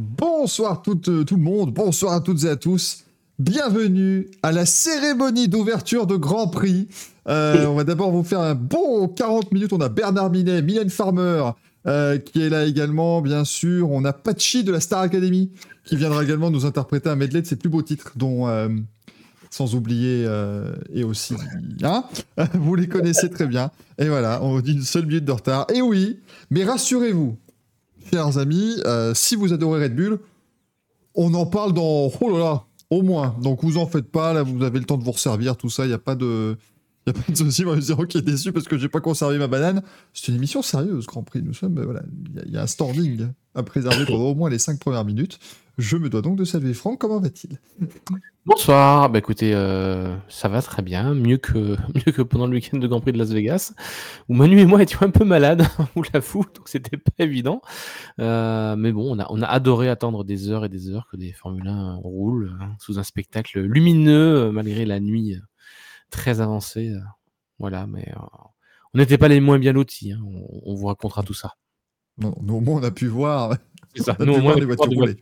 Bonsoir tout, euh, tout le monde, bonsoir à toutes et à tous. Bienvenue à la cérémonie d'ouverture de Grand Prix. Euh, on va d'abord vous faire un bon 40 minutes. On a Bernard Minet, Mylène Farmer euh, qui est là également, bien sûr. On a Pachi de la Star Academy qui viendra également nous interpréter un medley de ses plus beaux titres, dont sans oublier et aussi hein vous les connaissez très bien. Et voilà, on dit une seule minute de retard. Et oui, mais rassurez-vous, chers amis, euh, si vous adorez Red Bull, on en parle dans oh là là, au moins. Donc vous en faites pas, là vous avez le temps de vous resservir, tout ça, il n'y a pas de. Il n'y a pas de souci, moi je qui est déçu parce que j'ai pas conservé ma banane. C'est une émission sérieuse, Grand Prix. Nous sommes, voilà, il y a- un standing à préserver pendant au moins les cinq premières minutes. Je me dois donc de saluer Franck. Comment va-t-il? Bonsoir, bah écoutez, euh, ça va très bien, mieux que, mieux que pendant le week-end de Grand Prix de Las Vegas, où Manu et moi étions un peu malades, on l'avoue, donc c'était pas évident. Euh, mais bon, on a, on a adoré attendre des heures et des heures que des Formule 1 roulent hein, sous un spectacle lumineux, euh, malgré la nuit très avancée. euh, voilà, mais euh, on n'était pas les moins bien lotis, hein, on, on vous racontera tout ça. Non, nous, au moins on a pu voir, C'est ça, on a nous pu au moins les voitures rouler.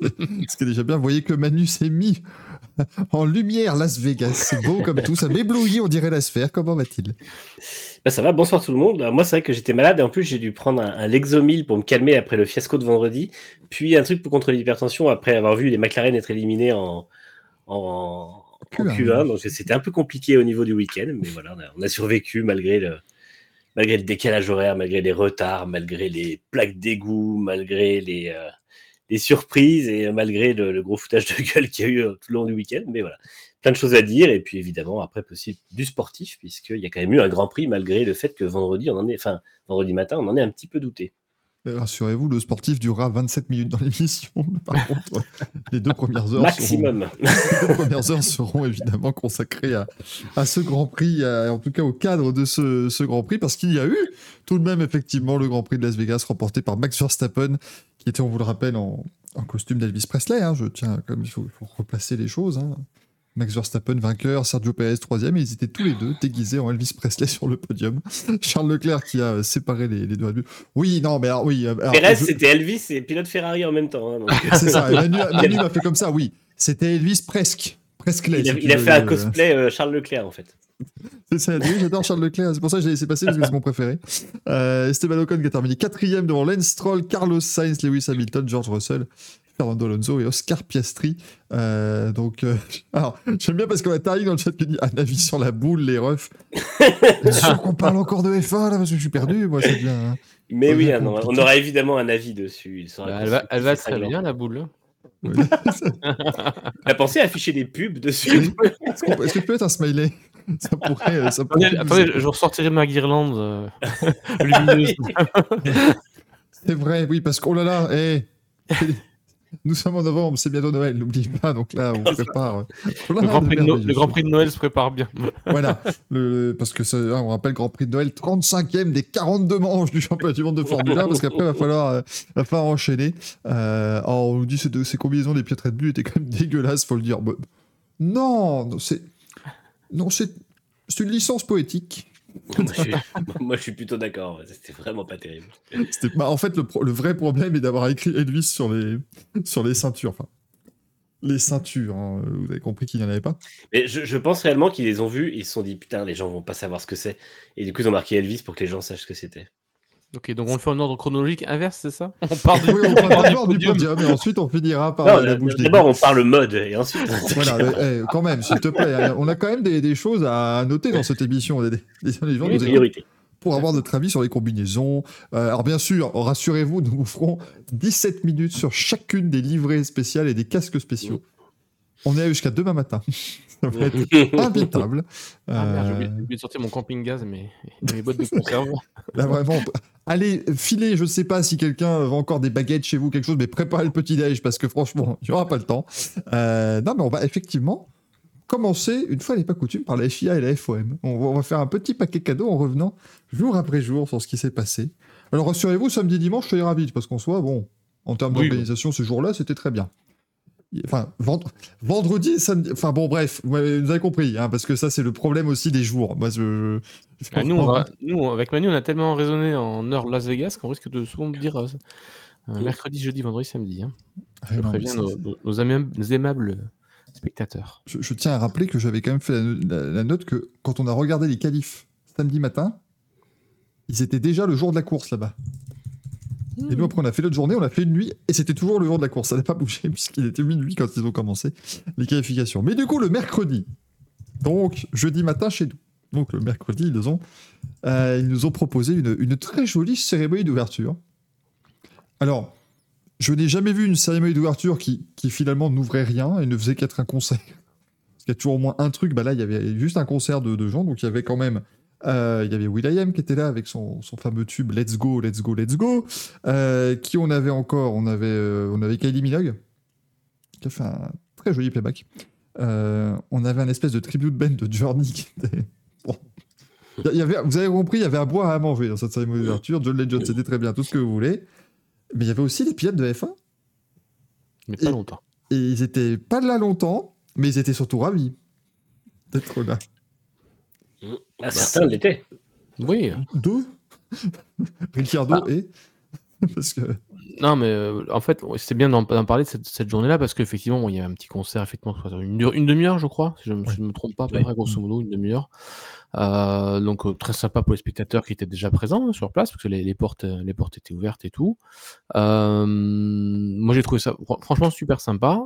Ce qui est déjà bien. Vous voyez que Manu s'est mis en lumière Las Vegas. C'est beau comme tout. Ça m'éblouit, on dirait la sphère. Comment va-t-il? Bah, ça va, bonsoir tout le monde. Moi, c'est vrai que j'étais malade et en plus, j'ai dû prendre un, un Lexomil pour me calmer après le fiasco de vendredi, puis un truc pour contrôler l'hypertension après avoir vu les McLaren être éliminés en, en, en Q1. Q1. Donc, c'était un peu compliqué au niveau du week-end, mais voilà, on a, on a survécu malgré le, malgré le décalage horaire, malgré les retards, malgré les plaques d'égout, malgré les, euh, les surprises et malgré le, le gros foutage de gueule qu'il y a eu euh, tout le long du week-end. Mais voilà, plein de choses à dire. Et puis évidemment, après, possible du sportif, puisqu'il y a quand même eu un grand prix malgré le fait que vendredi, on en est, enfin, vendredi matin, on en est un petit peu douté. Euh, Rassurez-vous, le sportif durera 27 minutes dans l'émission. Par contre, les deux premières heures seront, Maximum. les deux premières heures seront évidemment consacrées à, à ce Grand Prix, à- en tout cas au cadre de ce, ce Grand Prix, parce qu'il y a eu tout de même effectivement le Grand Prix de Las Vegas remporté par Max Verstappen, qui était, on vous le rappelle, en, en costume d'Elvis Presley. hein. je tiens, comme il faut, il faut replacer les choses. hein. Max Verstappen vainqueur, Sergio Perez troisième, et ils étaient tous les deux déguisés en Elvis Presley sur le podium. Charles Leclerc qui a euh, séparé les, les deux. Oui, non, mais alors, oui. euh, alors, Perez, je- c'était Elvis et pilote Ferrari en même temps. hein, donc, c'est ça. Manu, Manu m'a fait comme ça, oui. C'était Elvis presque. Presque il, a, si il a fait un euh, cosplay euh, Charles Leclerc en fait. C'est ça, oui, j'adore Charles Leclerc. C'est pour ça que j'ai laissé passer parce que c'est mon préféré. Euh, Esteban Ocon qui a terminé quatrième devant Lance Stroll, Carlos Sainz, Lewis Hamilton, George Russell, Fernando Alonso et Oscar Piastri. Euh, donc, euh, alors, j'aime bien parce qu'on a Tariq dans le chat qui dit un avis sur la boule, les refs. Bien sûr qu'on parle encore de F1 là parce que je suis perdu. Moi, c'est bien. hein. Mais oui, hein, non, on aura évidemment un avis dessus. Il sera Bah, elle va, elle va très bien la boule. Ouais. A pensé à afficher des pubs dessus. Est-ce que tu peux être un smiley? Ça pourrait. euh, Ça pourrait Attendez, je ressortirai ma guirlande euh, lumineuse. C'est vrai, oui, parce qu'on là là, eh, nous sommes en novembre, c'est bientôt Noël, n'oublie pas. Donc là, on prépare. Là Le Grand, Prix de No- merveilleux le Grand choses. Prix de Noël se prépare bien. Voilà, le, parce que ça, hein, on rappelle Grand Prix de Noël, 35e des 42 manches du championnat du monde de Formule 1, parce qu'après, il va falloir, euh, va falloir enchaîner. Euh, alors, on nous dit que ces, combinaisons des piètres de but étaient quand même dégueulasses, faut le dire. Bah, non, non, c'est. Non, c'est. C'est une licence poétique. Moi, je suis, moi, je suis plutôt d'accord. C'était vraiment pas terrible. Bah, en fait, le, pro- le vrai problème est d'avoir écrit Elvis sur les, sur les ceintures. Enfin, les ceintures, hein, vous avez compris qu'il n'y en avait pas. Mais je, je pense réellement qu'ils les ont vus. Ils se sont dit putain, les gens vont pas savoir ce que c'est. Et du coup, ils ont marqué Elvis pour que les gens sachent ce que c'était. Ok, donc on le fait en ordre chronologique inverse, c'est ça On part de- Oui, on parle d'abord du podium et ensuite on finira par Non, la, bouche D'abord, on parle mode et ensuite. on- Voilà, mais, eh, quand même, s'il te plaît, hein, on a quand même des, des choses à noter dans cette émission. Des, des- des gens Oui, nous écoutent priorité. pour avoir notre avis sur les combinaisons. Euh, alors bien sûr, rassurez-vous, nous vous ferons 17 minutes sur chacune des livrées spéciales et des casques spéciaux. On est là jusqu'à demain matin. Ça va être invitable. Ah merde, j'ai Euh, oublié, j'ai oublié de sortir mon camping-gaz mais et mes boîtes de conserve. Là, vraiment, allez, filez, je sais pas si quelqu'un vend encore des baguettes chez vous, quelque chose, mais préparez le petit-déj parce que franchement, il n'y aura pas le temps. Euh, non, mais on va effectivement commencer, une fois n'est pas coutume, par la FIA et la FOM. On va, on va faire un petit paquet cadeau en revenant jour après jour sur ce qui s'est passé. Alors rassurez-vous, samedi, dimanche, ça ira vite parce qu'en soit, bon, en termes Oui, d'organisation, ce jour-là, c'était très bien. Enfin, vend- vendredi, samedi. Enfin, bon, bref, vous avez compris, hein, parce que ça, c'est le problème aussi des jours. Moi, je. Ah, nous, on va- nous, avec Manu, on a tellement raisonné en heure Las Vegas qu'on risque de souvent dire euh, Euh, mercredi, jeudi, vendredi, samedi. Hein. Ah, Je non, préviens nos, ça, nos- nos aimables, nos aimables spectateurs. Je, je tiens à rappeler que j'avais quand même fait la, la- la note que quand on a regardé les qualifs samedi matin, ils étaient déjà le jour de la course là-bas. Et nous, après, on a fait l'autre journée, on a fait une nuit, et c'était toujours le jour de la course. Ça n'a pas bougé, puisqu'il était minuit quand ils ont commencé les qualifications. Mais du coup, le mercredi, donc jeudi matin chez nous, donc le mercredi, ils nous ont, euh, ils nous ont proposé une, très jolie cérémonie d'ouverture. Alors, je n'ai jamais vu une cérémonie d'ouverture qui, qui finalement n'ouvrait rien et ne faisait qu'être un concert. Parce qu'il y a toujours au moins un truc, bah là, il y avait juste un concert de, de gens, donc il y avait quand même. Euh, il y avait Will.i.am qui était là avec son, son fameux tube Let's Go, Let's Go, Let's Go. Euh, qui on avait encore On avait, euh, on avait Kylie Minogue, qui a fait un très joli playback. On avait un espèce de tribute band de Journey qui était. Bon. Il y- il y avait, vous avez compris, il y avait à boire et à manger dans cette cérémonie d'ouverture. John Legend, c'était très bien, tout ce que vous voulez. Mais il y avait aussi les pilotes de F1. Mais pas Et- longtemps. Et ils étaient pas là longtemps, mais ils étaient surtout ravis d'être là. Ah, certains l'étaient. Oui. Deux Ricciardo Ah. et. Parce que. Non, mais euh, en fait, c'était bien d'en parler de cette, cette journée-là parce qu'effectivement, bon, il y avait un petit concert, effectivement, une, une demi-heure, je crois, si je ne Ouais. me trompe pas, à peu près, grosso modo, une demi-heure. Euh, donc, euh, très sympa pour les spectateurs qui étaient déjà présents hein, sur place parce que les, les portes, les portes étaient ouvertes et tout. Euh, moi, j'ai trouvé ça fr- franchement super sympa.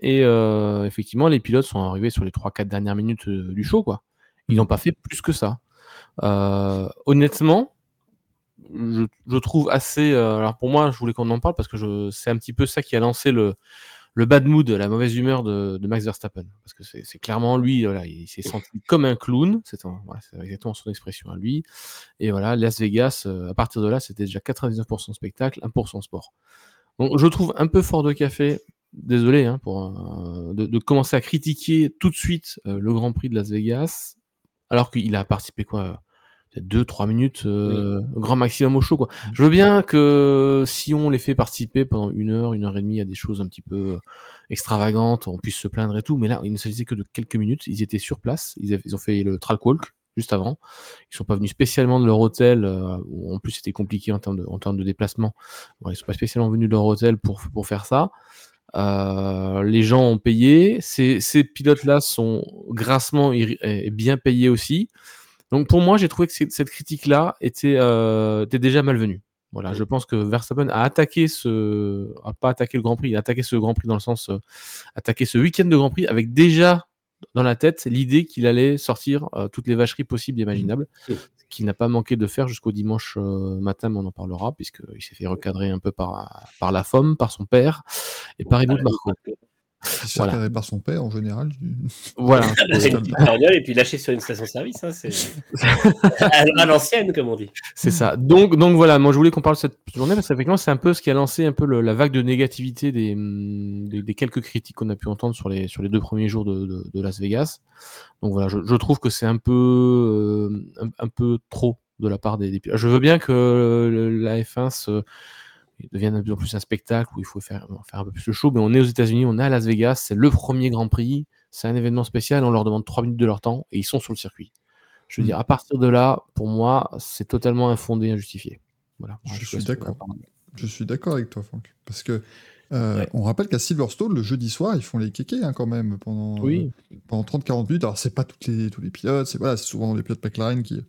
Et euh, effectivement, les pilotes sont arrivés sur les 3-4 dernières minutes du show, quoi. Ils n'ont pas fait plus que ça. Euh, honnêtement, je, trouve assez. euh, alors pour moi, je voulais qu'on en parle parce que c'est un petit peu ça qui a lancé le, bad mood, la mauvaise humeur de, Max Verstappen. Parce que c'est, clairement lui, voilà, il s'est senti comme un clown. C'est, exactement son expression à lui. Et voilà, Las Vegas, euh, à partir de là, c'était déjà 99% spectacle, 1% sport. Donc je trouve un peu fort de café. Désolé hein, de, commencer à critiquer tout de suite le Grand Prix de Las Vegas, alors qu'il a participé quoi peut-être 2-3 minutes, euh, grand maximum au show. Quoi. Je veux bien que si on les fait participer pendant une heure, une heure et demie à des choses un petit peu euh, extravagantes, on puisse se plaindre et tout, mais là, il ne s'agissait que de quelques minutes. Ils étaient sur place, ils, avaient- ils ont fait le track walk juste avant. Ils sont pas venus spécialement de leur hôtel, euh, en plus c'était compliqué en termes de, en termes de déplacement. Bon, ils sont pas spécialement venus de leur hôtel pour, pour faire ça. Euh, les gens ont payé. Ces, pilotes-là sont grassement bien payés aussi. Donc pour moi, j'ai trouvé que cette critique-là était, euh, était déjà malvenue. Voilà, je pense que Verstappen a attaqué ce, a pas attaqué le Grand Prix, il a attaqué ce Grand Prix dans le sens, euh, attaqué ce week-end de Grand Prix avec déjà dans la tête l'idée qu'il allait sortir euh, toutes les vacheries possibles et imaginables, Mhm. ce qu'il n'a pas manqué de faire jusqu'au dimanche euh, matin, mais on en parlera puisqu'il s'est fait recadrer un peu par, par la FOM, par son père et par Helmut Marko. Qui se Voilà. fait par son père en général. Voilà. Une petite et puis lâché sur une station-service. Hein, c'est à, à l'ancienne, comme on dit. C'est ça. Donc, donc voilà, moi je voulais qu'on parle de cette journée parce qu'effectivement c'est un peu ce qui a lancé un peu le- la vague de négativité des, hum, des, des quelques critiques qu'on a pu entendre sur les, sur les deux premiers jours de, de- de Las Vegas. Donc voilà, je, je trouve que c'est un peu, euh, un, un peu trop de la part des, des. Je veux bien que le- la F1 se, devienne de plus en plus un spectacle où il faut faire, faire un peu plus le show, mais on est aux États-Unis, on est à Las Vegas, c'est le premier Grand Prix, c'est un événement spécial, on leur demande trois minutes de leur temps et ils sont sur le circuit. Je veux Mm. dire, à partir de là, pour moi, c'est totalement infondé, injustifié. Voilà. Je suis si d'accord. Je suis d'accord avec toi, Franck. Parce que euh, Ouais. on rappelle qu'à Silverstone, le jeudi soir, ils font les kékés hein, quand même pendant, Oui. euh, pendant 30-40 minutes. Alors, c'est pas toutes les, tous les pilotes, c'est voilà, souvent les pilotes McLaren qui,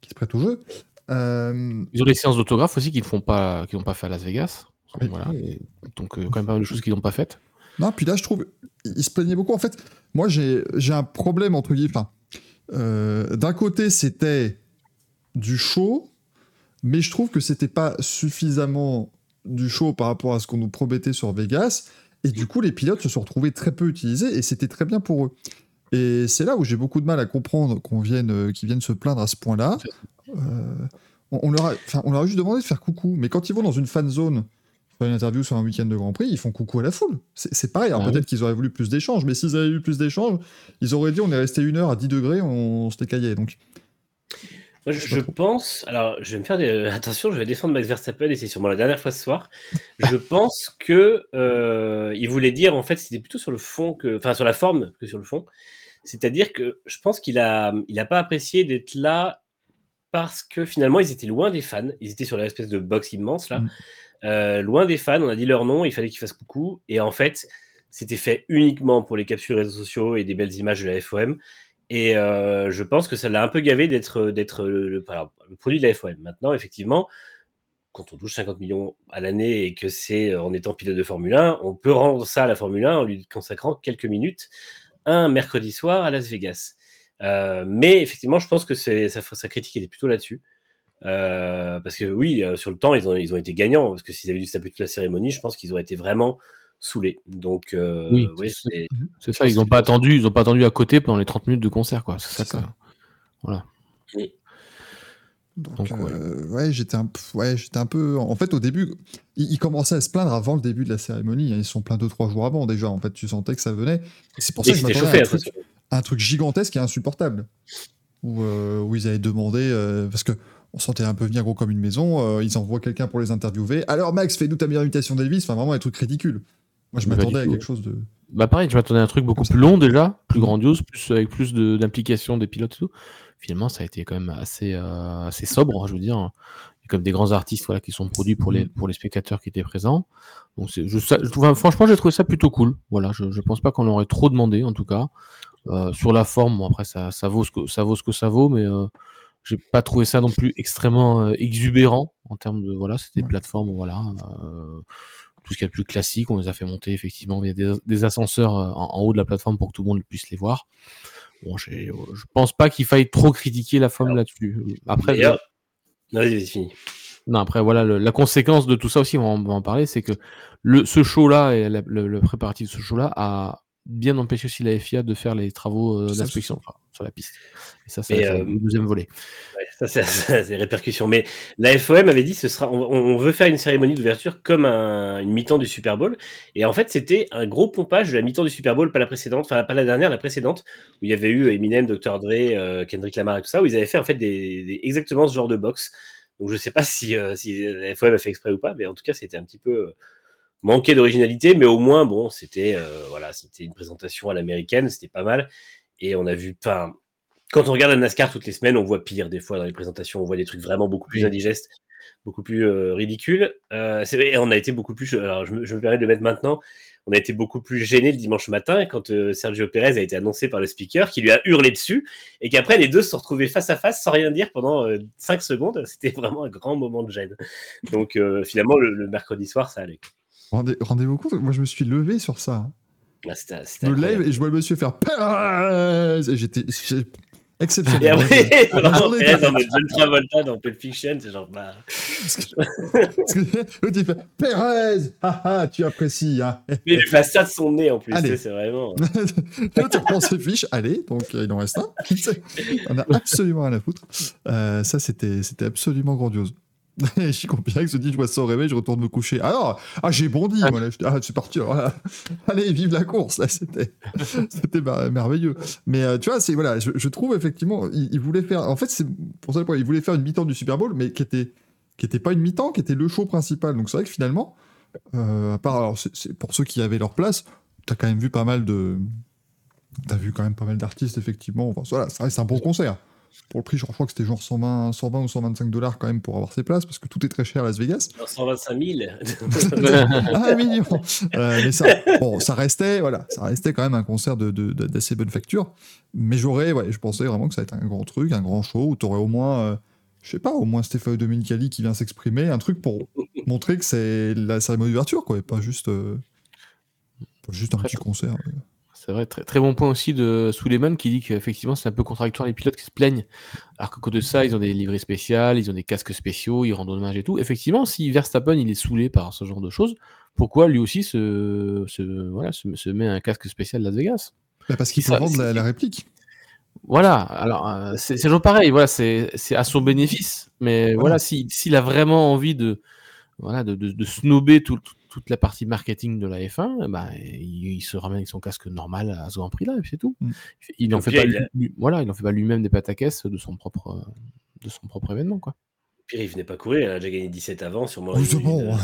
qui se prêtent au jeu. Euh, Ils ont des séances d'autographes aussi qu'ils ne font pas, n'ont pas fait à Las Vegas. Oui. Voilà. et donc, quand même pas mal de choses qu'ils n'ont pas faites. Non, puis là, je trouve, il se plaignait beaucoup. En fait, moi, j'ai un problème, entre guillemets. Enfin, euh, D'un côté, c'était du show, mais je trouve que c'était pas suffisamment du show par rapport à ce qu'on nous promettait sur Vegas. Et du coup, les pilotes se sont retrouvés très peu utilisés et c'était très bien pour eux. Et c'est là où j'ai beaucoup de mal à comprendre qu'on vienne, euh, qu'ils viennent se plaindre à ce point-là. Euh, on, on leur a, enfin, on leur a juste demandé de faire coucou, mais quand ils vont dans une fan zone faire une interview sur un week-end de Grand Prix, ils font coucou à la foule. C'est c'est pareil. Alors Ah peut-être qu'ils auraient voulu plus d'échanges, mais s'ils avaient eu plus d'échanges, ils auraient dit on est resté une heure à 10 degrés, on, se décaillait. Donc Moi, je, je pense, alors je vais me faire des, euh, attention, je vais défendre Max Verstappen et c'est sûrement la dernière fois ce soir. Je pense que euh, il voulait dire en fait, c'était plutôt sur le fond que, enfin sur la forme que sur le fond. C'est-à-dire que je pense qu'il a, il a pas apprécié d'être là parce que finalement ils étaient loin des fans, ils étaient sur l'espèce de box immense là. Mm. euh, loin des fans. On a dit leur nom, il fallait qu'ils fassent coucou. Et en fait, c'était fait uniquement pour les captures réseaux sociaux et des belles images de la FOM. Et euh, je pense que ça l'a un peu gavé d'être le, le, produit de la FOM. Maintenant, effectivement, quand on touche 50 millions à l'année et que c'est en étant pilote de Formule 1, on peut rendre ça à la Formule 1 en lui consacrant quelques minutes un mercredi soir à Las Vegas. Euh, mais effectivement, je pense que sa, sa critique était plutôt là-dessus. Euh, parce que oui, euh, sur le temps, ils ont, ils ont été gagnants. Parce que s'ils avaient dû taper toute la cérémonie, je pense qu'ils auraient été vraiment saoulés. Donc, oui, c'est ça. Ils n'ont pas attendu, ils pas attendu à côté pendant les 30 minutes de concert, quoi. C'est ça, Voilà. Donc, ouais, j'étais un, ouais, j'étais un peu. En fait, au début, ils, commençaient à se plaindre avant le début de la cérémonie. Hein. Ils sont pleins deux trois jours avant déjà. En fait, tu sentais que ça venait. C'est pour ça que je m'attendais un truc gigantesque et insupportable. Où, euh, où ils avaient demandé, euh, parce que on sentait un peu venir gros comme une maison, euh, ils envoient quelqu'un pour les interviewer. Alors Max, fais-nous ta meilleure imitation d'Elvis, enfin vraiment un truc ridicule. Moi je m'attendais à quelque chose de... Bah pareil, je m'attendais à un truc beaucoup plus long déjà, plus grandiose, plus, avec plus d'implication des pilotes et tout. Finalement ça a été quand même assez, assez sobre, hein, je veux dire. Comme des grands artistes voilà, qui sont produits pour les, pour les spectateurs qui étaient présents. Donc je, je, franchement j'ai trouvé ça plutôt cool. Voilà, je, je pense pas qu'on aurait trop demandé en tout cas. Euh, sur la forme, bon, après, ça, ça, vaut ce que, ça vaut ce que ça vaut, mais euh, j'ai pas trouvé ça non plus extrêmement euh, exubérant en termes de. Voilà, c'était des plateformes, voilà. tout ce qui est plus classique, on les a fait monter effectivement il y a des, ascenseurs en, haut de la plateforme pour que tout le monde puisse les voir. Bon, je pense pas qu'il faille trop critiquer la forme là-dessus. Après, non, c'est fini. Non, après, voilà, la conséquence de tout ça aussi, on va en, parler, c'est que le, ce show-là et le, le, préparatif de ce show-là a bien empêcher aussi la FIA de faire les travaux euh, d'inspection sur la piste. Et ça, c'est euh, le deuxième volet. ça, c'est des répercussions. Mais la FOM avait dit ce sera, on, veut faire une cérémonie d'ouverture comme une mi-temps du Super Bowl. Et en fait, c'était un gros pompage de la mi-temps du Super Bowl, pas la précédente, enfin pas la dernière, la précédente, où il y avait eu Eminem, Dr. Dre, euh, Kendrick Lamar et tout ça, où ils avaient fait en fait des, exactement ce genre de box. Donc je sais pas si, si la FOM a fait exprès ou pas, mais en tout cas, c'était un petit peu manquait d'originalité, mais au moins, bon, c'était euh, voilà, c'était une présentation à l'américaine, c'était pas mal. Et on a vu, enfin, quand on regarde la NASCAR toutes les semaines, on voit pire des fois dans les présentations, on voit des trucs vraiment beaucoup plus indigestes, beaucoup plus euh, ridicules. Euh, c'est vrai, on a été beaucoup plus, alors je me, je me, permets de le mettre maintenant, on a été beaucoup plus gêné le dimanche matin quand Sergio Pérez a été annoncé par le speaker, qui lui a hurlé dessus, et qu'après les deux se sont retrouvés face à face sans rien dire pendant 5 secondes. C'était vraiment un grand moment de gêne. Donc finalement, le, le mercredi soir, ça allait. Rendez-vous compte, moi je me suis levé sur ça. Ah, je me lève et je vois le monsieur faire J'étais exceptionnel. Et après, dans John Travolta dans Pulp Fiction, c'est genre. Bah... tu fais Pérez ah, ah, tu apprécies. Hein. Mais il fait ça de son nez en plus, c'est vraiment. tu reprends ses fiches, allez, donc euh, il en reste un. On a absolument rien à foutre. Euh, ça, c'était absolument grandiose. je suis que se dit, je vois ça au réveil, je retourne me coucher. Alors, ah, j'ai bondi, ah, c'est parti. Allez, vive la course, là, c'était, c'était merveilleux. Mais euh, tu vois, c'est, voilà, je, trouve effectivement, il, voulait faire, en fait, pour ça il voulait faire une mi-temps du Super Bowl, mais qui était, qui était pas une mi-temps, qui était le show principal. Donc c'est vrai que finalement, euh, à part, alors, pour ceux qui avaient leur place, t'as quand même vu pas mal de, t'as vu quand même pas mal d'artistes, effectivement. Enfin, voilà, ça reste un bon concert pour le prix, je crois que c'était genre 120, 120 ou 125 dollars quand même pour avoir ses places, parce que tout est très cher à Las Vegas. 125 000 Ah, million euh, Mais ça, bon, ça restait, voilà, ça restait quand même un concert d'assez de, d'assez bonne facture. Mais j'aurais, ouais, je pensais vraiment que ça allait être un grand truc, un grand show, où tu aurais au moins, euh, je sais pas, au moins Stéphane Dominicali qui vient s'exprimer, un truc pour montrer que c'est la cérémonie d'ouverture, quoi, et pas juste, euh, pas juste un petit concert. C'est vrai, très, très, bon point aussi de Suleiman qui dit qu'effectivement c'est un peu contradictoire les pilotes qui se plaignent. Alors côté de ça, ils ont des livrées spéciales, ils ont des casques spéciaux, ils rendent hommage et tout. Effectivement, si Verstappen il est saoulé par ce genre de choses, pourquoi lui aussi se, se voilà, se, met un casque spécial Las Vegas? Bah Parce qu'il faut rendre la, réplique. Voilà, alors euh, c'est toujours pareil, voilà, c'est à son bénéfice. Mais voilà, s'il a vraiment envie de, voilà, de, de, de snober tout, toute la partie marketing de la F1, eh ben, il, se ramène avec son casque normal à ce Grand Prix là, et c'est tout. Mm. Il n'en fait, pas, lui, voilà, il en fait pas lui-même des pâtes à caisse de son propre, de son propre événement. Quoi. Puis il venait pas courir, il a déjà gagné 17 avant, sûrement. Oui, c'est bon.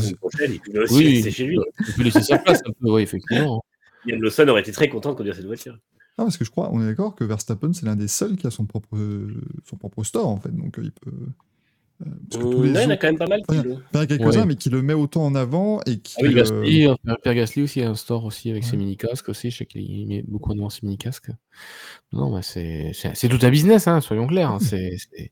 il pouvait aussi oui, rester chez lui. Il peut laisser sa place un peu, oui, effectivement. Yann Lawson aurait été très content de conduire cette voiture. Ah, parce que je crois, on est d'accord que Verstappen, c'est l'un des seuls qui a son propre, son propre store, en fait. Donc, il peut, parce que Mmh, tous les non, il y en a quand même pas mal qui l'ont. Il y en a quelques-uns, Ouais. mais qui le met autant en avant et qui. Ah oui, Pierre euh, Gasly, euh, Pierre Gasly aussi a un store aussi avec ses Ouais. mini casques aussi. Je sais qu'il met beaucoup en avant ses mini casques. Non, bah c'est tout un business, hein, soyons clairs. hein,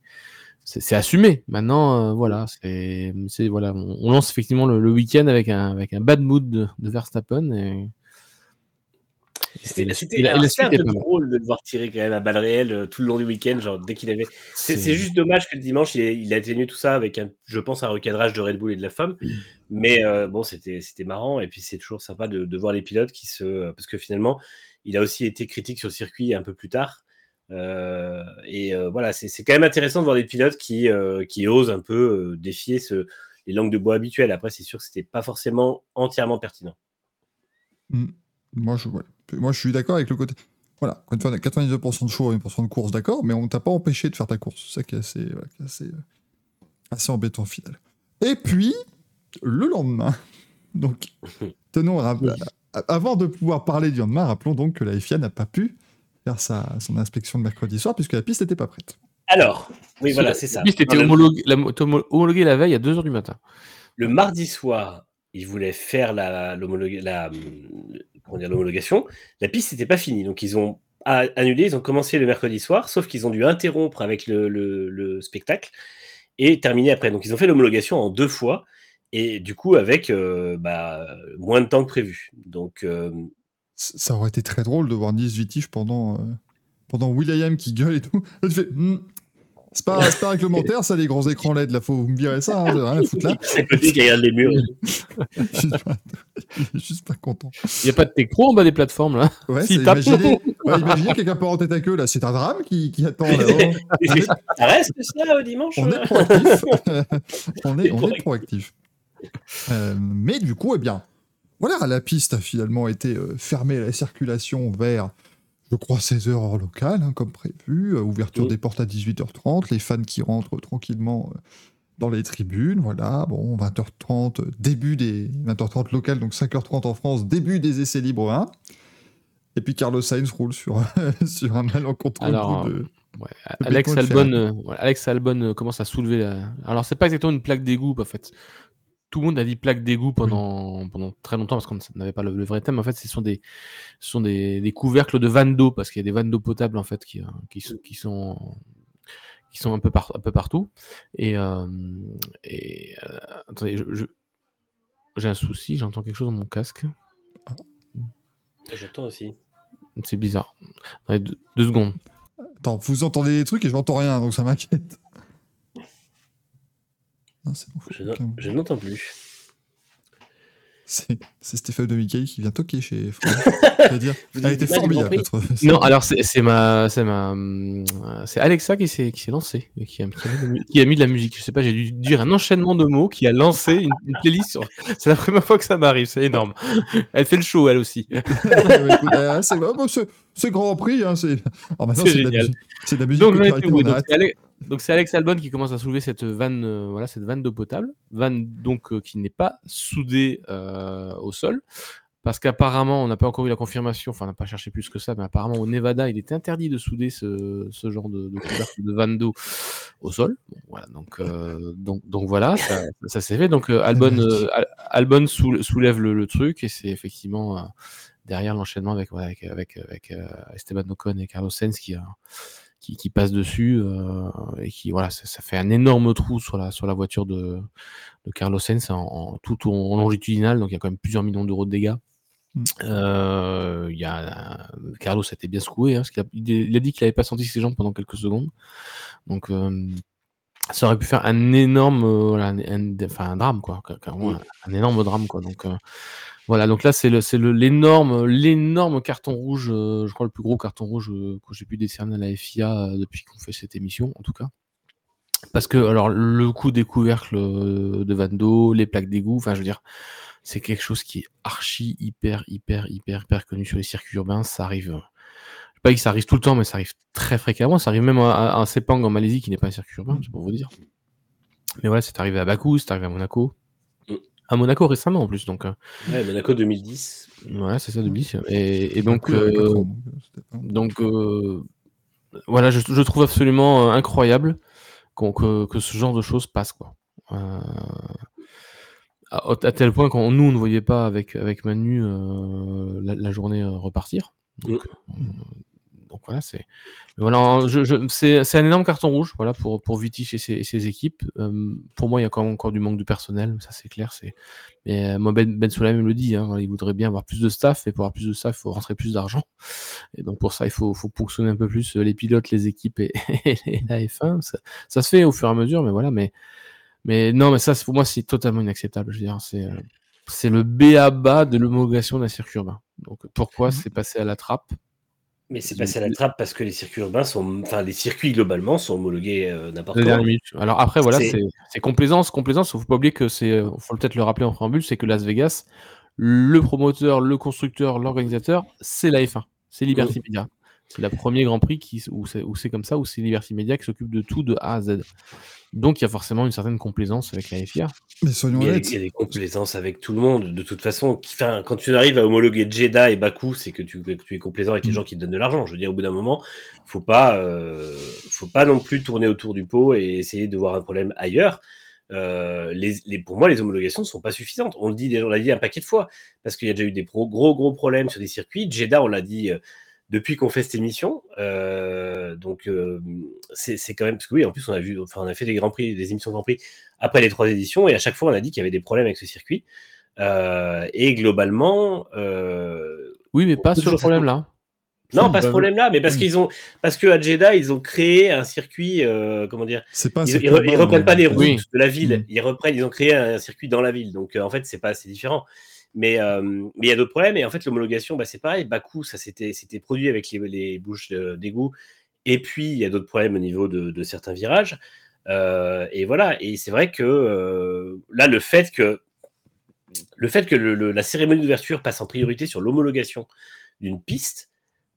C'est assumé. Maintenant, euh, voilà, c'est c'est voilà, on, on lance effectivement le, le week-end avec un avec un bad mood de, de Verstappen et C'était et la- c'était- et la- et alors, la c'était un peu drôle de le voir tirer quand même à balles réelles euh, tout le long du week-end, genre dès qu'il avait. C'est juste dommage que le dimanche, il, ait- il a tenu tout ça avec, un, je pense, un recadrage de Red Bull et de la femme. Mais euh, bon, c'était c'était marrant. Et puis, c'est toujours sympa de, de voir les pilotes qui se. Parce que finalement, il a aussi été critique sur le circuit un peu plus tard. Euh, et euh, voilà, c'est c'est quand même intéressant de voir des pilotes qui, euh, qui osent un peu euh, défier ce, les langues de bois habituelles. Après, c'est sûr que c'était pas forcément entièrement pertinent. Mm. Moi, je, ouais. Moi, je suis d'accord avec le côté. Voilà, encore une fois, on a 92% de show et 1% de course, d'accord, mais on t'a pas empêché de faire ta course. C'est ça qui est assez, voilà, qui est assez, euh, assez embêtant au final. Et puis, le lendemain, donc, tenons à avant de pouvoir parler du lendemain, rappelons donc que la FIA n'a pas pu faire sa, son inspection de mercredi soir puisque la piste n'était pas prête. Alors, oui, voilà, c'est ça. La piste était homologuée la, homo- homologuée la veille à 2h du matin. Le mardi soir, ils voulaient faire la, la, hum, comment dire, l'homologation. La piste n'était pas finie. Donc, ils ont annulé. Ils ont commencé le mercredi soir, sauf qu'ils ont dû interrompre avec le, le- le spectacle et terminer après. Donc, ils ont fait l'homologation en deux fois et du coup, avec euh, bah, moins de temps que prévu. Donc, euh, Ça aurait été très drôle de voir Nice Vitif pendant, euh, pendant Will.i.am qui gueule et tout. Hmm, c'est pas, c'est pas réglementaire, ça, les grands écrans LED. Là, faut vous me virer ça, hein, j'ai rien à foutre là. à côté qui regarde les murs. Je suis pas, je suis juste pas content. Il n'y a pas de tech pro en bas des plateformes là. Ouais, imaginez, ouais, imaginez quelqu'un tête à queue, là, c'est un drame qui, qui attend est, Ça reste ça au dimanche on euh est proactif. on, est, on est proactif. Euh, mais du coup, eh bien, voilà, la piste a finalement été euh, fermée à la circulation vers, je crois, 16h heure locale, hein, comme prévu. Euh, ouverture des portes à 18h30, les fans qui rentrent tranquillement euh, dans les tribunes, voilà. Bon, 20h30, euh, début des 20h30 locales, donc 5h30 en France, début des essais libres 1. Et puis Carlos Sainz roule sur, sur un malencontreux Alors, coup de... Ouais, Alex Albon, euh, Alex Albon euh, commence à soulever la. Alors c'est pas exactement une plaque d'égout en fait. Tout le monde a dit plaque d'égout pendant, pendant très longtemps parce qu'on n'avait pas le, le vrai thème. En fait, ce sont des, ce sont des, des couvercles de vannes d'eau parce qu'il y a des vannes d'eau potables en fait qui, euh, qui sont qui sont un peu, par- un peu partout. Et, euh, et euh, attendez, je- j'ai un souci, j'entends quelque chose dans mon casque. J'entends aussi. C'est bizarre. Attendez, deux, deux secondes. Attends, vous entendez des trucs et je n'entends rien, donc ça m'inquiète. Non, c'est bon. Je n'en- je n'entends plus. C'est Stéphane de Michael qui vient toquer chez. C'est-à-dire, elle formidable. Non, alors c'est c'est ma, c'est ma, c'est Alexa qui s'est qui s'est lancée, et qui a, qui, a mis de la mu- qui a mis de la musique. Je sais pas, j'ai dû dire un enchaînement de mots qui a lancé une, une playlist. sur- C'est la première fois que ça m'arrive, c'est énorme. Elle fait le show elle aussi. Écoute, euh, c'est bah, bah, c'est- Grand Prix. Hein, c'est de la génial. musique, c'est de la musique Donc, donc c'est Alex Albon qui commence à soulever cette vanne, euh, voilà, cette vanne d'eau potable, vanne donc euh, qui n'est pas soudée euh, au sol. Parce qu'apparemment, on n'a pas encore eu la confirmation, enfin on n'a pas cherché plus que ça, mais apparemment au Nevada, il est interdit de souder ce, genre de, de vanne d'eau au sol. Voilà, donc, donc, donc voilà, ça, s'est fait. Donc Albon, Al- Albon soulève le, truc et c'est effectivement derrière l'enchaînement avec, avec, avec, avec, Esteban Ocon et Carlos Sainz qui, a, qui, qui passe dessus euh, et qui voilà, ça, ça fait un énorme trou sur la, sur la voiture de, de Carlos Sainz en, en- tout en, en longitudinal, donc il y a quand même plusieurs millions d'euros de dégâts. Mm. Euh, y a, Carlos a été bien secoué, hein, parce qu'il a, il a dit qu'il n'avait pas senti ses jambes pendant quelques secondes. Donc euh, ça aurait pu faire un énorme, voilà, un, un- enfin, un drame, quoi, un, un énorme drame, quoi. Donc voilà, donc là c'est l'énorme, l'énorme carton rouge, euh, je crois le plus gros carton rouge euh, que j'ai pu décerner à la FIA euh, depuis qu'on fait cette émission, en tout cas. Parce que alors le coup des couvercles de Van d'eau, les plaques d'égout, enfin je veux dire, c'est quelque chose qui est archi hyper hyper hyper hyper connu sur les circuits urbains. Ça arrive, je pas que ça arrive tout le temps, mais ça arrive très fréquemment. Ça arrive même à, à, à Sepang en Malaisie qui n'est pas un circuit urbain, c'est pour vous dire. Mais voilà, c'est arrivé à Bakou, c'est arrivé à Monaco. À Monaco récemment en plus. Donc euh, Ouais, Monaco 2010. ouais, c'est ça de bis. Et, et donc euh, donc, euh, voilà, je, je trouve absolument incroyable que, que, ce genre de choses passe. Quoi. Euh, à, tel point qu'on nous, on ne voyait pas avec, avec Manu euh, la, journée repartir. Donc, donc voilà, c'est voilà, je, c'est un énorme carton rouge voilà, pour, pour Vitich et ses, équipes. pour moi, il y a quand même encore du manque de personnel, ça c'est clair. C'est... Mais moi, Ben, ben le dit, hein, il voudrait bien avoir plus de staff, et pour avoir plus de staff, il faut rentrer plus d'argent. Et donc pour ça, il faut, faut ponctionner un peu plus les pilotes, les équipes et, la F1. Ça, se fait au fur et à mesure, mais voilà. Mais, mais non, mais ça, pour moi, c'est totalement inacceptable. Je veux dire, c'est, c'est le B à bas de l'homologation d'un circuit urbain. Donc pourquoi mmh c'est passé à la trappe? Mais c'est passé à la trappe parce que les circuits urbains sont, enfin les circuits globalement sont homologués euh, n'importe où. Alors après voilà, c'est complaisance, complaisance. Il faut pas oublier que c'est, euh, faut peut-être le rappeler en préambule, c'est que Las Vegas, le promoteur, le constructeur, l'organisateur, c'est la F1, c'est Liberty mmh. Media. C'est le premier Grand Prix qui, où c'est comme ça, où c'est Liberty Media qui s'occupe de tout de A à Z. Donc il y a forcément une certaine complaisance avec la FIA. Mais soyons il, y a, il y a des complaisances avec tout le monde, de toute façon. Enfin, quand tu arrives à homologuer Jeddah et Baku, c'est que tu, tu, es complaisant avec les mm. gens qui te donnent de l'argent. Je veux dire, au bout d'un moment, faut pas, euh, faut pas non plus tourner autour du pot et essayer de voir un problème ailleurs. Euh, les, les, pour moi, les homologations ne sont pas suffisantes. On le dit, on l'a dit un paquet de fois, parce qu'il y a déjà eu des gros, gros, gros problèmes sur des circuits. Jeddah, on l'a dit euh, depuis qu'on fait cette émission. Euh, donc, euh, c'est quand même. Parce que oui, en plus, on a, vu, enfin, on a fait des Grands Prix, des émissions Grands Prix après les trois éditions, et à chaque fois, on a dit qu'il y avait des problèmes avec ce circuit. Euh, et globalement. oui, mais pas ce problème-là. Non, pas ce problème-là, mais parce qu'ils ont, parce que à Jeddah, ils ont créé un circuit, comment dire C'est pas. Ils, ils, reprennent pas les routes de la ville, ils reprennent, ils ont créé un circuit dans la ville, donc en fait, c'est pas assez différent. Mais il y a d'autres problèmes. Et en fait, l'homologation, bah, c'est pareil. Bakou, ça s'était produit avec les, les bouches d'égout. Et puis, il y a d'autres problèmes au niveau de, certains virages. et voilà. Et c'est vrai que là, le fait que, le fait que la cérémonie d'ouverture passe en priorité sur l'homologation d'une piste,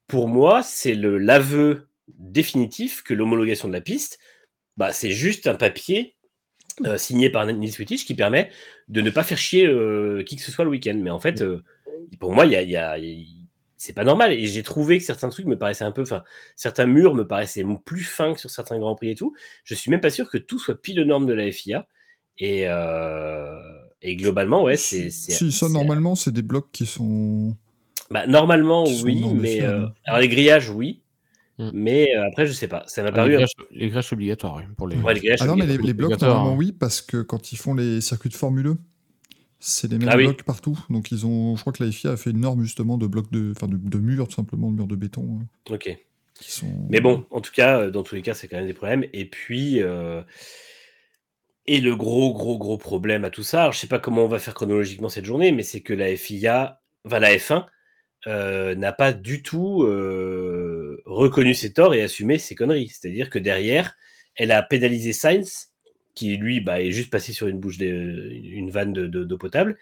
pour moi, c'est l'aveu définitif que l'homologation de la piste, bah, c'est juste un papier euh, signé par Nils Wittich qui permet de ne pas faire chier euh, qui que ce soit le week-end. Mais en fait, euh, pour moi, il y a, c'est pas normal. Et j'ai trouvé que certains trucs me paraissaient un peu, enfin, certains murs me paraissaient plus fins que sur certains grands prix et tout. Je suis même pas sûr que tout soit pile aux normes de la FIA. Et, et globalement, ouais, c'est. Si, ça, normalement, c'est des blocs qui sont. Bah, normalement, oui, mais. alors, les grillages, oui. Mm. Mais euh, après, je sais pas. Ça m'a ah, paru. Les grèches, obligatoires, pour les. ah non, mais les, blocs, normalement, oui, parce que quand ils font les circuits de Formule E, c'est les mêmes ah blocs partout. Donc, ils ont. Je crois que la FIA a fait une norme justement de blocs de. Enfin, de, murs, tout simplement, de murs de béton. Hein, ok. Mais bon, en tout cas, euh, dans tous les cas, c'est quand même des problèmes. Et puis. Euh, et le gros, gros, gros problème à tout ça, alors, je sais pas comment on va faire chronologiquement cette journée, mais c'est que la FIA, enfin la F1, n'a pas du tout reconnu ses torts et assumé ses conneries. C'est-à-dire que derrière, elle a pénalisé Sainz, qui lui bah, est juste passé sur une bouche de, une vanne d'eau de, potable,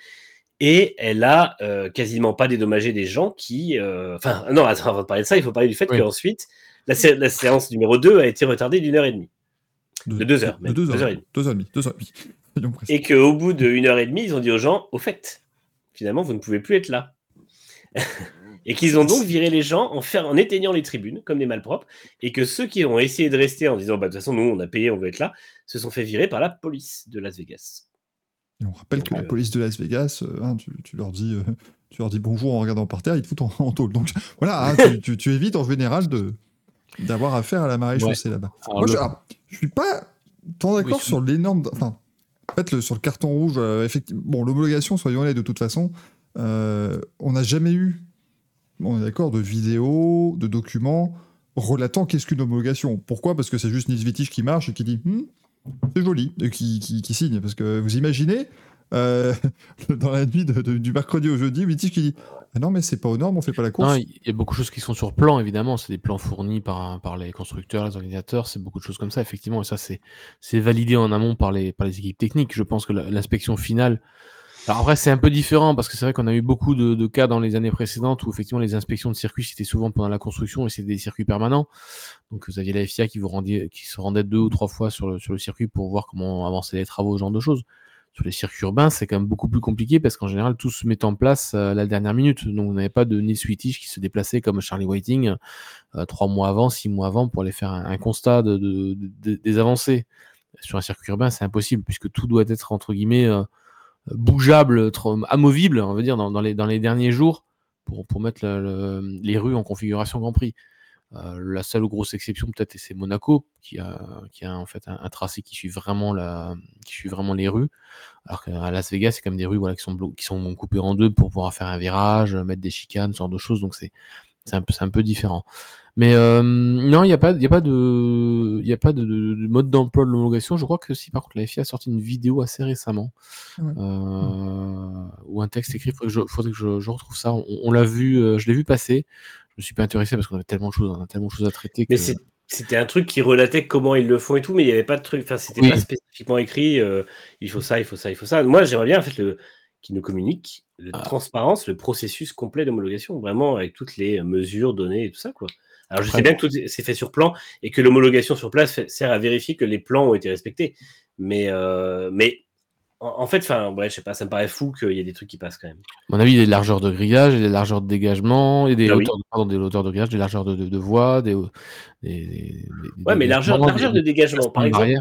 et elle a euh, quasiment pas dédommagé des gens qui. Euh, enfin, non, avant de parler de ça, il faut parler du fait qu'ensuite, la, la, séance numéro 2 a été retardée d'une heure et demie. De, deux heures, même. De deux, heures, et demie. Deux heures et demie. Deux heures et demie. Et qu'au bout d'une heure et demie, ils ont dit aux gens, au fait, finalement, vous ne pouvez plus être là. Et qu'ils ont donc viré les gens en, faire, en éteignant les tribunes comme des malpropres, et que ceux qui ont essayé de rester en disant bah, de toute façon, nous, on a payé, on veut être là, se sont fait virer par la police de Las Vegas. Et on rappelle que la euh, police de Las Vegas, euh, hein, tu, leur dis, euh, tu leur dis bonjour en regardant par terre, ils te foutent en, tôle. Donc voilà, hein, tu, évites en général de d'avoir affaire à la marée chaussée là-bas. Moi, je, je, suis pas tant d'accord sur l'énorme. Enfin, en fait, le, sur le carton rouge, effectivement, bon, l'homologation, soyons honnêtes, de toute façon, on n'a jamais eu on est d'accord, de vidéos, de documents relatant qu'est-ce qu'une homologation. Pourquoi? Parce que c'est juste Nils Wittich qui marche et qui dit hmm, c'est joli, et qui, qui, signe. Parce que vous imaginez, euh, dans la nuit du mercredi au jeudi, Wittich qui dit ah non, mais c'est pas aux normes, on fait pas la course. Il y a beaucoup de choses qui sont sur plan, évidemment. C'est des plans fournis par, les constructeurs, les organisateurs, c'est beaucoup de choses comme ça, effectivement. Et ça, c'est validé en amont par les équipes techniques. Je pense que l'inspection finale alors après, c'est un peu différent parce que c'est vrai qu'on a eu beaucoup de, cas dans les années précédentes où effectivement les inspections de circuits c'était souvent pendant la construction et c'était des circuits permanents. Donc vous aviez la FIA qui vous rendait, qui se rendait deux ou trois fois sur le, sur le circuit pour voir comment avancer les travaux, ce genre de choses. sur les circuits urbains, c'est quand même beaucoup plus compliqué parce qu'en général, tout se met en place à la dernière minute. Donc, on n'avait pas de Neil Sweetish qui se déplaçait comme Charlie Whiting trois mois avant, six mois avant pour aller faire un, constat de, des avancées. Sur un circuit urbain, c'est impossible puisque tout doit être entre guillemets bougeable, amovible, on va dire, dans, les, derniers jours pour, mettre les rues en configuration Grand Prix. Euh, la seule grosse exception peut-être c'est Monaco qui a, en fait un, tracé qui suit vraiment les rues, alors qu'à Las Vegas c'est comme des rues voilà qui sont qui sont coupées en deux pour pouvoir faire un virage, mettre des chicanes, ce genre de choses, donc c'est un peu différent. Mais euh, non, il n'y a pas, il y a pas de, il y a pas de, mode d'emploi de l'homologation. Je crois que si par contre la FIA a sorti une vidéo assez récemment euh, ou un texte écrit. Il faudrait que je, je, retrouve ça. On, l'a vu, euh, je l'ai vu passer. Je me suis pas intéressé parce qu'on avait tellement de choses, on a tellement de choses à traiter. Mais c'était un truc qui relatait comment ils le font et tout, mais il n'y avait pas de truc. Enfin, c'était pas spécifiquement écrit. il faut ça, il faut ça, il faut ça. Moi, j'aimerais bien en fait le qui nous communique la ah. transparence, le processus complet d'homologation, vraiment avec toutes les mesures données et tout ça, quoi. Alors, je sais bien que tout c'est fait sur plan et que l'homologation sur place sert à vérifier que les plans ont été respectés. Mais, euh, mais en, fait, enfin, ouais, je sais pas, ça me paraît fou qu'il y ait des trucs qui passent quand même. À mon avis, il y a des largeurs de grillage, il y a des largeurs de dégagement, il y a des, ah hauteurs, de, des hauteurs de grillage, des largeurs de, de, voie, des, des, Ouais, mais largeur, largeur de dégagement, par exemple.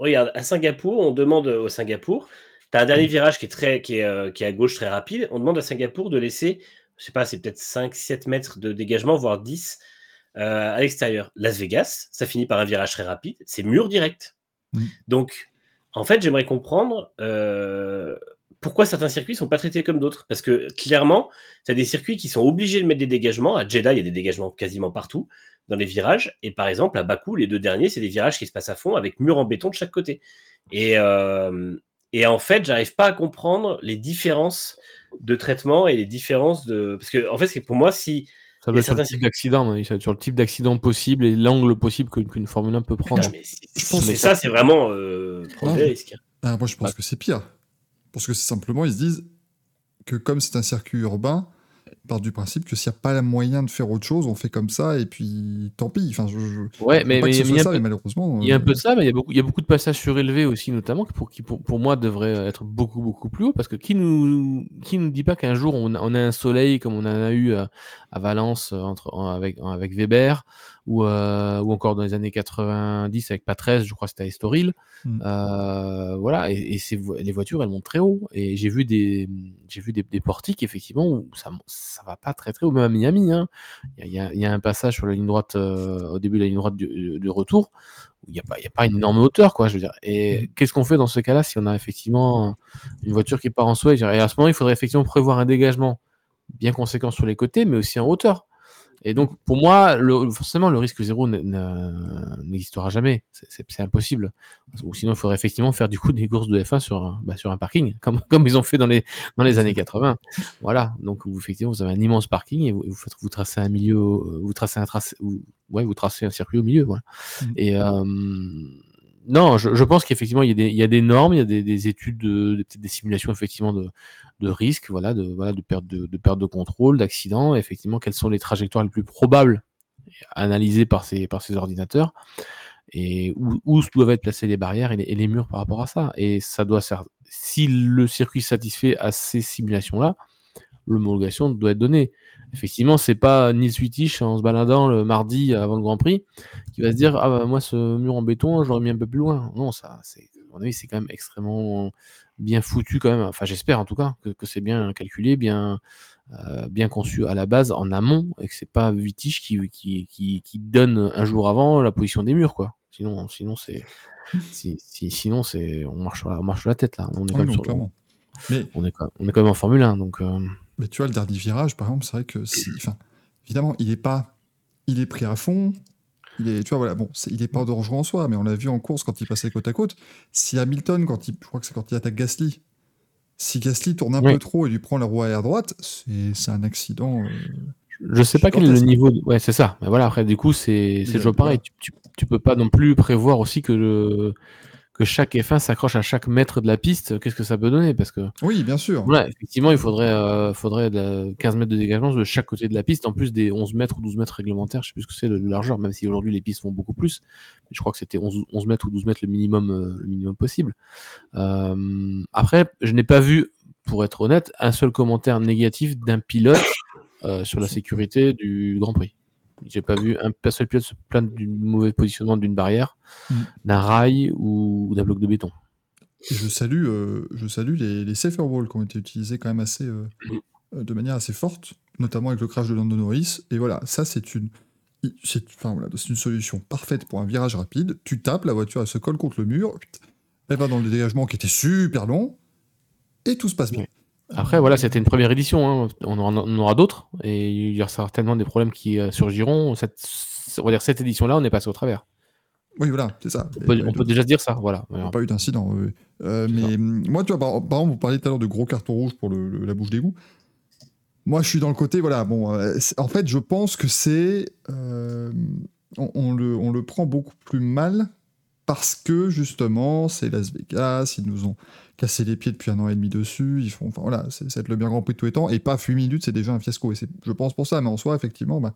Regarde, à Singapour, on demande au Singapour, tu as un dernier virage qui est, très, qui, est, euh, qui est à gauche très rapide, on demande à Singapour de laisser, je sais pas, c'est peut-être 5-7 mètres de dégagement, voire 10 euh, à l'extérieur. Las Vegas, ça finit par un virage très rapide, c'est mur direct. Mm. Donc, en fait, j'aimerais comprendre euh, pourquoi certains circuits ne sont pas traités comme d'autres. Parce que clairement, tu as des circuits qui sont obligés de mettre des dégagements. À Jeddah, il y a des dégagements quasiment partout dans les virages. Et par exemple, à Bakou, les deux derniers, c'est des virages qui se passent à fond avec mur en béton de chaque côté. Et, euh, et en fait, j'arrive pas à comprendre les différences de traitement et les différences de. Parce que, en fait, c'est pour moi, si ça doit être sur le type d'accident, sur le type d'accident possible et l'angle possible qu'une Formule 1 peut prendre. mais, ça, c'est vraiment euh, risque. Ah, moi, je pense que c'est pire. Parce que c'est simplement, ils se disent que comme c'est un circuit urbain, part du principe que s'il n'y a pas moyen de faire autre chose, on fait comme ça et puis tant pis. Enfin, je, ouais, mais, il y a ça, malheureusement. Il y a un peu de ça, mais il y a beaucoup, il y a beaucoup de passages surélevés aussi, notamment, pour, qui pour, pour moi devraient être beaucoup, beaucoup plus haut. Parce que qui nous, qui nous dit pas qu'un jour on, on, a un soleil comme on en a eu à, à Valence entre, avec, avec Weber ou, euh, ou encore dans les années 90 avec Patrese, je crois que c'était à Estoril. Mm. Euh, voilà, et, et les voitures elles montent très haut. Et j'ai vu des, j'ai vu des, des, portiques effectivement où ça, ça va pas très très haut, même à Miami. Hein. Il, y a, il, y a, un passage sur la ligne droite euh, au début de la ligne droite du, du retour où il n'y a, y a pas une énorme hauteur, quoi. Je veux dire. Et mm. qu'est-ce qu'on fait dans ce cas-là si on a effectivement une voiture qui part en soi Et à ce moment, il faudrait effectivement prévoir un dégagement bien conséquent sur les côtés, mais aussi en hauteur. Et donc, pour moi, le, forcément, le risque zéro n'existera jamais. C'est impossible. Ou sinon, il faudrait effectivement faire du coup des courses de F1 sur un, bah, sur un parking, comme, comme ils ont fait dans les, dans les années 80. Voilà. Donc, vous, effectivement, vous avez un immense parking et vous, vous, vous tracez un milieu, vous tracez un tracé, ouais, vous tracez un circuit au milieu. Voilà. Mmh. Et, euh, non, je, je pense qu'effectivement, il, il, y a des normes, il y a des, des études, de, des simulations effectivement de, de risques, voilà, de, voilà, de perte de, contrôle, d'accident. Effectivement, quelles sont les trajectoires les plus probables analysées par ces, ordinateurs et où, doivent être placées les barrières et les, murs par rapport à ça? Et ça doit. Si le circuit satisfait à ces simulations-là, l'homologation doit être donnée effectivement, c'est pas Nils Wittich en se baladant le mardi avant le Grand Prix qui va se dire Ah bah moi, ce mur en béton, je l'aurais mis un peu plus loin. Non, ça, à mon avis, c'est quand même extrêmement bien foutu, quand même. Enfin, j'espère en tout cas que, c'est bien calculé, bien, euh, bien conçu à la base, en amont, et que c'est pas Wittich qui, qui, qui, donne un jour avant la position des murs, quoi. Sinon, sinon c'est. Si, sinon, c'est on marche, on marche la tête là. On est, quand, même sur, Mais... on, est, on est quand même en Formule 1. Donc, euh, mais tu vois, le dernier virage, par exemple, c'est vrai que si, évidemment, il est pas, il est pris à fond. Il est, tu vois, voilà, bon, il est pas dangereux en soi, mais on l'a vu en course quand il passait côte à côte. Si Hamilton, quand il, je crois que c'est quand il attaque Gasly, si Gasly tourne un peu trop et lui prend la roue arrière droite, c'est un accident. Euh, je sais pas quel est le niveau. De... Ouais, c'est ça. Mais voilà, après, du coup, c'est toujours pareil. Tu, tu, tu, peux pas non plus prévoir aussi que le que chaque F1 s'accroche à chaque mètre de la piste, qu'est-ce que ça peut donner? Parce que Oui, bien sûr. voilà, effectivement, il faudrait, euh, faudrait de- 15 mètres de dégagement de chaque côté de la piste, en plus des 11 mètres ou 12 mètres réglementaires, je sais plus ce que c'est de largeur, même si aujourd'hui les pistes font beaucoup plus. Je crois que c'était 11, 11 mètres ou 12 mètres le minimum, euh, le minimum possible. Euh, après, je n'ai pas vu, pour être honnête, un seul commentaire négatif d'un pilote sur la sécurité du Grand Prix. J'ai pas vu un seul pilote se plaindre du mauvais positionnement d'une barrière, Mm. d'un rail ou d'un bloc de béton. Je salue, euh, je salue les, les safer walls qui ont été utilisés quand même assez, euh, de manière assez forte, notamment avec le crash de Lando Norris. Et voilà, ça c'est une, c'est, enfin, voilà, c'est une solution parfaite pour un virage rapide. Tu tapes, la voiture elle se colle contre le mur, elle va dans le dégagement qui était super long, et tout se passe bien. Après, voilà, c'était une première édition. hein. On en on aura d'autres. Et il y aura certainement des problèmes qui euh, surgiront. Cette, on va dire cette édition-là, on est passé au travers. Oui, voilà, c'est ça. On peut, Et- on peut déjà se dire ça. Voilà. Il n'y a pas eu d'incident. oui. Euh, mais ça. moi, tu vois, par, par exemple, vous parliez tout à l'heure de gros carton rouge pour le- le- la bouche d'égout. Moi, je suis dans le côté, voilà, bon, euh, en fait, je pense que c'est. euh, on, on le, on le prend beaucoup plus mal parce que, justement, c'est Las Vegas, ils nous ont cassé les pieds depuis un an et demi dessus, ils font. Enfin, voilà, c'est le bien grand prix de tous les temps, et pas 8 minutes, c'est déjà un fiasco. Et c'est, je pense pour ça, mais en soi, effectivement, bah,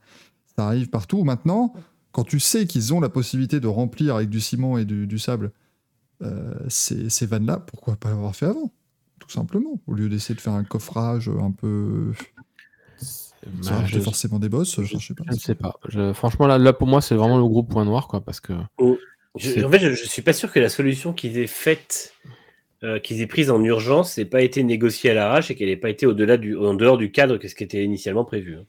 ça arrive partout. Maintenant, quand tu sais qu'ils ont la possibilité de remplir avec du ciment et du, du sable euh, ces, ces vannes-là, pourquoi pas l'avoir fait avant Tout simplement. Au lieu d'essayer de faire un coffrage un peu. Bah, je, forcément des bosses, je- enfin, je sais pas. je ne sais pas. Je- franchement, là, là, pour moi, c'est vraiment le gros point noir. Quoi, parce que Je- C'est- en fait, je, je suis pas sûr que la solution qu'ils aient faite, euh, qu'ils aient prise en urgence, n'ait pas été négociée à l'arrache et qu'elle n'ait pas été au-delà du, en dehors du cadre que ce qui était initialement prévu. hein.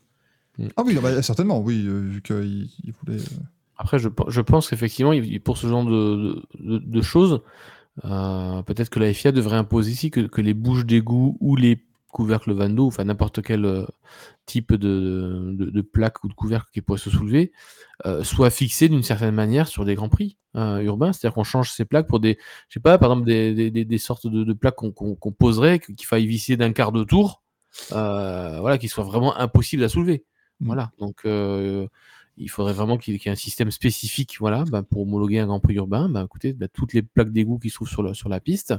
Ah oui, non, bah, certainement, oui, euh, vu qu'il il voulait. euh, Après, je, je pense qu'effectivement, pour ce genre de, de, de choses, euh, peut-être que la FIA devrait imposer ici que, que les bouches d'égout ou les couvercles Van d'eau, enfin n'importe quel euh, type de, de, de plaque ou de couvercle qui pourrait se soulever, euh, soient fixés d'une certaine manière sur des grands prix euh, urbains. C'est-à-dire qu'on change ces plaques pour des, je sais pas, par exemple des, des, des, des sortes de, de plaques qu'on poserait, qu'il faille visser d'un quart de tour, voilà, qui soient vraiment impossibles à soulever. Mm. Voilà, donc il faudrait vraiment qu'il y ait qu'il y ait un système spécifique voilà, bah, pour homologuer un Grand Prix urbain. Bah, écoutez, bah, toutes les plaques d'égout qui se trouvent sur, le- sur la piste,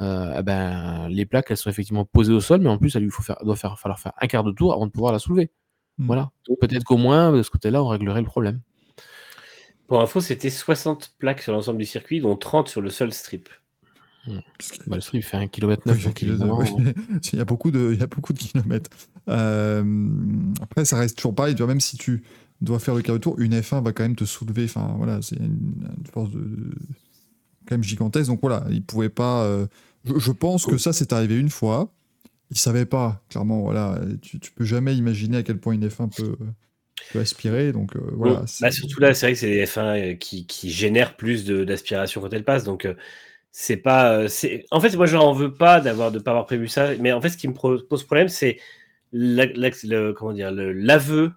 euh, eh ben, les plaques, elles sont effectivement posées au sol, mais en plus, il faut faire, doit faire, falloir faire un quart de tour avant de pouvoir la soulever. Mm. Voilà. Donc, Peut-être qu'au moins, de ce côté-là, on réglerait le problème. Pour info, c'était 60 plaques sur l'ensemble du circuit, dont 30 sur le seul strip. Bah, le strip fait 1 km Oui, 9, donc qu'il est- évidemment, oui. il, y a beaucoup de, il y a beaucoup de kilomètres. Euh, après, ça reste toujours pareil. Tu vois, même si tu dois faire le quart de tour, une F1 va quand même te soulever. Enfin, voilà, c'est une, une force de, de- quand même gigantesque. Donc voilà, il pouvait pas. euh, je, je pense que ça, c'est arrivé une fois. Il savait pas, clairement. Voilà, tu, tu peux jamais imaginer à quel point une F1 peut, peut aspirer. Donc euh, voilà. Bon, bah, surtout là, c'est vrai que c'est des F1 euh, qui, qui génèrent plus de- d'aspiration quand elles passent. Donc, c'est pas. c'est- En fait, moi, je n'en veux pas d'avoir de pas avoir prévu ça. Mais en fait, ce qui me pose problème, c'est la- la- le, comment dire, le- l'aveu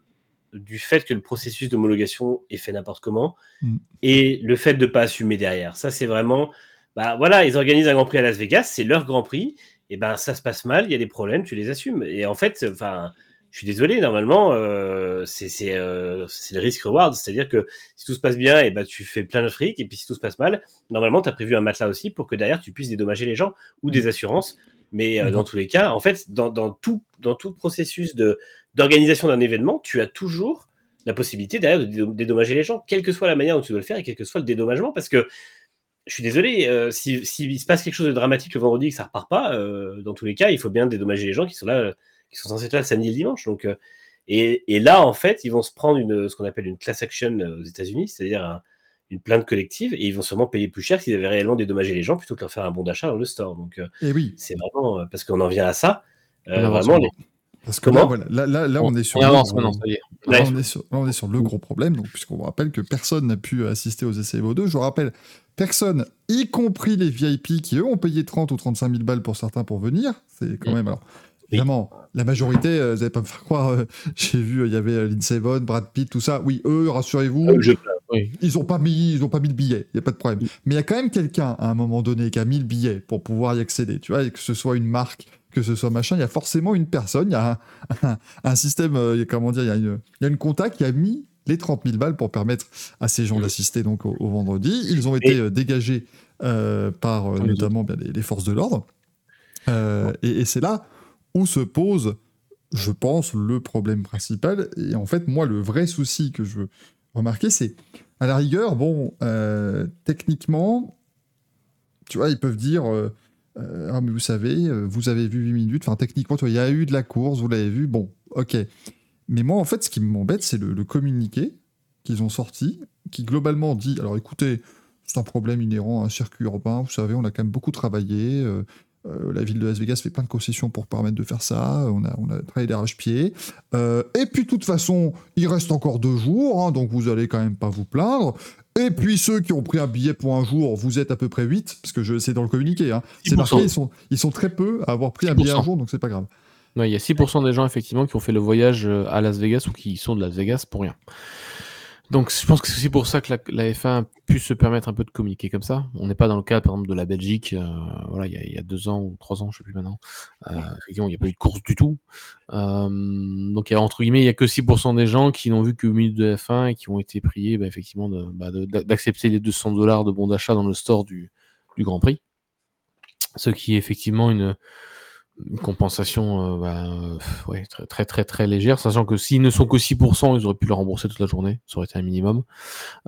du fait que le processus d'homologation est fait n'importe comment Mm. et le fait de ne pas assumer derrière. Ça, c'est vraiment. Bah voilà, ils organisent un Grand Prix à Las Vegas, c'est leur Grand Prix. Et ben, ça se passe mal, il y a des problèmes, tu les assumes. Et en fait, enfin. Je suis désolé, normalement, euh, c'est euh, c'est le risk-reward, c'est-à-dire que si tout se passe bien, et ben, tu fais plein de fric, et puis si tout se passe mal, normalement, tu as prévu un matelas aussi pour que derrière, tu puisses dédommager les gens ou des assurances. Mais euh, Mhm. dans tous les cas, en fait, dans, dans tout, dans tout processus de- d'organisation d'un événement, tu as toujours la possibilité derrière de dédom- dédommager les gens, quelle que soit la manière dont tu dois le faire et quel que soit le dédommagement, parce que je suis désolé, euh, si, s'il se passe quelque chose de dramatique le vendredi et que ça repart pas, euh, dans tous les cas, il faut bien dédommager les gens qui sont là, euh, qui sont censés être là le samedi et le dimanche. Donc, euh, et, et là, en fait, ils vont se prendre une, ce qu'on appelle une class action euh, aux États-Unis, c'est-à-dire un- une plainte collective, et ils vont sûrement payer plus cher s'ils avaient réellement dédommagé les gens plutôt que leur faire un bon d'achat dans le store. Donc, Et oui, c'est vraiment parce qu'on en vient à ça. vraiment, les- parce que là, voilà, là, là, là, on est sur. le avance gros- maintenant, ça y est. Là, Ouais. on est sur, là, on est sur le gros problème, donc, puisqu'on vous rappelle que personne n'a pu assister aux essais VO2. Je vous rappelle, personne, y compris les VIP qui, eux, ont payé 30 ou 35 000 balles pour certains pour venir. C'est quand même. Alors, évidemment, la majorité, euh, vous n'allez pas me faire croire, euh, j'ai vu, euh, il y avait Lindsey Vonn, Brad Pitt, tout ça. Oui, eux, rassurez-vous, Oui. ils n'ont pas, mis- ils ont pas mis le billet, il n'y a pas de problème. Mais il y a quand même quelqu'un, à un moment donné, qui a mis le billet pour pouvoir y accéder. Tu vois, et que ce soit une marque, que ce soit machin, il y a forcément une personne, il y a un, un- un système, euh, comment dire, il y a une, il y a une compta qui a mis les 30 000 balles pour permettre à ces gens d'assister donc au, au vendredi. Ils ont été Et- euh, dégagés euh, par euh, notamment bien, les, les forces de l'ordre. Euh, et et c'est là où se pose, je pense, le problème principal. Et en fait, moi, le vrai souci que je veux remarquer, c'est à la rigueur, bon, techniquement, tu vois, ils peuvent dire. Euh, ah, mais vous savez, euh, vous avez vu 8 minutes. Enfin, techniquement, il y a eu de la course, vous l'avez vu. Bon, ok. Mais moi, en fait, ce qui m'embête, c'est le, le communiqué qu'ils ont sorti, qui globalement dit alors écoutez, c'est un problème inhérent à un circuit urbain, vous savez, on a quand même beaucoup travaillé. euh, la ville de Las Vegas fait plein de concessions pour permettre de faire ça. On a, on a travaillé d'arrache-pied. Et puis, de toute façon, il reste encore deux jours, hein, donc vous allez quand même pas vous plaindre. Et puis, ceux qui ont pris un billet pour un jour, vous êtes à peu près 8, parce que je- c'est dans le communiqué. Hein. C'est 6%. marqué, ils sont, ils sont très peu à avoir pris un billet un 6%. jour, donc c'est pas grave. Ouais, il y a 6% des gens effectivement qui ont fait le voyage euh, à Las Vegas ou qui sont de Las Vegas pour rien. Donc je pense que c'est aussi pour ça que la, la F1 a pu se permettre un peu de communiquer comme ça. On n'est pas dans le cas par exemple de la Belgique, euh, voilà, il y, y a deux ans ou trois ans, je sais plus maintenant. Euh, il n'y a pas eu de course du tout. Euh, donc il y a entre guillemets, il y a que 6% des gens qui n'ont vu que 8 minutes de F1 et qui ont été priés bah, effectivement bah, d'accepter les 200 dollars de bon d'achat dans le store du, du Grand Prix. Ce qui est effectivement une, une compensation euh, bah, euh, ouais, très, très très très légère, sachant que s'ils ne sont que 6%, ils auraient pu le rembourser toute la journée, ça aurait été un minimum.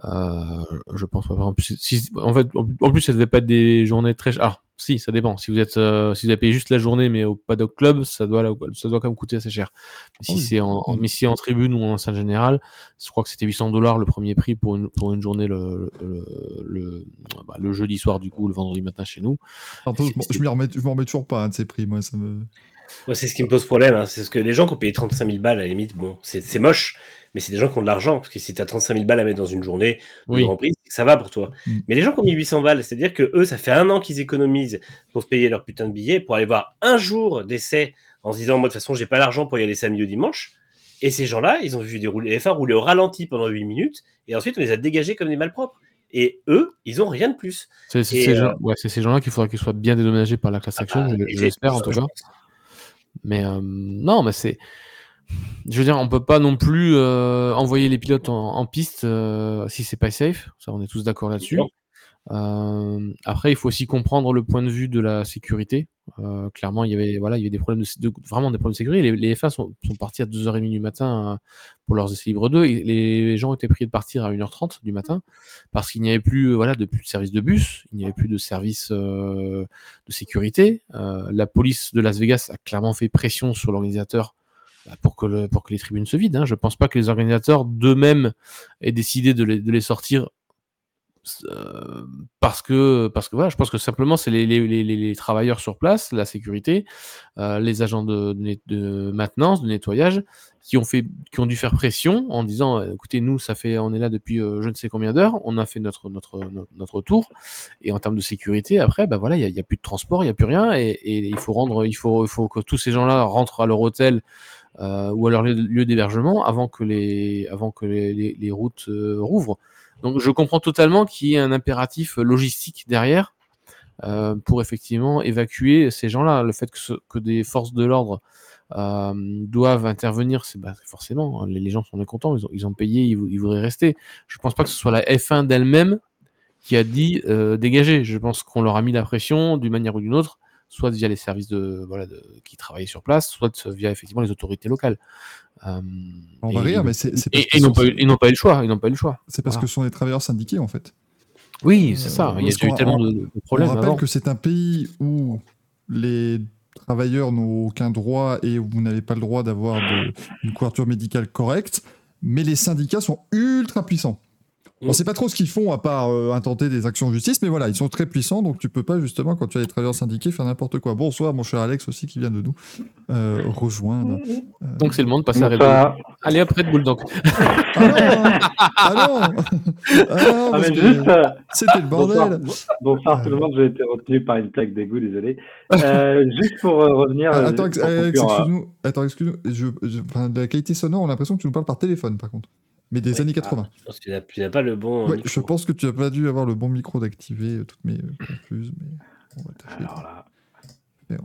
Euh, je pense pas. Par exemple, si- en fait, en en plus, ça devait pas être des journées très chères. Si, ça dépend. Si vous êtes, euh, si vous avez payé juste la journée, mais au paddock club, ça doit, ça doit quand même coûter assez cher. Mais si Oui. c'est en, en- mais si en tribune ou en salle générale, je crois que c'était 800 dollars le premier prix pour une, pour une journée le, le, le, bah, le jeudi soir du coup, le vendredi matin chez nous. Pardon, je, m'en- je remets, toujours pas hein, de ces prix, moi. Ça me... C'est ce qui me pose problème. hein. C'est ce que les gens qui ont payé 35 000 balles, à la limite, bon, c'est c'est moche, mais c'est des gens qui ont de l'argent. Parce que si tu as 35 000 balles à mettre dans une journée de Oui. Grand Prix, ça va pour toi. Mm. Mais les gens qui ont mis 800 balles, c'est-à-dire que eux, ça fait un an qu'ils économisent pour se payer leur putain de billet, pour aller voir un jour d'essai en se disant, moi, de toute façon, j'ai pas l'argent pour y aller samedi ou dimanche. Et ces gens-là, ils ont vu des roulés, les F1 rouler au ralenti pendant 8 minutes, et ensuite, on les a dégagés comme des malpropres. Et eux, ils ont rien de plus. C'est ces, euh, gens, ouais, c'est ces gens-là qu'il faudra qu'ils soient bien dédommagés par la class action, Ah, je- et je l'espère en tout cas. Mais euh, non, mais c'est. Je veux dire, on peut pas non plus euh, envoyer les pilotes en, en piste euh, si c'est pas safe. Ça, on est tous d'accord là-dessus. Euh, après, il faut aussi comprendre le point de vue de la sécurité. Euh, clairement, il y avait voilà, il y avait des problèmes de, de- vraiment des problèmes de sécurité. Les, les F1 sont, sont partis à 2h30 du matin pour leurs essais libres 2 et les gens étaient priés de partir à 1h30 du matin parce qu'il n'y avait plus voilà de plus de service de bus, il n'y avait plus de service de sécurité. La police de Las Vegas a clairement fait pression sur l'organisateur pour que le, pour que les tribunes se vident. Hein. Je pense pas que les organisateurs d'eux-mêmes aient décidé de les, de les sortir euh, parce que parce que voilà, je pense que simplement c'est les, les, les, travailleurs sur place, la sécurité, euh, les agents de, de, maintenance, de nettoyage, qui ont fait qui ont dû faire pression en disant euh, écoutez nous ça fait on est là depuis je ne sais combien d'heures, on a fait notre notre notre, tour et en termes de sécurité après bah voilà il y a, plus de transport, il y a plus rien et, et il faut rendre il faut il faut que tous ces gens-là rentrent à leur hôtel euh, ou à leur lieu, d'hébergement avant que les avant que les, les, routes euh, rouvrent. Donc je comprends totalement qu'il y ait un impératif logistique derrière euh, pour effectivement évacuer ces gens-là. Le fait que, que des forces de l'ordre euh, doivent intervenir, c'est bah, forcément, hein, les, gens sont mécontents, ils ont, ils ont payé, ils, ils voudraient rester. Je pense pas que ce soit la F1 d'elle-même qui a dit dégager. Je pense qu'on leur a mis la pression d'une manière ou d'une autre, soit via les services de, voilà, de, qui travaillaient sur place, soit via effectivement les autorités locales. Euh, On va et- rire, mais c'est c'est parce, et, que et ils n'ont pas, pas eu le choix. Ils n'ont pas eu le choix. c'est parce Voilà. que ce sont des travailleurs syndiqués, en fait. Oui, c'est ça. Euh, Il y a eu tellement on- de, de On problèmes rappelle avant. que c'est un pays où les travailleurs n'ont aucun droit et où vous n'avez pas le droit d'avoir une couverture médicale correcte, mais les syndicats sont ultra puissants. On ne sait pas trop ce qu'ils font à part euh, intenter des actions en justice, mais voilà, ils sont très puissants, donc tu peux pas justement, quand tu as des travailleurs syndiqués, faire n'importe quoi. Bonsoir, mon cher Alex aussi, qui vient de nous euh, rejoindre. Donc c'est le moment de passer à. Bonsoir. Allez, après Red Bull donc. Ah non Ah non Ah non, Ah, euh, C'était le bordel bonsoir, bonsoir tout le monde, j'ai été retenu par une plaque d'égout, désolé. Euh, juste pour euh, revenir. Ah, euh, attends, Alex, euh, excuse-nous. Attends, excuse-nous. Je, je- enfin, de la qualité sonore, on a l'impression que tu nous parles par téléphone, par contre. Mais des Ouais. années 80. Je pense que tu n'as- tu n'as pas le bon. Ouais, micro. je pense que tu n'as pas dû avoir le bon micro d'activer euh, toutes mes euh, confuses, mais on va tâcher alors là, de euh,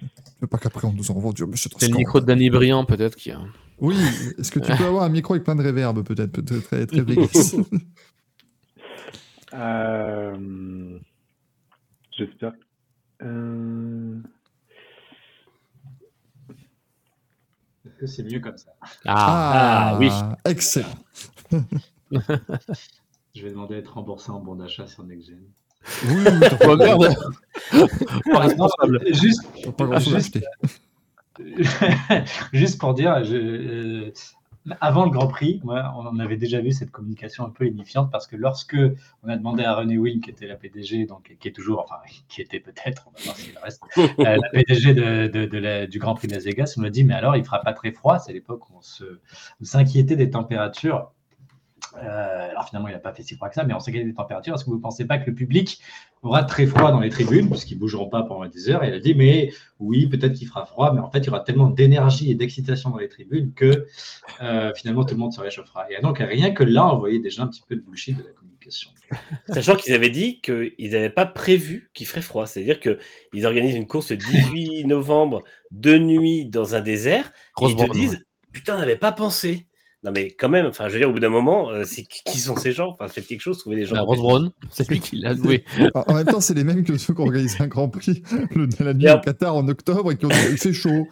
Je veux pas qu'après on nous en revoit. mais c'est le scandale. micro de Danny Briand peut-être qui a. Oui, est-ce que tu peux avoir un micro avec plein de réverb, peut-être, peut-être très, très Vegas euh, J'espère. Euh, que c'est mieux comme ça Ah, Ah, oui. Excellent. Je vais demander à être remboursé en bon d'achat sur NextGen. Oui, oui, t'as pas, Oh. Juste, Juste- juste pour dire, je, euh, avant le Grand Prix, on avait déjà vu cette communication un peu édifiante parce que lorsque on a demandé à René Wing, qui était la PDG, donc qui est toujours, enfin, qui était peut-être, on va voir s'il reste, euh, la PDG du Grand Prix de Las on m'a dit, mais alors, il fera pas très froid. C'est l'époque où on s'inquiétait des températures. Euh, alors finalement, il n'a pas fait si froid que ça, mais on s'inquiétait des températures. Est-ce que vous ne pensez pas que le public aura très froid dans les tribunes, puisqu'ils ne bougeront pas pendant des heures? Et elle a dit, mais oui, peut-être qu'il fera froid, mais en fait, il y aura tellement d'énergie et d'excitation dans les tribunes que euh, finalement, tout le monde se réchauffera. Et donc, rien que là, on voyait déjà un petit peu de bullshit de la communication. Sachant qu'ils avaient dit qu'ils n'avaient pas prévu qu'il ferait froid. C'est-à-dire qu'ils organisent une course le 18 novembre de nuit dans un désert. Et ils te disent Putain, on n'avait pas pensé. Non, mais quand même, enfin, je veux dire, au bout d'un moment, euh, c'est qui sont ces gens? Enfin, faites quelque chose, trouvez des gens. La Rose Brown, c'est lui qui l'a joué. En même temps, c'est les mêmes que ceux qui ont organisé un Grand Prix le- la nuit au Qatar en octobre et qui ont dit il fait chaud.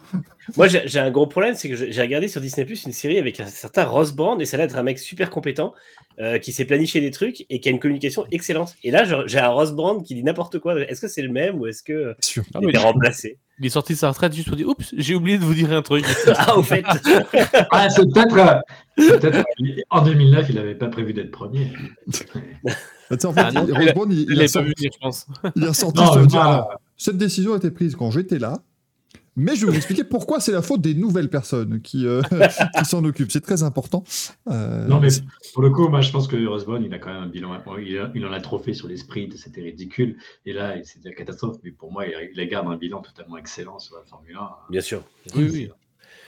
Moi, j'ai un gros problème, c'est que j'ai regardé sur Disney Plus une série avec un certain Ross Brand, et ça a l'air d'être un mec super compétent euh, qui s'est planifié des trucs et qui a une communication excellente. Et là, j'ai un Ross Brand qui dit n'importe quoi. Est-ce que c'est le même ou est-ce que Sûr. Il est remplacé? Il est sorti de sa retraite juste pour dire Oups, j'ai oublié de vous dire un truc. Ah, au fait Ah, c'est peut-être. euh, peut-être- en 2009, il n'avait pas prévu d'être premier. Bah, tu sais, en fait, Ah non, Rose il a- il, il, sorti, je pense. il a sorti Non, dire, cette décision a été prise quand j'étais là. Mais je vais vous expliquer pourquoi c'est la faute des nouvelles personnes qui, euh, qui s'en occupent. C'est très important. Euh, Non, mais pour le coup, moi, je pense que Rosebone, il a quand même un bilan. Il, a- il en a trop fait sur les sprints, c'était ridicule. Et là, c'était la catastrophe. Mais pour moi, il, il garde un bilan totalement excellent sur la Formule 1. Bien sûr. Oui, oui.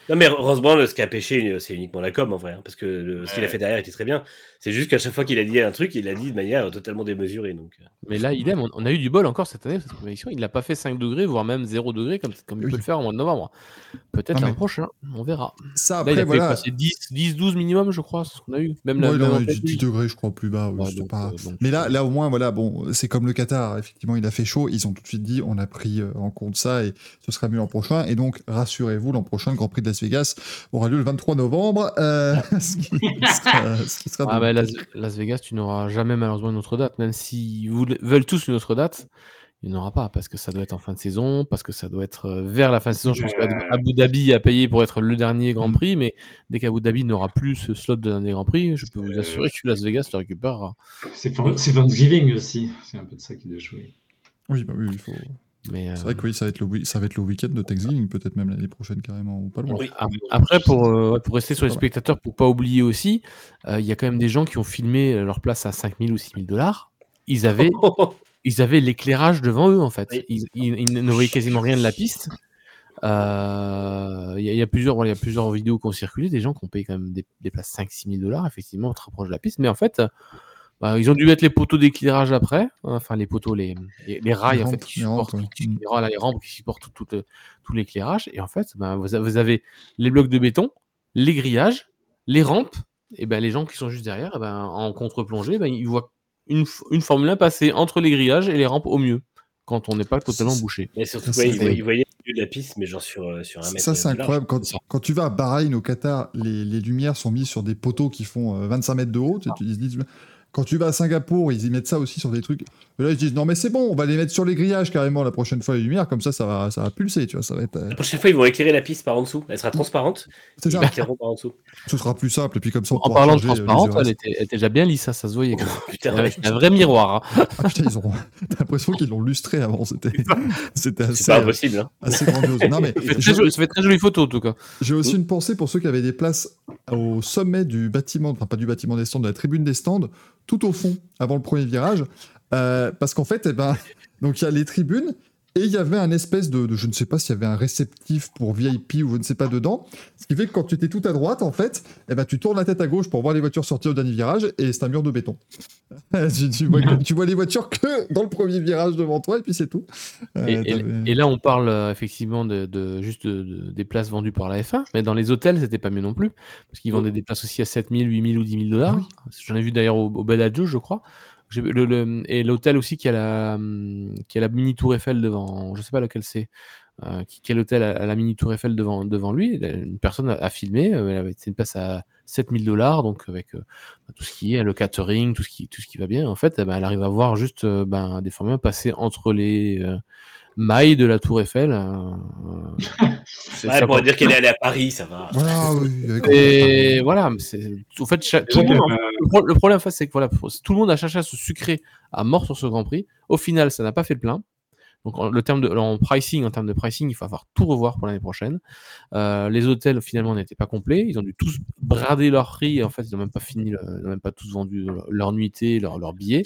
Non, mais Ross Brand, ce qui a pêché, c'est uniquement la com en vrai, hein, parce que le- ce qu'il a fait derrière était très bien. C'est juste qu'à chaque fois qu'il a dit un truc, il l'a dit de manière totalement démesurée. Donc, euh. Mais là, idem, on, on a eu du bol encore cette année, cette. Il n'a pas fait 5 degrés, voire même 0 degrés, comme, comme il Oui. peut le faire au mois de novembre. Peut-être l'an mais- prochain, on verra. ça, Là, après, il a voilà. fait passer 10, 10, 12 minimum, je crois, c'est ce qu'on a eu. Même Ouais, la il même en en a eu tête, 10 degrés, je crois, plus bas. Ouais, donc, pas- euh, donc, Mais là, là, au moins, voilà, bon, c'est comme le Qatar. Effectivement, il a fait chaud. Ils ont tout de suite dit, on a pris euh, en compte ça et ce sera mieux l'an prochain. Et donc, rassurez-vous, l'an prochain, le Grand Prix de Las Vegas aura lieu le 23 novembre. euh, ce qui sera, ce qui sera Ah Las, Las Vegas, tu n'auras jamais malheureusement une autre date. Même s'ils veulent tous une autre date, il n'y en aura pas parce que ça doit être en fin de saison, parce que ça doit être euh, vers la fin de saison. Je pense qu'Abu Dhabi a payé pour être le dernier Grand Mm. Prix, mais dès qu'Abu Dhabi n'aura plus ce slot de dernier Grand Prix, je peux vous Euh. assurer que Las Vegas le récupérera. C'est Thanksgiving aussi. C'est un peu de ça qui doit jouer. Oui, bah oui, il faut. Mais, euh, C'est vrai que oui, ça va être le, wi- ça va être le week-end de Thanksgiving, peut-être même l'année prochaine carrément, ou pas loin. Oui. Ap- Après, pour, euh, pour rester sur les spectateurs, pour pas oublier aussi, euh, il y a quand même des gens qui ont filmé leur place à 5000 ou 6000 dollars. Ils avaient, ils avaient l'éclairage devant eux, en fait. Ils, ils- ils ne voyaient quasiment rien de la piste. Euh, Il y, a- il y a plusieurs, voilà, il y a plusieurs vidéos qui ont circulé, des gens qui ont payé quand même des, des places 5-6 000 dollars, effectivement, très proche de la piste. Mais en fait, euh, bah, ils ont dû mettre les poteaux d'éclairage après, hein, enfin les poteaux, les, les, les rails Les en fait, qui supportent, rampes, ouais. qui- Mm. les rails, les rampes qui supportent tout, tout l'éclairage. Et en fait, ben, vous, avez les blocs de béton, les grillages, les rampes, et ben les gens qui sont juste derrière, en contre-plongée, ben, ils voient une, Formule 1 passer entre les grillages et les rampes au mieux, quand on n'est pas totalement bouché. Mais surtout, ouais, il, voyait, il voyait de la piste, mais genre sur, euh, sur un mètre. Ça, c'est incroyable. Quand, tu vas à Bahreïn, au Qatar, les, les lumières sont mises sur des poteaux qui font euh, 25 mètres de haut. tu sais, tu- ils se disent, quand tu vas à Singapour, ils y mettent ça aussi sur des trucs. Là, ils se disent, non, mais c'est bon, on va les mettre sur les grillages carrément la prochaine fois, les lumières. Comme ça, ça va, ça va pulser, tu vois. Ça va être, euh, La prochaine fois, ils vont éclairer la piste par en dessous. Elle sera transparente. c'est Ils ça. l'éclaireront par en dessous. Ce sera plus simple. Et puis, comme ça, on En parlant de euh, transparente, elle était, elle était déjà bien lisse, ça, ça se voyait. Putain, Ouais, c'était un vrai miroir. hein. Ah, putain, ils ont. T'as l'impression qu'ils l'ont lustré avant. C'était, c'était assez, c'est pas impossible. Hein. assez grandiose. Non, mais Ça fait je- très joli- ça fait très jolie photo, en tout cas. J'ai aussi une pensée pour ceux qui avaient des places au sommet du bâtiment, enfin pas du bâtiment des stands, de la tribune des stands, tout au fond, avant le premier virage. Euh, parce qu'en fait, eh ben, donc il y a les tribunes et il y avait un espèce de, de- je ne sais pas s'il y avait un réceptif pour VIP ou je ne sais pas dedans. Ce qui fait que quand tu étais tout à droite, en fait, eh ben, tu tournes la tête à gauche pour voir les voitures sortir au dernier virage et c'est un mur de béton. tu, tu vois, tu vois les voitures que dans le premier virage devant toi et puis c'est tout. Euh, Et, et- t'avais- et là, on parle euh, effectivement de, de- juste de- de- des places vendues par la F1, mais dans les hôtels, c'était pas mieux non plus, parce qu'ils vendaient des places aussi à 7000, 8000 ou 10 000 dollars. J'en ai vu d'ailleurs au, au Bellagio, je crois. Et l'hôtel aussi qui a la qui a la mini tour Eiffel devant. Je sais pas lequel c'est. euh, qui, quel hôtel a, la mini tour Eiffel devant devant lui. Une personne a, filmé. euh, elle avait une place à 7000 dollars, donc avec euh, tout ce qui est le catering, tout ce qui tout ce qui va bien. En fait, eh ben, elle arrive à voir juste ben, des Formule 1 passer entre les mailles de la tour Eiffel. euh, euh, Ouais, ça, pour dire qu'elle est allée à Paris, ça va. Voilà, oui, avec- Et voilà, fait tout le, monde, pro- problème en fait, c'est que voilà, tout le monde a cherché à se sucrer à mort sur ce Grand Prix. Au final, ça n'a pas fait le plein. Donc en, le terme de en pricing, en termes de pricing, il faut avoir tout revoir pour l'année prochaine. Euh, les hôtels finalement n'étaient pas complets. Ils ont dû tous brader leur prix. Et en fait, ils n'ont même pas fini, le- ils n'ont même pas tous vendu leur, leur nuitée, leur, leur billet.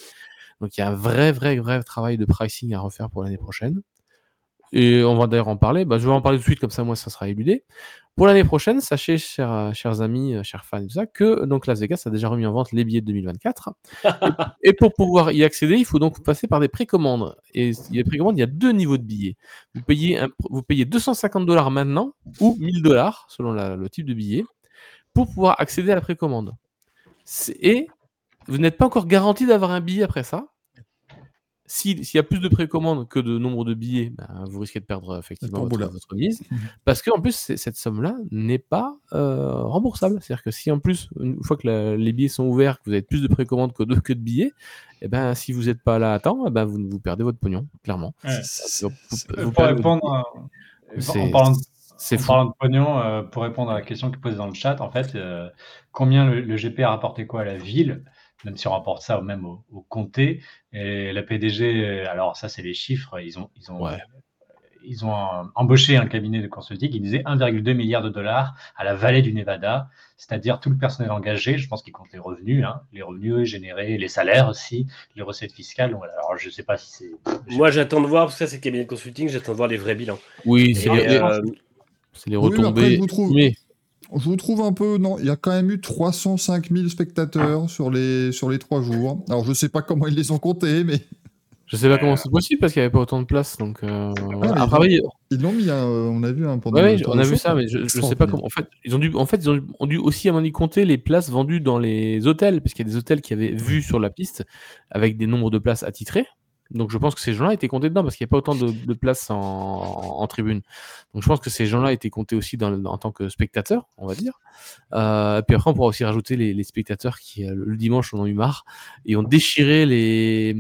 Donc il y a un vrai, vrai, vrai travail de pricing à refaire pour l'année prochaine. Et on va d'ailleurs en parler. Bah, je vais en parler tout de suite, comme ça, moi, ça sera éludé. Pour l'année prochaine, sachez, chers, euh, chers amis, euh, chers fans, tout ça, que donc Las Vegas a déjà remis en vente les billets de 2024. et, et pour pouvoir y accéder, il faut donc passer par des précommandes. Et des précommandes, il y a deux niveaux de billets. Vous payez, un- vous payez 250 dollars maintenant ou 1000 dollars, selon la- le type de billet, pour pouvoir accéder à la précommande. Et vous n'êtes pas encore garanti d'avoir un billet après ça. Si- S'il y a plus de précommandes que de nombre de billets, ben, vous risquez de perdre euh, effectivement votre, mise. Mhm. Parce qu'en plus, cette somme-là n'est pas euh, remboursable. C'est-à-dire que si en plus, une fois que la- les billets sont ouverts, que vous avez plus de précommandes que de, que de billets, et ben, si vous n'êtes pas là à temps, eh ben, vous, vous perdez votre pognon, clairement. Ouais. C'est- Donc, vous- c'est- vous pour perdez votre- répondre, C'est- en parlant de C'est En fou. parlant de pognon, euh, pour répondre à la question qui posait dans le chat, en fait, euh, combien le, le GP a rapporté quoi à la ville, même si on rapporte ça même au, au comté, et la PDG, euh, alors ça c'est les chiffres, ils ont, ils ont, Ouais. ils ont euh, embauché un cabinet de consulting qui disait 1,2 milliard de dollars à la vallée du Nevada, c'est-à-dire tout le personnel engagé, je pense qu'ils comptent les revenus, hein, les revenus générés, les salaires aussi, les recettes fiscales. Alors je ne sais pas si c'est... Moi, j'attends de voir, parce que ça, c'est le cabinet de consulting, j'attends de voir les vrais bilans. Oui, c'est les, euh, c'est les Oui, mais après, retombées. je vous trouve- Mais Je vous trouve un peu. Non, il y a quand même eu 305 000 spectateurs sur les, sur les trois jours. Alors, je sais pas comment ils les ont comptés, mais je sais pas comment c'est possible parce qu'il n'y avait pas autant de place. Donc, euh, mais Après, oui, ils l'ont mis, hein, on a vu hein, pendant Ouais, on a vu ça, mais je, je sais pas comment. En fait, ils ont dû, en fait, ils ont, ont dû aussi à mon avis compter les places vendues dans les hôtels, parce qu'il y a des hôtels qui avaient vu sur la piste avec des nombres de places attitrés. Donc, je pense que ces gens-là étaient comptés dedans parce qu'il n'y a pas autant de, de places en, en tribune. Donc, je pense que ces gens-là étaient comptés aussi dans, en tant que spectateurs, on va dire. Euh, puis après, on pourra aussi rajouter les, les spectateurs qui, euh, le dimanche, en ont eu marre et ont déchiré les,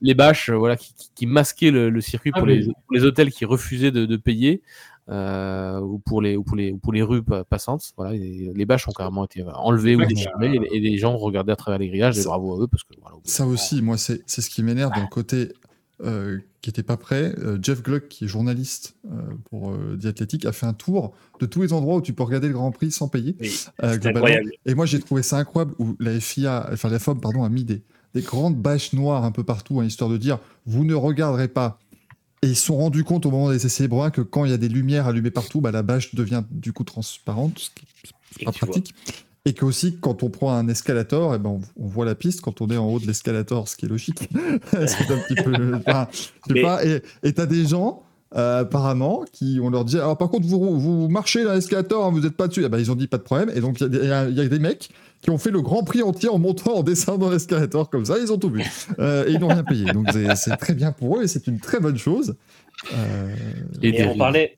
Les, bâches, ouais. voilà, qui, qui- qui masquaient le, le circuit Ah pour, oui. les, pour les hôtels qui refusaient de, de payer euh, ou, pour les, ou, pour les, ou pour les rues pa- passantes. Voilà, les bâches ont carrément été enlevées ou déchirées et, et les gens regardaient à travers les grillages et bravo à eux parce que voilà, au bout Ça aussi, moi, c'est c'est ce qui m'énerve dans le côté euh, qui était pas prêt. Euh, Jeff Gluck, qui est journaliste euh, pour euh, The Athletic, a fait un tour de tous les endroits où tu peux regarder le Grand Prix sans payer. Oui, euh. Et moi, j'ai trouvé ça incroyable où la FIA, enfin la FOM, pardon, a mis des, des grandes bâches noires un peu partout, hein, histoire de dire vous ne regarderez pas. Et ils se sont rendus compte au moment des essais bruns que quand il y a des lumières allumées partout, bah, la bâche devient du coup transparente, ce qui Et n'est pas vois. pratique. Et que aussi, quand on prend un escalator, eh ben, on, on voit la piste quand on est en haut de l'escalator, ce qui est logique. c'est un petit peu. enfin, je sais Mais- pas. Et et t'as des gens. euh, apparemment, qui on leur dit alors par contre vous, vous marchez dans l'escalator, hein, vous n'êtes pas dessus. Eh ben, ils ont dit pas de problème. Et donc y y, il y a des mecs qui ont fait le Grand Prix entier en montant, en descendant l'escalator comme ça. Ils ont tout vu Euh, et ils n'ont rien payé. Donc c'est- très bien pour eux et c'est une très bonne chose. Euh, Et on parlait,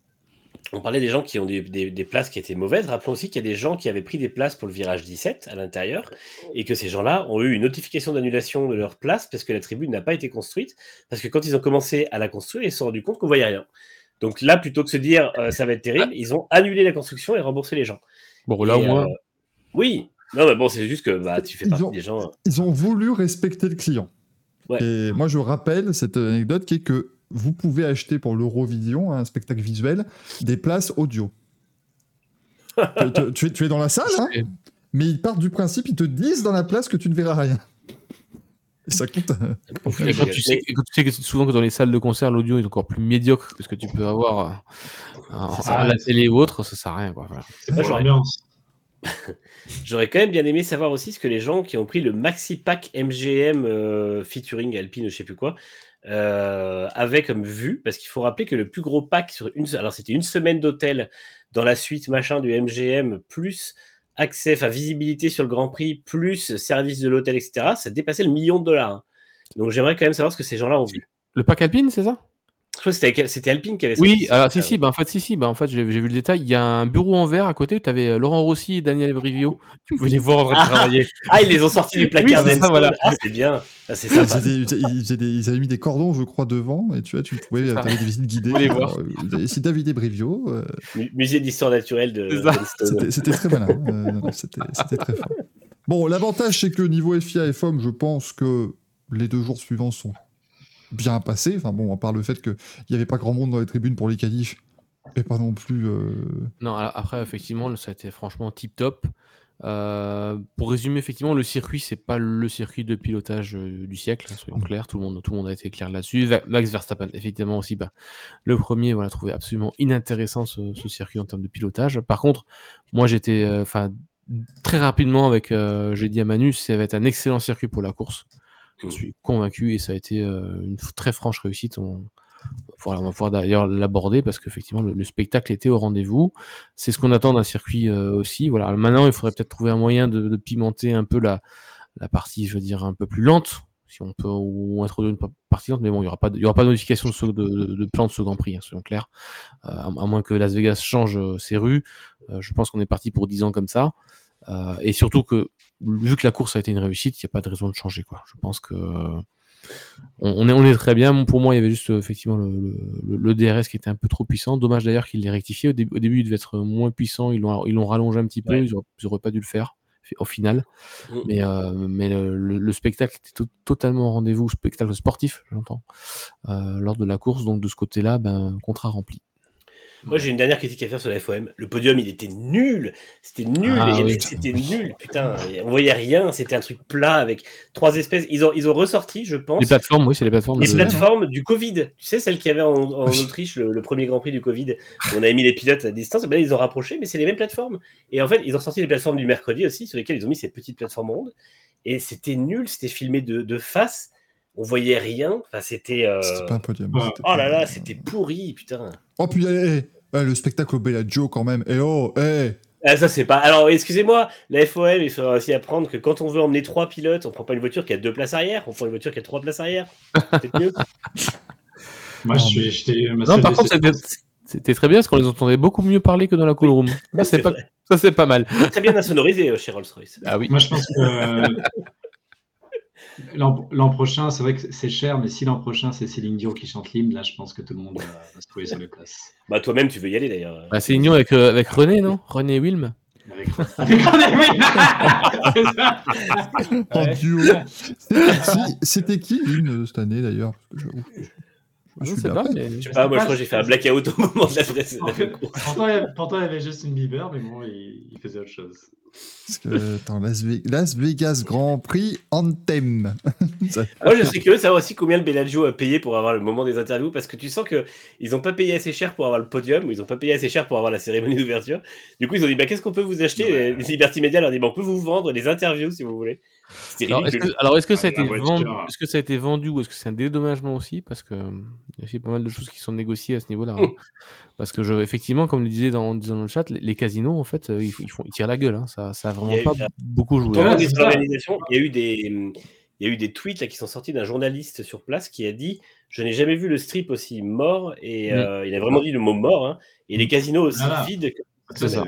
on parlait des gens qui ont des, des- des places qui étaient mauvaises. Rappelons aussi qu'il y a des gens qui avaient pris des places pour le virage 17 à l'intérieur et que ces gens-là ont eu une notification d'annulation de leur place parce que la tribune n'a pas été construite. Parce que quand ils ont commencé à la construire, ils se sont rendus compte qu'on voyait rien. Donc là, plutôt que de se dire euh, ça va être terrible, ils ont annulé la construction et remboursé les gens. Bon, là, au moins, euh, oui. Non, mais bon, c'est juste que bah, tu fais Ils partie ont- des gens. euh, ils ont voulu respecter le client. Ouais. Et moi, je rappelle cette anecdote qui est que vous pouvez acheter pour l'Eurovision, un spectacle visuel, des places audio. tu, tu- tu es, dans la salle, hein, mais ils partent du principe, ils te disent dans la place que tu ne verras rien. Et ça euh, Et quand tu, sais, et quand tu sais que souvent que dans les salles de concert, l'audio est encore plus médiocre que ce que tu peux avoir euh, à la télé ou autre, ça sert à rien. Quoi. Voilà. C'est j'aurais- l'ambiance. J'aurais quand même bien aimé savoir aussi ce que les gens qui ont pris le Maxi Pack MGM euh, featuring Alpine, je sais plus quoi, euh, avaient comme vue, parce qu'il faut rappeler que le plus gros pack sur une, alors c'était une semaine d'hôtel dans la suite machin du MGM plus accès, enfin visibilité sur le Grand Prix, plus service de l'hôtel, etc., ça dépassait le million de dollars. hein. Donc j'aimerais quand même savoir ce que ces gens-là ont vu. Le pack Alpine, c'est ça? Je crois que c'était Alpine qui avait Oui, ça. alors si, si, bah, en fait, si, si, bah, en fait, j'ai vu le détail. Il y a un bureau en verre à côté où tu avais Laurent Rossi et Daniel Brivio. Tu pouvais les voir en de Ah. travailler. Ah, ils les ont sortis du placard Oui, c'est ça, d'Enstone. voilà. Ah, c'est bien. Ah, c'est Ils, sympa. des- ils faisaient des- ils avaient mis des cordons, je crois, devant, et tu vois, tu pouvais, C'est ça. avais des visites guidées. Les voir. Alors, euh, C'est David et Brivio. euh, Mu- Musée d'histoire naturelle de C'est. C'était très malin. euh, c'était très fort. Bon, l'avantage, c'est que niveau FIA et FOM, je pense que les deux jours suivants sont bien passés. Enfin bon, à part le fait qu'il n'y avait pas grand monde dans les tribunes pour les qualifs, et pas non plus. euh, Non, alors après, effectivement, ça a été franchement tip top. Euh, pour résumer, effectivement, le circuit, c'est pas le circuit de pilotage euh, du siècle, hein, soyons clairs. Tout le monde, tout le monde a été clair là-dessus. Max Verstappen, effectivement aussi, bah, le premier, voilà, trouvé absolument inintéressant ce, ce circuit en termes de pilotage. Par contre, moi, j'étais, euh, enfin, très rapidement avec, j'ai dit à Manu, ça va être un excellent circuit pour la course. Je suis convaincu et ça a été euh, une très franche réussite. On, voilà, on va pouvoir d'ailleurs l'aborder parce qu'effectivement le, le spectacle était au rendez-vous. C'est ce qu'on attend d'un circuit euh, aussi. Voilà. Maintenant, il faudrait peut-être trouver un moyen de, de pimenter un peu la, la partie, je veux dire, un peu plus lente, si on peut, ou introduire une pa- partie lente. Mais bon, il n'y aura pas de, il y aura pas de modification de, ce- de, de- de plan de ce Grand Prix, hein, soyons clairs. Euh, à, à moins que Las Vegas change ses rues. Euh, je pense qu'on est parti pour 10 ans comme ça. Et surtout que, vu que la course a été une réussite, il n'y a pas de raison de changer. Quoi. Je pense que on, on est, on est très bien. Pour moi, il y avait juste euh, effectivement le, le- le DRS qui était un peu trop puissant. Dommage d'ailleurs qu'il l'ait rectifié. Au, début- au début, il devait être moins puissant. Ils l'ont ils l'ont rallongé un petit peu. Ouais. Ils auraient, ils auraient pas dû le faire au final. Mm. Mais, euh, mais le, le- le spectacle était to- totalement au rendez-vous, spectacle sportif, j'entends, euh, lors de la course. Donc de ce côté-là, ben, contrat rempli. Moi, j'ai une dernière critique à faire sur la FOM. Le podium, il était nul. C'était nul. Ah, oui. C'était nul. Putain, on voyait rien. C'était un truc plat avec trois espèces. Ils ont, ils ont ressorti, je pense, Les plateformes, oui, c'est les plateformes. les de- plateformes du Covid. Tu sais, celles qu'il y avait en. Autriche, le, le premier Grand Prix du Covid. où on avait mis les pilotes à distance. Ben, ils ont rapproché, mais c'est les mêmes plateformes. Et en fait, ils ont sorti les plateformes du mercredi aussi, sur lesquelles ils ont mis ces petites plateformes rondes. Et c'était nul. C'était filmé de, de face. On voyait rien. Enfin, c'était. euh, C'était pas un podium. Ouais. c'était Oh là là, c'était pourri, putain. Oh, puis eh, eh, eh, le spectacle au Bellagio quand même. Et oh, eh Ah, ça, c'est pas. Alors, excusez-moi, la FOM, il faudra aussi apprendre que quand on veut emmener trois pilotes, on prend pas une voiture qui a deux places arrière, on prend une voiture qui a trois places arrière. C'est mieux. Moi, Non, je suis. mais- Non, par contre, c'était très bien parce qu'on les entendait beaucoup mieux parler que dans la cool room. Ça, c'est pas, vrai. ça, c'est pas mal. Très bien insonorisé euh, chez Rolls-Royce. Ah oui. Moi, je pense que euh, l'an prochain, c'est vrai que c'est cher, mais si l'an prochain c'est Céline Dion qui chante l'hymne, là, je pense que tout le monde va, va se trouver sur les places. Bah, toi-même, tu veux y aller d'ailleurs. Bah, c'est union avec, euh, avec René, non? René Wilm Avec. En Ouais. duo. C'était qui, qui l'hymne cette année d'ailleurs? Je- sais pas, mais... Je sais pas, moi, je crois que j'ai fait un blackout au moment de la, course. pourtant, il y avait- pourtant, il y avait Justin Bieber, mais bon, il, il faisait autre chose. Parce que, attends, Las, Ve- Las Vegas Grand Prix Anthem. Ça- Moi, je serais curieux de savoir aussi combien le Bellagio a payé pour avoir le moment des interviews, parce que tu sens que ils n'ont pas payé assez cher pour avoir le podium, ou ils n'ont pas payé assez cher pour avoir la cérémonie d'ouverture. Du coup, ils ont dit bah, qu'est-ce qu'on peut vous acheter Ouais. Les Liberty Media leur dit bah, on peut vous vendre des interviews si vous voulez. Alors, est-ce que, alors, est-ce que ça a Ah, été vendu, est-ce que ça a été vendu ou est-ce que c'est un dédommagement aussi? Parce que euh, il y a aussi pas mal de choses qui sont négociées à ce niveau-là. hein. Parce que je, effectivement, comme le disait dans, le chat, les, les casinos, en fait, euh, ils, font- ils, font, ils tirent la gueule. hein. Ça, ça a vraiment Il y a eu pas beaucoup joué. Il y a eu des, hum, il y a eu des tweets là, qui sont sortis d'un journaliste sur place qui a dit Je n'ai jamais vu le strip aussi mort. Et Mm. euh, il a vraiment dit le mot mort. hein, et les casinos aussi Voilà. vides. que- C'est ça.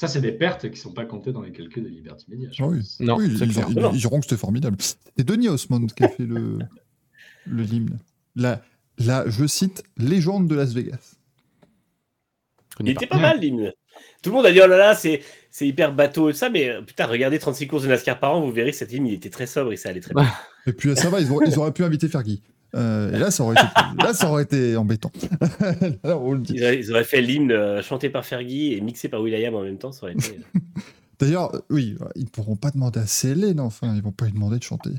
Ça, c'est des pertes qui ne sont pas comptées dans les calculs de Liberty Media. je Ah oui. Non, oui, c'est ils, clair. ils- Non. ils diront que c'était formidable. C'était Denis Osmond qui a fait le, le hymne. La, la, je cite, légende de Las Vegas. Il était pas mal l'hymne. Tout le monde a dit Oh là là, c'est c'est hyper bateau et tout ça. Mais euh, putain, regardez 36 courses de NASCAR par an, vous verrez que cet hymne il était très sobre et ça allait très bien. Et puis ça va, ils auraient, ils auraient pu inviter Fergie. Euh, et là, ça aurait été, là, ça aurait été embêtant. Là, on le dit. Ils auraient, ils auraient fait l'hymne euh, chanté par Fergie et mixé par Will.i.am en même temps. Ça aurait été. euh, D'ailleurs, oui, ils ne pourront pas demander à Céline, enfin, ils vont pas lui demander de chanter.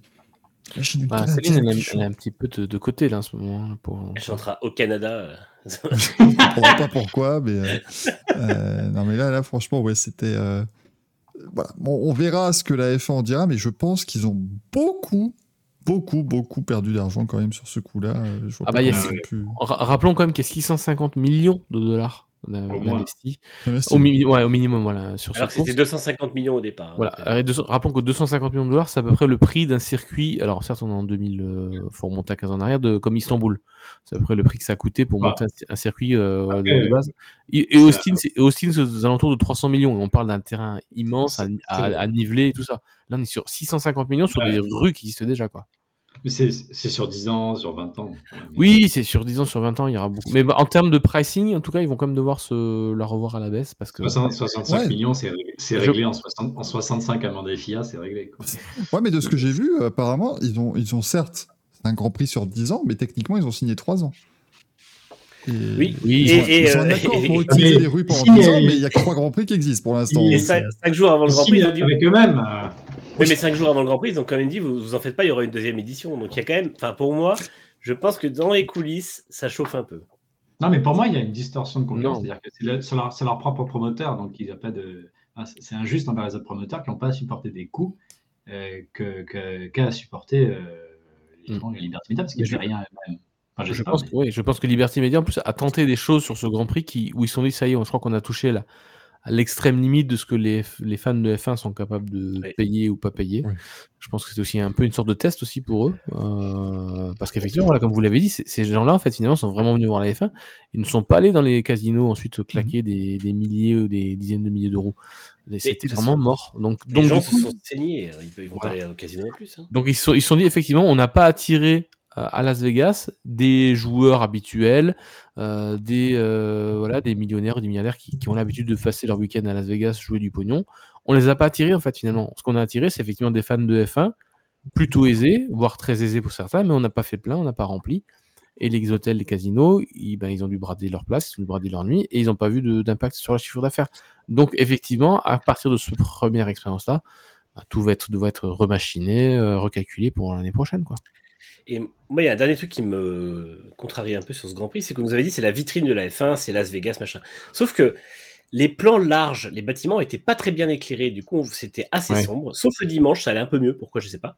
Bah, Céline, elle, est- elle est un petit peu de, de côté là en ce moment. pour... Elle chantera au Canada. Je ne comprends pas pourquoi, mais euh, euh, non, mais là, là, franchement, ouais, c'était. euh, voilà. Bon, on verra ce que la F1 en dira, mais je pense qu'ils ont beaucoup, beaucoup, beaucoup perdu d'argent quand même sur ce coup-là. Euh, Ah bah, Rappelons quand même qu'il y a 650 millions de dollars a, Au mi- ouais, minimum, voilà, sur Alors c'était course. 250 millions au départ. hein, Voilà. Rappelons que 250 millions de dollars, c'est à peu près le prix d'un circuit. Alors, certes, on est en 2000, euh, faut remonter à 15 ans en arrière, de, comme Istanbul. C'est à peu près le prix que ça a coûté pour Ah. monter un, un circuit euh, de- Après, de, base. Et, Austin, c'est aux alentours de 300 millions. On parle d'un terrain immense à niveler et tout ça. Là, on est sur 650 millions sur Ouais. des rues qui existent déjà, quoi. Mais c'est c'est sur 10 ans, sur 20 ans. Oui, c'est sur 10 ans, sur 20 ans, il y aura beaucoup. Mais bah, en termes de pricing, en tout cas, ils vont quand même devoir se la revoir à la baisse parce que. 60, 65 Ouais. millions, c'est réglé, c'est Je- réglé en, 60 en 65 à des FIA, c'est réglé. quoi. Ouais, mais de ce que j'ai vu, apparemment, ils ont, ils ont certes un grand prix sur 10 ans, mais techniquement, ils ont signé 3 ans. Et- Oui. Oui, Ils Et- sont, et, ils sont d'accord pour utiliser mais- les rues pendant si, 10 ans, mais- mais il y a que 3 grands prix qui existent pour l'instant. Et donc, cinq, euh, cinq jours avant le Grand Prix, ils ont dit. avec eux-mêmes. Oui, mais 5 jours avant le Grand Prix, ils ont quand même dit vous, vous en faites pas, il y aura une deuxième édition. Donc il y a quand même, enfin pour moi, je pense que dans les coulisses, ça chauffe un peu. Non, mais pour moi, il y a une distorsion de concurrence. C'est-à-dire que c'est le- c'est leur, c'est leur propre promoteur, donc il a pas de. c'est- C'est injuste envers les autres promoteurs qui n'ont pas à supporter des coûts euh, que- que- qu'a à supporter euh, les, Mm. les Liberty Media, parce qu'ils fait rien eux-mêmes. Enfin, Je pense, mais- que, oui, je pense que Liberty Media en plus a tenté des choses sur ce Grand Prix qui, où ils se sont dit ça y est, je crois qu'on a touché la- à l'extrême limite de ce que les, les fans de F1 sont capables de Oui. payer ou pas payer. Oui. Je pense que c'est aussi un peu une sorte de test aussi pour eux. euh, parce qu'effectivement, voilà, comme vous l'avez dit, ces gens-là, en fait, finalement, sont vraiment venus voir la F1. Ils ne sont pas allés dans les casinos ensuite claquer des, des milliers ou des dizaines de milliers d'euros. C'était vraiment mort. Donc, Les donc, gens se sont saignés, ils, vont Voilà. pas aller au casino en plus. hein. donc ils se sont, ils se sont dit effectivement, on n'a pas attiré euh, à Las Vegas des joueurs habituels, euh, des euh, voilà, des millionnaires, ou des milliardaires qui, ont l'habitude de passer leur week-end à Las Vegas jouer du pognon. On les a pas attirés en fait finalement. Ce qu'on a attiré, c'est effectivement des fans de F1 plutôt aisés, voire très aisés pour certains, mais on n'a pas fait plein, on n'a pas rempli. Et les hôtels, les casinos, ils, ben, ils ont dû brader leur place, ils ont dû brader leur nuit, et ils n'ont pas vu d'impact sur le chiffre d'affaires. Donc effectivement, à partir de cette première expérience-là, ben, tout va être, doit être remachiné, euh, recalculé pour l'année prochaine. Quoi. Et moi, il y a un dernier truc qui me contrarie un peu sur ce Grand Prix, c'est que vous nous avez dit c'est la vitrine de la F1, c'est Las Vegas, machin. Sauf que les plans larges, les bâtiments étaient pas très bien éclairés, du coup c'était assez Ouais. sombre. Sauf le dimanche, ça allait un peu mieux, pourquoi je sais pas.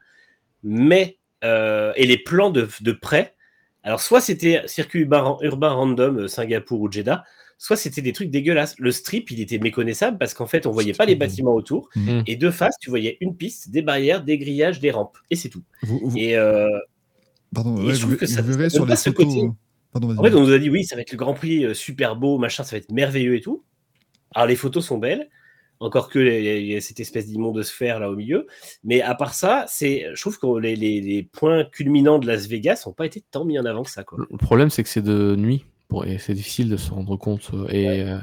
Mais euh, et les plans de, de près, alors soit c'était circuit urbain, urbain random euh, Singapour ou Jeddah, soit c'était des trucs dégueulasses. Le strip, il était méconnaissable parce qu'en fait on voyait pas les bâtiments autour Mm. et de face tu voyais une piste, des barrières, des grillages, des rampes et c'est tout. vous, vous- Et euh, pardon, ouais, je trouve vous, que ça- vous verrez sur les photos. côté. Pardon, vas-y. En fait, on nous a dit oui, ça va être le Grand Prix euh, super beau, machin, ça va être merveilleux et tout. Alors les photos sont belles, encore que il y a cette espèce d'immonde sphère là au milieu. Mais à part ça, c'est, je trouve que les, les- les points culminants de Las Vegas n'ont pas été tant mis en avant que ça. Quoi. Le problème, c'est que c'est de nuit. Pour, et c'est difficile de se rendre compte. euh, Et euh,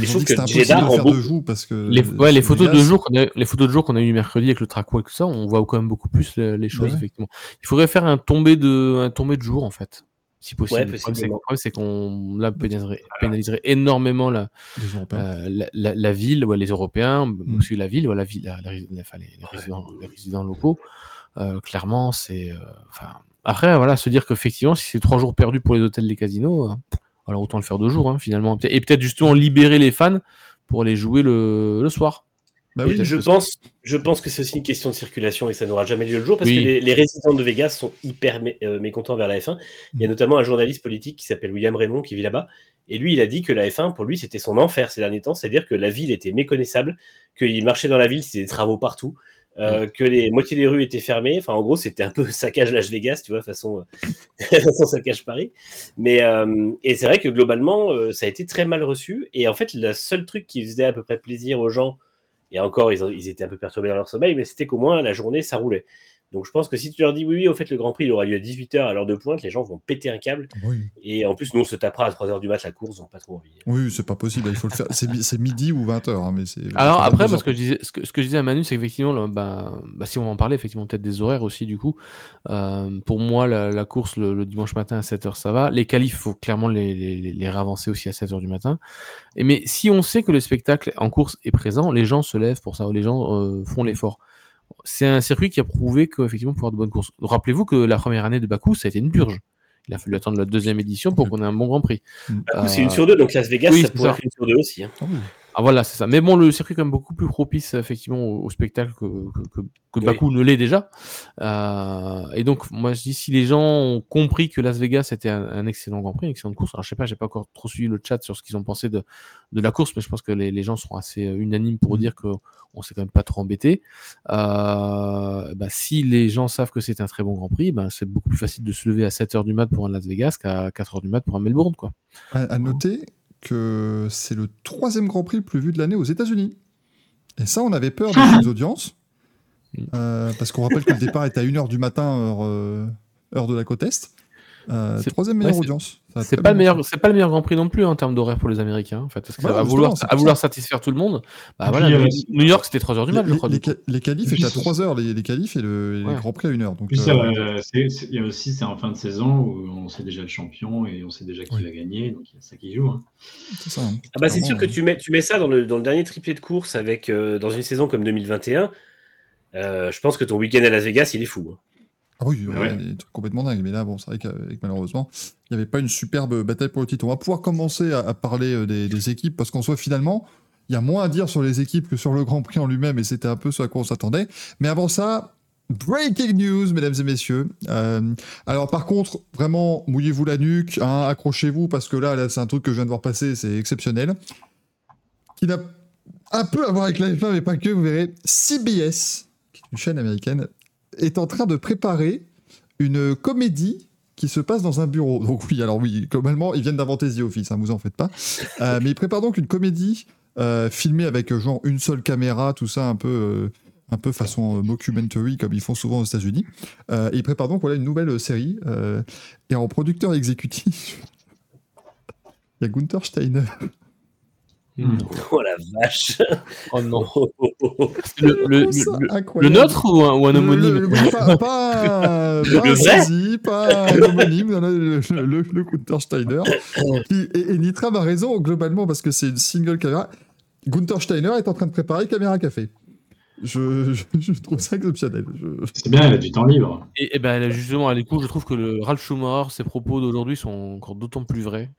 Ils je trouve que que Jeddah de parce que. les, ouais, les c'est photos de jour qu'on a, les photos de jour qu'on a eu mercredi avec le track et tout ça, on voit quand même beaucoup plus les, les choses Ouais. effectivement. Il faudrait faire un tombé de, un tombé de jour en fait, si possible. Ouais, le problème, c'est qu'on là pénaliserait, pénaliserait énormément la, euh, la, la- la ville, ouais, les Européens, Mm. aussi la ville, ouais, la ville, la- la- la- enfin, les, les résidents, les résidents locaux. Euh, clairement, c'est, euh, après, voilà, se dire qu'effectivement, si c'est trois jours perdus pour les hôtels, les casinos, euh, alors autant le faire deux jours, hein, finalement, et peut-être justement libérer les fans pour les jouer le, le soir. Bah oui, je, pense, je pense que c'est aussi une question de circulation et ça n'aura jamais lieu le jour parce Oui. que les, les résidents de Vegas sont hyper mé- euh, mécontents vers la F1. Il y a notamment un journaliste politique qui s'appelle William Raymond qui vit là-bas. Et lui, il a dit que la F1, pour lui, c'était son enfer ces derniers temps. C'est-à-dire que la ville était méconnaissable, qu'il marchait dans la ville, c'était des travaux partout, euh, que les moitiés des rues étaient fermées. Enfin, en gros, c'était un peu saccage Las Vegas, tu vois, façon, euh, façon saccage Paris. Mais, euh, et c'est vrai que globalement, euh, ça a été très mal reçu. Et en fait, le seul truc qui faisait à peu près plaisir aux gens, et encore, ils, ils étaient un peu perturbés dans leur sommeil, mais c'était qu'au moins la journée, ça roulait. Donc je pense que si tu leur dis oui, oui, au fait, le Grand Prix, il aura lieu à 18h à l'heure de pointe, les gens vont péter un câble. Oui, Et en plus, nous, on se tapera à 3h du mat la course, ils n'ont pas trop envie. oui c'est pas possible. Il faut le faire. C'est mi- c'est midi ou 20h. Hein, mais c'est- Alors c'est après, 22 parce que je disais, ce que, ce que je disais à Manu, c'est qu'effectivement, là, bah, bah, si on en parlait, effectivement, peut-être des horaires aussi, du coup. euh, pour moi, la, la course le, le dimanche matin à 7h, ça va. Les qualifs, il faut clairement les, les, les ravancer aussi à 7h du matin. Et, mais si on sait que le spectacle en course est présent, les gens se lèvent pour ça, les gens euh, font l'effort. C'est un circuit qui a prouvé qu'effectivement, pour avoir de bonnes courses. Rappelez-vous que la première année de Bakou, ça a été une purge. Il a fallu attendre la deuxième édition pour qu'on ait un bon Grand Prix. Bah, Euh, c'est une sur deux, donc Las Vegas, oui, ça c'est pourrait ça. être une sur deux aussi. hein. Ah voilà, c'est ça. Mais bon, le circuit est quand même beaucoup plus propice effectivement au, au spectacle que, que, que, Oui. Bakou ne l'est déjà. Euh, et donc, moi je dis, si les gens ont compris que Las Vegas était un, un excellent Grand Prix, une excellente course, alors je sais pas, j'ai pas encore trop suivi le chat sur ce qu'ils ont pensé de, de la course, mais je pense que les, les gens seront assez euh, unanimes pour Mhm. dire que on s'est quand même pas trop embêté. Euh, bah, si les gens savent que c'est un très bon Grand Prix, bah, c'est beaucoup plus facile de se lever à 7h du mat pour un Las Vegas qu'à 4h du mat pour un Melbourne, quoi. À, à noter que c'est le troisième Grand Prix le plus vu de l'année aux États-Unis. Et ça, on avait peur des audiences. Euh, parce qu'on rappelle que le départ est à 1h du matin, heure, euh, heure de la côte Est. Euh, C'est- troisième meilleure ouais, audience. C'est pas le meilleur, c'est pas le meilleur Grand Prix non plus hein, en termes d'horaire pour les Américains. En fait, parce que Ouais, à vouloir, à satisfaire tout le monde, bah Et voilà, puis, euh, New- York c'était 3 heures du Les, mat, je les- crois. les les qualifs étaient à c'est- 3h, les, les qualifs, et le, les Ouais. Grands Prix à 1h. Donc, Puis ça, euh, il y a aussi, c'est en fin de saison où on sait déjà le champion et on sait déjà qui Oui. va gagner, donc il y a ça qui joue. hein. c'est hein. Ah bah sûr que hein. tu mets, tu mets ça dans le, dans le dernier triplé de course avec euh, dans une saison comme 2021. euh, je pense que ton week-end à Las Vegas, il est fou. Ah oui, ouais, Ouais. des trucs complètement dingues. Mais là, bon, c'est vrai qu'avec malheureusement, il n'y avait pas une superbe bataille pour le titre. On va pouvoir commencer à, à parler euh, des, des équipes parce qu'en soit, finalement, il y a moins à dire sur les équipes que sur le Grand Prix en lui-même et c'était un peu ce à quoi on s'attendait. Mais avant ça, breaking news, mesdames et messieurs. Euh, alors, par contre, vraiment, mouillez-vous la nuque, hein, accrochez-vous parce que là, là c'est un truc que je viens de voir passer, c'est exceptionnel. Qui n'a un peu à voir avec la F1, mais pas que, vous verrez. CBS, qui est une chaîne américaine, est en train de préparer une comédie qui se passe dans un bureau. Donc oui, alors oui, globalement, ils viennent d'inventer The Office, hein, vous en faites pas. Euh, mais ils préparent donc une comédie euh, filmée avec euh, genre une seule caméra, tout ça un peu, euh, un peu façon mockumentary comme ils font souvent aux États-Unis. Et ils préparent donc voilà une nouvelle série. et en producteur exécutif, il y a Gunther Steiner. Hmm. Oh la vache Oh non. Oh, oh, oh. Le, le- Oh, nôtre ou un, ou un Le- homonyme le- le- pas, pas, un- Le pas un vrai sosie, pas un homonyme, le, le, le Gunther Steiner. Qui- et, et Nitram a raison globalement parce que c'est une single caméra. Gunther Steiner est en train de préparer Caméra Café. Je, je, je trouve ça exceptionnel. Je- C'est bien, elle a du temps libre. Et, et ben justement, à l'écoute, je trouve que le Ralph Schumacher, ses propos d'aujourd'hui sont encore d'autant plus vrais.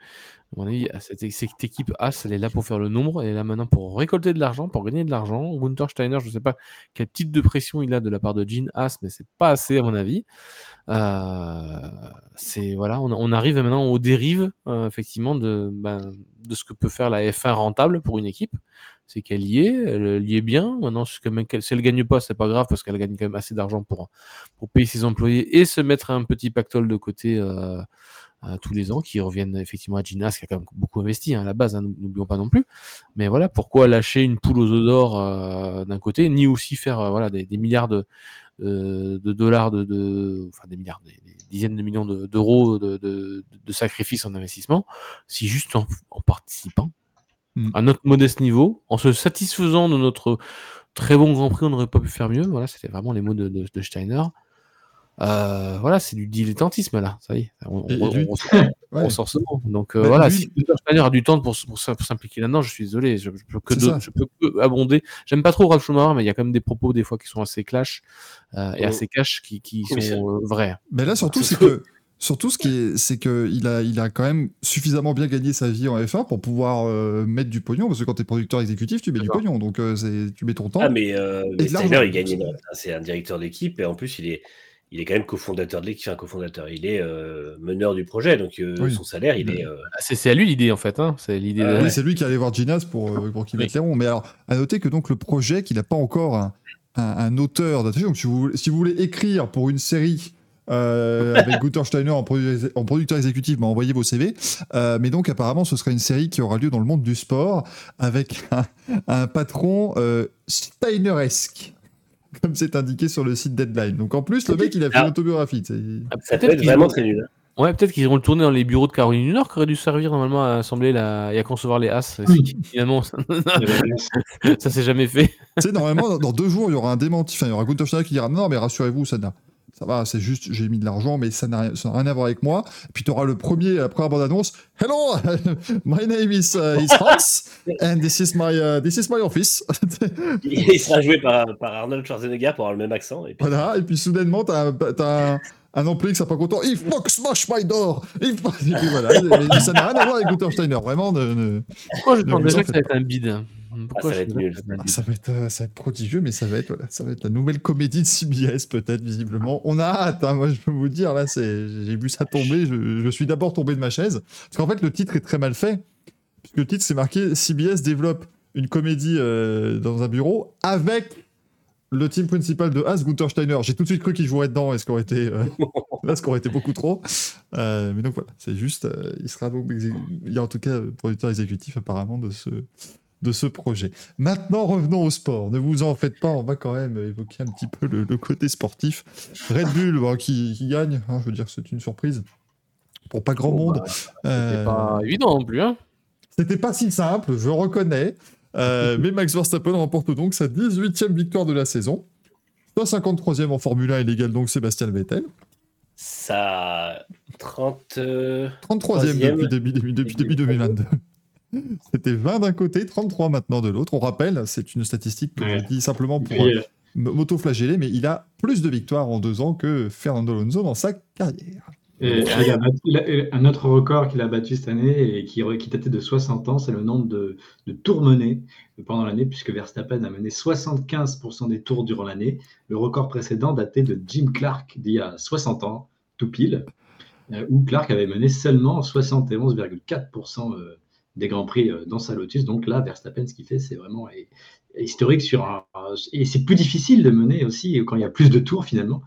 À mon avis, cette, cette équipe As, elle est là pour faire le nombre, elle est là maintenant pour récolter de l'argent, pour gagner de l'argent. Gunther Steiner, je ne sais pas quel type de pression il a de la part de Gene As, mais c'est pas assez à mon avis. Euh, c'est voilà, on, on arrive maintenant aux dérives euh, effectivement de, ben, de ce que peut faire la F1 rentable pour une équipe. C'est qu'elle y est, elle y est bien. Maintenant, si elle, elle gagne pas, c'est pas grave parce qu'elle gagne quand même assez d'argent pour, payer ses employés et se mettre un petit pactole de côté euh, euh, tous les ans qui reviennent effectivement à Ginas qui a quand même beaucoup investi hein, à la base, hein, n'oublions pas non plus. Mais voilà, pourquoi lâcher une poule aux œufs d'or euh, d'un côté, ni aussi faire voilà des, milliards de, dollars, de, enfin des milliards, des, dizaines de millions de- d'euros de, sacrifices en investissement, si juste en participant Mm. à notre modeste niveau, en se satisfaisant de notre très bon Grand Prix, on n'aurait pas pu faire mieux. Voilà, c'était vraiment les mots de, de, de Steiner. Euh, voilà, c'est du dilettantisme là, ça y est. On, on- on- Ouais. sort ce mot. Donc euh, Bah, voilà, lui- si Steiner a du temps pour, pour, s- pour s'impliquer là-dedans, je suis désolé, je, je peux que, de- je peux que abonder. J'aime pas trop Ralph Schumacher, mais il y a quand même des propos des fois qui sont assez clash euh, et Oh. assez cash qui, qui Oui, ça- sont vrais. Mais là, surtout, c'est que. Surtout, ce qui est, c'est que il a, il a quand même suffisamment bien gagné sa vie en F1 pour pouvoir euh, mettre du pognon, parce que quand t'es producteur exécutif, tu mets du pognon, donc euh, c'est, tu mets ton temps. Ah mais, euh, mais Steiner, il gagne. C'est un directeur d'équipe et en plus il est, il est quand même cofondateur de l'équipe, enfin cofondateur. Il est euh, meneur du projet, donc euh, Oui. son salaire il est. euh, Ah, C'est c'est à lui l'idée en fait, hein. c'est l'idée. Ah de- Oui, c'est lui qui allait voir Ginas pour, euh, pour qu'il Oui. mette les ronds. Mais alors, à noter que donc le projet, qu'il n'a pas encore un, un- un auteur d'attaché. Donc, si vous, si vous voulez écrire pour une série euh, avec Gunther Steiner en, produ- en producteur exécutif, bah, envoyez vos CV. Euh, mais donc, apparemment, ce sera une série qui aura lieu dans le monde du sport avec un, un patron euh, Steineresque. Comme c'est indiqué sur le site Deadline. Donc en plus, le mec, il a fait Ah. une autobiographie. tu sais. Ah, ça peut peut-être être vraiment très nul. hein. Ouais, peut-être qu'ils iront le tourner dans les bureaux de Caroline du Nord, qui aurait dû servir normalement à assembler la... et à concevoir les As. Finalement, ça, ça s'est jamais fait. Tu sais, normalement, dans, dans deux jours, il y aura un démenti. Enfin, il y aura Gunther Steiner qui dira non, mais rassurez-vous, ça n'a. Ça va, c'est juste, j'ai mis de l'argent, mais ça n'a rien, à voir avec moi. Puis tu auras le premier, la première bande-annonce. Hello, my name is, uh, is Hans, and this is my, uh, this is my office. Il sera joué par, par Arnold Schwarzenegger pour avoir le même accent. Et puis, voilà, et puis soudainement, t'as un, t'as un, un employé qui sera pas content. Faut que smash my door. Et puis voilà, ça n'a rien à voir avec Gunther Steiner, vraiment. Ne, ne- Moi, je pense déjà que ça va être un bide. Pourquoi ça va être suis nul. là Ah, ça, va être, ça va être prodigieux, mais ça va être, voilà, ça va être la nouvelle comédie de CBS, peut-être, visiblement. On a hâte, hein, moi, je peux vous dire, là, c'est, j'ai vu ça tomber, je, je suis d'abord tombé de ma chaise. Parce qu'en fait, le titre est très mal fait, puisque le titre, c'est marqué CBS développe une comédie euh, dans un bureau avec le team principal de As, Gunther Steiner. J'ai tout de suite cru qu'il jouerait dedans, et ce qui aurait été, euh, là, ce qui aurait été beaucoup trop. Euh, mais donc voilà, c'est juste, il sera donc, il y a en tout cas producteur exécutif apparemment de ce, de ce projet. Maintenant, revenons au sport. Ne vous en faites pas, on va quand même évoquer un petit peu le, le côté sportif. Red Bull bon, qui, qui gagne, hein, je veux dire, c'est une surprise pour pas grand Bon, monde. bah, C'était Euh, pas évident non plus. Hein. C'était pas si simple, je reconnais. Euh, mais Max Verstappen remporte donc sa 18e victoire de la saison. Sa 53e en Formule 1 et l'égale donc Sébastien Vettel. Ça 30. euh, 33e Troisième. depuis début, début, depuis début 2022. C'était 20 d'un côté, 33 maintenant de l'autre. On rappelle, c'est une statistique que Ouais. je dis simplement pour euh, m'auto-flageller, mais il a plus de victoires en deux ans que Fernando Alonso dans sa carrière. Et il a battu- il a- et un autre record qu'il a battu cette année et qui, qui datait de 60 ans, c'est le nombre de, de tours menés pendant l'année, puisque Verstappen a mené 75% des tours durant l'année. Le record précédent datait de Jim Clark d'il y a 60 ans, tout pile, euh, où Clark avait mené seulement 71,4% euh, des Grands Prix euh, dans sa Lotus. Donc là, Verstappen, ce qu'il fait, c'est vraiment historique sur un. Et c'est plus difficile de mener aussi quand il y a plus de tours finalement.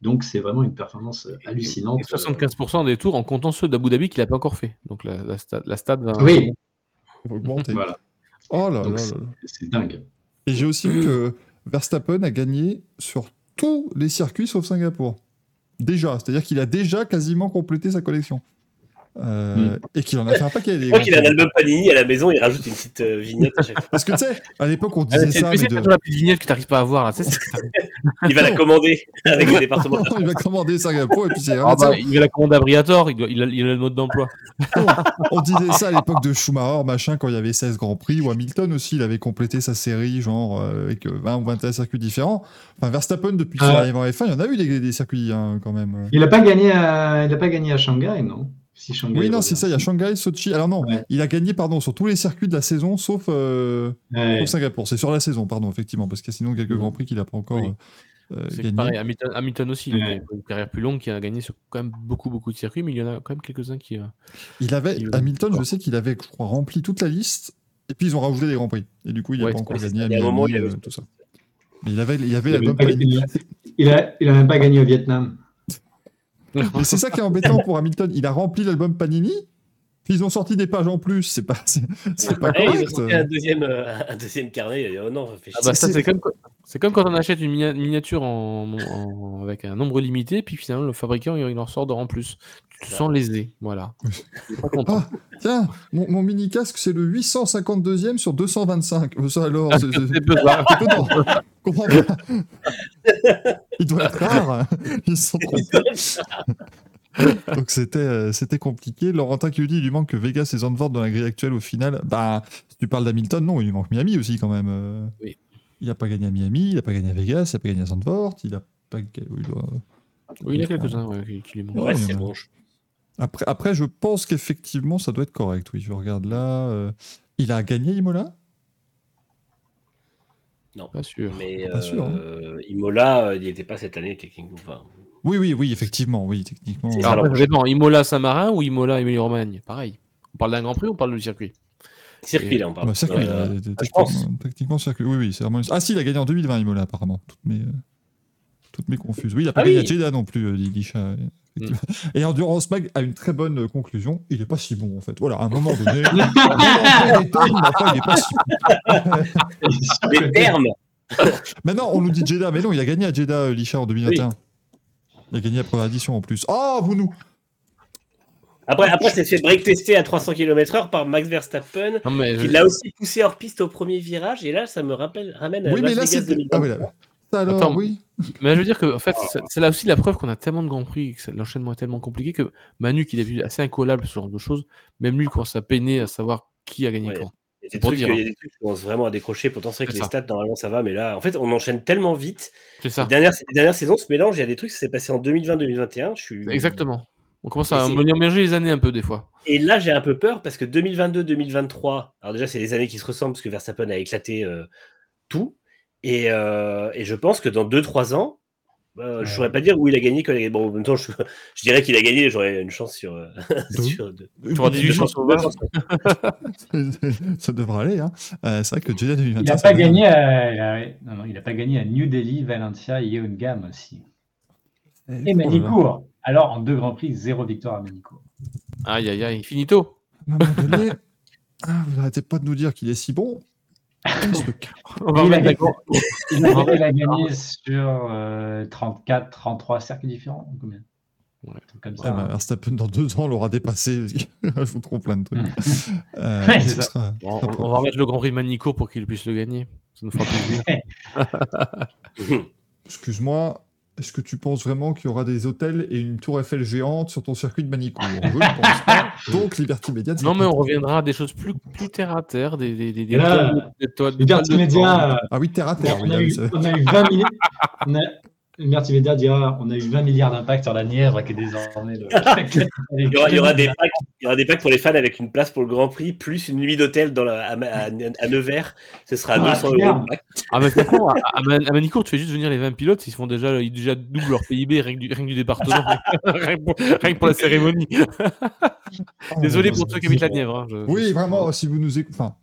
Donc c'est vraiment une performance euh, hallucinante. Et 75% des tours en comptant ceux d'Abu Dhabi qu'il n'a pas encore fait. Donc la, la, sta- la stade va. Oui, augmenter. voilà. Oh là. C'est dingue. Et j'ai aussi vu que Verstappen a gagné sur tous les circuits sauf Singapour. Déjà, c'est-à-dire qu'il a déjà quasiment complété sa collection. Euh, Et qu'il en a fait un paquet. Je crois qu'il a un album Panini à la maison, il rajoute une petite euh, vignette. Parce que tu sais, à l'époque, on Ah, disait ça, mais c'est de... toujours la petite vignette que tu n'arrives pas à voir là. Il va la commander avec le département. il va commander Singapour et puis c'est Ah bah, il va la commander à Briator, il, doit- il a, il a le mode d'emploi. On disait ça à l'époque de Schumacher, machin, quand il y avait 16 Grands Prix, ou Hamilton aussi, il avait complété sa série, genre, euh, avec euh, 20 ou 21 circuits différents. Enfin, Verstappen, depuis qu'il Ouais. arrive en F1, il y en a eu des, des circuits, hein, quand même. Il n'a pas gagné à, il a pas gagné à Shanghai, non? Si Shanghai Oui, non, c'est ça, il y a Shanghai, Sochi. Alors non, Ouais. il a gagné, pardon, sur tous les circuits de la saison, sauf, euh, Ouais. sauf Singapour. C'est sur la saison, pardon, effectivement, parce qu'il y a sinon quelques Mhm. Grands Prix qu'il n'a pas encore Oui. euh, gagné. pareil, Hamilton, Hamilton aussi, il a une carrière plus longue qui a gagné sur quand même beaucoup, beaucoup de circuits, mais il y en a quand même quelques-uns qui. euh, Il avait, Il- Hamilton, je sais qu'il avait, je crois, rempli toute la liste, et puis ils ont rajouté des Grands Prix. Et du coup, il n'a Ouais, pas encore gagné à un moment, il avait- euh, tout ça. Mais il avait, il y avait Il a, il a même pas gagné au Vietnam. C'est ça qui est embêtant pour Hamilton. Il a rempli l'album Panini, ils ont sorti des pages en plus. C'est pas, c'est, pas Eh, ils ont correct. sorti un deuxième, euh, un deuxième carnet. Oh non, fait Ah bah, ça, C'est- comme, c'est comme quand on achète une minia- miniature en, en- avec un nombre limité, puis finalement le fabricant il en sort en plus. Tu te sens lésé, voilà. Pas content. Ah, tiens, mon, mon mini casque, c'est le 852e sur 225. Euh, Ça alors, c'est, c'est-. Il doit être rare. Ils se sont trompés. Donc c'était, euh, c'était compliqué. Laurentin qui lui dit il lui manque que Vegas et Zandvoort dans la grille actuelle au final. Bah, si tu parles d'Hamilton, non, il lui manque Miami aussi quand même. euh. Oui. Il n'a pas gagné à Miami, il n'a pas gagné à Vegas, il n'a pas gagné à Zandvoort, il a pas. il doit- Oui, il y a quelques-uns ouais, qui, lui manquent. Ouais, c'est bon. Après, après, je pense qu'effectivement, ça doit être correct. Oui, je regarde là. euh, Il a gagné Imola? Pas sûr. Mais Pas sûr, hein. Imola, il n'y était pas cette année, techniquement. Enfin, Oui, oui, oui, effectivement, oui, techniquement. Euh, ça, Alors. Imola Saint-Marin ou Imola Émilie Romagne Pareil. On parle d'un Grand Prix ou on parle du circuit? Circuit, là, on parle. bah, circuit, Euh, là, je techniquement, circuit. Oui, oui, c'est vraiment. Ah, si, il a gagné en 2020 Imola, apparemment. Toutes mes, euh, toutes mes confuses. Oui, il n'a pas Ah gagné oui. à Jeddah non plus, euh, Lilisha. effectivement. Et Endurance Mag a une très bonne euh, conclusion. Il n'est pas si bon, en fait. Voilà, à un moment donné. il n'est pas si bon. Les termes Maintenant, on nous dit Jeddah, mais non, il a gagné à Jeddah, euh, Lisha, en 2021. Il a gagné la première édition en plus. Oh, vous nous. Après, après c'est fait break tester à 300 km/h par Max Verstappen, Non, mais qui l'a aussi poussé hors piste au premier virage. Et là, ça me rappelle, ramène à Oui, mais là, Vegas c'était. 2023. Ah, oui, là. Ça alors, Attends, oui. Mais je veux dire que en fait, c'est- là aussi la preuve qu'on a tellement de grands prix, que l'enchaînement est tellement compliqué que Manu, qui est assez incollable sur ce genre de choses, même lui commence à peiner à savoir qui a gagné Ouais. quand. Il y a C'est des trucs, dire, il y a des trucs qui commencent vraiment à décrocher. Pourtant, c'est vrai que les ça. stats, normalement, ça va. Mais là, en fait, on enchaîne tellement vite. C'est ça. Les dernières, les dernières saisons se mélangent. Il y a des trucs, ça s'est passé en 2020-2021. Je suis... Exactement. On commence à mélanger les années un peu des fois. Et là, j'ai un peu peur parce que 2022-2023, alors déjà, c'est des années qui se ressemblent parce que Verstappen a éclaté euh, tout. Et, euh, et je pense que dans 2-3 ans, euh, je ne saurais pas dire où il a gagné. Quand il a gagné. Bon, en même temps, je, je dirais qu'il a gagné, j'aurais une chance sur. euh, sur deux- Tu auras 18 chances sur 20. ça devrait aller. Hein. Euh, c'est vrai que Jeddah 2021. Il n'a pas gagné à, a- non, non, il a pas gagné à New Delhi, Valencia et Yeongam aussi. Eh, Et oh. Manicourt. Alors, en deux grands prix, zéro victoire à Manicourt. Aïe, aïe, aïe, finito. À un moment donné, ah, vous n'arrêtez pas de nous dire qu'il est si bon. On va Il a gagné, il a- il a gagné sur euh, 34, 33 cercles différents. Combien? Ouais. Comme Ouais, ça. bah, hein. Verstappen, dans deux ans, l'aura dépassé. Je vous trouve plein de trucs. Euh, Ouais, ça. sera- Bon, on, on va remettre le Grand Prix de Manicourt pour qu'il puisse le gagner. Ça nous fera plaisir. Excuse-moi, est-ce que tu penses vraiment qu'il y aura des hôtels et une tour Eiffel géante sur ton circuit de Manicourt Je ne pense pas. Donc, Liberty Media. Non, mais on reviendra à des choses plus, plus terre à terre, des, des, des, des là, Liberty Media, euh, Ah oui, terre à terre. on, oui, a eu, on a eu 20 milliards. On a, Liberty Media dira on a eu 20 milliards d'impact sur la Nièvre qui est désormais le. Il y, aura, il y aura des packs, il y aura des packs pour les fans avec une place pour le Grand Prix, plus une nuit d'hôtel dans la- à, à, à Nevers. Ce sera Ah, 200 super. euros. Ah, mais à, à Man- à Manicourt, tu fais juste venir les 20 pilotes, ils se font déjà, ils déjà doublent leur PIB rien que du, rien que du département, rien, que pour, rien que pour la cérémonie. Désolé pour ceux qui habitent la Nièvre. hein, je- Oui, vraiment, si vous nous écoutez. Enfin,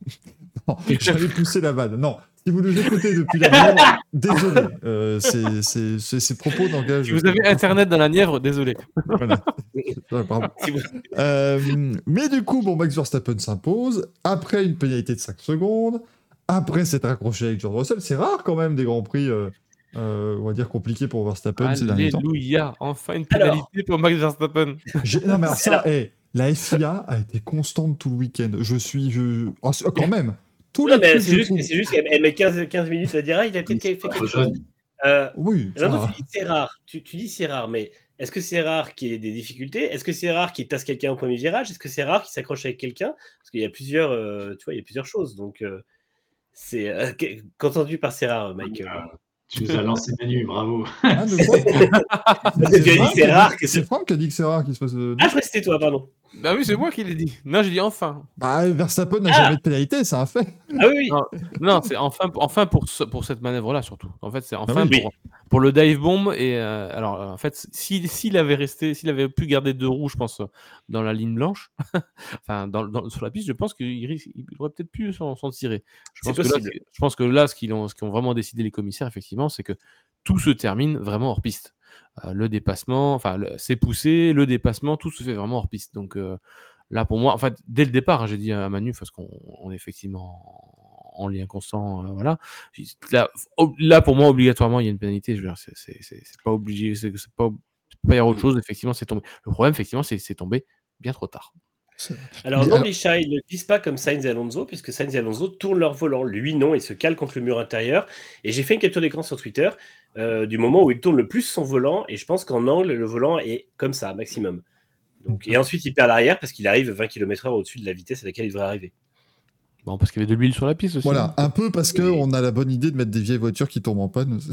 j'allais pousser la vanne. Non, si vous nous écoutez depuis la Nièvre, désolé. Euh, c'est- c'est- c'est- ces propos n'engagent. Si vous avez internet dans la Nièvre, désolé. Voilà. Ouais, bravo. Si vous- Euh, mais du coup, bon, Max Verstappen s'impose. Après une pénalité de 5 secondes. Après s'être accroché avec George Russell. C'est rare quand même des grands prix, euh, euh, on va dire, compliqués pour Verstappen ces derniers temps. Alléluia, enfin une Alors. pénalité pour Max Verstappen. J'ai- Non, mais alors ça, Alors- eh, la FIA a été constante tout le week-end. Je suis. Je... oh, c'est- quand même. Non, mais c'est juste, juste qu'elle elle met 15, 15 minutes à dire ah, il a peut-être fait quelque chose. Euh, Oui, c'est rare. Tu, tu dis c'est rare, mais est-ce que c'est rare qu'il y ait des difficultés? Est-ce que c'est rare qu'il tasse quelqu'un au premier virage? Est-ce que c'est rare qu'il s'accroche avec quelqu'un? Parce qu'il y a plusieurs, euh, tu vois, il y a plusieurs choses. Donc, euh, c'est euh, que- qu'entendu par c'est rare, Mike? euh, Tu nous as lancé Manu, bravo. Franck c'est. Franck qui a dit que c'est rare qu'il se passe. de- Ah, je crois que c'était toi, pardon. Bah oui, c'est moi qui l'ai dit. Non, j'ai dit enfin. Bah, Verstappen n'a Ah jamais de pénalité, c'est un fait. Ah oui. Non, non c'est enfin, enfin pour, ce- pour cette manœuvre-là, surtout. En fait, c'est enfin Ah oui. pour, pour le dive bomb. Et euh, alors, en fait, s'il s'il avait resté, s'il avait pu garder deux roues, je pense, dans la ligne blanche, enfin, dans, dans- sur la piste, je pense qu'il il aurait peut-être pu s'en tirer. Je C'est pense, que là, je pense que là, ce qu'ils ont, ce qu'ont vraiment décidé les commissaires, effectivement, c'est que tout se termine vraiment hors piste. Euh, le dépassement, enfin, c'est poussé, le dépassement, tout se fait vraiment hors piste. Donc euh, là, pour moi, en fait, dès le départ, hein, j'ai dit à Manu, parce qu'on on est effectivement en, en lien constant, euh, voilà. Là, là, pour moi, obligatoirement, il y a une pénalité. Je veux dire, c'est- pas obligé, c'est pas, pas y avoir autre chose. Effectivement, c'est tombé. Le problème, effectivement, c'est c'est tombé bien trop tard. Alors, non, Licha, ils ne disent pas comme Sainz et Alonso, puisque Sainz et Alonso tournent leur volant. Lui, non, il se cale contre le mur intérieur. Et j'ai fait une capture d'écran sur Twitter euh, du moment où il tourne le plus son volant. Et je pense qu'en angle, le volant est comme ça, maximum. Donc, et ensuite, il perd l'arrière parce qu'il arrive 20 km/h au-dessus de la vitesse à laquelle il devrait arriver. Bon, parce qu'il y avait de l'huile sur la piste aussi. Voilà, un peu parce qu'on a la bonne idée de mettre des vieilles voitures qui tombent en panne.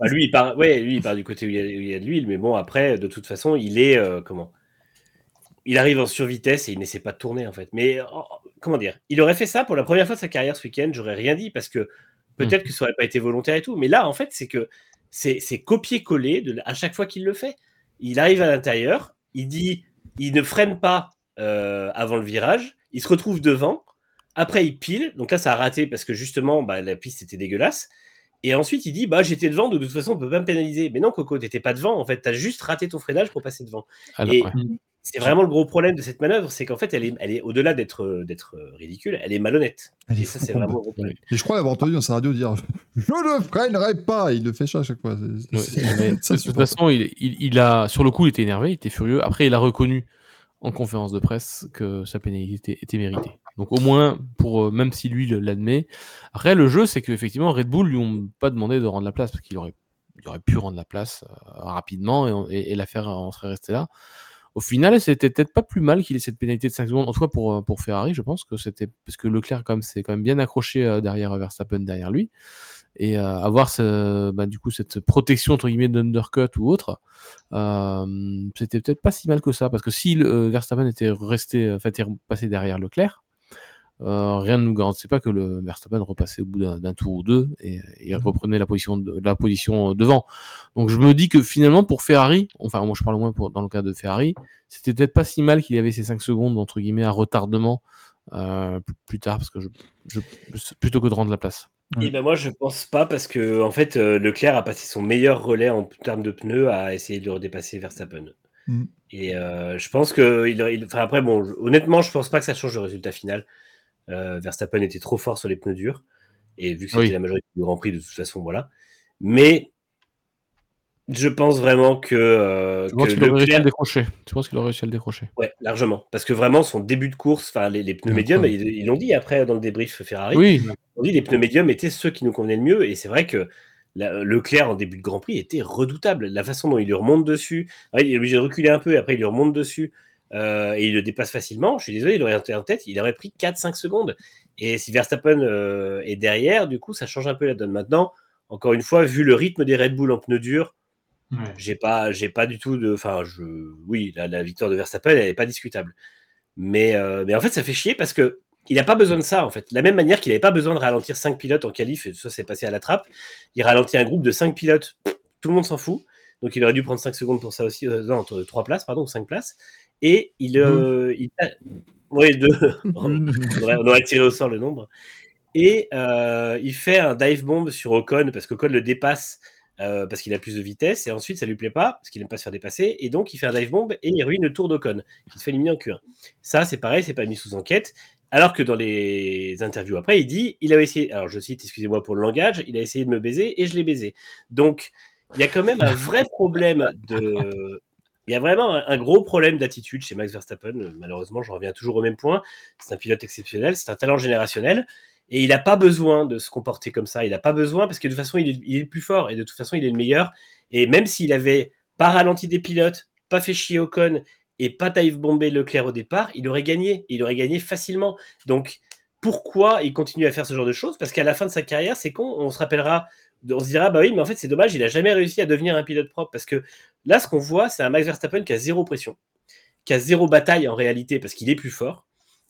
Bah, lui, il part, ouais, lui, il part du côté où il y a, où il y a de l'huile, mais bon, après, de toute façon, il est euh, comment? Il arrive en survitesse et il n'essaie pas de tourner en fait. Mais oh, comment dire? Il aurait fait ça pour la première fois de sa carrière ce week-end. J'aurais rien dit parce que peut-être que ça aurait pas été volontaire et tout. Mais là, en fait, c'est que c'est copier-coller à chaque fois qu'il le fait. Il arrive à l'intérieur, il dit, il ne freine pas euh, avant le virage, il se retrouve devant. Après, il pile. Donc là, ça a raté parce que justement, bah, la piste était dégueulasse. Et ensuite, il dit bah j'étais devant, de toute façon, on peut pas me pénaliser. Mais non, Coco, t'étais pas devant. En fait, t'as juste raté ton freinage pour passer devant. Alors, et- ouais. C'est vraiment le gros problème de cette manœuvre, c'est qu'en fait, elle est, elle est au-delà d'être d'être ridicule, elle est malhonnête. Elle est Et ça, c'est vraiment le gros problème. Et je crois l'avoir entendu dans sa radio dire Je ne freinerai pas Il le fait ça à chaque fois. C'est- Ouais, c'est- mais ça, de toute façon, il, il, il a, sur le coup, il était énervé, il était furieux. Après, il a reconnu en conférence de presse que sa pénalité était méritée. Donc, au moins, pour, euh, même si lui l'admet. Après, le jeu, c'est qu'effectivement, Red Bull lui ont pas demandé de rendre la place parce qu'il aurait, il aurait pu rendre la place euh, rapidement et- et l'affaire en serait restée là. Au final, c'était peut-être pas plus mal qu'il ait cette pénalité de 5 secondes. En tout cas, pour, euh, pour Ferrari, je pense que c'était parce que Leclerc, s'est quand même bien accroché euh, derrière Verstappen derrière lui. et euh, avoir bah, du coup cette protection entre guillemets d'undercut ou autre, c'était peut-être pas si mal que ça parce que si Verstappen était resté, enfin était passé derrière Leclerc, euh, rien ne nous garantissait pas que le Verstappen repassait au bout d'un tour ou deux et, et Mhm. reprenait la position, de, la position devant. Donc je me dis que finalement pour Ferrari, enfin moi je parle au moins pour, dans le cas de Ferrari, c'était peut-être pas si mal qu'il y avait ces 5 secondes entre guillemets à retardement euh, plus, tard parce que je, je- plutôt que de rendre la place. Ouais. Et ben moi, je pense pas parce que en fait, euh, Leclerc a passé son meilleur relais en termes de pneus à essayer de le redépasser Verstappen. Mm. Et euh, je pense que, il, il- enfin après, bon, je- honnêtement, je pense pas que ça change le résultat final. Euh, Verstappen était trop fort sur les pneus durs et vu que c'était Oui. la majorité du Grand Prix, de toute façon, voilà. Mais je pense vraiment que, euh, Tu penses que réussi à Leclerc, le décrocher? Tu penses qu'il aurait réussi à le décrocher? Ouais, largement, parce que vraiment son début de course, enfin les, les pneus médiums, ils ils l'ont dit après dans le débrief Ferrari. Oui, On dit les pneus médiums étaient ceux qui nous convenaient le mieux. Et c'est vrai que la- Leclerc, en début de Grand Prix, était redoutable. La façon dont il lui remonte dessus, il est obligé de reculer un peu, et après il lui remonte dessus, euh, et il le dépasse facilement. Je suis désolé, il aurait été en tête, il aurait pris 4-5 secondes. Et si Verstappen euh, est derrière, du coup, ça change un peu la donne. Maintenant, encore une fois, vu le rythme des Red Bull en pneus durs, Ouais. j'ai pas, j'ai pas du tout de. Enfin, je, oui, la, la victoire de Verstappen, elle n'est pas discutable. Mais, euh, mais en fait, ça fait chier parce que il n'a pas besoin de ça, en fait. De la même manière qu'il n'avait pas besoin de ralentir 5 pilotes en qualif, et ça s'est passé à la trappe. Il ralentit un groupe de 5 pilotes, tout le monde s'en fout. Donc il aurait dû prendre 5 secondes pour ça aussi. Euh, non, 3 places, pardon, 5 places. Et il. euh, il oui, deux. on, aurait, tiré au sort le nombre. Et euh, il fait un dive bomb sur Ocon parce qu'Ocon le dépasse euh, parce qu'il a plus de vitesse et ensuite ça lui plaît pas parce qu'il n'aime pas se faire dépasser et donc il fait un dive bomb et il ruine le tour d'Ocon qui se fait éliminer en Q1. Ça c'est pareil, c'est pas mis sous enquête. Alors que dans les interviews après, il dit il a essayé, alors je cite, excusez-moi pour le langage, il a essayé de me baiser et je l'ai baisé. Donc il y a quand même un vrai problème de. Il y a vraiment un, gros problème d'attitude chez Max Verstappen. Malheureusement, je reviens toujours au même point. C'est un pilote exceptionnel, c'est un talent générationnel. Et il n'a pas besoin de se comporter comme ça. Il n'a pas besoin parce que de toute façon, il est, le plus fort et de toute façon, il est le meilleur. Et même s'il avait pas ralenti des pilotes, pas fait chier Ocon et pas dive bombé Leclerc au départ, il aurait gagné. Il aurait gagné facilement. Donc, pourquoi il continue à faire ce genre de choses? Parce qu'à la fin de sa carrière, c'est con, on se rappellera, on se dira, bah oui, mais en fait, c'est dommage, il n'a jamais réussi à devenir un pilote propre. Parce que là, ce qu'on voit, c'est un Max Verstappen qui a zéro pression, qui a zéro bataille en réalité parce qu'il est plus fort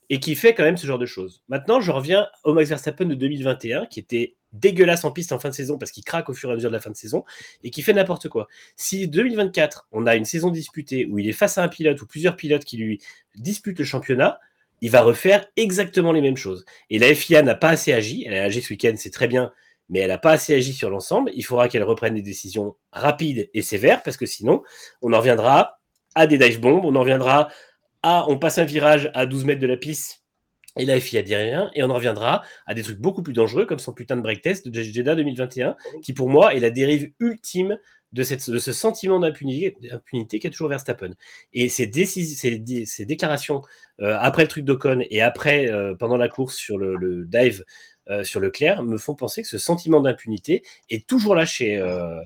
et qui fait quand même ce genre de choses. Maintenant, je reviens au Max Verstappen de 2021, qui était dégueulasse en piste en fin de saison parce qu'il craque au fur et à mesure de la fin de saison et qui fait n'importe quoi. Si 2024, on a une saison disputée où il est face à un pilote ou plusieurs pilotes qui lui disputent le championnat, il va refaire exactement les mêmes choses. Et la FIA n'a pas assez agi. Elle a agi ce week-end, c'est très bien, mais elle n'a pas assez agi sur l'ensemble. Il faudra qu'elle reprenne des décisions rapides et sévères parce que sinon, on en reviendra à des dive bombs, on en reviendra ah, on passe un virage à 12 mètres de la piste et la FIA dit rien, et on en reviendra à des trucs beaucoup plus dangereux comme son putain de break test de Jeddah 2021, qui pour moi est la dérive ultime de, ce sentiment d'impunité, qu'a toujours Verstappen. Et ces, décis, ces, ces déclarations euh, après le truc d'Ocon et après, euh, pendant la course sur le dive euh, sur Leclerc me font penser que ce sentiment d'impunité est toujours là chez, euh,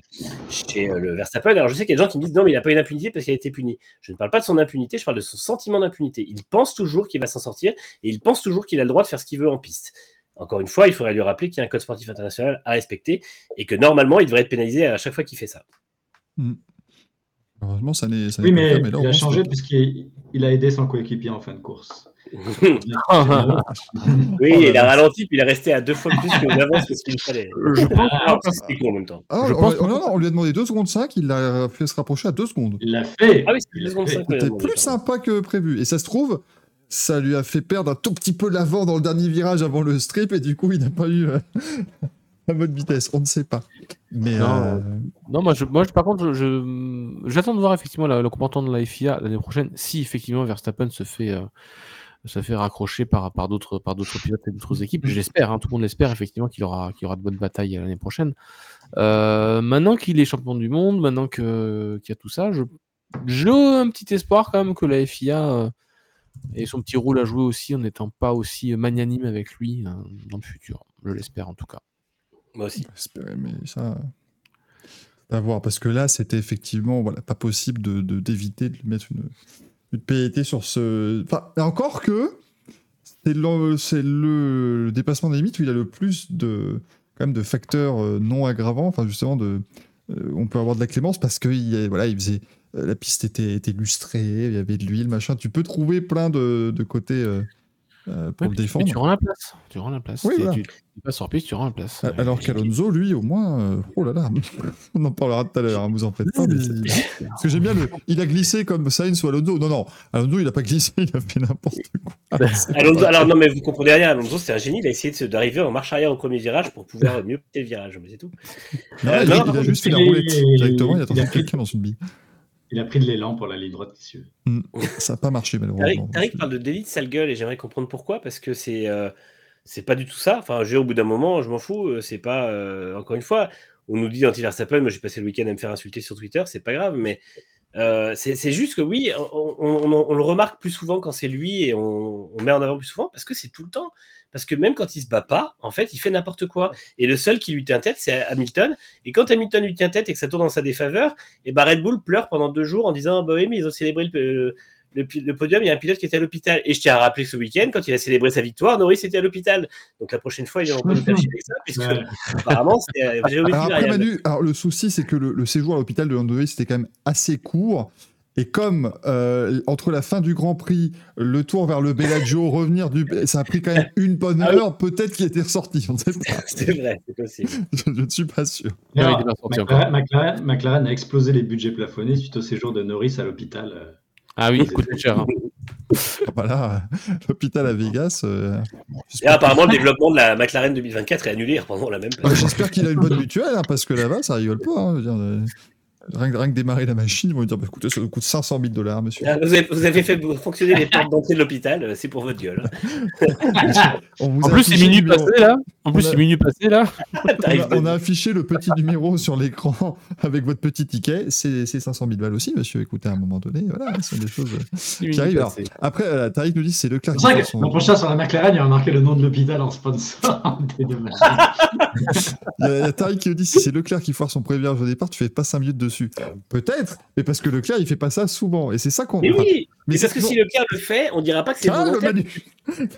chez euh, le Verstappen. Alors je sais qu'il y a des gens qui me disent non mais il n'a pas une impunité parce qu'il a été puni. Je ne parle pas de son impunité, je parle de son sentiment d'impunité. Il pense toujours qu'il va s'en sortir et il pense toujours qu'il a le droit de faire ce qu'il veut en piste. Encore une fois, il faudrait lui rappeler qu'il y a un code sportif international à respecter et que normalement il devrait être pénalisé à chaque fois qu'il fait ça. Mm. Heureusement, ça n'est. Oui, mais, mais là, il a changé puisqu'il il a aidé son coéquipier en fin de course. oui, oh il a ralenti, puis il est resté à deux fois plus que d'avance que ce qu'il fallait. Je pense ah, c'était con en même temps. Ah, je on, pense on, non, on lui a demandé 2 secondes 5, il l'a fait se rapprocher à 2 secondes. Il l'a fait. Ah oui, c'était 2 secondes 5. C'était plus sympa que prévu. Et ça se trouve, ça lui a fait perdre un tout petit peu l'avant dans le dernier virage avant le strip, et du coup, il n'a pas eu euh, la bonne vitesse. On ne sait pas. Mais non, euh... non moi, je, moi je, par contre, je, j'attends de voir effectivement la, le comportement de la FIA l'année prochaine, si effectivement Verstappen se fait, euh, se fait raccrocher par, par, d'autres, par d'autres pilotes et d'autres équipes. J'espère, hein, tout le monde l'espère effectivement qu'il aura, qu'il aura de bonnes batailles l'année prochaine. Euh, maintenant qu'il est champion du monde, maintenant que, qu'il y a tout ça, je, j'ai un petit espoir quand même que la FIA euh, ait son petit rôle à jouer aussi en n'étant pas aussi magnanime avec lui euh, dans le futur. Je l'espère en tout cas. Moi aussi. J'espérais, mais ça. À voir, parce que là, c'était effectivement voilà, pas possible de, de, d'éviter de lui mettre une, pénalité sur ce. Enfin, encore que c'est le, dépassement des limites où il a le plus de, quand même de facteurs euh, non aggravants. Enfin, justement, de, euh, on peut avoir de la clémence parce que y voilà, il faisait, euh, la piste était, lustrée, il y avait de l'huile, machin. Tu peux trouver plein de, de côtés euh, pour Ouais, le mais défendre. tu rends la place. Tu rends la place. Oui, voilà. tu, tu passes sur piste, tu rends la place. Alors qu'Alonso, lui, au moins, euh, oh là là, on en parlera tout à l'heure, hein, vous en faites pas. mais Parce que j'aime bien le. Il a glissé comme Sainz ou Alonso. Non, non, Alonso, il a pas glissé, il a fait n'importe quoi. C'est Alonso, pas- alors non, mais vous comprenez rien. Alonso, c'est un génie. Il a essayé de se- d'arriver en marche arrière au premier virage pour pouvoir mieux péter le virage. Mais c'est tout. Non, Euh, il, non, il a juste fait la roulette directement, il a fait- quelqu'un dans une bille. Il a pris de l'élan pour la ligne droite qui suit. Ça n'a pas marché, malheureusement. Tariq parle de délit de sale gueule et j'aimerais comprendre pourquoi. Parce que c'est euh, c'est pas du tout ça. Enfin, je veux dire, au bout d'un moment, je m'en fous. euh, C'est pas. euh, encore une fois, on nous dit anti-Verstappen. Moi, j'ai passé le week-end à me faire insulter sur Twitter. C'est pas grave. Mais euh, c'est c'est juste que oui, on, on- on- on le remarque plus souvent quand c'est lui et on, on met en avant plus souvent parce que c'est tout le temps. Parce que même quand il se bat pas, en fait, il fait n'importe quoi. Et le seul qui lui tient tête, c'est Hamilton. Et quand Hamilton lui tient tête et que ça tourne dans sa défaveur, et bah Red Bull pleure pendant deux jours en disant bah oui, mais ils ont célébré le, le, pi- le podium. Il y a un pilote qui était à l'hôpital. Et je tiens à rappeler que ce week-end, quand il a célébré sa victoire, Norris était à l'hôpital. Donc la prochaine fois, ils vont pas nous faire chier avec ça, puisque Ouais. apparemment, c'est euh, Alors après, variable. Manu, alors le souci, c'est que le, le séjour à l'hôpital de Lando Norris c'était quand même assez court. Et comme euh, entre la fin du Grand Prix, le tour vers le Bellagio, revenir du, ça a pris quand même une bonne Ah oui. heure, peut-être qu'il était ressorti. On ne sait pas. C'est vrai, c'est possible. Je, je ne suis pas sûr. Non, sorti McLaren, McLaren- McLaren a explosé les budgets plafonnés suite au séjour de Norris à l'hôpital. euh. Ah oui, coûte cher. hein. Voilà, l'hôpital à Vegas. euh, Et apparemment, le développement de la McLaren 2024 est annulé pendant la même. J'espère qu'il a une bonne mutuelle, hein, parce que là-bas, ça rigole pas. hein, rien, que- rien que démarrer la machine, ils vont lui dire bah, écoutez, ça nous coûte 500 000 dollars, monsieur. Ah, Vous avez, vous avez fait fonctionner les portes d'entrée de l'hôpital, euh, c'est pour votre gueule. On vous En plus, c'est minuit passé là. En plus, On a- c'est minuit passé là. On a, on a affiché le petit numéro sur l'écran avec votre petit ticket. C'est c'est 500 000 balles aussi, monsieur. Écoutez, à un moment donné, voilà, ce sont des choses euh, qui arrivent. Alors, après, euh, Tariq nous dit c'est Leclerc son... l'an prochain sur la McLaren, il y a marqué le nom de l'hôpital en sponsor. Il y a, Tariq qui nous dit si c'est Leclerc qui foire son premier virage au départ, tu fais pas 5 minutes dessus. Peut-être, mais parce que Leclerc, il fait pas ça souvent. Et c'est ça qu'on. Mais oui, mais c'est parce que toujours- si Leclerc le fait, on dira pas que c'est. Manu.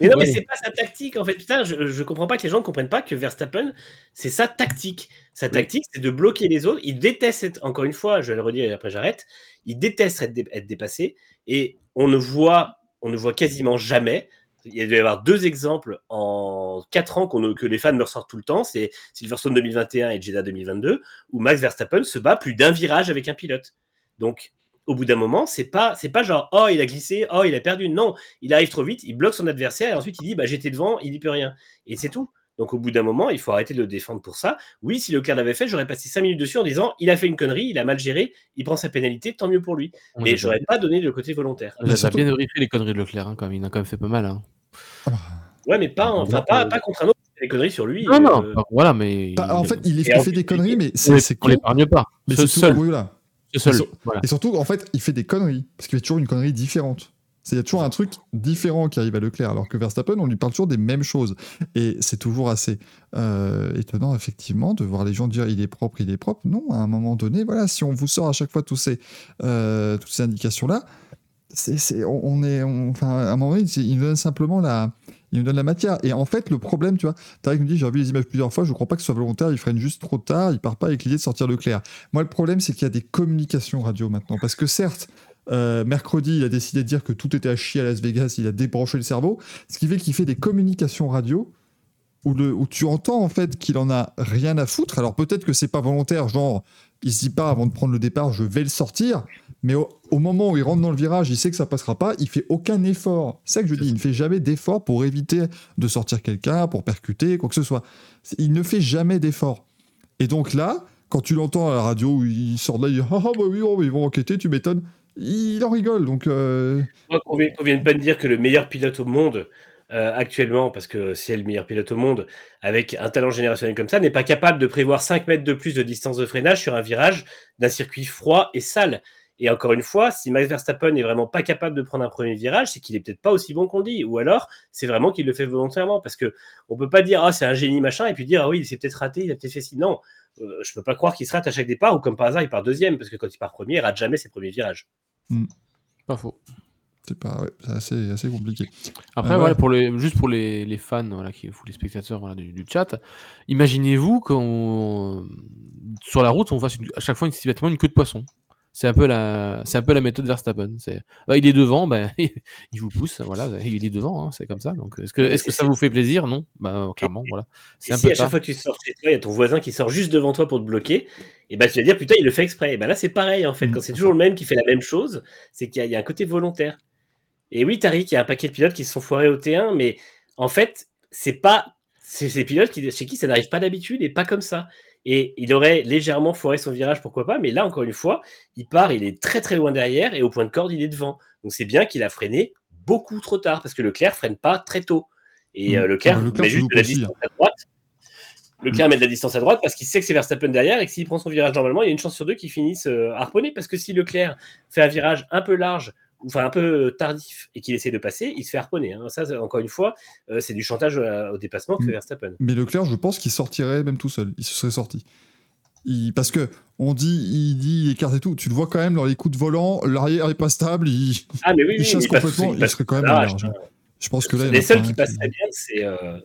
Mais non, mais c'est pas sa tactique en fait. Putain, je, je comprends pas que les gens ne comprennent pas que Verstappen, c'est sa tactique. Sa tactique, c'est de bloquer les autres. Il déteste être, encore une fois, je vais le redire et après j'arrête, il déteste être, dé- être dépassé et on ne voit, on ne voit quasiment jamais. Il doit y avoir deux exemples en quatre ans qu'on que les fans me ressortent tout le temps. C'est Silverstone 2021 et Jeddah 2022, où Max Verstappen se bat plus d'un virage avec un pilote. Donc, au bout d'un moment, c'est pas, c'est pas genre oh il a glissé, oh il a perdu. Non, il arrive trop vite, il bloque son adversaire et ensuite il dit bah j'étais devant, il n'y peut rien. Et c'est tout. Donc au bout d'un moment, il faut arrêter de le défendre pour ça. Oui, si Leclerc l'avait fait, j'aurais passé 5 minutes dessus en disant il a fait une connerie, il a mal géré, il prend sa pénalité, tant mieux pour lui. Mais a- j'aurais pas donné le côté volontaire. on a surtout- bien horrifié les conneries de Leclerc, hein, quand même. Il en a quand même fait pas mal. hein. Ouais, mais pas, enfin, pas, pas contre un autre, des conneries sur lui. Non, non, euh, bah, voilà, mais. Bah, en fait, il, Et fait des conneries, mais on c'est c'est on l'épargne pas. Mais Ce c'est seul. tout- oui, voilà. Ce seul. Mais sur- Voilà. Et surtout, en fait, il fait des conneries. Parce qu'il fait toujours une connerie différente. C'est- Il y a toujours un truc différent qui arrive à Leclerc, alors que Verstappen, on lui parle toujours des mêmes choses. Et c'est toujours assez euh, étonnant, effectivement, de voir les gens dire il est propre, il est propre. Non, à un moment donné, voilà, si on vous sort à chaque fois tous ces, euh, toutes ces indications-là, c'est, on, est, on- enfin, à un moment donné, il nous donne simplement la, il nous donne la matière. Et en fait, le problème, tu vois, Tarek nous dit j'ai vu les images plusieurs fois, je crois pas que ce soit volontaire, il freine juste trop tard, il part pas avec l'idée de sortir Leclerc. Moi, le problème, c'est qu'il y a des communications radio maintenant. Parce que certes, euh, mercredi, il a décidé de dire que tout était à chier à Las Vegas, il a débranché le cerveau, ce qui fait qu'il fait des communications radio où, le, tu entends en fait qu'il en a rien à foutre. Alors peut-être que c'est pas volontaire, genre il se dit pas avant de prendre le départ, je vais le sortir, mais au, au moment où il rentre dans le virage, il sait que ça passera pas, il fait aucun effort. C'est ça que je dis, il ne fait jamais d'effort pour éviter de sortir quelqu'un, pour percuter, quoi que ce soit. Il ne fait jamais d'effort. Et donc là, quand tu l'entends à la radio où il sort de là, il dit Ah ah, bah oui, oh, ils vont enquêter, tu m'étonnes. Il en rigole, donc euh, Moi, qu'on vienne, qu'on vienne pas de dire que le meilleur pilote au monde euh, actuellement, parce que c'est le meilleur pilote au monde, avec un talent générationnel comme ça, n'est pas capable de prévoir 5 mètres de plus de distance de freinage sur un virage d'un circuit froid et sale. Et encore une fois, si Max Verstappen n'est vraiment pas capable de prendre un premier virage, c'est qu'il est peut-être pas aussi bon qu'on dit. Ou alors, c'est vraiment qu'il le fait volontairement. Parce que on peut pas dire, ah, c'est un génie machin, et puis dire, ah oui, il s'est peut-être raté, il a peut-être fait ci. Non, euh, je peux pas croire qu'il se rate à chaque départ, ou comme par hasard, il part deuxième, parce que quand il part premier, il rate jamais ses premiers virages. Pas faux. C'est pas, ouais, c'est assez, assez compliqué. Après, Euh, voilà, ouais. pour les, juste pour les, les fans, voilà, qui, ou les spectateurs voilà, du, du chat, imaginez-vous qu'on sur la route, on fasse une- à chaque fois une, une queue de poisson. C'est un peu la, c'est un peu la méthode Verstappen. C'est, bah, il est devant, ben, il vous pousse, voilà, il est devant, hein, c'est comme ça. Donc, est-ce que, est-ce ça vous fait plaisir? Non, bah, clairement, voilà. C'est Et un si peu à chaque fois que tu sors chez toi, il y a ton voisin qui sort juste devant toi pour te bloquer, et bah tu vas dire putain, il le fait exprès. Et bah là, c'est pareil en fait. Mm. Quand c'est toujours le même qui fait la même chose, c'est qu'il y, a- il y a un côté volontaire. Et oui, Tariq, il y a un paquet de pilotes qui se sont foirés au T1, mais en fait, c'est pas. C'est ces pilotes qui, chez qui ça n'arrive pas d'habitude et pas comme ça. Et il aurait légèrement foiré son virage, pourquoi pas, mais là, encore une fois, il part, il est très très loin derrière et au point de corde, il est devant. Donc c'est bien qu'il a freiné beaucoup trop tard parce que Leclerc freine pas très tôt. Et Mm. euh, Leclerc, Ah, Leclerc met juste de la distance à droite. Leclerc met de la distance à droite parce qu'il sait que c'est Verstappen derrière et que s'il prend son virage normalement, il y a une chance sur deux qu'il finisse euh, harponné. Parce que si Leclerc fait un virage un peu large, enfin un peu tardif, et qu'il essaie de passer, il se fait harponner. hein. Ça, encore une fois, euh, c'est du chantage euh, au dépassement que fait Mm. Verstappen. Mais Leclerc, je pense qu'il sortirait même tout seul. Il se serait sorti. Il- parce que on dit, il dit, il écarte et tout. Tu le vois quand même dans les coups de volant, l'arrière est pas stable, il, Ah, mais oui, il oui, chasse il complètement. il Il, passe serait quand même large, large. hein. Je pense que là, les seuls qui passent très bien, c'est euh,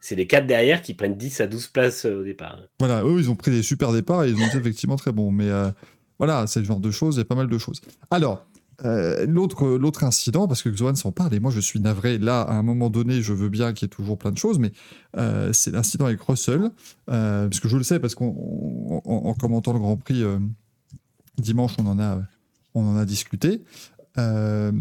c'est les quatre derrière qui prennent 10 à 12 places euh, au départ. Voilà, eux, ils ont pris des super départs et ils ont été effectivement très bons. Mais euh, voilà, c'est le genre de choses, il y a pas mal de choses. Alors, euh, l'autre l'autre incident, parce que Xoan s'en parle, et moi je suis navré, là, à un moment donné, je veux bien qu'il y ait toujours plein de choses, mais euh, c'est l'incident avec Russell, euh, parce que je le sais, parce qu'en en, en commentant le Grand Prix euh, dimanche, on en a, on en a discuté. Euh,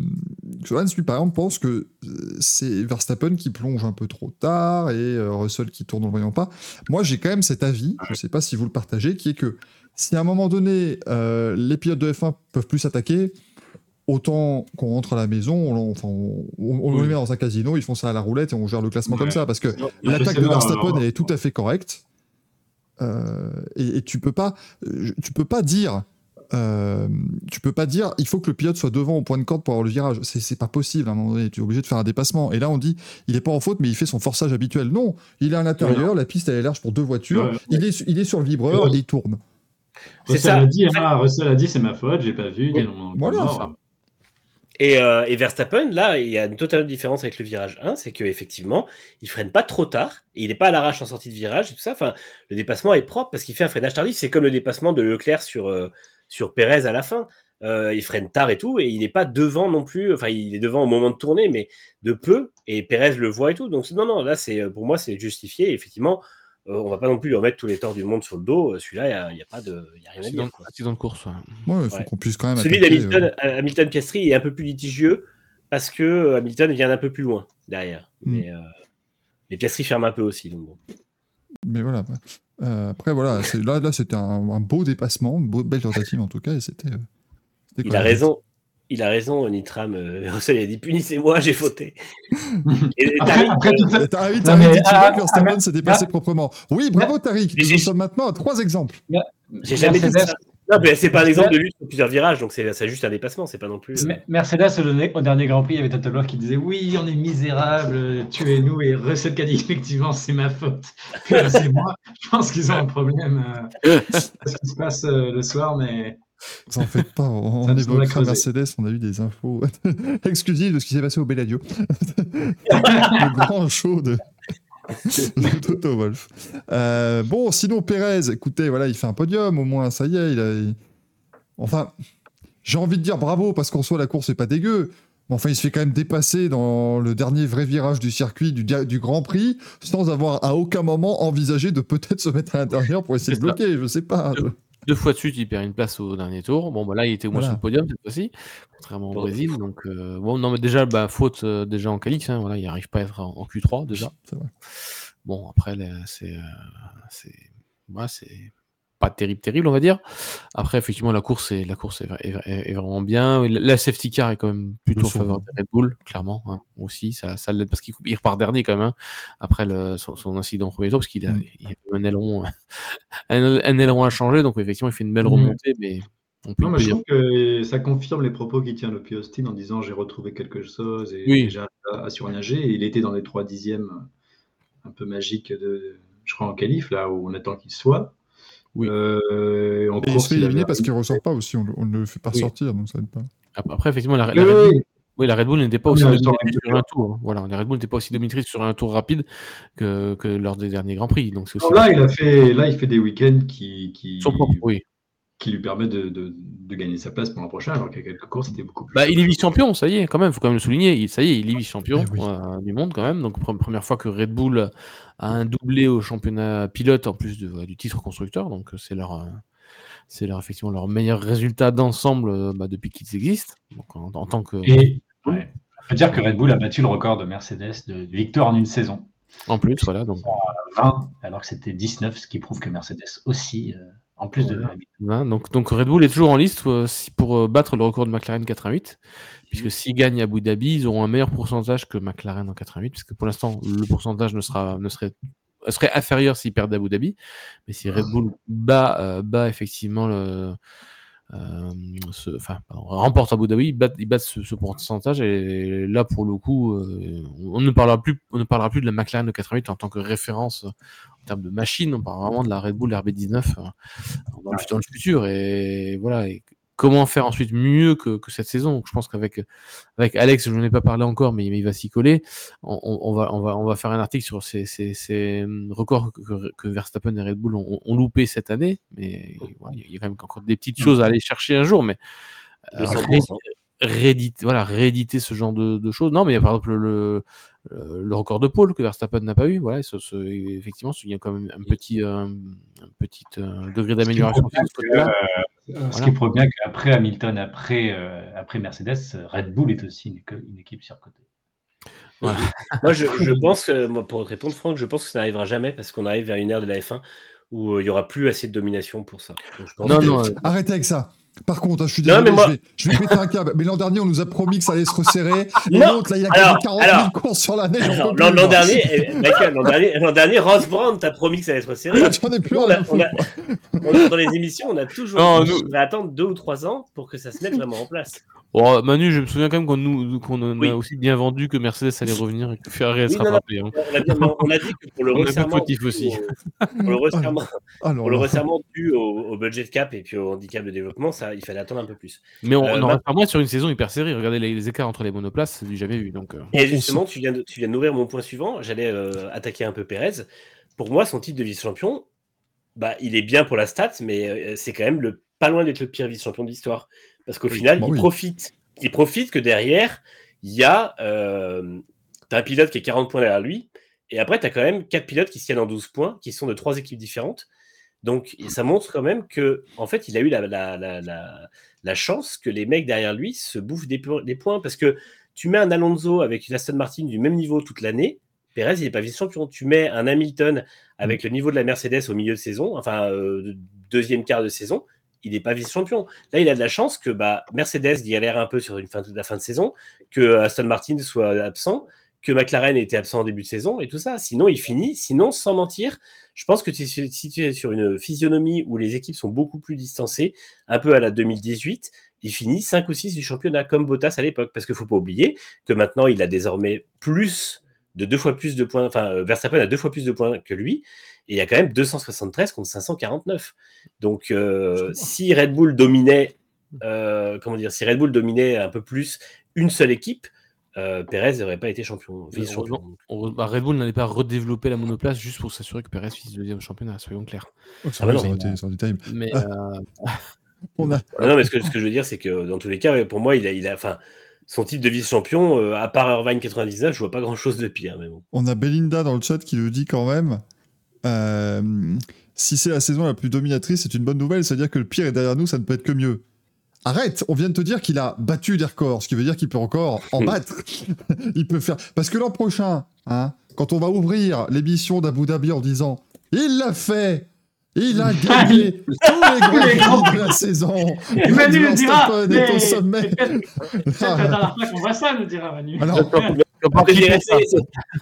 lui, par exemple, pense que euh, c'est Verstappen qui plonge un peu trop tard et euh, Russell qui tourne en le voyant pas. Moi, j'ai quand même cet avis, je ne sais pas si vous le partagez, qui est que si à un moment donné, euh, les pilotes de F1 peuvent plus s'attaquer, autant qu'on rentre à la maison, on, enfin, on, on- on les met dans un casino, ils font ça à la roulette et on gère le classement Ouais. comme ça, parce que l'attaque de Verstappen, elle est tout à fait correcte. Euh, et, et tu peux pas, euh, tu peux pas dire, euh, tu peux pas dire, il faut que le pilote soit devant au point de corde pour avoir le virage. C'est pas possible à un moment donné. Tu es obligé de faire un dépassement. Et là, on dit, il est pas en faute, mais il fait son forçage habituel. Non, il est à l'intérieur, la piste elle est large pour deux voitures. Ouais. Il est, su- il est sur le vibreur Ouais. et il tourne. C'est Russell ça. a dit, Russell a dit, c'est ma faute, j'ai pas vu. Voilà. Et, euh, et Verstappen, là, il y a une totale différence avec le virage 1, c'est qu'effectivement, il freine pas trop tard, il n'est pas à l'arrache en sortie de virage, et tout ça. Enfin, le dépassement est propre parce qu'il fait un freinage tardif. C'est comme le dépassement de Leclerc sur, euh, sur Pérez à la fin. Euh, il freine tard et tout, et il n'est pas devant non plus. Enfin, il est devant au moment de tourner, mais de peu, et Pérez le voit et tout. Donc, non, non, là, c'est pour moi, c'est justifié. Effectivement, euh, on va pas non plus lui remettre tous les torts du monde sur le dos. Euh, Celui-là, il n'y a, il y a pas de, il y a rien à dire. quoi. accident de course. ouais. Ouais, il faut Ouais. qu'on puisse quand même. Celui d'Hamilton, euh, Hamilton Piastri est un peu plus litigieux parce que Hamilton vient d'un peu plus loin derrière. Mm. Mais, euh, mais Piastri ferme un peu aussi. Donc bon. Mais voilà. ouais. Euh, après, voilà, là, là c'était un, un beau dépassement, une beau- belle tentative en tout cas, et c'était. Il a raison. Il a raison, Nitram. Euh, Russell il a dit punissez-moi, j'ai fauté. Et, Après, Tariq, après, Et Tariq, Tariq mais, dit, tu vois ah, que Verstappen ah, s'est déplacé proprement. Oui, bravo Tariq. Nous sommes maintenant à trois exemples. j'ai jamais dit ça. Non, mais c'est pas un exemple de lutte sur plusieurs virages, donc c'est juste un dépassement, c'est pas non plus. euh, Me- Mercedes, au dernier, Grand Prix, il y avait Toto Wolff qui disait Oui, on est misérables, tuez-nous. Et Russell qui a dit Effectivement, c'est ma faute. Là, c'est moi. Je pense qu'ils ont un problème. Euh, ce qui se passe euh, le soir, mais Vous en faites pas, on, on évoquera creuser. Mercedes, on a eu des infos exclusives de ce qui s'est passé au Belladio. le grand show de, Toto Wolff. Euh, bon, sinon Pérez, écoutez, voilà, il fait un podium, au moins, ça y est, il a. il- Enfin, j'ai envie de dire bravo parce qu'en soi, la course est pas dégueu. Mais enfin, il se fait quand même dépasser dans le dernier vrai virage du circuit du, du Grand Prix sans avoir à aucun moment envisagé de peut-être se mettre à l'intérieur pour essayer de bloquer. Je sais pas. Deux fois de suite, il perd une place au dernier tour. Bon, bah là, il était au moins Voilà. sur le podium cette fois-ci, contrairement au Bon. Brésil. Donc, euh, bon, non, mais déjà, bah, faute euh, déjà en qualif. Hein, voilà, il n'arrive pas à être en, en Q3 déjà. Bon, après, c'est, euh, c'est, ouais, c'est pas terrible, terrible, on va dire. Après, effectivement, la course est, la course est, est- est- est vraiment bien. La, safety car est quand même plutôt en faveur de Red Bull, clairement, hein, aussi. Ça, ça l'aide parce qu'il il repart dernier quand même. hein, après le, son, son incident au premier tour, parce qu'il a, Mm. il a un aileron, un, un aileron à changer. Donc, effectivement, il fait une belle Mm. remontée, mais on peut, non, on mais je trouve que ça confirme les propos qu'il tient Lopi Austin en disant J'ai retrouvé quelque chose et Oui. j'ai à, à surnager. Et il était dans les trois dixièmes un peu magiques de, je crois, en qualif, là où on attend qu'il soit. Oui. Euh, en Et il se fait éliminer parce qu'il ressort pas aussi, on, on ne le fait pas Oui. sortir, donc ça aide pas. Après, effectivement, la, la Oui, Red Bull, Oui, la Red Bull n'était pas Ah, aussi dominatrice sur un tour. hein. Voilà, la Red Bull n'était pas aussi dominatrice sur un tour rapide que, que lors des derniers Grands Prix. Donc Non, là, il a fait, là, il fait des week-ends qui, qui, son propre. Oui. Qui lui permettent de, de, de gagner sa place pour l'an prochain, alors qu'il y a quelques courses, c'était beaucoup plus. Bah, il est vice-champion, ça y est, quand même, faut quand même le souligner. Il, ça y est, il est vice-champion Eh oui. euh, du monde quand même. Donc pre- première fois que Red Bull a un doublé au championnat pilote en plus de- du titre constructeur. Donc euh, c'est leur, euh, c'est leur effectivement leur meilleur résultat d'ensemble euh, bah, depuis qu'ils existent. Donc en, en tant que Et ouais, on peut dire que Red Bull a battu le record de Mercedes de, de victoire en une saison. en plus, voilà. Donc 20, alors que c'était 19, ce qui prouve que Mercedes aussi, euh, en plus de Voilà. Hein, donc, donc Red Bull est toujours en liste euh, si- pour euh, battre le record de McLaren 88, puisque s'ils gagnent à Abu Dhabi, ils auront un meilleur pourcentage que McLaren en 88, puisque pour l'instant le pourcentage ne sera ne serait serait inférieur s'ils perdent à Abu Dhabi, mais si Red Bull bat euh, bat effectivement le euh, ce- enfin, pardon, remporte Abu Dhabi, ils battent, ils battent ce, ce pourcentage et là pour le coup, euh, on ne parlera plus, on ne parlera plus de la McLaren de 88 en tant que référence euh, en termes de machine, on parle vraiment de la Red Bull RB19 euh, dans, le, dans le futur et voilà. Et comment faire ensuite mieux que, que cette saison Je pense qu'avec avec Alex, je n'en ai pas parlé encore, mais, il va s'y coller. On, va, on, va, on va faire un article sur ces, ces, ces hum, records que, que Verstappen et Red Bull ont, ont loupé cette année, mais il y a quand même encore des petites choses à aller chercher un jour, mais euh, 200%. rééditer, voilà, rééditer ce genre de, de choses. Non, mais il y a par exemple le, le, le record de pôle que Verstappen n'a pas eu. Voilà, ce- ce- effectivement, il y a quand même un petit, euh, un petit euh, degré d'amélioration. Ce côté-là. Ce Voilà. qui prouve bien qu'après Hamilton, après, euh, après Mercedes, Red Bull est aussi une, une équipe surcotée. Moi, je, je pense que, moi, pour te répondre, Franck, je pense que ça n'arrivera jamais parce qu'on arrive vers une ère de la F1 où euh, il y aura plus assez de domination pour ça. Donc, je pense Non, que- non, euh, Arrêtez avec ça. Par contre, hein, je suis Non, désolé, mais moi- je, vais, je vais péter un câble. Mais l'an dernier, on nous a promis que ça allait se resserrer. Et l'autre, là, il a gagné 40 000 alors. courses sur l'année. L'an dernier, eh, l'an dernier, l'an dernier, Ross Brown t'a promis que ça allait être resserré. J'en ai plus on, a, on, a, foutre, on a- dans les émissions, on a toujours Non, dit nous- qu'il va attendre deux ou trois ans pour que ça se mette vraiment en place. Oh, Manu, je me souviens quand même qu'on nous qu'on en Oui. a aussi bien vendu que Mercedes allait revenir et que Ferrari allait Oui, se non, non. rattraper. hein. On a, bien- on a dit que pour le On resserrement, fautif aussi. au- pour le resserrement, Alors, pour le resserrement dû au, au budget cap et puis au handicap de développement, ça, il fallait attendre un peu plus. Mais on Euh, n'en bah- reste pas moins sur une saison hyper serrée. Regardez les, les écarts entre les monoplaces, c'est du jamais vu. Donc, euh, Et justement, tu viens de, tu viens d'ouvrir mon point suivant. J'allais euh, attaquer un peu Pérez. Pour moi, son titre de vice-champion, bah, il est bien pour la stat, mais euh, c'est quand même le, pas loin d'être le pire vice-champion de l'histoire. Parce qu'au Oui, final, bah il, oui. profite, il profite que derrière, il y a euh, un pilote qui est 40 points derrière lui. Et après, tu as quand même quatre pilotes qui se tiennent en 12 points, qui sont de trois équipes différentes. Donc, et ça montre quand même que, en fait, il a eu la, la, la, la, la chance que les mecs derrière lui se bouffent des, po- des points. Parce que tu mets un Alonso avec une Aston Martin du même niveau toute l'année, Perez, il n'est pas vice-champion. Tu mets un Hamilton avec le niveau de la Mercedes au milieu de saison, enfin, euh, deuxième quart de saison, il n'est pas vice-champion. Là, il a de la chance que bah, Mercedes galère un peu sur une fin la fin de saison, que Aston Martin soit absent, que McLaren était absent en début de saison et tout ça. Sinon, il finit. Sinon, sans mentir, je pense que tu es sur une physionomie où les équipes sont beaucoup plus distancées, un peu à la 2018, il finit 5 ou 6 du championnat, comme Bottas à l'époque. Parce qu'il ne faut pas oublier que maintenant, il a désormais plus de deux fois plus de points, enfin, euh, Verstappen a deux fois plus de points que lui, et il y a quand même 273 contre 549. Donc, euh, si Red Bull dominait, euh, comment dire, si Red Bull dominait un peu plus une seule équipe, euh, Perez n'aurait pas été champion, vice-champion. on- bah, Red Bull n'allait pas redévelopper la monoplace juste pour s'assurer que Perez finisse deuxième championnat, soyons clairs. Oh, Ah bah va, non, ça aurait mais- été- été. Mais Ah. euh, On a, Ah non, mais ce que, ce que je veux dire, c'est que dans tous les cas, pour moi, il a, il a, enfin, son titre de vice-champion, euh, à part Irvine 99, je vois pas grand-chose de pire. Mais bon. on a Belinda dans le chat qui nous dit quand même euh, si c'est la saison la plus dominatrice, c'est une bonne nouvelle. C'est-à-dire que le pire est derrière nous, ça ne peut être que mieux. Arrête, on vient de te dire qu'il a battu des records, ce qui veut dire qu'il peut encore en battre. il peut faire. Parce que l'an prochain, hein, quand on va ouvrir l'émission d'Abu Dhabi en disant Il l'a fait il a gagné tous les grands prix de la saison. Et Manu le dira Verstappen est au mais- sommet. C'est la dernière fois qu'on voit ça, nous dira Manu. Alors,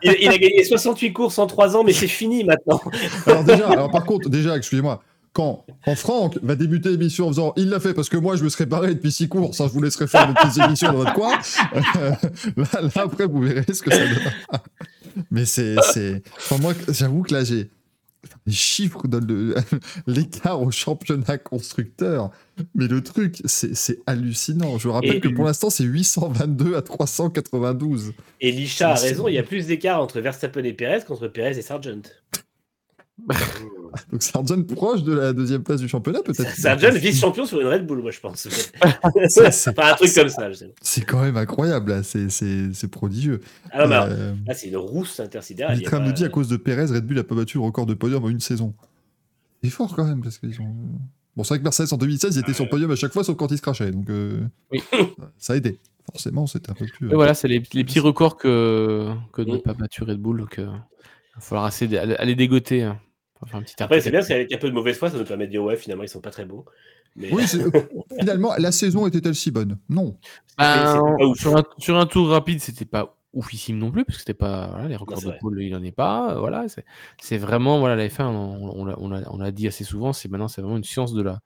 Il, a gagné 68 courses en 3 ans, mais c'est fini maintenant. Alors déjà, alors par contre, déjà, excusez-moi, quand, quand Franck va débuter l'émission en faisant il l'a fait parce que moi je me serais barré depuis six courses, hein, je vous laisserai faire des petites émissions dans votre coin. euh, là, là, après vous verrez ce que ça donne. Mais c'est, c'est, enfin moi j'avoue que là j'ai, les chiffres donnent l'écart au championnat constructeur. Mais le truc, c'est hallucinant. Je rappelle Et- que pour l'instant, c'est 822 à 392. Et Lisha a raison, il y a plus d'écart entre Verstappen et Perez qu'entre Perez et Sargent. Donc Sargent proche de la deuxième place du championnat, peut-être. Sargent vice-champion sur une Red Bull, moi je pense. C'est- c'est- Enfin, un truc comme ça. C'est quand même incroyable, là. C'est- c'est c'est prodigieux. Ah non, Euh, là, c'est une rousse intersidérale. il y a Nitram pas- nous dit à cause de Perez, Red Bull a pas battu le record de podium en une saison. C'est fort quand même, parce qu'ils ont. Bon, c'est vrai que Mercedes en 2016, il était sur le podium à chaque fois, sauf quand il se crachait. Donc, euh, Oui. ça a aidé. Forcément, c'était un peu plus. Et voilà, c'est les, les petits records que, que n'a Mm. pas battu Red Bull. Donc, euh, il va falloir assez, aller, aller dégoter. Un petit Après, c'est bien parce qu'avec un peu de mauvaise foi, ça nous permet de dire ouais, finalement, ils sont pas très beaux. Mais Oui, c'est- finalement, la saison était-elle si bonne? Non. Ben, ouf. sur, un, sur un tour rapide, c'était pas oufissime non plus, parce que c'était pas voilà, les records de pôle, il en est pas. euh, Voilà, c'est- c'est vraiment voilà la F1, on, on l'a- on dit assez souvent, c'est maintenant c'est vraiment une science de la,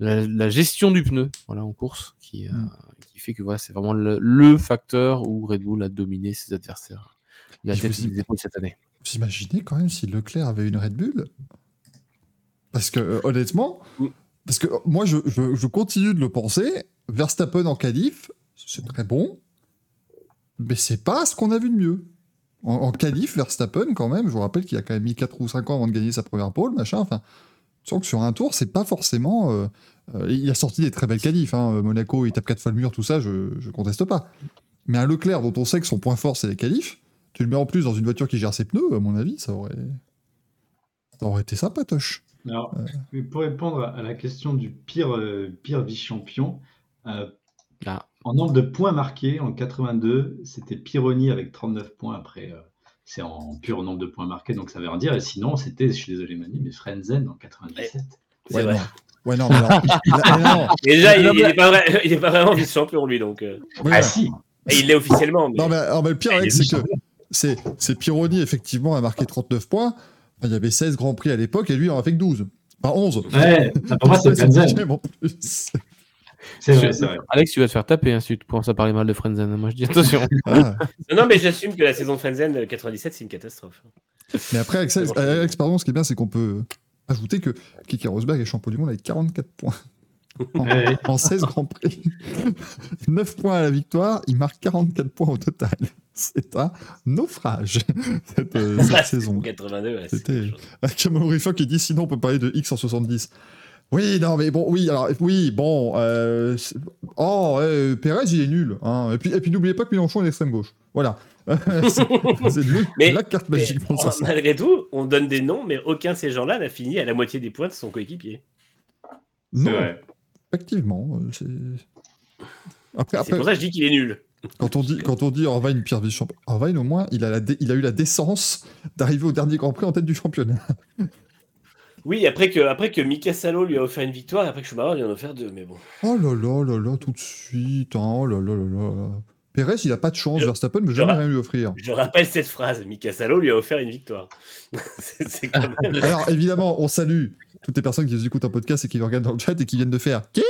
de la, de la gestion du pneu, voilà en course, qui, euh, Mm. qui fait que voilà, c'est vraiment le, le facteur où Red Bull a dominé ses adversaires. Il a cette année. Vous imaginez quand même si Leclerc avait une Red Bull? Parce que, euh, honnêtement, parce que moi, je, je- je continue de le penser. Verstappen en qualif, c'est très bon, mais c'est pas ce qu'on a vu de mieux. En, en qualif, Verstappen, quand même, je vous rappelle qu'il a quand même mis 4 ou 5 ans avant de gagner sa première pole, machin. Enfin, tu sens que sur un tour, c'est pas forcément. euh, euh, il a sorti des très belles qualifs. hein. Monaco, il tape 4 fois le mur, tout ça, je, je conteste pas. Mais un Leclerc, dont on sait que son point fort, c'est les qualifs, tu le mets en plus dans une voiture qui gère ses pneus, à mon avis, ça aurait. Ça aurait été sympatoche. Alors, pour répondre à la question du pire, euh, pire vice-champion, euh, Ah. en nombre de points marqués, en 82, c'était Pironi avec 39 points. Après, euh, c'est en pur nombre de points marqués, donc ça veut rien dire. Et sinon, c'était, je suis désolé Manu, mais Frenzen en 97. c'est Ouais, vrai. non. Ouais, non, mais alors, là- non, Déjà, il, Non, il mais- est pas vrai- vraiment vice-champion, lui, donc. ouais, Ah si et il l'est officiellement. Mais... Non, mais, alors, mais le pire, Ah, c'est que c'est, c'est Pironi, effectivement, a marqué 39 points. Enfin, il y avait 16 Grands Prix à l'époque, et lui, il en a fait que 12. Enfin, 11. Ouais, pour moi, c'est Frenzen. en plus. C'est vrai, c'est vrai. Alex, tu vas te faire taper hein, si tu commences à parler mal de Frenzen. Moi, je dis attention. Ah. Non, mais j'assume que la saison de Frenzen euh, 97, c'est une catastrophe. Mais après, Alex, Alex, pardon, ce qui est bien, c'est qu'on peut ajouter que Kiki Rosberg est champion du monde avec 44 points. En, Ouais. en 16 Grands Prix. 9 points à la victoire, il marque 44 points au total. C'est un naufrage, cette, euh, cette saison. 82, ouais, c'est C'était- Riffin qui dit sinon on peut parler de X en 70. Oui, non, mais bon, oui, alors, oui, bon. euh, oh, ouais, Pérez, il est nul. Hein. Et puis, et puis n'oubliez pas que Mélenchon est d'extrême gauche. Voilà. c'est Mais- la carte Mais, magique ça. en- malgré tout, on donne des noms, mais aucun de ces gens-là n'a fini à la moitié des points de son coéquipier. Non, effectivement. euh, c'est- Après, C'est après pour ça que je dis qu'il est nul. Quand on dit, quand on dit Orvain, Pierre vice-champion, Orvain, au moins, il a, la dé- il a eu la décence d'arriver au dernier Grand Prix en tête du championnat. Oui, après que, après que Mika Salo lui a offert une victoire, et après que Schumacher lui en a offert deux, mais bon. Oh là là là là, tout de suite. hein, oh là là là là. Pérez, il a pas de chance, Je- Verstappen ne veut jamais rien lui offrir. Je rappelle cette phrase Mika Salo lui a offert une victoire. c'est c'est quand même. Alors évidemment, on salue toutes les personnes qui nous écoutent en podcast et qui regardent dans le chat et qui viennent de faire Qui?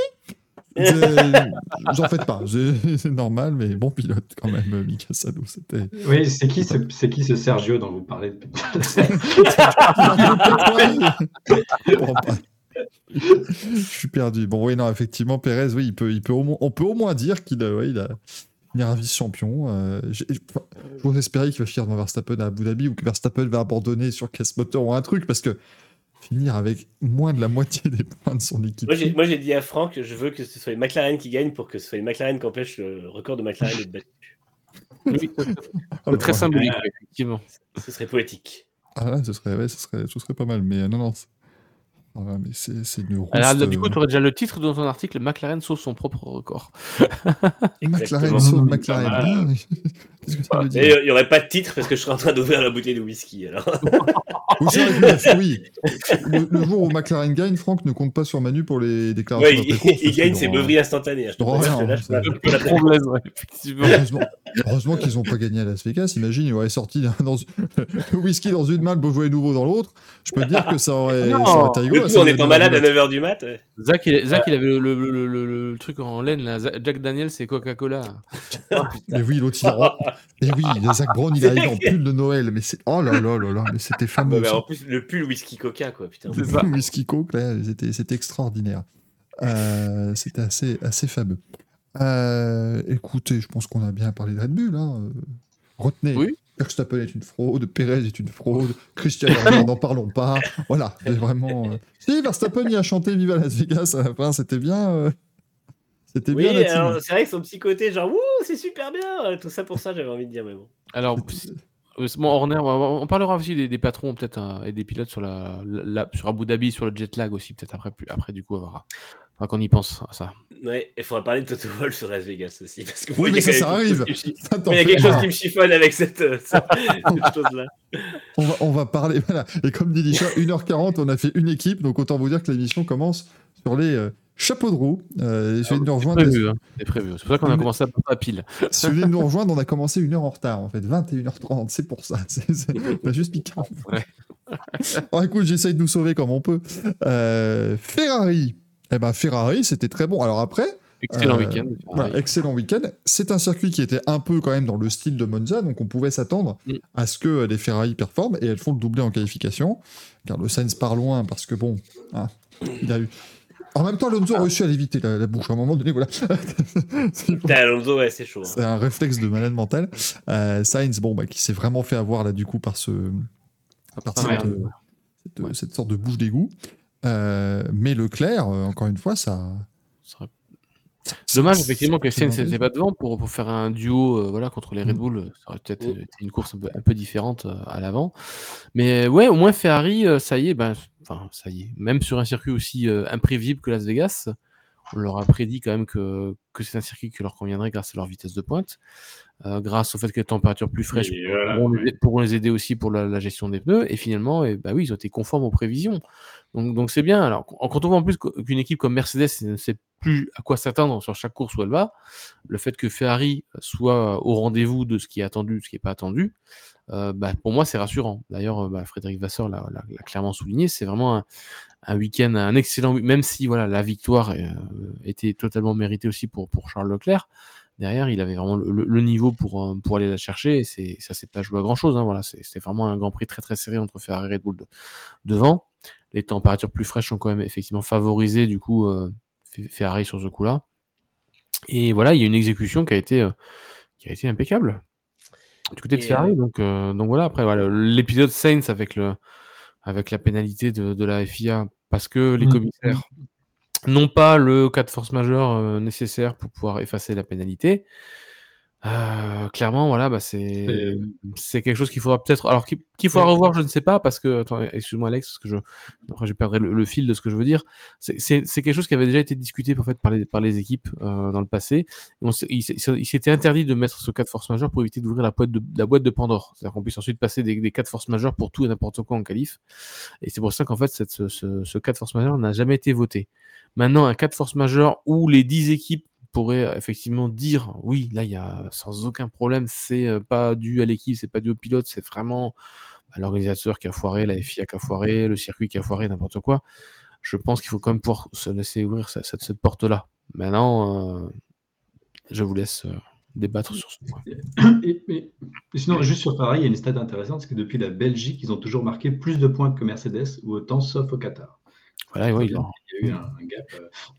J'en faites pas, c'est normal, mais bon pilote quand même, euh, Mika c'était. Oui, c'est qui, ce- c'est qui ce Sergio dont vous parlez depuis Je suis perdu. Bon, oui, non, effectivement, Pérez, oui, il peut, il peut au moins, on peut au moins dire qu'il a, ouais, il a, il est un vice-champion. Euh, J'ose espérer qu'il va finir devant Verstappen à Abu Dhabi ou que Verstappen va abandonner sur casse moteur ou un truc, parce que finir avec moins de la moitié des points de son équipe. Moi, j'ai- dit à Franck que je veux que ce soit les McLaren qui gagnent pour que ce soit les McLaren qui empêchent le record de McLaren d'être battu. Oui, c'est très le- symbolique, effectivement. Ce serait poétique. Ah ouais, ce serait, ouais, ce serait, ce serait pas mal, mais euh, non, non. Ah mais c'est c'est une rousse. Alors, du coup, euh, tu aurais déjà le titre dans ton article McLaren sauve son propre record. McLaren Mmh, McLaren. Pas Qu'est-ce que dire euh, il n'y aurait pas de titre parce que je serais en train d'ouvrir la bouteille de whisky. Alors. Oui. Le, le jour où McLaren gagne, Franck ne compte pas sur Manu pour les déclarations Ouais, il, il gagne ses beuveries instantanées. Heureusement, heureusement qu'ils n'ont pas gagné à Las Vegas. Imagine, il aurait sorti dans, le whisky dans une main, le Beaujolais nouveau dans l'autre. Je peux te dire que ça aurait, Non. ça aurait été rigolo. aurait étant été malade à rigolo. 9h du mat. Zach, il, Zach, il avait le, le- le- le- le- le truc en laine, là. Jack Daniel, c'est Coca-Cola. Mais oui, l'autre, il, Et oui, Zach Brown, il arrive en pull de Noël, mais c'est. Oh là là là là, mais c'était fameux. Ouais, mais en plus, le pull whisky coca, quoi, putain. Ça. Whisky Coke, là, c'était, c'était extraordinaire. Euh, c'était assez, assez fameux. Euh, écoutez, je pense qu'on a bien parlé de Red Bull. Hein. Euh, Retenez, Oui. Verstappen est une fraude, Perez est une fraude, Christian n'en parlons pas. Voilà, vraiment. euh, Si, Verstappen y a chanté Viva Las Vegas à la fin, c'était bien. C'était Oui, bien alors, c'est vrai que son petit côté, genre, wouh, c'est super bien. euh, Tout ça pour ça, j'avais envie de dire, mais bon. Alors, euh, bon, Horner, on, parlera aussi des, des patrons peut-être hein, et des pilotes sur, la, la- sur Abu Dhabi, sur le jet lag aussi, peut-être après, plus- après du coup, on verra. Faudra qu'on y pense à ça. Ouais, il faudra parler de Toto Wolff sur Las Vegas aussi. Parce que Oui, moi, mais il y a ça, arrive. quelque chose qui me- Ça, t'en Il y a quelque chose qui me chiffonne avec cette, euh, cette- cette chose-là. On va, on va parler, voilà. Et comme dit Lisha, 1h40, on a fait une équipe, donc autant vous dire que l'émission commence sur les euh, chapeaux de roue. Euh, voulez nous C'est prévu, hein, c'est prévu. C'est pour ça qu'on a commencé à la pile. vous voulez nous rejoindre, on a commencé une heure en retard, en fait, 21h30, c'est pour ça. On a juste mis 40. Ouais. Bon, écoute, j'essaye de nous sauver comme on peut. Euh, Ferrari. Eh ben, Ferrari, c'était très bon. Alors après, Excellent Euh, week-end. Voilà, excellent week-end. C'est un circuit qui était un peu quand même dans le style de Monza, donc on pouvait s'attendre Mm. à ce que les Ferrari performent et elles font le doublé en qualification. Car le Sainz part loin parce que bon, hein, il a eu. En même temps, Alonso a réussi à l'éviter la, la bouche à un moment donné, voilà. Alonso, ouais, c'est chaud. hein. c'est un réflexe de malade mental. Euh, Sainz, bon, bah, qui s'est vraiment fait avoir là du coup par ce, par Ah, cette, merde. euh, cette- cette sorte de bouche d'égout. Euh, mais Leclerc, encore une fois, ça. Serait Dommage effectivement que Sainz n'était pas devant pour, pour faire un duo euh, voilà, contre les Red Mm. Bull. Ça aurait peut-être euh, été une course un peu, un peu différente euh, à l'avant. Mais ouais, au moins Ferrari, euh, ça y est, ben, enfin, ça y est. Même sur un circuit aussi euh, imprévisible que Las Vegas, on leur a prédit quand même que, que c'est un circuit qui leur conviendrait grâce à leur vitesse de pointe, euh, grâce au fait que les températures plus fraîches Et voilà. pourront, les, pourront les aider aussi pour la, la gestion des pneus. Et finalement, eh bah oui, ils ont été conformes aux prévisions. Donc donc c'est bien. Alors quand on voit en plus qu- qu'une équipe comme Mercedes ne sait plus à quoi s'attendre sur chaque course où elle va, le fait que Ferrari soit au rendez-vous de ce qui est attendu, ce qui n'est pas attendu, euh, bah, pour moi c'est rassurant. D'ailleurs, euh, bah, Frédéric Vasseur l'a l'a- l'a clairement souligné, c'est vraiment un, un week-end, un excellent, week- même si voilà la victoire euh, était totalement méritée aussi pour, pour Charles Leclerc. Derrière, il avait vraiment le, niveau pour, euh, pour aller la chercher. Et c'est, ça s'est pas joué à grand chose. Voilà, C'est- c'était vraiment un Grand Prix très très serré entre Ferrari et Red Bull de- devant. Les températures plus fraîches ont quand même effectivement favorisé du coup euh, Fe- Ferrari sur ce coup-là. Et voilà, il y a une exécution qui a été, euh, qui a été impeccable du côté de Et, Ferrari. Donc, euh, donc voilà, après voilà, l'épisode Sainz avec, le, avec la pénalité de, de la FIA parce que les Mm. commissaires n'ont pas le cas de force majeure euh, nécessaire pour pouvoir effacer la pénalité. Euh, clairement, voilà, bah c'est c'est quelque chose qu'il faudra peut-être. Alors qu'il qu'il faudra revoir, je ne sais pas, parce que attends, excuse-moi Alex, parce que je après je perdrai le, le fil de ce que je veux dire. C'est- C'est c'est quelque chose qui avait déjà été discuté en fait par les par les équipes euh, dans le passé. On s'est- il s'est- il s'était interdit de mettre ce cas de force majeure pour éviter d'ouvrir la boîte de la boîte de Pandore. C'est-à-dire qu'on puisse ensuite passer des, des cas de force majeure pour tout et n'importe quoi en qualif. Et c'est pour ça qu'en fait cette, ce, ce, ce cas de force majeure n'a jamais été voté. Maintenant, un cas de force majeure où les 10 équipes pourraient euh, effectivement dire oui, là, il y a sans aucun problème, c'est pas dû à l'équipe, c'est pas dû au pilote, c'est vraiment à l'organisateur qui a foiré, la FIA qui a foiré, le circuit qui a foiré, n'importe quoi. Je pense qu'il faut quand même pouvoir se laisser ouvrir cette, cette- cette porte-là. Maintenant, euh, je vous laisse euh, débattre sur ce point. Et- et- et sinon, juste sur Ferrari, il y a une stat intéressante, c'est que depuis la Belgique, ils ont toujours marqué plus de points que Mercedes, ou autant, sauf au Qatar. Voilà, oui, il y a eu un, un gap.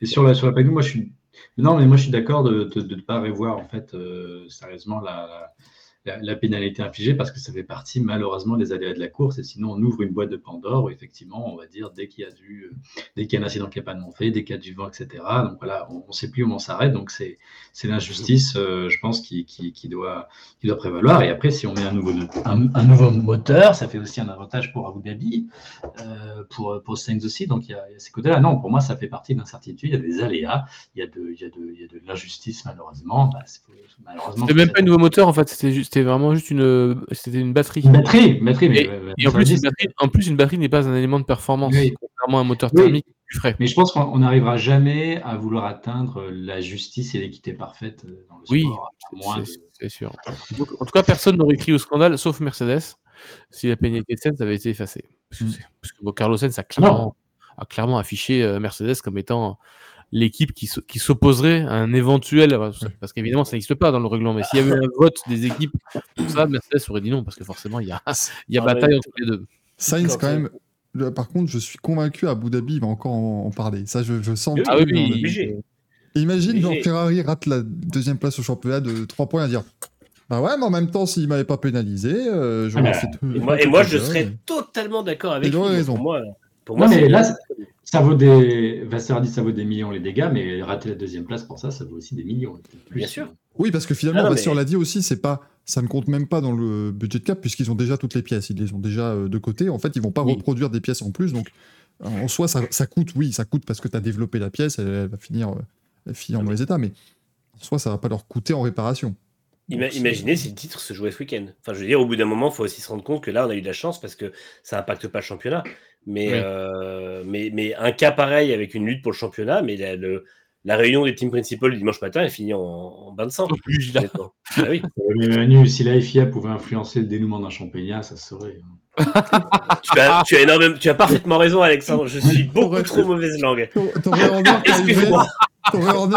Et sur la, sur la Pagou, moi je suis. Non, mais moi je suis d'accord de ne pas revoir en fait euh, sérieusement la, la, la- la pénalité infligée parce que ça fait partie malheureusement des aléas de la course et sinon on ouvre une boîte de Pandore où effectivement on va dire dès qu'il y a du dès qu'il y a un incident qui n'est pas fait, dès qu'il y a du vent, etc. Donc voilà, on ne sait plus où on s'arrête. Donc c'est c'est l'injustice, euh, je pense, qui, qui, qui doit, qui doit prévaloir. Et après, si on met un nouveau, un, un nouveau moteur, ça fait aussi un avantage pour Abu Dhabi, euh, pour, pour Sainz aussi. Donc il y, a, il y a ces côtés-là. Non, pour moi, ça fait partie de l'incertitude. Il y a des aléas, il y a de, il y a de, il y a de l'injustice, malheureusement. Bah, c'est- malheureusement C'était même pas un nouveau moteur en fait, c'était juste- c'était vraiment juste une, c'était une batterie. Une batterie, une batterie, mais, Et- mais- Et en plus, une batterie, en plus, une batterie n'est pas un élément de performance, Oui. contrairement à un moteur Oui. thermique plus frais. mais je pense qu'on on n'arrivera jamais à vouloir atteindre la justice et l'équité parfaite euh, dans le Oui, sport. moins C'est de- sûr. Donc, en tout cas, personne n'aurait crié au scandale, sauf Mercedes, si la pénalité de Sainz avait été effacée. Parce que, Mm. c'est- parce que bon, Carlos Sainz a clairement, a clairement affiché euh, Mercedes comme étant l'équipe qui, qui s'opposerait à un éventuel, parce qu'évidemment ça n'existe pas dans le règlement, mais s'il y avait un vote des équipes pour ça, Mercedes aurait dit non, parce que forcément il y a, il y a Ah, bataille ouais. entre les deux. Sainz, Quand même. le- Par contre, je suis convaincu à Abu Dhabi, il va encore en, en parler. Ça, je, je sens. Ah oui, oui, obligé. Imagine, genre. Ferrari rate la deuxième place au championnat de 3 points à dire Bah ouais, mais en même temps, s'il m'avait pas pénalisé, euh, j'aurais Ah, fait tout. Et moi, et tout moi comme je serais totalement d'accord avec Il aurait lui. raison. Pour moi, pour Non, moi, mais là, Ça vaut des. Ça vaut des millions les dégâts, mais rater la deuxième place pour ça, ça vaut aussi des millions. Bien sûr. Oui, parce que finalement, Ah non, Bastien mais- l'a dit aussi, c'est pas, ça ne compte même pas dans le budget de cap puisqu'ils ont déjà toutes les pièces, ils les ont déjà euh, de côté. En fait, ils vont pas Oui. reproduire des pièces en plus, donc en soi, ça, ça coûte, oui, ça coûte parce que tu as développé la pièce, elle, elle va finir, euh, elle finit en mais- mauvais état, mais en soi, ça va pas leur coûter en réparation. Ima- Donc, c'est- imaginez si le titre se jouait ce week-end. Enfin, je veux dire, au bout d'un moment, il faut aussi se rendre compte que là, on a eu de la chance parce que ça n'impacte pas le championnat. Mais, Oui. euh, mais, mais un cas pareil avec une lutte pour le championnat, mais la, le- la réunion des team principal le dimanche matin, elle finit en, en bain de sang. Plus, là. Ah oui. Manu, si la FIA pouvait influencer le dénouement d'un championnat, ça se saurait. hein. tu, as, tu, as énormément, tu as parfaitement raison, Alexandre. Je suis beaucoup trop mauvaise langue. T'aurais Horner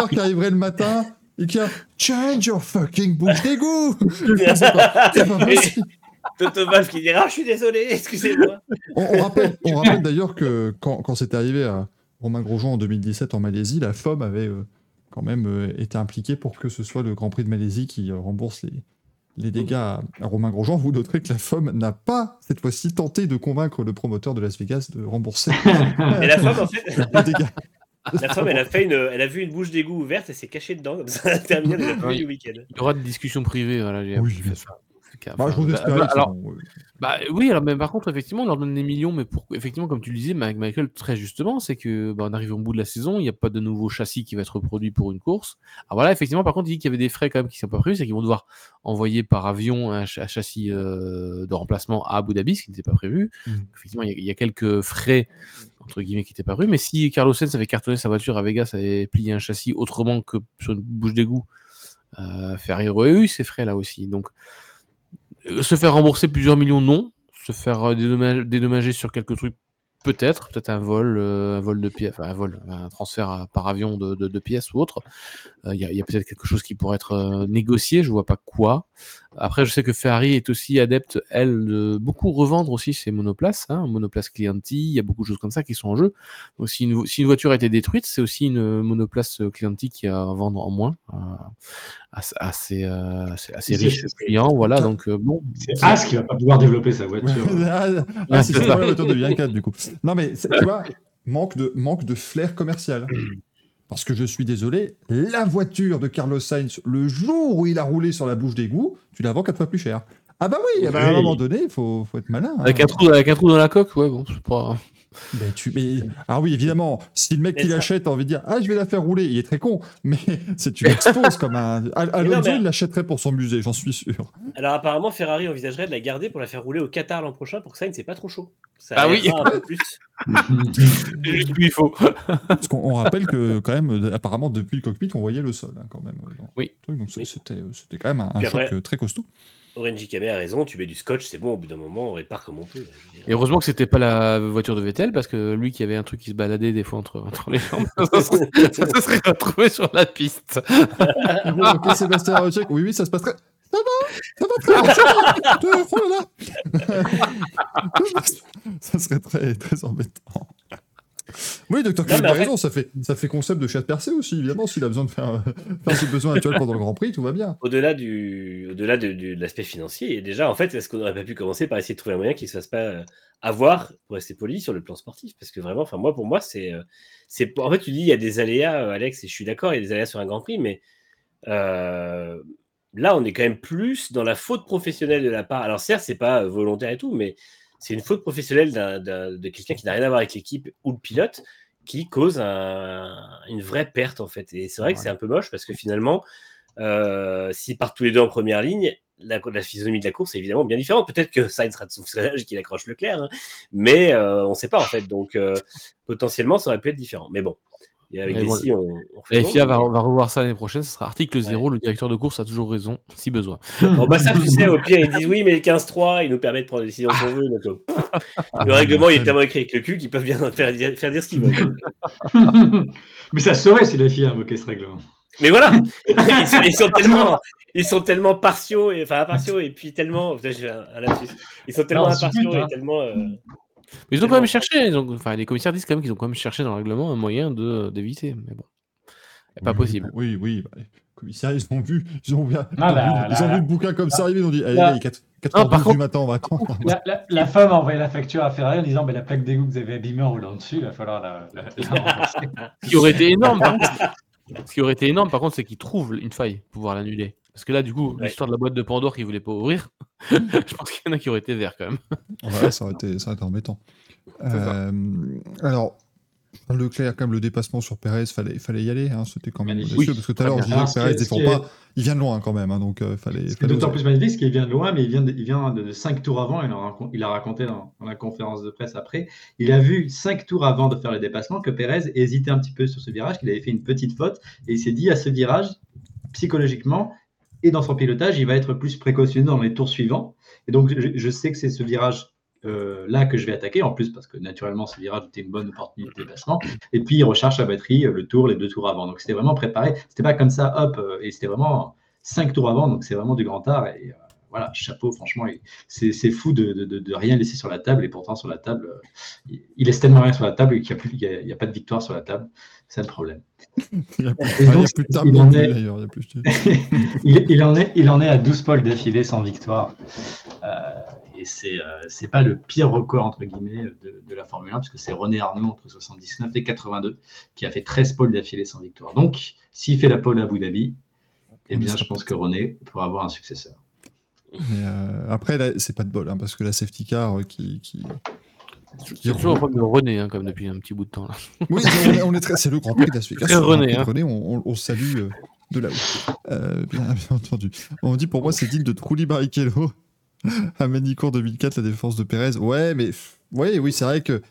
qui arriverait le matin et qui a Change your fucking bouche d'égout Toto Wolff qui dira Ah, Je suis désolé, excusez-moi. On, on rappelle, on rappelle d'ailleurs que quand, quand c'était arrivé à Romain Grosjean en 2017 en Malaisie, la FOM avait euh, quand même euh, été impliquée pour que ce soit le Grand Prix de Malaisie qui euh, rembourse les, les dégâts à, à Romain Grosjean. Vous noterez que la FOM n'a pas, cette fois-ci, tenté de convaincre le promoteur de Las Vegas de rembourser Et la femme, en fait, les dégâts. la femme, elle a, fait une, elle a vu une bouche d'égout ouverte et s'est cachée dedans, comme ça, elle a terminé le Oui. du week-end. Il y aura des discussions privées. Voilà, j'ai Oui, bien sûr. Bah, je bah, bah, alors. Bah oui, alors mais par contre, effectivement, on leur donne des millions, mais pour effectivement, comme tu le disais, Michael, très justement, c'est que bah, on arrive au bout de la saison, il n'y a pas de nouveau châssis qui va être produit pour une course. Alors voilà, effectivement, par contre, il dit qu'il y avait des frais quand même qui sont pas prévus, c'est qu'ils vont devoir envoyer par avion un, ch- un châssis euh, de remplacement à Abu Dhabi, ce qui n'était pas prévu. Mhm. Effectivement, il y, a- il y a quelques frais entre guillemets qui n'étaient pas prévus, mais si Carlos Sainz avait cartonné sa voiture à Vegas, avait plié un châssis autrement que sur une bouche d'égout, euh, Ferrari aurait eu ces frais là aussi. Donc se faire rembourser plusieurs millions, non. Se faire euh, dédommager, sur quelques trucs, peut-être. Peut-être un vol, euh, un vol de pièces, enfin un vol, un transfert par avion de, pièces ou autre. Euh, Il y a, peut-être quelque chose qui pourrait être négocié, je vois pas quoi. Après, je sais que Ferrari est aussi adepte, elle, de beaucoup revendre aussi ses monoplaces, hein, monoplace Clienti, il y a beaucoup de choses comme ça qui sont en jeu. Donc si une, vo- si une voiture a été détruite, c'est aussi une monoplace euh, Clienti qui a à vendre en moins euh, à, à ses, euh, à ses- à ses C'est- riches clients. Voilà, donc euh, bon. C'est As qui va pas pouvoir développer sa voiture. ah, ah, si, c'est pas la voiture de Bianca, du coup. Non, mais tu vois, manque de, manque de flair commercial. Parce que je suis désolé, la voiture de Carlos Sainz, le jour où il a roulé sur la bouche d'égout, tu la vends quatre fois plus cher. Ah bah oui, à un moment donné, il faut, faut être malin. hein. Avec un, trou, avec un trou dans la coque, ouais, bon, c'est pas. Mais tu, mais... Ah oui, évidemment, si le mec qui l'achète a envie de dire Ah, je vais la faire rouler, il est très con, mais c'est tu l'exposes comme un. Al- Alonso, mais- il l'achèterait pour son musée, j'en suis sûr. Alors apparemment, Ferrari envisagerait de la garder pour la faire rouler au Qatar l'an prochain pour que ça ne c'est pas trop chaud. Ça Ah oui. un peu plus. C'est juste qu'il faut. Parce qu'on on rappelle que, quand même, euh, apparemment, depuis le cockpit, on voyait le sol, hein, quand même. euh, dans Oui. le truc, donc Oui. c'était c'était quand même un, choc après- euh, très costaud. Orange Kame a raison, tu mets du scotch, c'est bon, au bout d'un moment, on répare comme on peut. Et heureusement que c'était pas la voiture de Vettel, parce que lui qui avait un truc qui se baladait des fois entre, entre les jambes, ça serait, ça se serait retrouvé sur la piste. Ok, Sébastien Rocek, oui, oui, ça se passe très. Ça va, ça va très bien. ça va. Là là Ça serait très, très embêtant. Oui, docteur mais a raison, ça fait, ça fait concept de chat percé aussi, évidemment. S'il a besoin de faire, euh, faire ses besoins actuels pendant le Grand Prix, tout va bien. Au-delà du, au-delà de, du- de l'aspect financier, et déjà, en fait, est-ce qu'on n'aurait pas pu commencer par essayer de trouver un moyen qu'il ne se fasse pas euh, avoir, pour rester poli, sur le plan sportif? Parce que vraiment, enfin, moi, pour moi, c'est, euh, c'est, en fait, tu dis, il y a des aléas, Alex, et je suis d'accord, il y a des aléas sur un Grand Prix, mais euh, là, on est quand même plus dans la faute professionnelle de la part. Alors, certes, c'est pas volontaire et tout, mais c'est une faute professionnelle de quelqu'un qui n'a rien à voir avec l'équipe ou le pilote qui cause un- une vraie perte en fait. Et c'est vrai que c'est un peu moche parce que finalement, euh, s'ils partent tous les deux en première ligne, la, la physionomie de la course est évidemment bien différente. Peut-être que Sainz sera de son freinage et qu'il accroche Leclerc, hein, mais euh, on ne sait pas en fait. Donc euh, potentiellement, ça aurait pu être différent. Mais bon, Et avec Et on, on refait La. FIA va, va revoir ça l'année prochaine. Ce sera article 0. Le directeur de course a toujours raison, si besoin. Bon, bah, ça, tu sais, au pire, ils disent oui, mais le 15-3, il nous permet de prendre des décisions qu'on veut. Donc, euh, le règlement, il est tellement écrit avec le cul qu'ils peuvent bien faire, dire- faire dire ce qu'ils veulent. Mais ça serait si la fille a invoqué ce règlement. Mais voilà, ils sont, ils sont tellement, ils sont tellement partiaux, et, enfin impartiaux, et puis tellement, un- un lapsus. ils sont tellement Non, impartiaux et tellement. euh, Mais ils ont quand même cherché. ils ont- enfin, les commissaires disent quand même qu'ils ont quand même cherché dans le règlement un moyen de d'éviter. Mais bon, c'est pas Oui, possible. Oui, oui. bah, les commissaires, ils ont vu, ils ont, bien- Ah, ils ont bah, vu, ils ont là- vu le bouquin comme ça arriver, ils ont dit, allez, là- allez, 4, Ah, par 4 contre- du matin, on va attendre. La, la- la femme a envoyé la facture à Ferrari en disant bah, la plaque d'égout que vous avez abîmée en roulant dessus, il va falloir la. Ce qui aurait été énorme, par contre, ce qui aurait été énorme, par contre, c'est qu'ils trouvent une faille pour pouvoir l'annuler. Parce que là, du coup, Ouais. l'histoire de la boîte de Pandore qu'ils voulaient pas ouvrir, je pense qu'il y en a qui auraient été verts quand même. Ouais, ça aurait été, ça aurait été embêtant. Euh, alors, Leclerc, quand même, le dépassement sur Perez, fallait, fallait y aller. Hein, C'était quand même audacieux, parce que tout à l'heure, je disais que Alors, Perez qui défend qui pas. Il vient de loin quand même, hein, donc euh, fallait. D'autant plus magnifique, parce qu'il vient de loin, mais il vient de, il vient de 5 tours avant, il a, racon- il a raconté dans, dans la conférence de presse après, il a vu 5 tours avant de faire le dépassement que Pérez hésitait un petit peu sur ce virage, qu'il avait fait une petite faute, et il s'est dit à ce virage, psychologiquement, et dans son pilotage, il va être plus précautionneux dans les tours suivants. Et donc, je, sais que c'est ce virage euh, là que je vais attaquer, en plus parce que naturellement, ce virage était une bonne opportunité de dépassement. Et puis, il recharge sa batterie euh, le tour, les deux tours avant. Donc, c'était vraiment préparé. C'était pas comme ça, hop, euh, et c'était vraiment cinq tours avant. Donc, c'est vraiment du grand art. Et voilà, chapeau, franchement, c'est fou de, de- rien laisser sur la table. Et pourtant, sur la table, il, laisse tellement rien sur la table qu'il n'y a, a pas de victoire sur la table. C'est le problème. Il en est- il en à 12 pôles d'affilée sans victoire. Euh, et c'est euh, c'est pas le pire record, entre guillemets, de, de la Formule 1, parce que c'est René Arnoux entre 79 et 82 qui a fait 13 pôles d'affilée sans victoire. Donc, s'il fait la pôle à Abu Dhabi, eh bien, je pense que René pourra avoir un successeur. Mais, euh, après, là, c'est pas de bol, hein, parce que la safety car euh, qui. qui... C'est toujours un problème de René, hein, comme depuis un petit bout de temps. Là. Oui, on est, très. C'est le Grand Prix de Las Vegas. René, hein. René, on, on- on salue euh, de là-haut. Euh, bien, bien entendu. On dit pour moi, c'est digne de Trulli Barrichello à Manicourt 2004, la défense de Pérez. Ouais, mais. Oui, oui, c'est vrai que.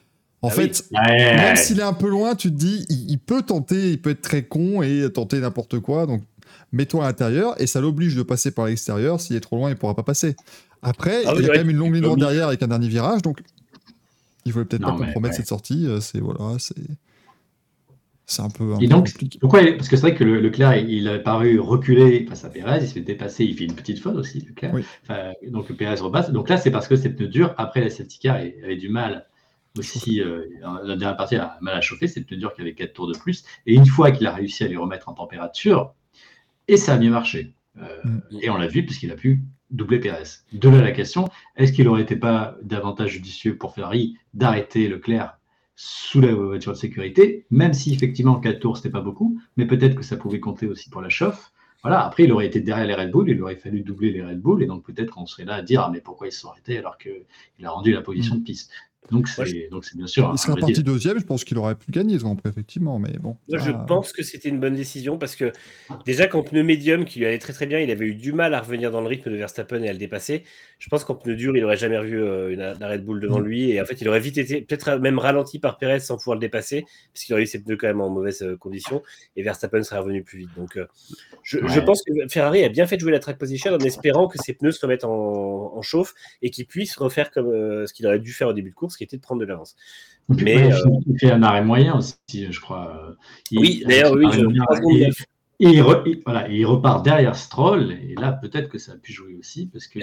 En Ah oui. fait, même s'il est un peu loin, tu te dis, il, il peut tenter, il peut être très con et tenter n'importe quoi. Donc, mets-toi à l'intérieur et ça l'oblige de passer par l'extérieur. S'il est trop loin, il pourra pas passer. Après, Ah oui, il y a ouais, quand même une longue ligne droite derrière avec un dernier virage. Donc, il faut peut-être pas compromettre ouais. cette sortie. euh, C'est voilà, c'est c'est un peu. un Et peu donc, Parce que c'est vrai que le, Leclerc, il, il a paru reculer face à Pérez, il se fait dépasser, il fait une petite faute aussi, Leclerc. Oui. Enfin, donc Pérez repasse. Donc là, c'est parce que ces pneus durs, après la safety car, avait du mal aussi. euh, la dernière partie a mal à chauffer, ces pneus durs qui avaient 4 tours de plus. Et une fois qu'il a réussi à les remettre en température, et ça a bien marché. Euh, Mm. Et on l'a vu puisqu'il a pu doubler Pérez. De là la question, est-ce qu'il aurait été pas davantage judicieux pour Ferrari d'arrêter Leclerc sous la voiture de sécurité, même si effectivement 4 tours c'était pas beaucoup, mais peut-être que ça pouvait compter aussi pour la chauffe. Voilà, après il aurait été derrière les Red Bull, il aurait fallu doubler les Red Bull, et donc peut-être qu'on serait là à dire ah, mais pourquoi ils se sont arrêtés alors qu'il a rendu la position de piste? Donc c'est bien sûr. Il serait parti dire- deuxième, je pense qu'il aurait pu gagner ce Grand Prix, effectivement. Mais bon. Moi, je pense que c'était une bonne décision parce que déjà qu'en pneu médium, qui lui allait très très bien, il avait eu du mal à revenir dans le rythme de Verstappen et à le dépasser. Je pense qu'en pneu dur, il aurait jamais revu euh, une, un Red Bull devant Mm. lui et en fait, il aurait vite été peut-être même ralenti par Perez sans pouvoir le dépasser parce qu'il aurait eu ses pneus quand même en mauvaise euh, condition et Verstappen serait revenu plus vite. Donc, euh, je, pense que Ferrari a bien fait de jouer la track position en espérant que ses pneus se remettent en, en chauffe et qu'il puisse refaire comme euh, ce qu'il aurait dû faire au début de course, qui était de prendre de l'avance. Mais, il euh, fait- il fait un arrêt moyen aussi, je crois. Il- Oui, il- d'ailleurs, oui, je- et-. Et il, re- il- voilà, il repart derrière Stroll, et là peut-être que ça a pu jouer aussi, parce qu'il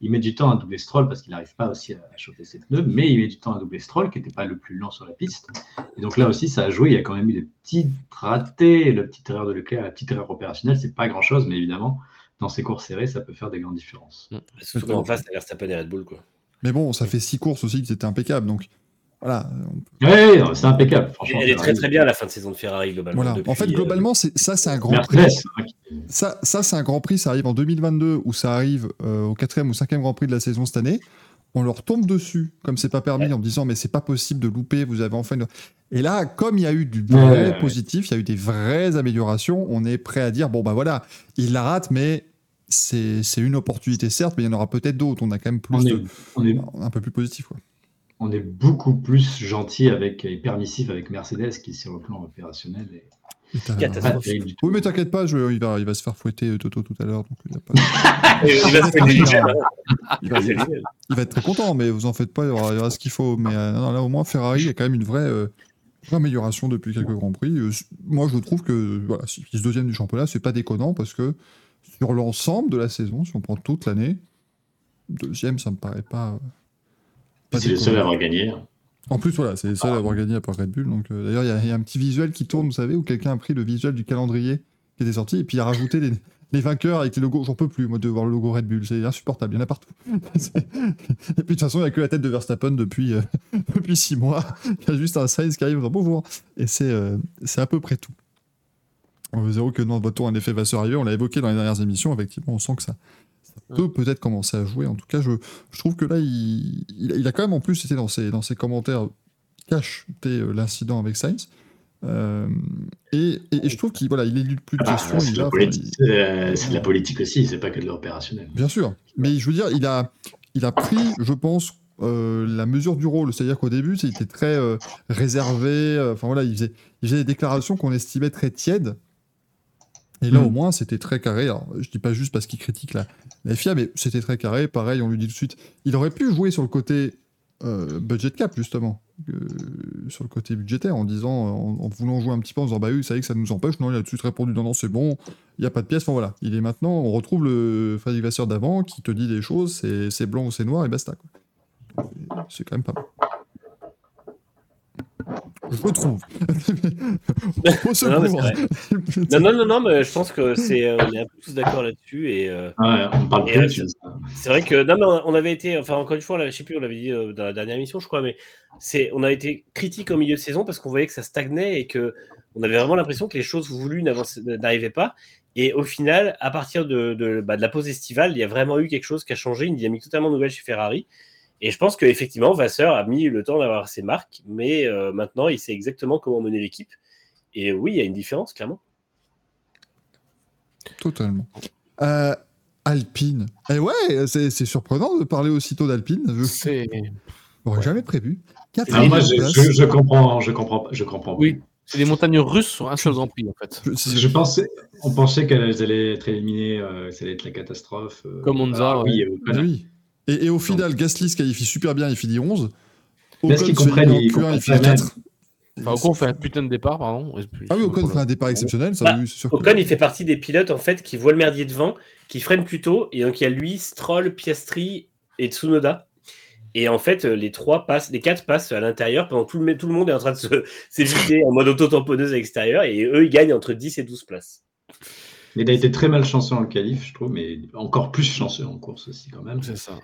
il met du temps à doubler Stroll parce qu'il n'arrive pas aussi à, à chauffer ses pneus, mais il met du temps à doubler Stroll, qui n'était pas le plus lent sur la piste. Et donc là aussi, ça a joué, il y a quand même eu des petits ratés, la petite erreur de Leclerc, la petite erreur opérationnelle, c'est pas grand-chose, mais évidemment, dans ces courses serrées, ça peut faire des grandes différences. Surtout en face, à Verstappen et Red Bull. Quoi. Mais bon, ça fait six courses aussi qui étaient impeccables. Donc voilà. on- Oui, c'est impeccable, franchement. Elle est très très bien à la fin de saison de Ferrari globalement. voilà. depuis, en fait, euh, globalement, c'est ça, c'est un Grand Prix. Mercedes, hein, Ça, ça c'est un Grand Prix, ça arrive en 2022 ou ça arrive euh, au quatrième ou cinquième Grand Prix de la saison cette année. On leur tombe dessus, comme c'est pas permis, en disant mais c'est pas possible de louper, vous avez enfin une... Et là, comme il y a eu du vrai Ouais, ouais, ouais. positif, il y a eu des vraies améliorations, on est prêt à dire bon bah voilà, il la rate, mais c'est une opportunité certes, mais il y en aura peut-être d'autres. On a quand même plus on, est, de... on est un peu plus positif quoi. on est beaucoup plus gentil avec et permissif avec Mercedes qui sur le plan opérationnel est. Oui, mais t'inquiète pas, je- il, va, il va se faire fouetter euh, Toto tout à l'heure. il pas- va il, être très content, mais vous en faites pas, il y aura, il y aura ce qu'il faut. Mais euh, non, là, au moins, Ferrari, il y a quand même une vraie, euh, amélioration depuis quelques Grands Prix. Euh, moi, je trouve que voilà, s'ils finissent deuxième du championnat, c'est pas déconnant parce que sur l'ensemble de la saison, si on prend toute l'année, deuxième, ça me paraît pas. euh, pas C'est le seul à avoir gagné. En plus, voilà, c'est les seuls à avoir gagné à part Red Bull. Donc, euh, d'ailleurs, il y a- il y, a un petit visuel qui tourne, vous savez, où quelqu'un a pris le visuel du calendrier qui était sorti et puis il a rajouté les, les vainqueurs avec les logos. J'en peux plus, moi, de voir le logo Red Bull. C'est insupportable. Il y en a partout. Et puis, de toute façon, il n'y a que la tête de Verstappen depuis, euh, depuis six mois. Il y a juste un Sainz qui arrive en disant bonjour. Et c'est euh, c'est à peu près tout. On veut zéro que dans votre tour, un effet va se arriver. On l'a évoqué dans les dernières émissions. Effectivement, on sent que ça, ça peut peut-être commencer à jouer. En tout cas, je, je trouve que là, il, il, il a quand même en plus été dans ses, dans ses commentaires cacheté euh, l'incident avec Sainz. Euh, et, et- et je trouve qu'il voilà, il élude plus de Ah, gestion. c'est il de, la a- politique- enfin, c'est, de la politique aussi, c'est pas que de l'opérationnel. bien sûr. Mais je veux dire, il a, il a pris, je pense, euh, la mesure du rôle. C'est-à-dire qu'au début, il était très euh, réservé. Enfin voilà, il faisait, il faisait des déclarations qu'on estimait très tièdes. Et là, au moins, c'était très carré. Alors, je dis pas juste parce qu'il critique la, la FIA, mais c'était très carré. Pareil, on lui dit tout de suite. Il aurait pu jouer sur le côté euh, budget cap, justement, euh, sur le côté budgétaire, en disant, en, en voulant jouer un petit peu, en disant, bah oui, vous savez que ça nous empêche. Non, il a tout de suite répondu, non, non, c'est bon, il n'y a pas de pièce. Enfin voilà, il est maintenant, on retrouve le Freddy Vasseur d'avant qui te dit des choses, c'est blanc ou c'est noir et basta. C'est quand même pas mal. Je trouve. Non. Non, non, non, non, mais je pense que c'est, euh, on est un peu tous d'accord là-dessus. Et euh, Ouais, on parle Et plus là, ça. c'est vrai que, non, mais on avait été, enfin, encore une fois, l'avait- je sais plus, on l'avait dit euh, dans la dernière émission, je crois, mais c'est, on a été critique au milieu de saison parce qu'on voyait que ça stagnait et que on avait vraiment l'impression que les choses voulues n'arrivaient pas. Et au final, à partir de, de, bah, de la pause estivale, il y a vraiment eu quelque chose qui a changé, une dynamique totalement nouvelle chez Ferrari. Et je pense qu'effectivement, Vasseur a mis le temps d'avoir ses marques, mais euh, maintenant, il sait exactement comment mener l'équipe. Et oui, il y a une différence, clairement. Totalement. Euh, Alpine. Eh ouais, c'est surprenant de parler aussitôt d'Alpine. Je C'est. n'aurais jamais prévu. Alors moi, je, place. je, je comprends, je comprends, je comprends. Oui. C'est des montagnes russes sur un seul Grand Prix, en fait. Je- Je pensais, on pensait qu'elles allaient être éliminées, euh, que ça allait être la catastrophe. euh, Comme Monza, ah, oui, euh, Ah oui. Et, et au final, Gasly se qualifie super bien, il finit 11. Mais est-ce Ocon qu'ils se fait comprennent, éliminer en ils Q1, il finit pas même. 4. Enfin, Ocon fait un putain de départ, pardon. Ah oui, Ocon fait un départ exceptionnel, ça Bah, oui, que- Ocon, il fait partie des pilotes en fait qui voient le merdier devant, qui freinent plus tôt, et donc il y a lui, Stroll, Piastri et Tsunoda. Et en fait, les trois passent, les quatre passent à l'intérieur pendant tout le, tout le monde est en train de se s'éviter en mode auto-tamponneuse à l'extérieur, et eux, ils gagnent entre 10 et 12 places. Il a été très mal chanceux en qualif, je trouve, mais encore plus chanceux en course aussi quand même. C'est ça.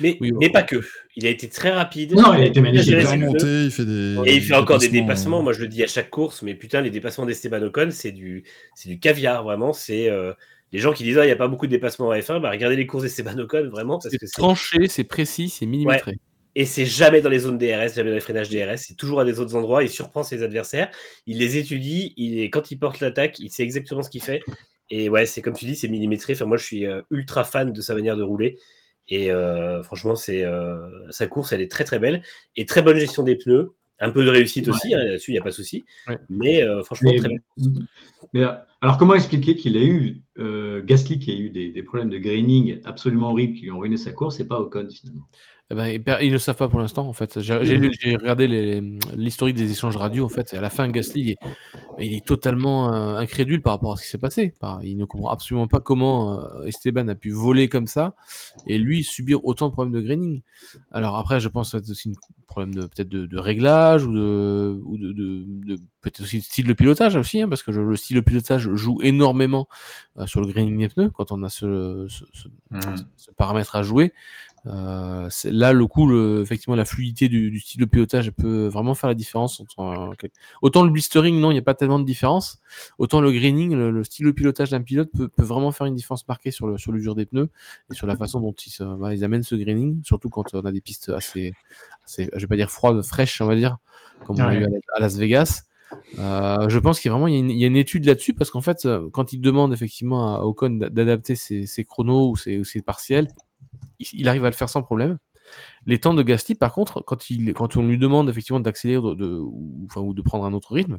Mais, Oui, mais bon. pas que. Il a été très rapide. Non, il a été magnifique. Il Géré est ses bien pneus. monté, il fait des. Et il fait encore des dépassements, euh, Moi, je le dis à chaque course, mais putain, les dépassements d'Esteban Ocon, c'est du, c'est du caviar, vraiment. C'est euh, les gens qui disent, ah, il n'y a pas beaucoup de dépassements en F1. Bah, regardez les courses d'Esteban Ocon, vraiment, parce C'est tranché, c'est précis, c'est millimétré. Et c'est jamais dans les zones DRS, jamais dans les freinages DRS, c'est toujours à des autres endroits. Il surprend ses adversaires, il les étudie, il est, quand il porte l'attaque, il sait exactement ce qu'il fait. Et ouais, c'est comme tu dis, c'est millimétré. Enfin, moi, je suis euh, ultra fan de sa manière de rouler. Et euh, franchement, c'est euh, sa course, elle est très très belle. Et très bonne gestion des pneus. Un peu de réussite Ouais. aussi, hein, là-dessus, il n'y a pas de souci. Ouais. Mais euh, franchement, Mais, très belle. mais, euh, alors, comment expliquer qu'il ait eu Gasly qui a eu des, des problèmes de graining absolument horribles qui lui ont ruiné sa course et pas Ocon finalement? Eh ben, ils ne le savent pas pour l'instant, en fait. J'ai regardé l'historique des échanges radio, en fait. Et à la fin, Gasly, il est, il est totalement euh, incrédule par rapport à ce qui s'est passé. Il ne comprend absolument pas comment euh, Esteban a pu voler comme ça et lui subir autant de problèmes de graining. Alors après, je pense que c'est aussi un problème de peut-être de, de réglage ou de, ou de, de- de- peut-être aussi de style de pilotage aussi, hein, parce que le style de pilotage joue énormément euh, sur le graining des pneus quand on a ce- ce- ce, ce paramètre à jouer. Euh, là, le coup, le- effectivement, la fluidité du, du style de pilotage peut vraiment faire la différence. Entre, euh, autant le blistering, non, il n'y a pas tellement de différence. Autant le graining, le, le style de pilotage d'un pilote peut, peut vraiment faire une différence marquée sur, le, sur l'usure des pneus et sur la façon dont ils, voilà, ils amènent ce graining, surtout quand on a des pistes assez, assez je vais pas dire froides, fraîches, on va dire, comme on a eu à, à Las Vegas. Euh, je pense qu'il y a vraiment il y a une, il y a une étude là-dessus parce qu'en fait, quand il demande effectivement à Ocon d'a- d'adapter ses, ses chronos ou ses, ou ses partiels, il, arrive à le faire sans problème. Les temps de Gasly, par contre, quand, on lui demande effectivement d'accélérer ou de prendre un autre rythme,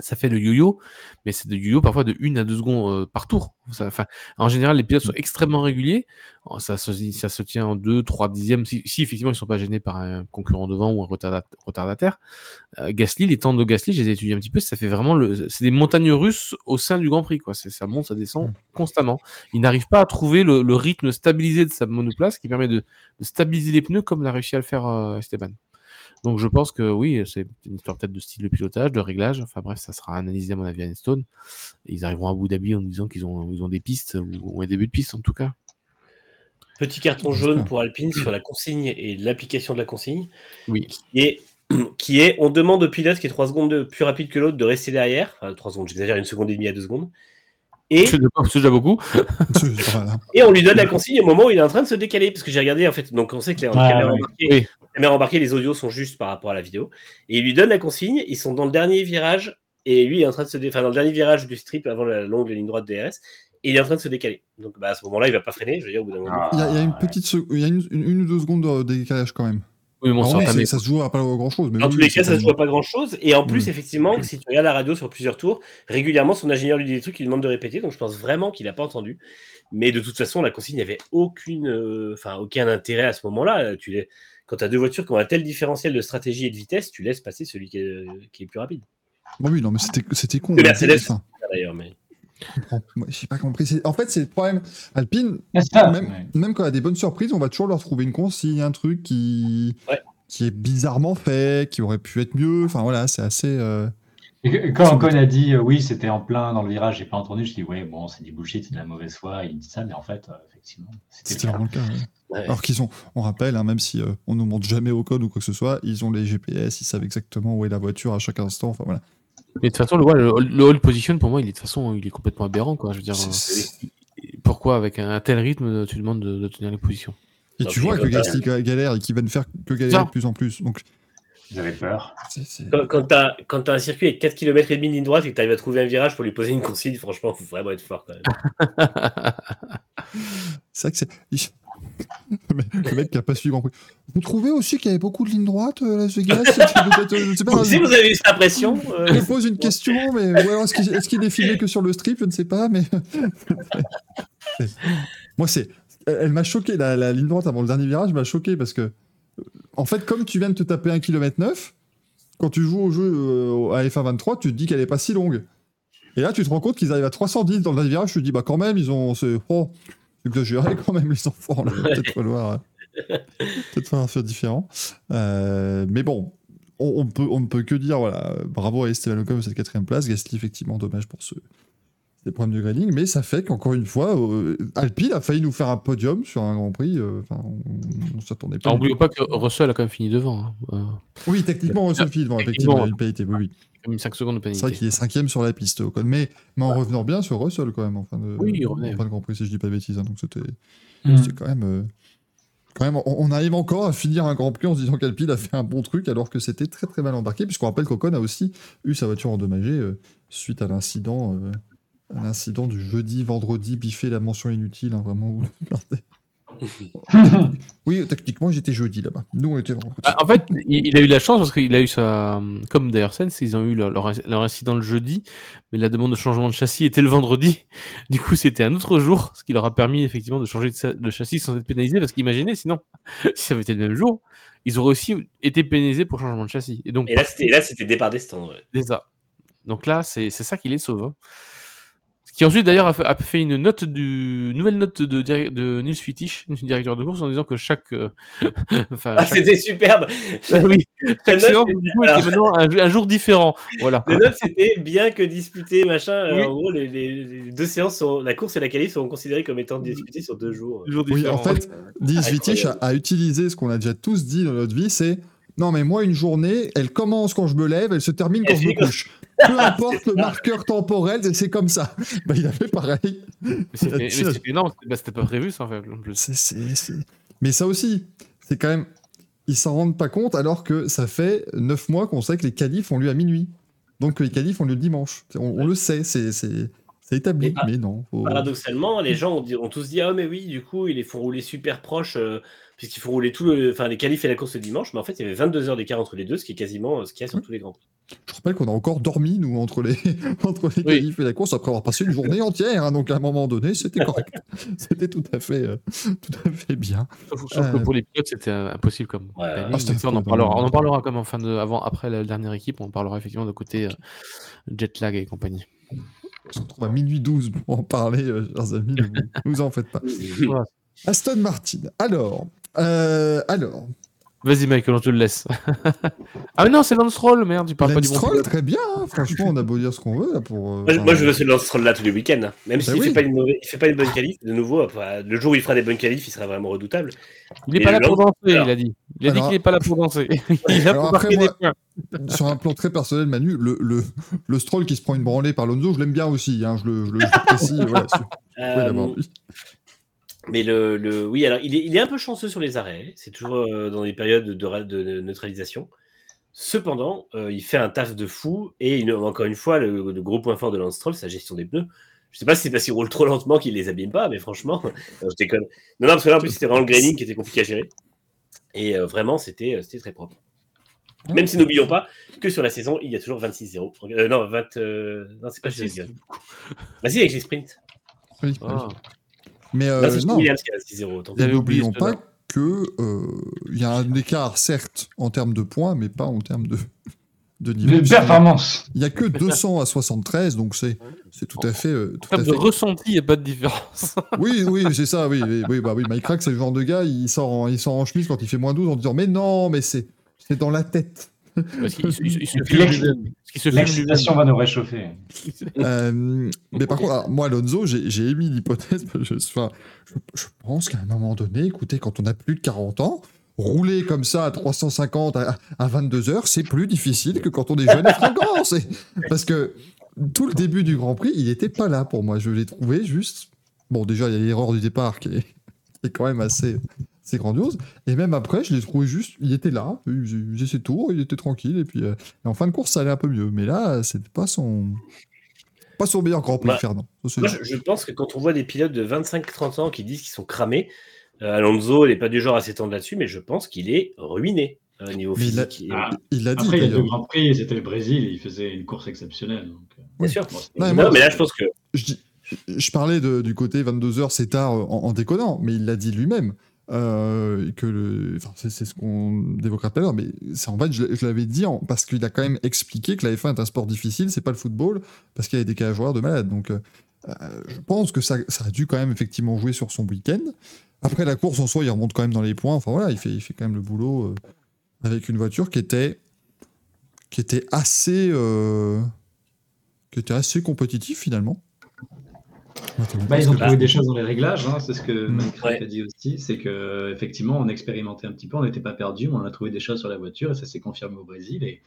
ça fait le yo-yo, mais c'est de yo-yo parfois de 1 à 2 secondes euh, par tour. Ça- en général, les pilotes sont extrêmement réguliers. Oh, Ça se, ça se tient en 2, 3 dixièmes, si, si effectivement ils ne sont pas gênés par un concurrent devant ou un retardat- retardataire. Euh, Gasly, les temps de Gasly, je les ai étudiés un petit peu, ça fait vraiment le, c'est des montagnes russes au sein du Grand Prix, quoi. Ça monte, ça descend constamment. Il n'arrive pas à trouver le, le rythme stabilisé de sa monoplace qui permet de, de stabiliser les pneus comme l'a réussi à le faire euh, Esteban. Donc je pense que oui, c'est une histoire peut-être de style de pilotage, de réglage. Enfin bref, ça sera analysé à mon avis à Stone. Ils arriveront à Abu Dhabi en disant qu'ils ont, ils ont des pistes ou, ou un début de piste en tout cas. Petit carton jaune pour Alpine sur la consigne et l'application de la consigne. Oui. Qui est, qui est on demande au pilote qui est 3 secondes de- plus rapide que l'autre de rester derrière. Enfin, 3 secondes, j'exagère, une seconde et demie à 2 secondes. Et, déjà- beaucoup. On lui donne la consigne au moment où il est en train de se décaler. Parce que j'ai regardé, en fait, donc on sait que les, Ouais, caméras, ouais. embarquées, Oui. les caméras embarquées, les audios sont justes par rapport à la vidéo. Et il lui donne la consigne, ils sont dans le dernier virage. Et lui il est en train de se dé... enfin, dans le dernier virage du strip avant la longue ligne droite DRS. Et il est en train de se décaler. Donc bah, à ce moment-là, il va pas freiner. Je veux dire, au bout d'un moment. Il y, a- il y a une Ah, petite il y a une, une- une ou deux secondes de décalage quand même. Oui, c'est- ça se joue à pas grand chose. Dans tous les cas, ça se voit pas grand chose. Et en plus, Mm. effectivement, si tu regardes la radio sur plusieurs tours, régulièrement, son ingénieur lui dit des trucs qu'il demande de répéter. Donc, je pense vraiment qu'il n'a pas entendu. Mais de toute façon, la consigne n'avait aucune, euh, enfin, aucun intérêt à ce moment-là. Tu les... Quand tu as deux voitures qui ont un tel différentiel de stratégie et de vitesse, tu laisses passer celui qui est, qui est plus rapide. Bon, oui, non, mais c'était c'était con. Le Mercedes. D'ailleurs, mais J'ai pas compris. En fait, c'est le problème. Alpine, ça, même, ouais. même quand il y a des bonnes surprises, on va toujours leur trouver une consigne, un truc qui, Ouais. qui est bizarrement fait, qui aurait pu être mieux. Enfin voilà, c'est assez. euh, Et quand Ocon a dit euh, oui, c'était en plein dans le virage, j'ai pas entendu, je dis ouais, bon, c'est du bullshit, c'est de la mauvaise foi, il dit ça, mais en fait, euh, effectivement, c'était C'était le cas. vraiment le cas. ouais. ouais. Alors qu'ils ont, on rappelle, hein, même si euh, on ne montre jamais au code ou quoi que ce soit, ils ont les GPS, ils savent exactement où est la voiture à chaque instant. Enfin voilà. Mais de toute façon, le, le, hold position, pour moi, il est de toute façon, il est complètement aberrant. Quoi. Je veux dire, euh, pourquoi, avec un, un tel rythme, tu demandes de, de tenir les positions? Et tu vois que Gasly ga- galère et qu'il va ne faire que galérer de plus en plus. Donc, avaient peur. c'est- c'est- Quand, quand tu as, un circuit avec 4 km et demi de ligne droite et que tu arrives à trouver un virage pour lui poser une consigne, franchement, il faut vraiment être fort quand même. c'est vrai que c'est. Le mec- qui a pas suivi Grand. Vous trouvez aussi qu'il y avait beaucoup de lignes droites, euh, Las Vegas euh, si vous avez eu cette impression, euh, Je pose une question, mais ouais, est-ce qu'il est, filmé que sur le strip Je ne sais pas, mais. Moi, c'est. Elle, m'a choqué, la, la ligne droite avant le dernier virage m'a choqué parce que. En fait, comme tu viens de te taper 1 km 9, quand tu joues au jeu euh, à F1 23, tu te dis qu'elle est pas si longue. Et là, tu te rends compte qu'ils arrivent à 310 dans le dernier virage, tu te dis, bah quand même, ils ont. Oh, exagéré quand même, les enfants. là. Peut-être falloir. euh, Peut-être falloir faire différent. Euh, mais bon, on, on peut, on ne peut que dire, voilà, bravo à Esteban Ocon pour cette quatrième place. Gasly, effectivement, dommage pour ce, ces problèmes de grading, mais ça fait qu'encore une fois, euh, Alpine a failli nous faire un podium sur un Grand Prix. euh, Enfin, on, on s'attendait pas. N'oublions pas que Russell a quand même fini devant. Hein. Euh, Oui, techniquement, Russell Field, bon, effectivement, une pénalité, oui, oui. quand même 5 secondes de C'est vrai pénalité. qu'il est cinquième sur la piste, Ocon, mais, mais en revenant bien sur Russell quand même, en fin de, Oui, en fin de Grand Prix, si je dis pas de bêtises. hein, donc c'était Mm. c'est quand même. euh, quand même, on, on arrive encore à finir un Grand Prix en se disant qu'Alpine a fait un bon truc alors que c'était très très mal embarqué, puisqu'on rappelle qu'Ocon a aussi eu sa voiture endommagée euh, suite à l'incident. L'incident du jeudi, vendredi, biffé la mention inutile, hein, vraiment. oui, techniquement, j'étais jeudi là-bas. Nous, on était vendredi. Ah, en fait, il, a eu la chance parce qu'il a eu sa. Comme d'ailleurs Sens, ils ont eu leur, leur, incident le jeudi, mais la demande de changement de châssis était le vendredi. Du coup, c'était un autre jour, ce qui leur a permis effectivement de changer de, châssis sans être pénalisé. Parce qu'imaginez, sinon, si ça avait été le même jour, ils auraient aussi été pénalisés pour changement de châssis. Et donc, et là, c'était départ des stands. ouais. c'est ça. Donc là, c'est c'est ça qui les sauve. hein. Qui ensuite d'ailleurs a fait, a fait une note du nouvelle note de, de Nils Fittich, directeur de course, en disant que chaque, euh, enfin, Ah, chaque- c'était superbe. Ah oui, chaque séance, c'était- du coup, était maintenant un, un jour différent. Voilà. La note, c'était bien que disputé, machin. Euh, Oui. En gros, les, les- les deux séances, sont, la course et la qualif seront considérées comme étant disputées sur deux jours. Oui, en fait. Vitich a, a utilisé ce qu'on a déjà tous dit dans notre vie, c'est non mais moi une journée, elle commence quand je me lève, elle se termine quand je me couche. Peu importe le marqueur temporel, c'est comme ça. Bah, il a fait pareil. Mais bah, c'était pas prévu ça en fait. en plus. Mais ça aussi, c'est quand même. Ils s'en rendent pas compte alors que ça fait 9 mois qu'on sait que les qualifs ont lieu à minuit. Donc que les qualifs ont lieu le dimanche. On, on le sait, c'est c'est- établi, pas- mais non. faut- Paradoxalement, les gens ont, dit- ont tous dit Ah, mais oui, du coup, ils les font rouler super proches, euh, puisqu'ils font rouler tout le, enfin, les qualifs et la course le dimanche. Mais en fait, il y avait 22 heures d'écart entre les deux, ce qui est quasiment euh, ce qu'il y a sur tous les grands. prix. Je rappelle qu'on a encore dormi, nous, entre les, entre les Oui. qualifs et la course, après avoir passé une journée entière. hein, donc, à un moment donné, c'était correct. c'était tout à fait, euh, tout à fait bien. Sauf, sauf que Euh, pour les pilotes, c'était impossible comme Ouais, ah, on, en parlera, on en parlera comme en fin de, avant, après la dernière équipe, on parlera effectivement de côté euh, jet lag et compagnie. On se retrouve à minuit 12 pour en parler, euh, chers amis. Ne vous, en faites pas. Aston Martin. Alors, euh, alors, Vas-y, Michael, on te le laisse. ah, mais non, c'est Lance Roll, merde, tu parles pas du bon pilote. très bien. hein, franchement, on a beau dire ce qu'on veut là pour. euh, Moi, je- enfin, moi, je veux ce lance là tous les week-ends. hein. Même s'il Bah oui. fait pas une mauvaise, il fait pas une bonne qualif, de nouveau, enfin, le jour où il fera des bonnes qualifs, il sera vraiment redoutable. Il est Et pas là pour danser, il a dit. Il a dit qu'il est pas là pour danser. Il est là pour après, marquer des moi- points. Sur un plan très personnel, Manu, le, le, le Stroll qui se prend une branlée par Lonzo, je l'aime bien aussi. Hein, je le, je le, je le précise. voilà, si Euh, vu. Mais le, le- oui, alors il est, il est un peu chanceux sur les arrêts. C'est toujours euh, dans des périodes de, de- de neutralisation. Cependant, euh, il fait un taf de fou. Et une- encore une fois, le, le gros point fort de Lance Stroll, c'est la gestion des pneus. Je sais pas si c'est parce qu'il roule trop lentement qu'il les abîme pas, mais franchement, non, je déconne. Non, non, parce que là, en plus, c'était vraiment le graining qui était compliqué à gérer. Et euh, vraiment, c'était euh, c'était très propre. Même si n'oublions pas que sur la saison, il y a toujours 26-0. Euh, non, 20. euh, Non, c'est pas chez les Vas-y, avec les sprints. Oui, Ah. Mais euh, non, c'est chez non, Williams qui a 26-0. autant. Vous et avez oublié n'oublions pas que euh, il y a un écart, certes, en termes de points, mais pas en termes de, de niveau. De performance. Il y a que 200 à 73, donc c'est c'est tout à fait. euh, En tout à termes de fait... ressenti, il n'y a pas de différence. Oui, oui, c'est ça, oui, oui, oui, bah oui, Mike Crack, c'est le genre de gars, il sort, en, il sort en chemise quand il fait moins 12 en disant Mais non, mais c'est c'est dans la tête. Parce qu'il il- il- se filme se. L'excitation va nous réchauffer. Euh, mais par contre, alors, moi, Alonso, j'ai émis l'hypothèse, je, enfin, je, je pense qu'à un moment donné, écoutez, quand on a plus de 40 ans, rouler comme ça à 350 à, à 22 heures, c'est plus difficile que quand on est jeune et fringant. c'est- Parce que tout le début du Grand Prix, il n'était pas là pour moi. Je l'ai trouvé juste. Bon, déjà, il y a l'erreur du départ qui est, qui est quand même assez, assez grandiose. Et même après, je l'ai trouvé juste. Il était là, il faisait- ses tours, il était tranquille. Et puis, euh, et en fin de course, ça allait un peu mieux. Mais là, c'était pas son. Pas son meilleur Grand Prix, Bah, Fernand. Ça, c'est- Moi, je, je pense que quand on voit des pilotes de 25-30 ans qui disent qu'ils sont cramés, euh, Alonso n'est pas du genre à s'étendre là-dessus, mais je pense qu'il est ruiné euh, au niveau Mais il a- physique. Ah, Il l'a dit Après, il y a deux grands prix, c'était le Brésil, il faisait une course exceptionnelle. Donc, euh, Bien sûr. bon, Non, mais Non, moi, mais là, je pense que Je, dis- je parlais de- du côté 22 heures, c'est tard euh, en, en déconnant, mais il l'a dit lui-même. Euh, que c'est, ce qu'on évoquera tout à l'heure, mais c'est en fait, je, l'avais dit parce qu'il a quand même expliqué que la F1 est un sport difficile, c'est pas le football, parce qu'il y a des décalages horaires de malade. Donc, euh, euh, je pense que ça, ça a dû quand même effectivement jouer sur son week-end. Après la course en soi, il remonte quand même dans les points. Enfin voilà, il fait, quand même le boulot avec une voiture qui était, qui était assez, qui était assez compétitive finalement. Bah, ils ont trouvé des choses dans les réglages, hein, c'est ce que Mm. Crack Ouais. a dit aussi, c'est que effectivement on expérimentait un petit peu, on n'était pas perdu, mais on a trouvé des choses sur la voiture et ça s'est confirmé au Brésil et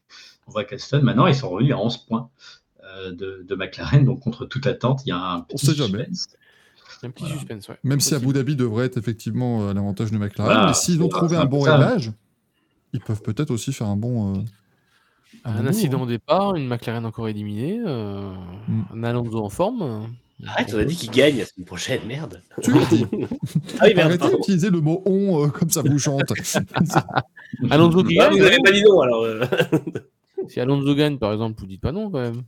on voit qu'Aston maintenant ils sont revenus à 11 points euh, de, de McLaren, donc contre toute attente il y a un petit sait jamais. suspense. Il y a un petit Voilà. suspense, ouais. Même si. Abu Dhabi devrait être effectivement à l'avantage de McLaren, Voilà, mais s'ils ont trouvé un bon réglage, ils peuvent peut-être aussi faire un bon. euh, Un incident au départ, une McLaren encore éliminée, euh, Mm. un Alonso en forme. Arrête, on a dit qu'il gagne la semaine prochaine, merde. Tu l'as dit. Ah oui, merde. Arrêtez pardon. d'utiliser le mot on euh, comme ça vous chante. Alonso qui Ah, gagne. vous n'avez pas dit non, alors. euh. Si Alonso gagne, par exemple, vous dites pas non quand même.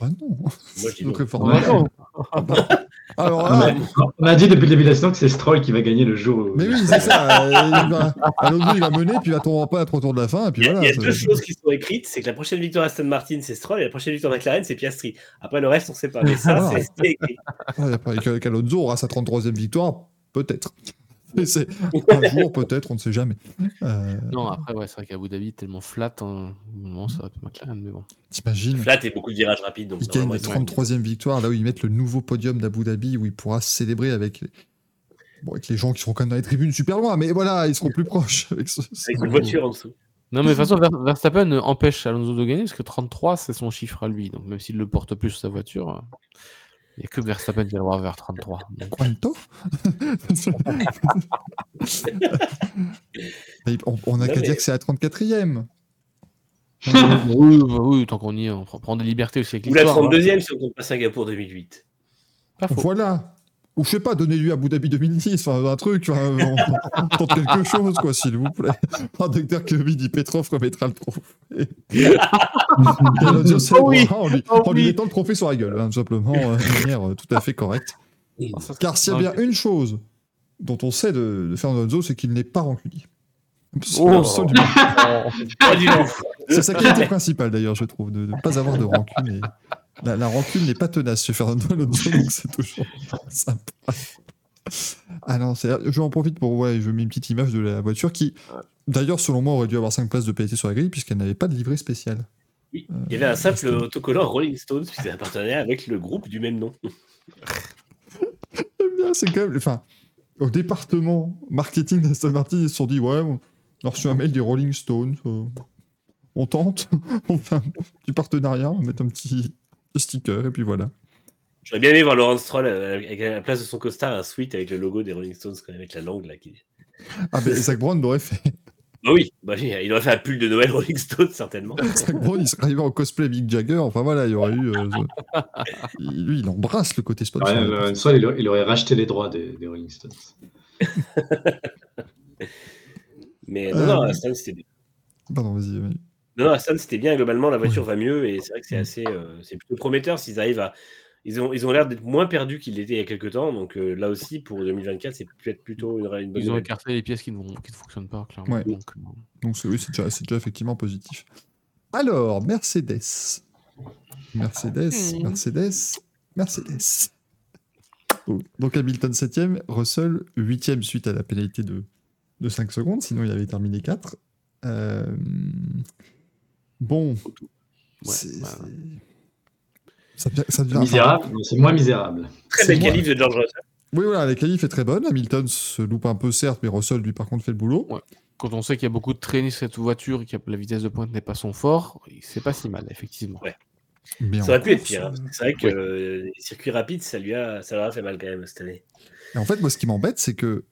Ah non, Moi, je dis On là, a, on a dit depuis le début de la saison que c'est Stroll qui va gagner le jour. où- mais oui, c'est ça. euh, il va, Alonso, il va mener, puis il va tomber en pas à trois tours de la fin, et puis Il y a, voilà. il y a ça- deux choses qui sont écrites c'est que la prochaine victoire Aston Martin, c'est Stroll, et la prochaine victoire McLaren, c'est Piastri. Après, le reste, on ne sait pas. Mais ça, Ah. c'est écrit. Ouais, après, que- qu'Alonso aura sa 33e victoire, peut-être. Mais c'est- Un jour, peut-être, on ne sait jamais. Euh, Non, après, ouais, c'est vrai qu'Abu Dhabi est tellement flat. Hein. Non, ça va être McLaren, mais bon. T'imagines Flat et beaucoup de virages rapides. Donc Il gagne la ils sont- 33e victoire, là où ils mettent le nouveau podium d'Abu Dhabi, où il pourra célébrer avec les... Bon, avec les gens qui seront quand même dans les tribunes super loin, mais voilà, ils seront plus proches. Avec, ce- ce Avec une voiture en dessous. Non, mais de toute façon, Ver- Verstappen empêche Alonso de gagner parce que 33, c'est son chiffre à lui. Donc, même s'il le porte plus sur sa voiture, euh, il n'y a que Verstappen qui a le droit vers 33. Donc, Quanto on on n'a qu'à dire que c'est la 34e. oui, bah oui, tant qu'on y est, on prend, des libertés aussi avec Ou la l'histoire. hein. 32e si on compte pas Singapour 2008. Pas faux. Voilà. Ou je sais pas, donnez-lui Abu Dhabi 2010, enfin un truc, enfin, on, on tente quelque chose, quoi, s'il vous plaît. Un docteur Kirby dit Petrov remettra le trophée. Oh oui. en lui, Oh en lui oui. mettant le trophée sur la gueule, hein, tout simplement, euh, de manière euh, tout à fait correcte. Ah, Car s'il y a bien une chose dont on sait de, de Fernando Alonso, c'est qu'il n'est pas rancunier. Oh. Tout. C'est sa qualité principale d'ailleurs, je trouve, de ne pas avoir de rancune. Et la, la rancune n'est pas tenace chez Fernando Alonso, donc c'est toujours sympa. Ah non, je en profite pour, ouais, je mets une petite image de la voiture qui, d'ailleurs, selon moi, aurait dû avoir 5 places de PLT sur la grille puisqu'elle n'avait pas de livret spécial. Oui, il y avait un simple autocollant Rolling Stones qui appartenait avec le groupe du même nom. J'aime bien, c'est quand même, enfin, au département marketing d'Aston Martin, ils se sont dit, ouais, on a reçu un mail des Rolling Stones, euh, on tente, on fait un petit partenariat, on va mettre un petit sticker et puis voilà. J'aurais bien aimé voir Laurent Stroll euh, avec à la place de son costard un sweat avec le logo des Rolling Stones quand même, avec la langue là. Qui... Ah, ben Zach Brown l'aurait fait. Bah oui, bah oui, il aurait fait un pull de Noël Rolling Stones certainement. Zach Brown, il serait arrivé en cosplay Mick Jagger. Enfin voilà, il y aurait eu. euh, il- lui, il embrasse le côté sponsor. Ouais, le- soit il, aurait- il aurait racheté les droits des, des Rolling Stones. Mais Euh, non, non, Aston c'était bien. Pardon, vas-y. vas-y. Non, non, Aston c'était bien. Globalement, la voiture va mieux et c'est vrai que c'est assez, euh, c'est plutôt prometteur s'ils arrivent à. Ils ont, ils ont l'air d'être moins perdus qu'ils l'étaient il y a quelques temps. Donc euh, là aussi, pour 2024, c'est peut-être plutôt une, une bonne Ils ont écarté les pièces qui ne, vont- qui ne fonctionnent pas, clairement. Ouais. Donc, euh, Donc c'est oui, c'est déjà, c'est déjà effectivement positif. Alors, Mercedes. Mercedes, Hmm. Mercedes, Mercedes. Oh, Donc Hamilton 7ème, Russell 8ème suite à la pénalité de, de 5 secondes, sinon il avait terminé 4. Euh, Bon, Ouais, c'est- bah, c'est- ça, devient- ça devient- Misérable, mais c'est moins misérable. Très belle qualif de George Russell. Oui, voilà, la qualif est très bonne. Hamilton se loupe un peu, certes, mais Russell, lui, par contre, fait le boulot. quand on sait qu'il y a beaucoup de traînées sur cette voiture et que la vitesse de pointe n'est pas son fort, c'est pas si mal, effectivement. Ouais. Mais Ça aurait pu être pire. hein, euh, C'est vrai que euh, les circuits rapides, ça lui a, ça leur a fait mal quand même cette année. Et en fait, moi, ce qui m'embête, c'est que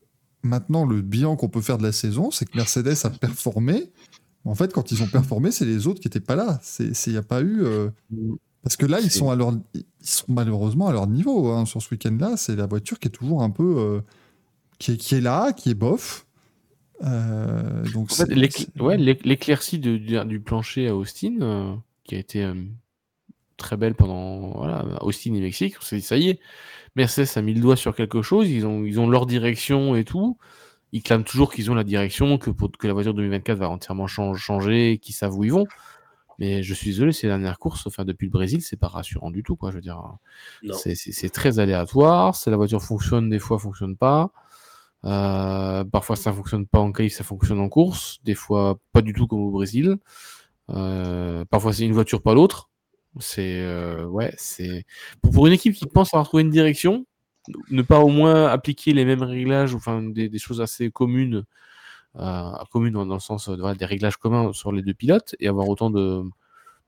maintenant, le bilan qu'on peut faire de la saison, c'est que Mercedes a performé. En fait, quand ils ont performé, c'est les autres qui n'étaient pas là. Il n'y a pas eu. euh, Parce que là, ils sont, à leur... ils sont malheureusement à leur niveau hein, sur ce week-end-là. C'est la voiture qui est toujours un peu. euh, qui, est, qui est là, qui est bof. Euh, donc En fait, ouais, l'éclaircie du, du plancher à Austin, euh, qui a été très belle pendant voilà, Austin et Mexique, on s'est dit ça y est, Mercedes a mis le doigt sur quelque chose, ils ont, ils ont leur direction et tout. Ils clament toujours qu'ils ont la direction, que, pour, que la voiture 2024 va entièrement chan- changer, qu'ils savent où ils vont. Mais je suis désolé, ces dernières courses, enfin depuis le Brésil, c'est pas rassurant du tout, quoi. Je veux dire, c'est- très aléatoire. C'est la voiture fonctionne, des fois fonctionne pas. Euh, parfois ça fonctionne pas en qualif, ça fonctionne en course. Des fois pas du tout comme au Brésil. Euh, parfois c'est une voiture pas l'autre. C'est euh, ouais, c'est pour, pour une équipe qui pense avoir trouvé une direction, ne pas au moins appliquer les mêmes réglages, ou enfin des, des choses assez communes, euh, communes dans, le sens euh, voilà, des réglages communs sur les deux pilotes et avoir autant de,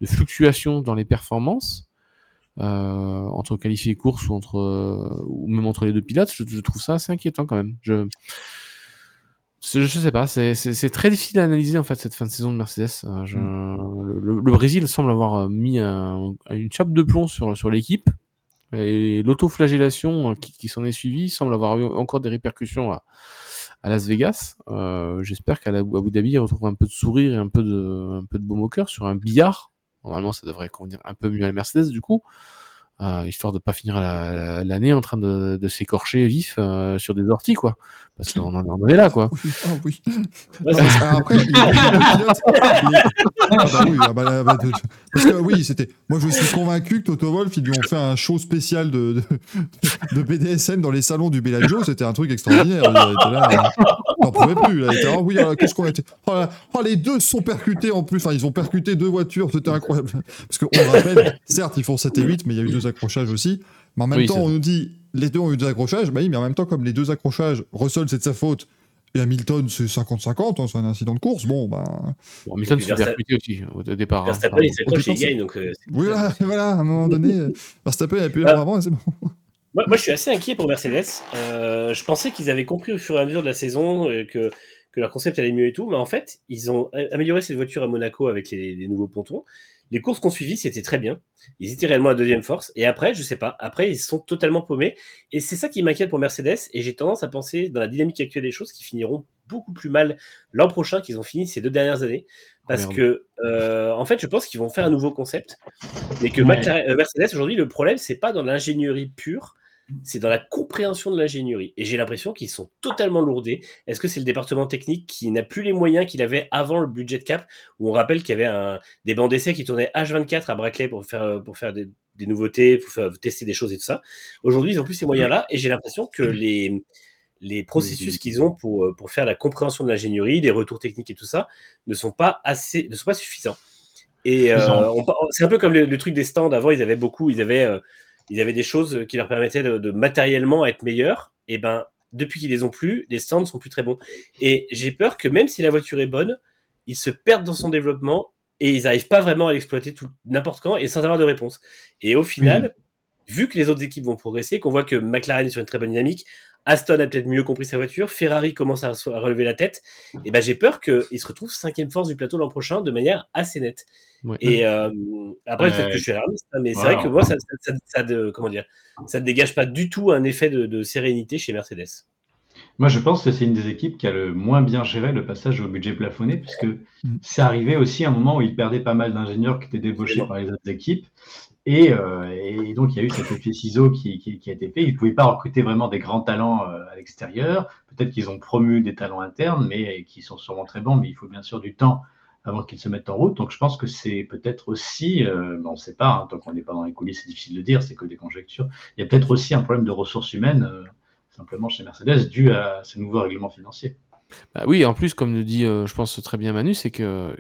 de fluctuations dans les performances euh, entre qualifiés et course ou entre euh, ou même entre les deux pilotes, je, je trouve ça assez inquiétant quand même. Je je sais pas, c'est- très difficile à analyser en fait cette fin de saison de Mercedes. Euh, je- le, Brésil semble avoir euh, mis un- une chape de plomb sur, sur l'équipe et l'autoflagellation euh, qui, s'en est suivie semble avoir encore des répercussions à, Las Vegas. Euh, J'espère qu'à Abu Dhabi, il retrouve un peu de sourire et un peu de, un peu cœur sur un billard. Normalement, ça devrait convenir un peu mieux à la Mercedes du coup. euh, histoire de pas finir la- la- l'année en train de, de s'écorcher vif euh, sur des orties, quoi. Parce qu'on en, on en est là, quoi. Oui, ah oui. Non, après, il les- Ah bah oui, ah de- parce que oui, c'était. Moi, je suis convaincu que Toto Wolff, ils lui ont fait un show spécial de, de, de BDSM dans les salons du Bellagio. C'était un truc extraordinaire. Il était là, on n'en pouvait plus. Là. Il était, ah oui, alors, qu'est-ce qu'on a été. Oh, là, oh, les deux sont percutés en plus. Enfin, ils ont percuté deux voitures. C'était incroyable. Parce qu'on le rappelle, certes, ils font 7 et 8, mais il y a eu deux accrochages aussi. Mais en même Oui, temps, on nous dit les deux ont eu deux accrochages. Bah oui, mais en même temps, comme les deux accrochages, Russell, c'est de sa faute. Et Hamilton, c'est 50-50, hein, c'est un incident de course. Bon, ben. Bon, Hamilton Verstappen- percuté aussi au, départ. hein. Verstappen, Pardon. il s'accroche et il gagne. Donc, euh, c'est- Oui, voilà, voilà, à un moment donné, euh, Verstappen a pu le avant et c'est bon. Moi, moi, je suis assez inquiet pour Mercedes. Euh, je pensais qu'ils avaient compris au fur et à mesure de la saison euh, que, que leur concept allait mieux et tout, mais en fait, ils ont amélioré cette voiture à Monaco avec les, les nouveaux pontons. Les courses qu'on suivi, c'était très bien. Ils étaient réellement à deuxième force. Et après, je sais pas, après, ils sont totalement paumés. Et c'est ça qui m'inquiète pour Mercedes. Et j'ai tendance à penser, dans la dynamique actuelle des choses, qu'ils finiront beaucoup plus mal l'an prochain qu'ils ont fini ces deux dernières années. Parce que, euh, en fait, je pense qu'ils vont faire un nouveau concept. Mais que Ouais. Euh, Mercedes, aujourd'hui, le problème, c'est pas dans l'ingénierie pure, c'est dans la compréhension de l'ingénierie. Et j'ai l'impression qu'ils sont totalement lourdés. Est-ce que c'est le département technique qui n'a plus les moyens qu'il avait avant le budget cap, où on rappelle qu'il y avait un- des bancs d'essai qui tournaient H24 à Brackley pour faire, euh, pour faire des, des nouveautés, pour faire- tester des choses et tout ça. Aujourd'hui, ils n'ont plus ces moyens-là. Et j'ai l'impression que les, les processus qu'ils ont pour, euh, pour faire la compréhension de l'ingénierie, des retours techniques et tout ça, ne sont pas assez, ne sont pas suffisants. Et euh, on c'est un peu comme le, le truc des stands. Avant, ils avaient beaucoup, ils avaient, euh, ils avaient des choses qui leur permettaient de, de matériellement être meilleurs. Et ben, depuis qu'ils les ont plus, les stands sont plus très bons. Et j'ai peur que même si la voiture est bonne, ils se perdent dans son développement et ils n'arrivent pas vraiment à l'exploiter tout- n'importe quand et sans avoir de réponse. Et au final, vu que les autres équipes vont progresser, qu'on voit que McLaren est sur une très bonne dynamique, Aston a peut-être mieux compris sa voiture, Ferrari commence à, à relever la tête, et ben j'ai peur qu'ils se retrouvent cinquième force du plateau l'an prochain de manière assez nette. Ouais. Et euh, après, peut-être Ouais. que je suis alarmiste, hein, mais c'est vrai que moi, ça, ça, ça- ça de- comment dire, ça ne dégage pas du tout un effet de, de sérénité chez Mercedes. Moi, je pense que c'est une des équipes qui a le moins bien géré le passage au budget plafonné, puisque c'est arrivé aussi à un moment où ils perdaient pas mal d'ingénieurs qui étaient débauchés par les autres équipes. Et, euh, et donc, il y a eu cet effet ciseau qui, qui- qui a été fait. Ils ne pouvaient pas recruter vraiment des grands talents euh, à l'extérieur. Peut-être qu'ils ont promu des talents internes, mais qui sont sûrement très bons, mais il faut bien sûr du temps avant qu'ils se mettent en route. Donc, je pense que c'est peut-être aussi, euh, on ne sait pas, hein, tant qu'on n'est pas dans les coulisses, c'est difficile de dire, c'est que des conjectures. Il y a peut-être aussi un problème de ressources humaines, simplement chez Mercedes, dû à ce nouveau règlement financier. Bah oui, en plus, comme le dit, je pense très bien Manu, c'est que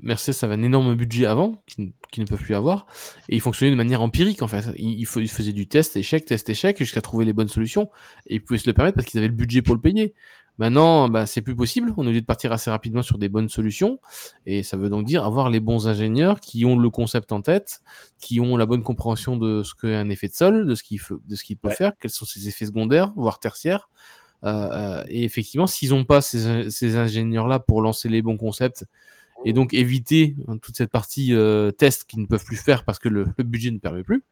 Mercedes avait un énorme budget avant, qu'ils qu'ils ne peuvent plus avoir, et ils fonctionnaient de manière empirique en fait. Ils, ils fa- ils faisaient du test, échec, test, échec, jusqu'à trouver les bonnes solutions, et ils pouvaient se le permettre parce qu'ils avaient le budget pour le payer. Maintenant, bah, c'est plus possible. On est obligé de partir assez rapidement sur des bonnes solutions, et ça veut donc dire avoir les bons ingénieurs qui ont le concept en tête, qui ont la bonne compréhension de ce qu'est un effet de sol, de ce qu'il peut Ouais. faire, quels sont ses effets secondaires, voire tertiaires. Euh, euh, et effectivement, s'ils n'ont pas ces, ces ingénieurs-là pour lancer les bons concepts et donc éviter hein, toute cette partie euh, test qu'ils ne peuvent plus faire parce que le, budget ne permet plus,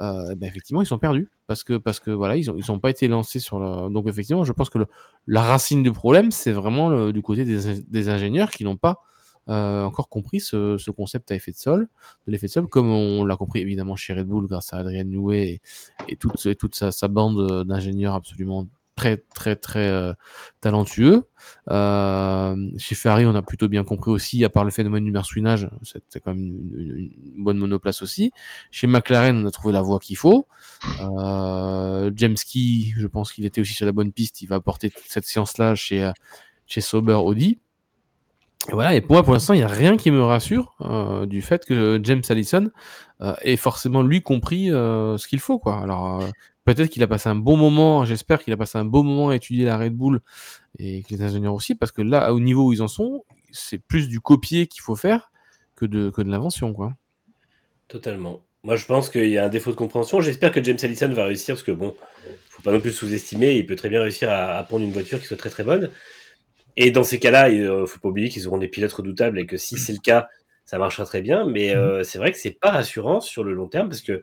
euh, ben, effectivement, ils sont perdus parce que parce que voilà, ils ont ils ont pas été lancés sur la. Donc effectivement, je pense que le- la racine du problème, c'est vraiment le- du côté des, des ingénieurs qui n'ont pas euh, encore compris ce, ce concept à effet de sol, de l'effet de sol, comme on l'a compris évidemment chez Red Bull grâce à Adrian Newey et, toute, toute sa, sa bande d'ingénieurs absolument très très très euh, talentueux. Euh, chez Ferrari, on a plutôt bien compris aussi, à part le phénomène du mersouinage, c'était quand même une, bonne monoplace aussi. Chez McLaren, on a trouvé la voie qu'il faut. Euh, James Key, je pense qu'il était aussi sur la bonne piste. Il va apporter cette science-là chez, chez Sauber Audi. Voilà, et pour moi, pour l'instant, il n'y a rien qui me rassure du fait que James Allison ait forcément lui compris ce qu'il faut. Quoi. Alors, peut-être qu'il a passé un bon moment, j'espère qu'il a passé un bon moment à étudier la Red Bull et que les ingénieurs aussi, parce que là, au niveau où ils en sont, c'est plus du copier qu'il faut faire que de, l'invention. quoi. Totalement. Moi, je pense qu'il y a un défaut de compréhension. J'espère que James Allison va réussir parce que, bon, faut pas non plus sous-estimer. Il peut très bien réussir à, prendre une voiture qui soit très très bonne. Et dans ces cas-là, il ne faut pas oublier qu'ils auront des pilotes redoutables et que si c'est le cas, ça marchera très bien. Mais euh, c'est vrai que c'est pas rassurant sur le long terme parce que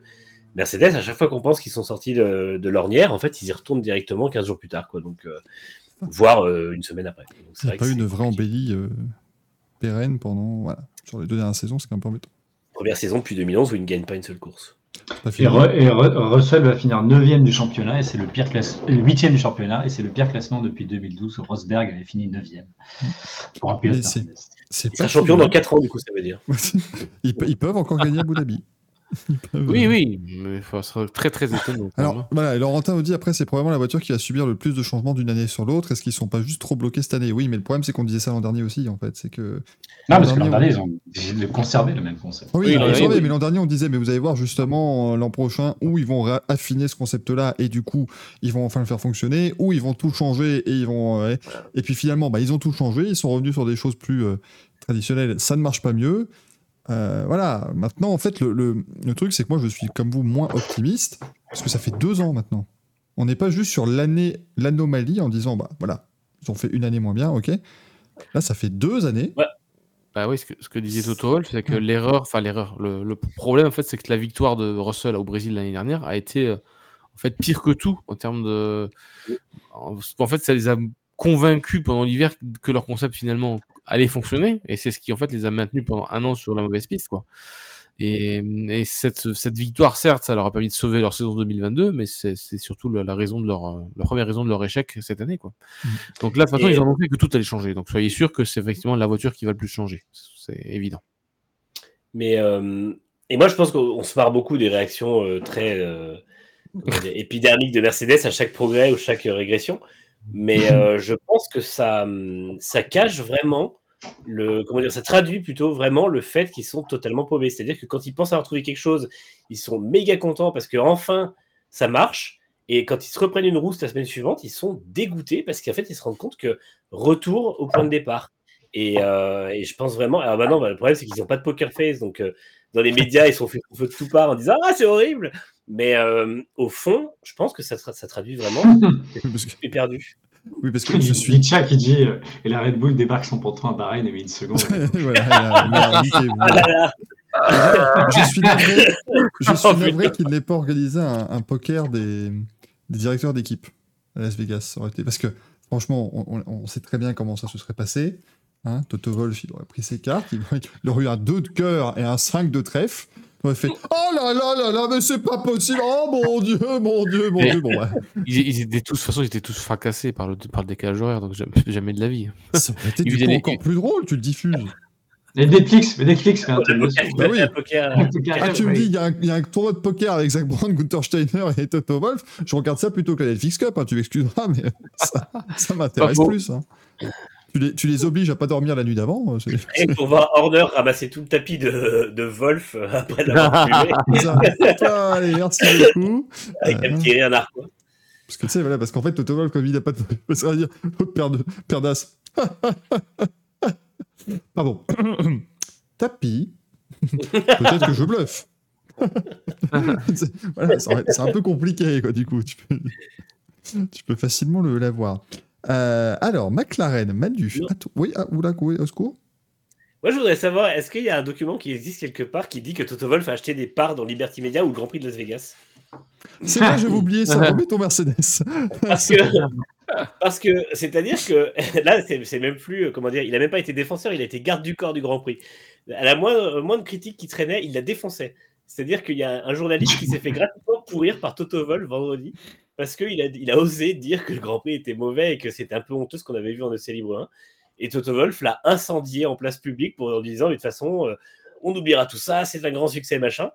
Mercedes, à chaque fois qu'on pense qu'ils sont sortis de, de l'ornière, en fait, ils y retournent directement 15 jours plus tard. Quoi. Donc, euh, voire euh, une semaine après. Donc, c'est Il n'y a pas eu de vraie embellie euh, pérenne pendant. Voilà. Sur les deux dernières saisons, c'est un peu embêtant. Première saison depuis 2011 où ils ne gagnent pas une seule course. Et, Russell va finir 9 du championnat et c'est le pire classe, 8 du championnat et c'est le pire classement depuis 2012 où Rosberg avait fini 9 pour un pilote c'est- champions fini. dans 4 ans, du coup, ça veut dire. ils, ils peuvent encore gagner à Abu Dhabi. Oui, oui, mais ça serait très très étonnant. Alors voilà, et Laurentin nous dit après c'est probablement la voiture qui va subir le plus de changements d'une année sur l'autre. Est-ce qu'ils sont pas juste trop bloqués cette année? Oui, mais le problème c'est qu'on disait ça l'an dernier aussi en fait, c'est que Non, parce que l'an dernier, ils ont décidé de conserver le même concept. oui, mais l'an dernier on disait mais vous allez voir justement euh, l'an prochain où ils vont affiner ce concept-là et du coup ils vont enfin le faire fonctionner, ou ils vont tout changer et ils vont euh, et puis finalement bah, ils ont tout changé, ils sont revenus sur des choses plus euh, traditionnelles, ça ne marche pas mieux. Euh, voilà, maintenant en fait le, le- le truc c'est que moi je suis comme vous moins optimiste parce que ça fait deux ans maintenant. On n'est pas juste sur l'année, l'anomalie en disant bah voilà ils ont fait une année moins bien, ok. Là, ça fait deux années. Bah oui, ce que, ce que disait Toto Wolff, c'est que l'erreur, enfin l'erreur, le, le problème en fait, c'est que la victoire de Russell au Brésil l'année dernière a été euh, en fait pire que tout en termes de. En en fait, ça les a convaincus pendant l'hiver que leur concept finalement allait fonctionner, et c'est ce qui en fait les a maintenus pendant un an sur la mauvaise piste, quoi. Et, et cette, cette victoire, certes, ça leur a permis de sauver leur saison 2022, mais c'est surtout la, la raison de leur, la première raison de leur échec cette année, quoi. Mm. Donc là, de toute façon, Et- ils ont fait que tout allait changer. Donc soyez sûr que c'est effectivement la voiture qui va le plus changer. C'est évident. Mais euh, et moi, je pense qu'on on se marre beaucoup des réactions euh, très euh, épidermiques de Mercedes à chaque progrès ou chaque euh, régression. Mais euh, je pense que ça, ça cache vraiment le comment dire, ça traduit plutôt vraiment le fait qu'ils sont totalement paumés. C'est-à-dire que quand ils pensent avoir trouvé quelque chose, ils sont méga contents parce que enfin ça marche. Et quand ils se reprennent une rousse la semaine suivante, ils sont dégoûtés parce qu'en fait ils se rendent compte que retour au point de départ. Et, euh, et je pense vraiment. Alors maintenant, bah, le problème, c'est qu'ils n'ont pas de poker face. Donc, euh, dans les médias, ils sont fait feu de tout part en disant Ah, c'est horrible. Mais euh, au fond, je pense que ça, tra- ça traduit vraiment Parce que- est perdu. oui, parce que Je je suis suis. Chat qui dit euh, et la Red Bull débarque son ponton à Bahreïn et met une seconde. voilà, là, là, niquez-vous. Ah là là je suis navré, je suis Oh, navré qu'il n'ait pas organisé un, un poker des, des directeurs d'équipe à Las Vegas. Parce que franchement, on, on- on sait très bien comment ça se serait passé. Hein, Toto Wolff, il aurait pris ses cartes, il aurait, il aurait eu un 2 de cœur et un 5 de trèfle. Il aurait fait Oh là là là là, mais c'est pas possible! Oh mon dieu, mon dieu, mon Mais- dieu! Bon, ouais, Ils, ils étaient tous, de toute façon, ils étaient tous fracassés par le, par le décalage horaire, donc jamais, jamais de la vie. ça aurait été du coup encore plus drôle, tu le diffuses. Et Netflix, mais Netflix un Le truc poker. Bah oui. Ah, tu me dis, il y, a un- il y a un tournoi de poker avec Zach Brown, Gunther Steiner et Toto Wolff. Je regarde ça plutôt que la Netflix Cup, hein, tu m'excuseras, mais ça, ça m'intéresse plus. hein. Tu, les, tu les obliges à pas dormir la nuit d'avant. euh, Et pour voir Horner ramasser tout le tapis de, de Wolf euh, après l'avoir. Ah, Allez, merci beaucoup. avec Euh, un petit rire narquois. Parce que tu sais, voilà, parce qu'en fait, Toto Wolff, comme il n'a pas de. Ça veut dire, paire de d'as. Pardon. Tapis. Peut-être que je bluffe. C'est- voilà, c'est c'est un peu compliqué, quoi, du coup. Tu peux, tu peux facilement le- l'avoir. Euh, alors, McLaren, Manu. Oui, ah, oula, oui, au secours. Moi, je voudrais savoir, est-ce qu'il y a un document qui existe quelque part qui dit que Toto Wolff a acheté des parts dans Liberty Media ou le Grand Prix de Las Vegas? C'est vrai, je vais oublier ça. Remets ton Mercedes. Parce que, parce que c'est-à-dire que là, c'est même plus, euh, comment dire, il a même pas été défenseur, il a été garde du corps du Grand Prix. À la moindre, moindre critique qui traînait, il la défonçait. C'est-à-dire qu'il y a un journaliste qui s'est fait gratuitement pourrir par Toto Wolff vendredi parce qu'il a, il a osé dire que le Grand Prix était mauvais et que c'était un peu honteux ce qu'on avait vu en EC Libre 1. Et Toto Wolff l'a incendié en place publique en disant, de toute façon, euh, on oubliera tout ça, c'est un grand succès, machin.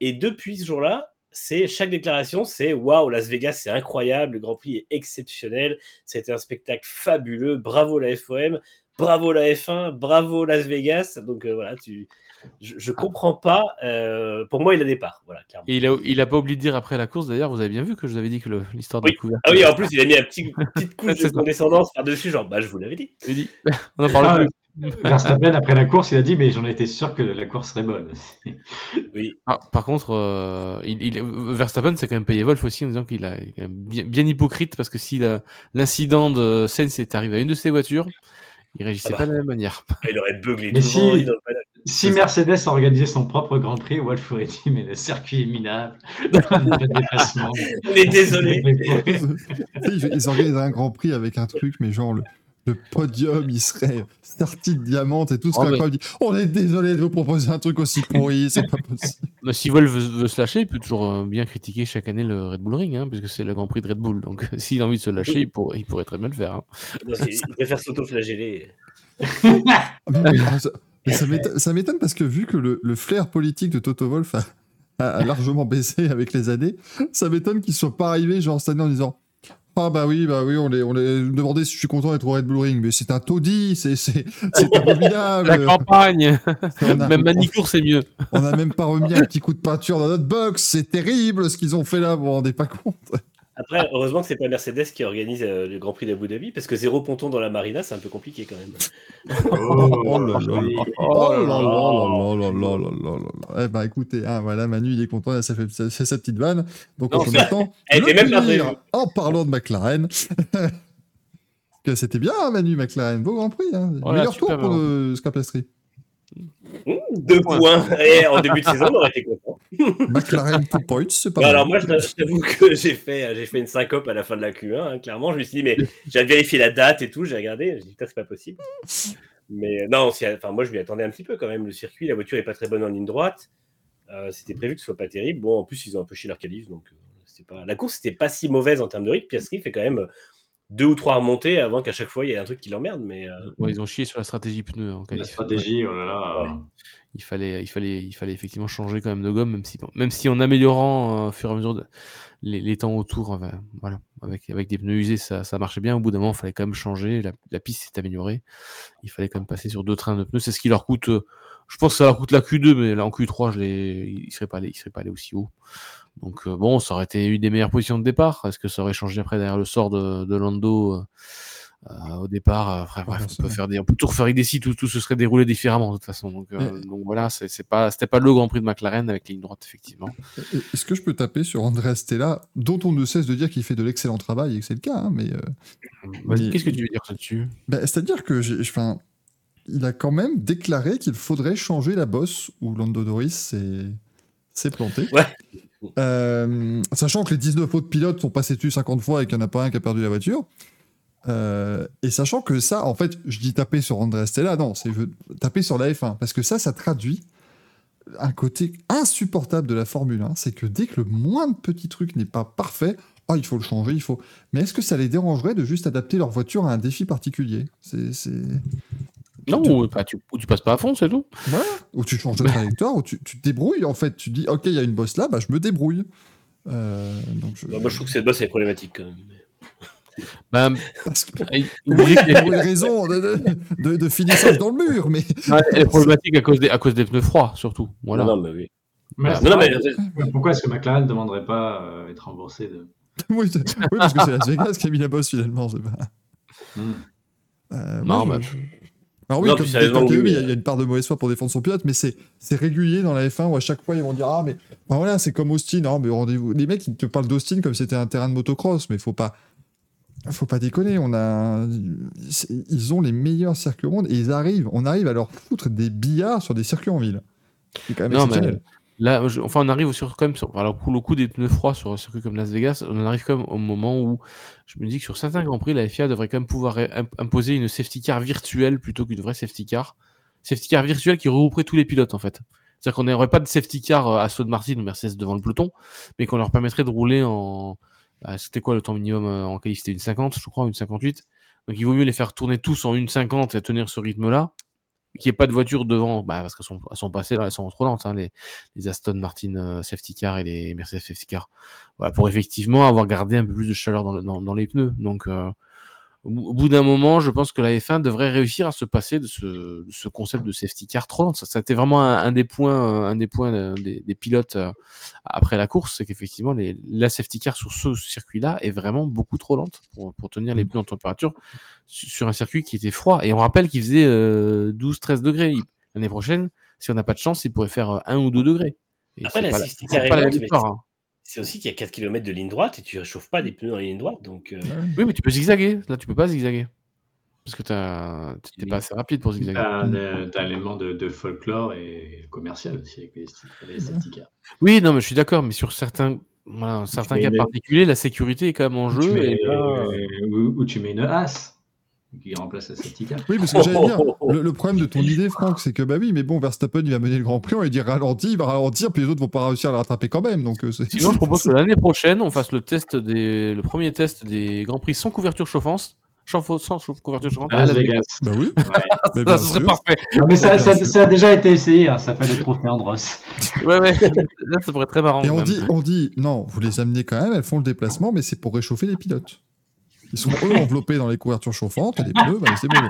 Et depuis ce jour-là, c'est chaque déclaration, c'est waouh, Las Vegas, c'est incroyable, le Grand Prix est exceptionnel, c'était un spectacle fabuleux, bravo la FOM, bravo la F1, bravo Las Vegas. Donc euh, voilà, tu, je, comprends pas. euh, pour moi, il a des parts, voilà. Et il a, il a pas oublié de dire après la course, d'ailleurs, vous avez bien vu que je vous avais dit que l'histoire de Oui. la couverture. Ah oui, en plus, il a mis un petit, petite couche C'est de condescendance par-dessus, genre, bah, je vous l'avais dit. On en parle Ah, plus. Verstappen, après la course, il a dit Mais j'en étais sûr que la course serait bonne. Oui, Ah, par contre, euh, il, il- Verstappen s'est quand même payé Wolf aussi en disant qu'il a, il est bien, bien hypocrite parce que si l'incident de Sainz est arrivé à une de ses voitures, il réagissait Ah bah. pas de la même manière. il aurait beuglé Mais tout si- le monde, il Si Mercedes organisait son propre Grand Prix, Wolf aurait dit Mais le circuit est minable. On est désolé. Ils, organisent un grand prix avec un truc, mais genre le, le podium, il serait starty de diamante et tout ce Oh. Il dit, On est désolé de vous proposer un truc aussi pourri, c'est pas possible. Mais si Wolf veut, veut se lâcher, il peut toujours euh, bien critiquer chaque année le Red Bull Ring, hein, puisque c'est le Grand Prix de Red Bull. Donc s'il a envie de se lâcher, il, pourrait, il pourrait très bien le faire. hein. Il préfère s'auto-flageller. Mais- ça- m'étonne- parce que vu que le, le flair politique de Toto Wolff a, a- a largement baissé avec les années, ça m'étonne qu'il soit pas arrivé genre cette année en disant ah bah oui bah oui on les on les demandé si je suis content d'être au Red Bull Ring mais c'est un taudis c'est abominable. La campagne. A, Même Manicourt, c'est mieux. on a même pas remis un petit coup de peinture dans notre box. C'est terrible ce qu'ils ont fait là vous vous rendez pas compte après, heureusement que c'est pas Mercedes qui organise euh, le Grand Prix d'Abu Dhabi, parce que zéro ponton dans la marina, c'est un peu compliqué quand même. Oh là là Eh ben écoutez, ah, voilà, Manu il est content, ça fait, sa petite vanne. Donc en même temps, en parlant de McLaren. C'était bien, hein, Manu McLaren, beau Grand Prix. Hein. Voilà, Meilleur tour pour le Scapestri. Mmh, Deux points. Et en début de saison, on aurait été content. McLaren two points, c'est pas Bon, mal. alors moi, je t'avoue que j'ai fait, j'ai fait une syncope à la fin de la Q1. hein, clairement, je me suis dit, mais j'ai vérifié la date et tout. J'ai regardé. J'ai dit, putain, c'est pas possible. Mais euh, non, enfin, moi, je m'y attendais un petit peu quand même. Le circuit, la voiture est pas très bonne en ligne droite. Euh, c'était prévu que ce soit pas terrible. Bon, en plus, ils ont un peu chié leur qualif, donc euh, c'était pas. La course, c'était pas si mauvaise en termes de rythme. Piastri fait quand même euh, deux ou trois remontées avant qu'à chaque fois il y ait un truc qui l'emmerde. Mais euh, Ouais, ils ont chié sur la stratégie pneus en La stratégie, oh là là. Ouais. il fallait, il fallait, il fallait effectivement changer quand même de gomme, même si, même si en améliorant euh, au fur et à mesure de- les, les temps autour, enfin, voilà, avec, avec des pneus usés, ça, ça marchait bien. Au bout d'un moment, il fallait quand même changer. La, la piste s'est améliorée. Il fallait quand même passer sur deux trains de pneus. C'est ce qui leur coûte. euh, je pense que ça leur coûte la Q2, mais là en Q3, je ils seraient pas allés, ils seraient pas allés aussi haut. Donc euh, bon, ça aurait été une des meilleures positions de départ. Est-ce que ça aurait changé après derrière le sort de, de Lando euh, euh, au départ euh, bref, on peut faire des, on peut tout refaire avec des sites, tout, tout se serait déroulé différemment de toute façon. Donc, euh, donc voilà, c'est pas, c'était pas le Grand Prix de McLaren avec ligne droite effectivement. Est-ce que je peux taper sur Andrea Stella, dont on ne cesse de dire qu'il fait de l'excellent travail et que c'est le cas, hein, mais Vas-y, qu'est-ce que tu veux dire là-dessus? Bah, c'est-à-dire que enfin, il a quand même déclaré qu'il faudrait changer la bosse où Lando s'est, s'est planté. Ouais. Euh, sachant que les 19 autres pilotes sont passés dessus 50 fois et qu'il n'y en a pas un qui a perdu la voiture. Euh, et sachant que ça, en fait, je dis taper sur Andrea Stella, non, c'est taper sur la F1, parce que ça, ça traduit un côté insupportable de la Formule 1, c'est que dès que le moindre petit truc n'est pas parfait, oh, il faut le changer, il faut. Mais est-ce que ça les dérangerait de juste adapter leur voiture à un défi particulier? C'est... Non, tu- ou, bah, tu, ou tu passes pas à fond, c'est tout. Ou tu changes de trajectoire, ou tu, tu te débrouilles, en fait. Tu dis, ok, il y a une bosse là, bah, je me débrouille. Euh, donc je... bah, moi, je trouve que cette bosse est problématique quand même. Bah, Parce que... pour une raison de, de, de- finissage dans le mur, mais a- elle est problématique à cause des, à cause des pneus froids surtout. Voilà. Non, non, mais oui. Mais Voilà. c'est Non, mais Pourquoi est-ce que McLaren ne demanderait pas euh, être remboursé de... oui, parce que c'est Las Vegas qui a mis la bosse finalement. c'est Pas... Euh, Non, bah, Alors oui, Non, comme oui, il y a- mais- il y a une part de mauvaise foi pour défendre son pilote, mais c'est régulier dans la F1 où à chaque fois ils vont dire ah mais voilà c'est comme Austin, ah, mais rendez-vous. Les mecs ils te parlent d'Austin comme si c'était un terrain de motocross, mais faut pas faut pas déconner. On a ils ont les meilleurs circuits au monde et ils arrivent, on arrive à leur foutre des billards sur des circuits en ville. C'est quand même Non, mais exceptionnel. Là, enfin, on arrive sur, quand même sur, alors pour le coup des pneus froids sur un circuit comme Las Vegas, on arrive quand au moment où je me dis que sur certains grands prix, la FIA devrait quand même pouvoir im- imposer une safety car virtuelle plutôt qu'une vraie safety car. Safety car virtuelle qui regrouperait tous les pilotes en fait. C'est-à-dire qu'on n'aurait pas de safety car euh, Aston Martin ou Mercedes devant le peloton, mais qu'on leur permettrait de rouler en. ah, C'était quoi le temps minimum euh, en qualif C'était une 50, je crois, une 58. Donc il vaut mieux les faire tourner tous en une 50 et tenir ce rythme-là, qu'il n'y ait pas de voiture devant, bah, parce qu'elles sont, passées là, elles sont trop lentes, hein, les, les Aston Martin euh, safety car et les Mercedes safety car. Pour effectivement avoir gardé un peu plus de chaleur dans, le- dans, dans les pneus. Donc euh, au bout d'un moment, je pense que la F1 devrait réussir à se passer de ce, de ce concept de safety car trop lent. Ça, ça a été vraiment un, un des points, euh, un des, points euh, des, des pilotes euh, après la course, c'est qu'effectivement la safety car sur ce circuit-là est vraiment beaucoup trop lente pour, pour tenir les pneus en température su- sur un circuit qui était froid. Et on rappelle qu'il faisait euh, 12-13 degrés. L'année prochaine, si on n'a pas de chance, il pourrait faire euh, 1 ou 2 degrés. Et Après, la pas, la- pas lente, C'est aussi qu'il y a 4 km de ligne droite et tu réchauffes pas des pneus dans la ligne droite. Donc, euh, Oui, mais tu peux zigzaguer. Là, tu peux pas zigzaguer. Parce que t'as- t'es Oui. pas assez rapide pour zigzaguer. T'as un, euh, t'as un élément de, de folklore et commercial aussi avec les, les cars. Oui, non, mais je suis d'accord, mais sur certains, voilà, certains cas une- particuliers, la sécurité est quand même en Où tu jeu. mets, Et euh, où, où tu mets une as qui remplace la safety car. Oui, parce que j'allais dire, le, le problème de ton idée, Franck, c'est que bah oui, mais bon, Verstappen, il va mener le Grand Prix, on va dire ralenti, il va ralentir, puis les autres vont pas réussir à le rattraper quand même. Donc, euh, Sinon, je propose que l'année prochaine, on fasse le test des, le premier test des grands prix sans couverture chauffante, sans, couverture chauffante. À à Las Vegas. Bah oui, Ouais. mais Ça, ce serait parfait. Non, mais ça, ça- a déjà été essayé, hein, ça s'appelle le trofée Andros. Ouais, ouais. Là, ça pourrait être très marrant. Et on même. dit, on dit, non, vous les amenez quand même, elles font le déplacement, mais c'est pour réchauffer les pilotes. Ils sont eux enveloppés dans les couvertures chauffantes et les pneus, bah, c'est bon.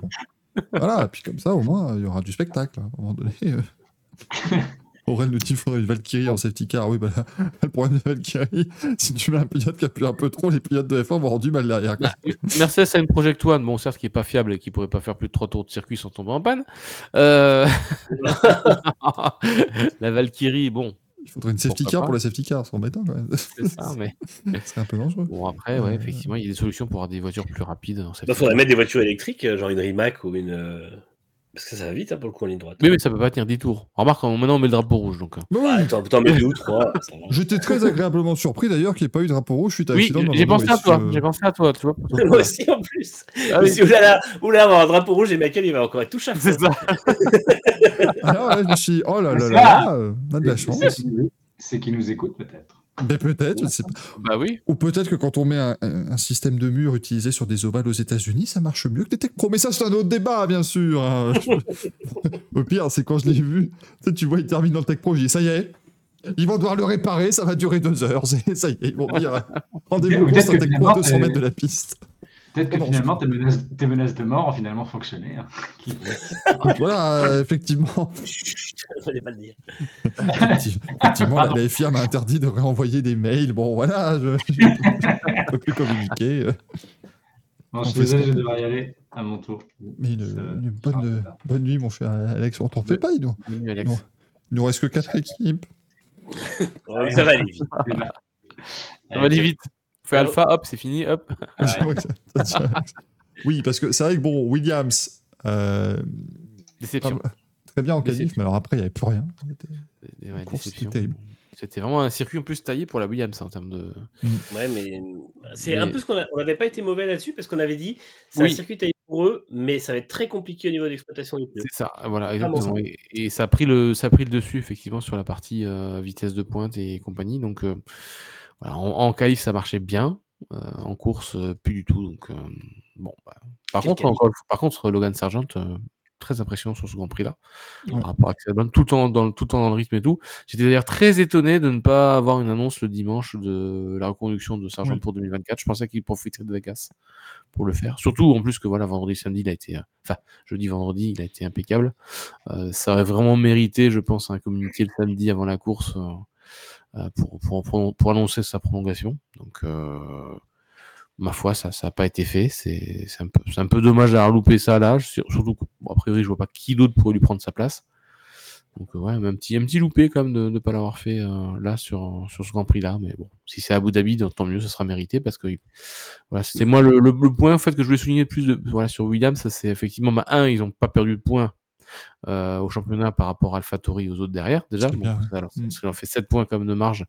Voilà, et puis comme ça, au moins, il y aura du spectacle. hein, À un moment donné. euh. Aurel nous dit faudrait une Valkyrie en safety car. Oui, bah, le problème de Valkyrie, si tu mets un pilote qui appuie un peu trop, les pilotes de F1 vont avoir du mal derrière. quoi. Mercedes a une Project One, bon, certes, qui est pas fiable et qui pourrait pas faire plus de 3 tours de circuit sans tomber en panne. Euh, la Valkyrie, bon, Il faudrait une safety car pas. pour la safety car, c'est embêtant quand même. C'est ça, mais Ce serait un peu dangereux. bon, après, ouais, Euh, effectivement, il y a des solutions pour avoir des voitures plus rapides. dans cette Il faudrait phase. mettre des voitures électriques, euh, genre une Rimac ou une. Euh, Parce que ça va vite hein, pour le coup en ligne droite. Oui, mais ça peut pas tenir 10 tours. Remarque, maintenant on met le drapeau rouge. Donc, euh. Bah oui. Ouais, T'en t'en mets deux ou trois. J'étais très agréablement surpris d'ailleurs qu'il n'y ait pas eu de drapeau rouge suite à Oui, l'accident. de j'ai pensé à toi. Euh, J'ai pensé à toi, tu vois. Moi aussi en plus. Ah oui, oulala, oulala, avoir un drapeau rouge et Michael il va encore être tout chaud. c'est ça. Alors là, je me suis dit, oh là là C'est là, euh, on a de la chance. C'est qui nous- C'est qui nous écoute peut-être. Mais peut-être, je ne sais pas. Bah oui. Ou peut-être que quand on met un, système de mur utilisé sur des ovales aux États-Unis, ça marche mieux que les Tech Pro. Mais ça, c'est un autre débat, bien sûr. hein. Au pire, c'est quand je l'ai vu. Tu, sais, tu vois, il termine dans le Tech Pro, je dis, ça y est. Ils vont devoir le réparer, ça va durer deux heures. Ça y est, ils vont dire rendez-vous que Tech Pro à finalement, 200 mètres de la piste. Peut-être que Non, finalement tes menaces, tes menaces de mort ont finalement fonctionné. hein. Voilà, euh, effectivement, Je fallait pas le dire. effectivement, la, la FIA m'a interdit de réenvoyer des mails. Bon, voilà, je ne peux plus communiquer. euh. Bon, je suis désolé, je vais devoir y aller à mon tour. Mais une, Ça- une bonne, bonne nuit, mon cher Alex. On t'en fait pas, il nous, Oui, Alex. Non. il nous reste que quatre équipes. Ouais, ça va aller vite. Ça va aller vite. Fais alpha, hop, c'est fini, hop. Oui, parce que c'est vrai que bon, Williams, euh, Déception. pas- très bien en qualif, mais alors après, il n'y avait plus rien. Ouais, c'était vraiment un circuit en plus taillé pour la Williams en termes de. Ouais, mais c'est Mais- un peu ce qu'on a- on n'avait pas été mauvais là-dessus parce qu'on avait dit c'est un circuit taillé pour eux, mais ça va être très compliqué au niveau d'exploitation des pneus. C'est ça, voilà, Vraiment exactement. Et, et ça, a pris le, ça a pris le dessus, effectivement, sur la partie euh, vitesse de pointe et compagnie. Donc, euh, voilà, en, en qualif, ça marchait bien. euh, en course, euh, plus du tout. Donc, euh, bon, bah, par, Quel contre, encore, par Logan Sargent, euh, très impressionnant sur ce Grand Prix-là, Ouais. par rapport à Axel Albon, tout le temps dans, le- tout le temps dans le rythme et tout. J'étais d'ailleurs très étonné de ne pas avoir une annonce le dimanche de la reconduction de Sargent pour 2024. Je pensais qu'il profiterait de Vegas pour le faire. Surtout, en plus, que voilà, vendredi, samedi, il a été. Enfin, jeudi, vendredi, il a été impeccable. Euh, ça aurait vraiment mérité, je pense, un communiqué le samedi avant la course pour, pour, annoncer sa prolongation. Donc, euh, ma foi, ça n'a pas été fait. C'est un, peu- un peu dommage d'avoir loupé ça là. Surtout bon, a priori, je vois pas qui d'autre pourrait lui prendre sa place. Donc, euh, ouais, un petit, un petit loupé quand même de ne pas l'avoir fait euh, là sur, sur ce Grand Prix là. Mais bon, si c'est à Abu Dhabi, tant mieux, ça sera mérité parce que voilà, c'était moi le, le, le point en fait que je voulais souligner le plus de, voilà, sur Williams, ça c'est effectivement, bah, un, ils n'ont pas perdu de points euh, au championnat par rapport à AlphaTauri et aux autres derrière déjà. Bon, bien, ça, alors, Mm. ça leur fait 7 points comme de marge.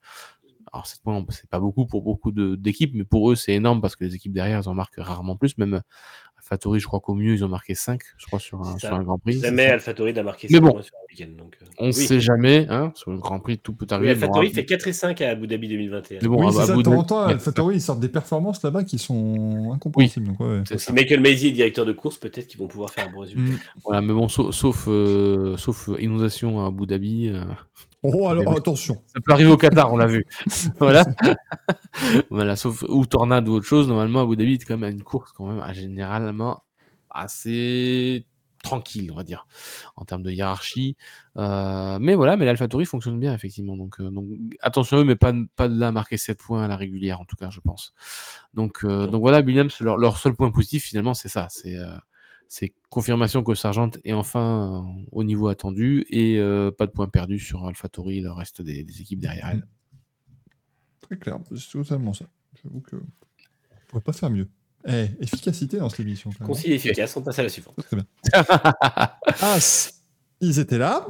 Alors 7 points, c'est pas beaucoup pour beaucoup de- d'équipes, mais pour eux c'est énorme parce que les équipes derrière, elles en marquent rarement plus. Même AlphaTauri, je crois qu'au mieux, ils ont marqué 5, je crois, sur un, sur un Grand Prix. Jamais AlphaTauri n'a marqué Mais cinq bon. points sur un week-end. Donc, euh, On oui. sait jamais, hein, sur le Grand Prix, tout peut Oui, arriver. AlphaTauri Bon, fait 4 et 5 à Abu Dhabi 2021. mais bon, oui, à- c'est ça, de temps en temps, AlphaTauri, ils sortent des performances là-bas qui sont incompréhensibles. donc, ouais, Si. Michael Maisie est directeur de course, peut-être qu'ils vont pouvoir faire un bon résultat. Mm. Voilà, mais bon, sauf, sauf, euh, sauf, euh, inondation à Abu Dhabi. euh, Oh, alors, Mais attention. Ça peut arriver au Qatar, on l'a vu. voilà. voilà, sauf ou tornade ou autre chose. Normalement, Abu Dhabi est quand même à une course quand même généralement assez tranquille, on va dire, en termes de hiérarchie. Euh, mais voilà, mais l'AlphaTauri fonctionne bien effectivement. Donc, euh, donc attention à eux, mais pas, pas de là marquer 7 points à la régulière en tout cas, je pense. Donc, euh, donc voilà, Williams, leur, leur seul point positif finalement, c'est ça, c'est euh, c'est confirmation que Sargent est enfin au niveau attendu et euh, pas de points perdus sur AlphaTauri, le reste des, des équipes derrière elle. Très clair, c'est totalement ça. J'avoue que. On pourrait pas faire mieux. Eh, efficacité dans cette émission. et efficace, on passe à la suivante. Très bien. As, ils étaient là.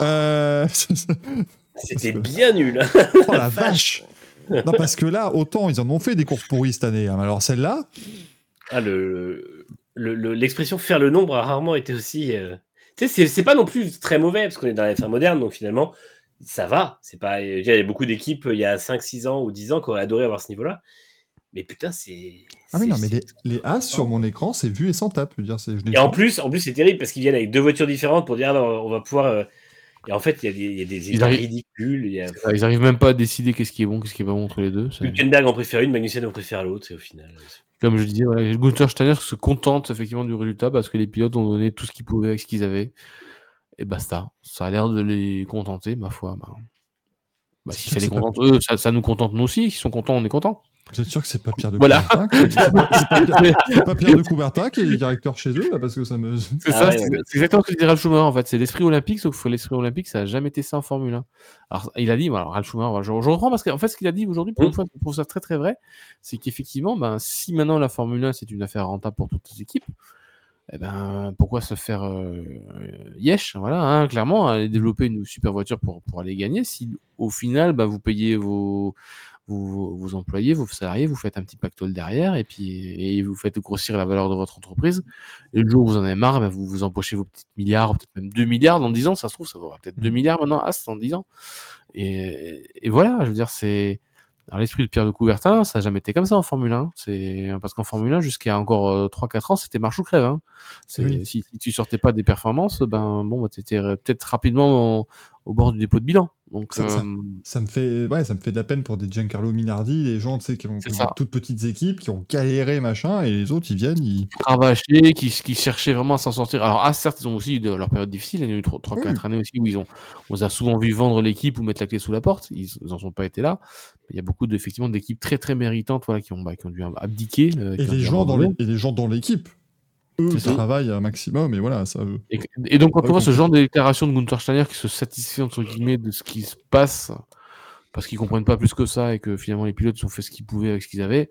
Euh... C'était bien nul. oh la vache Non, parce que là, autant ils en ont fait des courses pourries cette année. hein, alors celle-là, Ah, le, le- le- l'expression faire le nombre a rarement été aussi. euh, Tu sais, c'est, pas non plus très mauvais parce qu'on est dans la F1 moderne, donc finalement, ça va. C'est pas. Il y a beaucoup d'équipes il y a 5-6 ans ou 10 ans qui auraient adoré avoir ce niveau-là. Mais putain, c'est. Ah mais c'est- non, mais les, les As sur mon écran, c'est vu et sans tape. Je veux dire, Et en plus, en plus c'est terrible parce qu'ils viennent avec deux voitures différentes pour dire ah, non, on va pouvoir. Et en fait, il y a des, il y a des états arrivent- ridicules. Il y a... Ils arrivent même pas à décider qu'est-ce qui est bon, qu'est-ce qui est pas bon entre les deux. Hülkenberg en préfère une, Magnussen en préfère l'autre, c'est au final. Comme je disais, voilà, Gunther Steiner se contente effectivement du résultat parce que les pilotes ont donné tout ce qu'ils pouvaient avec ce qu'ils avaient. Et basta. Ça a l'air de les contenter, ma foi. Bah, bah, si ça les contente eux, ça, ça nous contente nous aussi. S'ils sont contents, on est contents. Vous êtes sûr que c'est pas Pierre de Voilà. Coubertin qui- C'est pas, Pierre- de Coubertin qui est directeur chez eux, là, parce que ça me. C'est Ah ça, ouais, c'est ouais. exactement ce que dit Ralph Schumacher en fait. C'est l'esprit olympique, sauf que l'esprit olympique, ça n'a jamais été ça en Formule 1. Alors, il a dit, voilà, Ralph Schumacher, je, je reprends parce qu'en fait, ce qu'il a dit aujourd'hui, pour une Mm. fois, je trouve ça très très vrai, c'est qu'effectivement, ben, si maintenant la Formule 1 c'est une affaire rentable pour toutes les équipes, eh ben, pourquoi se faire euh, yesh Voilà, hein, clairement, aller développer une super voiture pour, pour aller gagner si au final, ben, vous payez vos, vos, vos employés, vos salariés, vous faites un petit pactole derrière et puis et vous faites grossir la valeur de votre entreprise. Et le jour où vous en avez marre, ben, vous vous empochez vos petits milliards, peut-être même 2 milliards dans 10 ans, ça se trouve, ça vaudra peut-être 2 milliards maintenant, As, dans 10 ans. Et, et voilà, je veux dire, c'est. Alors, l'esprit de Pierre de Coubertin, ça n'a jamais été comme ça en Formule 1. C'est parce qu'en Formule 1, jusqu'à encore euh, 3-4 ans, c'était marche ou crève. hein. Oui. Si, si tu sortais pas des performances, ben bon, tu étais peut-être rapidement au bord du dépôt de bilan. Donc, Ça- euh, Ça me fait, ouais, ça me fait de la peine pour des Giancarlo Minardi, des gens, tu sais, qui ont qui ont toutes petites équipes, qui ont galéré, machin, et les autres, ils viennent, ils. cravaché, qui, qui cherchaient vraiment à s'en sortir. Alors, ah, certes, ils ont aussi de leur période difficile. Il y a eu 3-4 Oui. années aussi où ils ont, on les a souvent vu vendre l'équipe ou mettre la clé sous la porte. Ils n'en sont pas été là. Il y a beaucoup d'équipes très très méritantes voilà, qui, ont, bah, qui ont dû abdiquer. euh, Et les gens dans les, et les gens dans l'équipe, eux, ça. travaillent un maximum, et voilà, ça. Et, et donc, quand on voit ce genre de déclaration de Gunther Steiner qui se satisfait entre guillemets de ce qui se passe parce qu'ils comprennent pas plus que ça et que finalement les pilotes ont fait ce qu'ils pouvaient avec ce qu'ils avaient,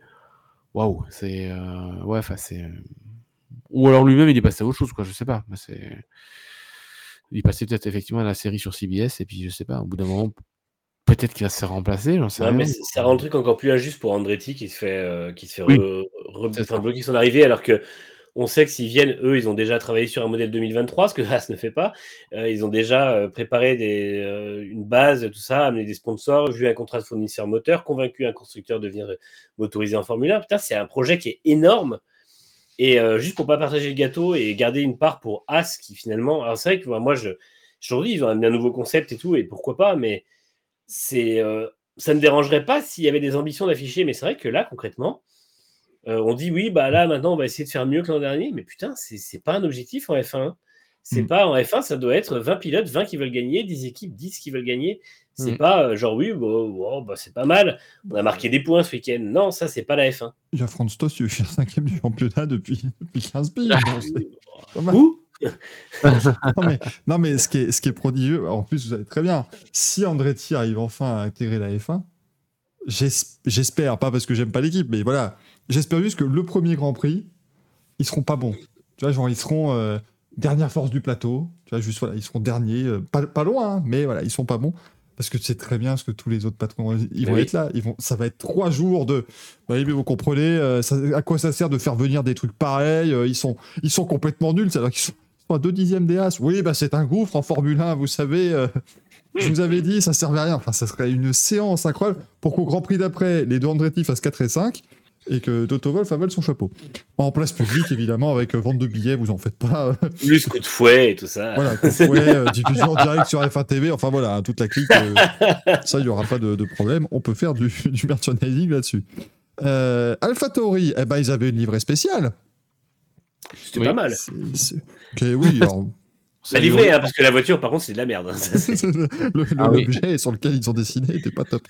waouh, c'est. euh, ouais, enfin, c'est. Ou alors lui-même il est passé à autre chose, quoi, je sais pas. mais c'est. Il est passé peut-être effectivement à la série sur CBS et puis je sais pas, au bout d'un moment, peut-être qu'il va se faire remplacer, j'en sais Ouais, rien. mais ça rend le truc encore plus injuste pour Andretti qui se fait, euh, qui se fait Oui. re- re- C'est enfin, ça. bloquer son arrivée alors que on sait que s'ils viennent, eux, ils ont déjà travaillé sur un modèle 2023, ce que Haas ne fait pas. Euh, ils ont déjà euh, préparé euh, une base, tout ça, amené des sponsors, vu un contrat de fournisseur moteur, convaincu un constructeur de venir motoriser en Formule 1. Putain, c'est un projet qui est énorme. Et juste pour pas partager le gâteau et garder une part pour As qui finalement. Alors c'est vrai que moi, je, aujourd'hui, ils ont amené un nouveau concept et tout, et pourquoi pas, mais c'est, ça ne dérangerait pas s'il y avait des ambitions d'afficher, mais c'est vrai que là, concrètement, euh, on dit oui, bah là, maintenant, on va essayer de faire mieux que l'an dernier, mais putain, c'est, pas un objectif en F1. C'est Mm. pas en F1, ça doit être 20 pilotes, 20 qui veulent gagner, 10 équipes, 10 qui veulent gagner. C'est Mm. pas euh, genre oui, bon, bon, bah, c'est pas mal, on a marqué des points ce week-end. Non, ça, c'est pas la F1. Il y a Franz Tost, il veut faire cinquième du championnat depuis, depuis 15 piges. Bon, c'est pas mal. Où non, mais, non, mais ce qui, est, ce qui est prodigieux, en plus, vous savez très bien, si Andretti arrive enfin à intégrer la F1, j'es- j'espère, pas parce que j'aime pas l'équipe, mais voilà, j'espère juste que le premier Grand Prix, ils seront pas bons. Tu vois, genre, ils seront euh, dernière force du plateau, tu vois, juste, voilà, ils seront derniers, euh, pas, pas loin, hein, mais voilà, ils sont pas bons. Parce que c'est très bien ce que tous les autres patrons, ils vont Oui. être là. Ils vont, ça va être trois jours de. Bah, mais vous comprenez, euh, ça- à quoi ça sert de faire venir des trucs pareils euh, Ils sont, ils sont complètement nuls. C'est-à-dire qu'ils sont à deux dixièmes des As. Oui, bah c'est un gouffre en Formule 1, vous savez. je vous avais dit, ça servait à rien. Enfin, ça serait une séance incroyable pour qu'au Grand Prix d'après, les deux Andretti fassent 4 et 5 et que Toto Wolff avale son chapeau. En place publique, évidemment, avec euh, vente de billets, vous en faites pas. Plus coup de fouet et tout ça. voilà, coup de fouet, euh, diffusion en direct sur F1 TV, enfin voilà, hein, toute la clique. euh, ça, il n'y aura pas de, de problème. On peut faire du, du merchandising là-dessus. Euh, Alpha Tauri, eh ben, ils avaient une livrée spéciale. C'était Oui. pas mal. Oui, alors, Ça livré, hein, parce que la voiture, par contre, c'est de la merde. hein. Ça, c'est- le- le- Ah oui. l'objet sur lequel ils ont dessiné n'était pas top.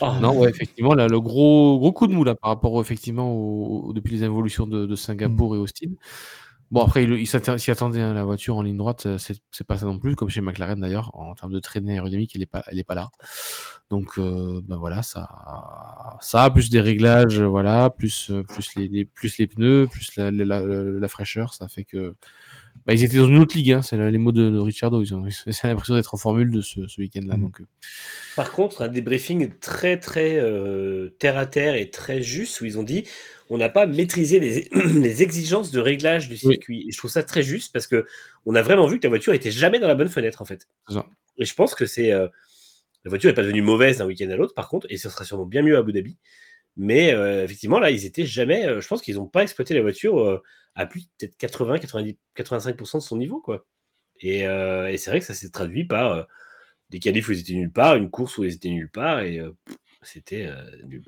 Oh, Non, ouais, effectivement, là, le gros, gros coup de mou là, par rapport effectivement au, au- depuis les évolutions de, de Singapour et Austin. Bon, après, il, s'y attendait, hein, la voiture en ligne droite, euh, c'est pas ça non plus, comme chez McLaren d'ailleurs, en termes de traînée aérodynamique, elle n'est pas, elle est pas là. Donc, euh, ben voilà, ça, ça, plus des réglages, voilà, plus, euh, plus, les, les- plus les pneus, plus la, la, la- la fraîcheur, ça fait que. Bah, ils étaient dans une autre ligue, hein, c'est les mots de, de Ricciardo, ils ont, c'est l'impression d'être en formule de ce, ce week-end-là. Mm. Donc, euh, Par contre, un débriefing très très euh, terre à terre et très juste où ils ont dit on n'a pas maîtrisé les, les exigences de réglage du Oui. circuit. Et je trouve ça très juste parce que on a vraiment vu que la voiture était jamais dans la bonne fenêtre en fait. Ça. Et je pense que c'est euh, la voiture n'est pas devenue mauvaise d'un week-end à l'autre par contre et ce sera sûrement bien mieux à Abu Dhabi. Mais euh, effectivement là ils étaient jamais. je pense qu'ils n'ont pas exploité la voiture à plus de peut-être 80, 90, 85% de son niveau quoi. Et, euh, et c'est vrai que ça s'est traduit par euh, des qualifs où ils étaient nulle part, une course où ils étaient nulle part, et euh, c'était euh, nul.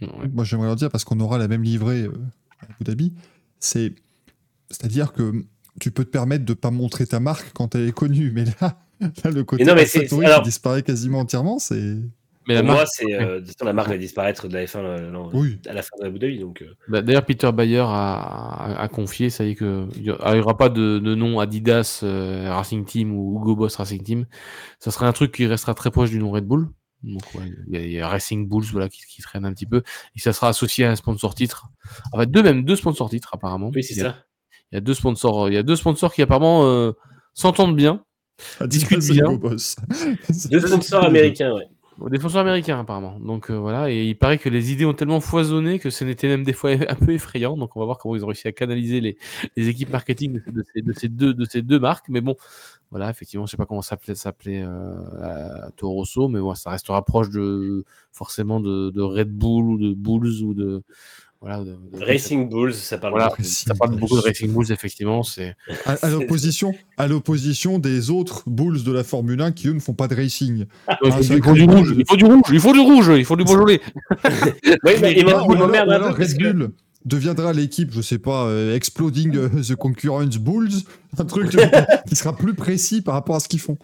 ouais. Moi, j'aimerais leur dire, parce qu'on aura la même livrée euh, à Abu Dhabi, c'est, c'est-à-dire que tu peux te permettre de pas montrer ta marque quand elle est connue, mais là, là le côté non, mais c'est- alors- qui disparaît quasiment entièrement, c'est. Mais la Pour moi, c'est euh, de toute façon, la marque va disparaître de la F1 euh, non, Oui. à la fin de Abu Dhabi. Donc, euh, Bah, D'ailleurs, Peter Bayer a, a- a confié, ça y est, qu'il n'y aura pas de, de nom Adidas euh, Racing Team ou Hugo Boss Racing Team. Ça serait un truc qui restera très proche du nom Red Bull. Donc, ouais, il y, a- il y a Racing Bulls voilà, qui, qui traîne un petit peu. Et ça sera associé à un sponsor titre. En fait, deux, même deux sponsors titres, apparemment. oui, c'est y ça. Il y a deux sponsors, il y a deux sponsors qui apparemment euh, s'entendent bien. Discute Adidas, bien. Hugo Boss. Deux sponsors américains, ouais. Des sponsors américains apparemment. Donc euh, voilà, et il paraît que les idées ont tellement foisonné que ce n'était même des fois un peu effrayant. Donc on va voir comment ils ont réussi à canaliser les, les équipes marketing de, ces, de ces deux, de ces deux marques. Mais bon, voilà, effectivement, je sais pas comment ça s'appelait euh, à Toro Rosso, mais bon, ça restera proche de forcément de Red Bull ou de Bulls ou de voilà. de- de- Racing Bulls, ça parle Voilà, beaucoup. ça parle beaucoup de Racing Bulls effectivement. C'est À, à l'opposition, à l'opposition des autres Bulls de la Formule 1 qui eux ne font pas de racing. il, c'est vrai faut du rouge, il faut du rouge, il faut du rouge, il faut du Beaujolais. Oui, mais il il m'emmerde un peu Red que- Bull deviendra l'équipe, je sais pas, euh, Exploding euh, the Concurrence Bulls, un truc qui sera plus précis par rapport à ce qu'ils font.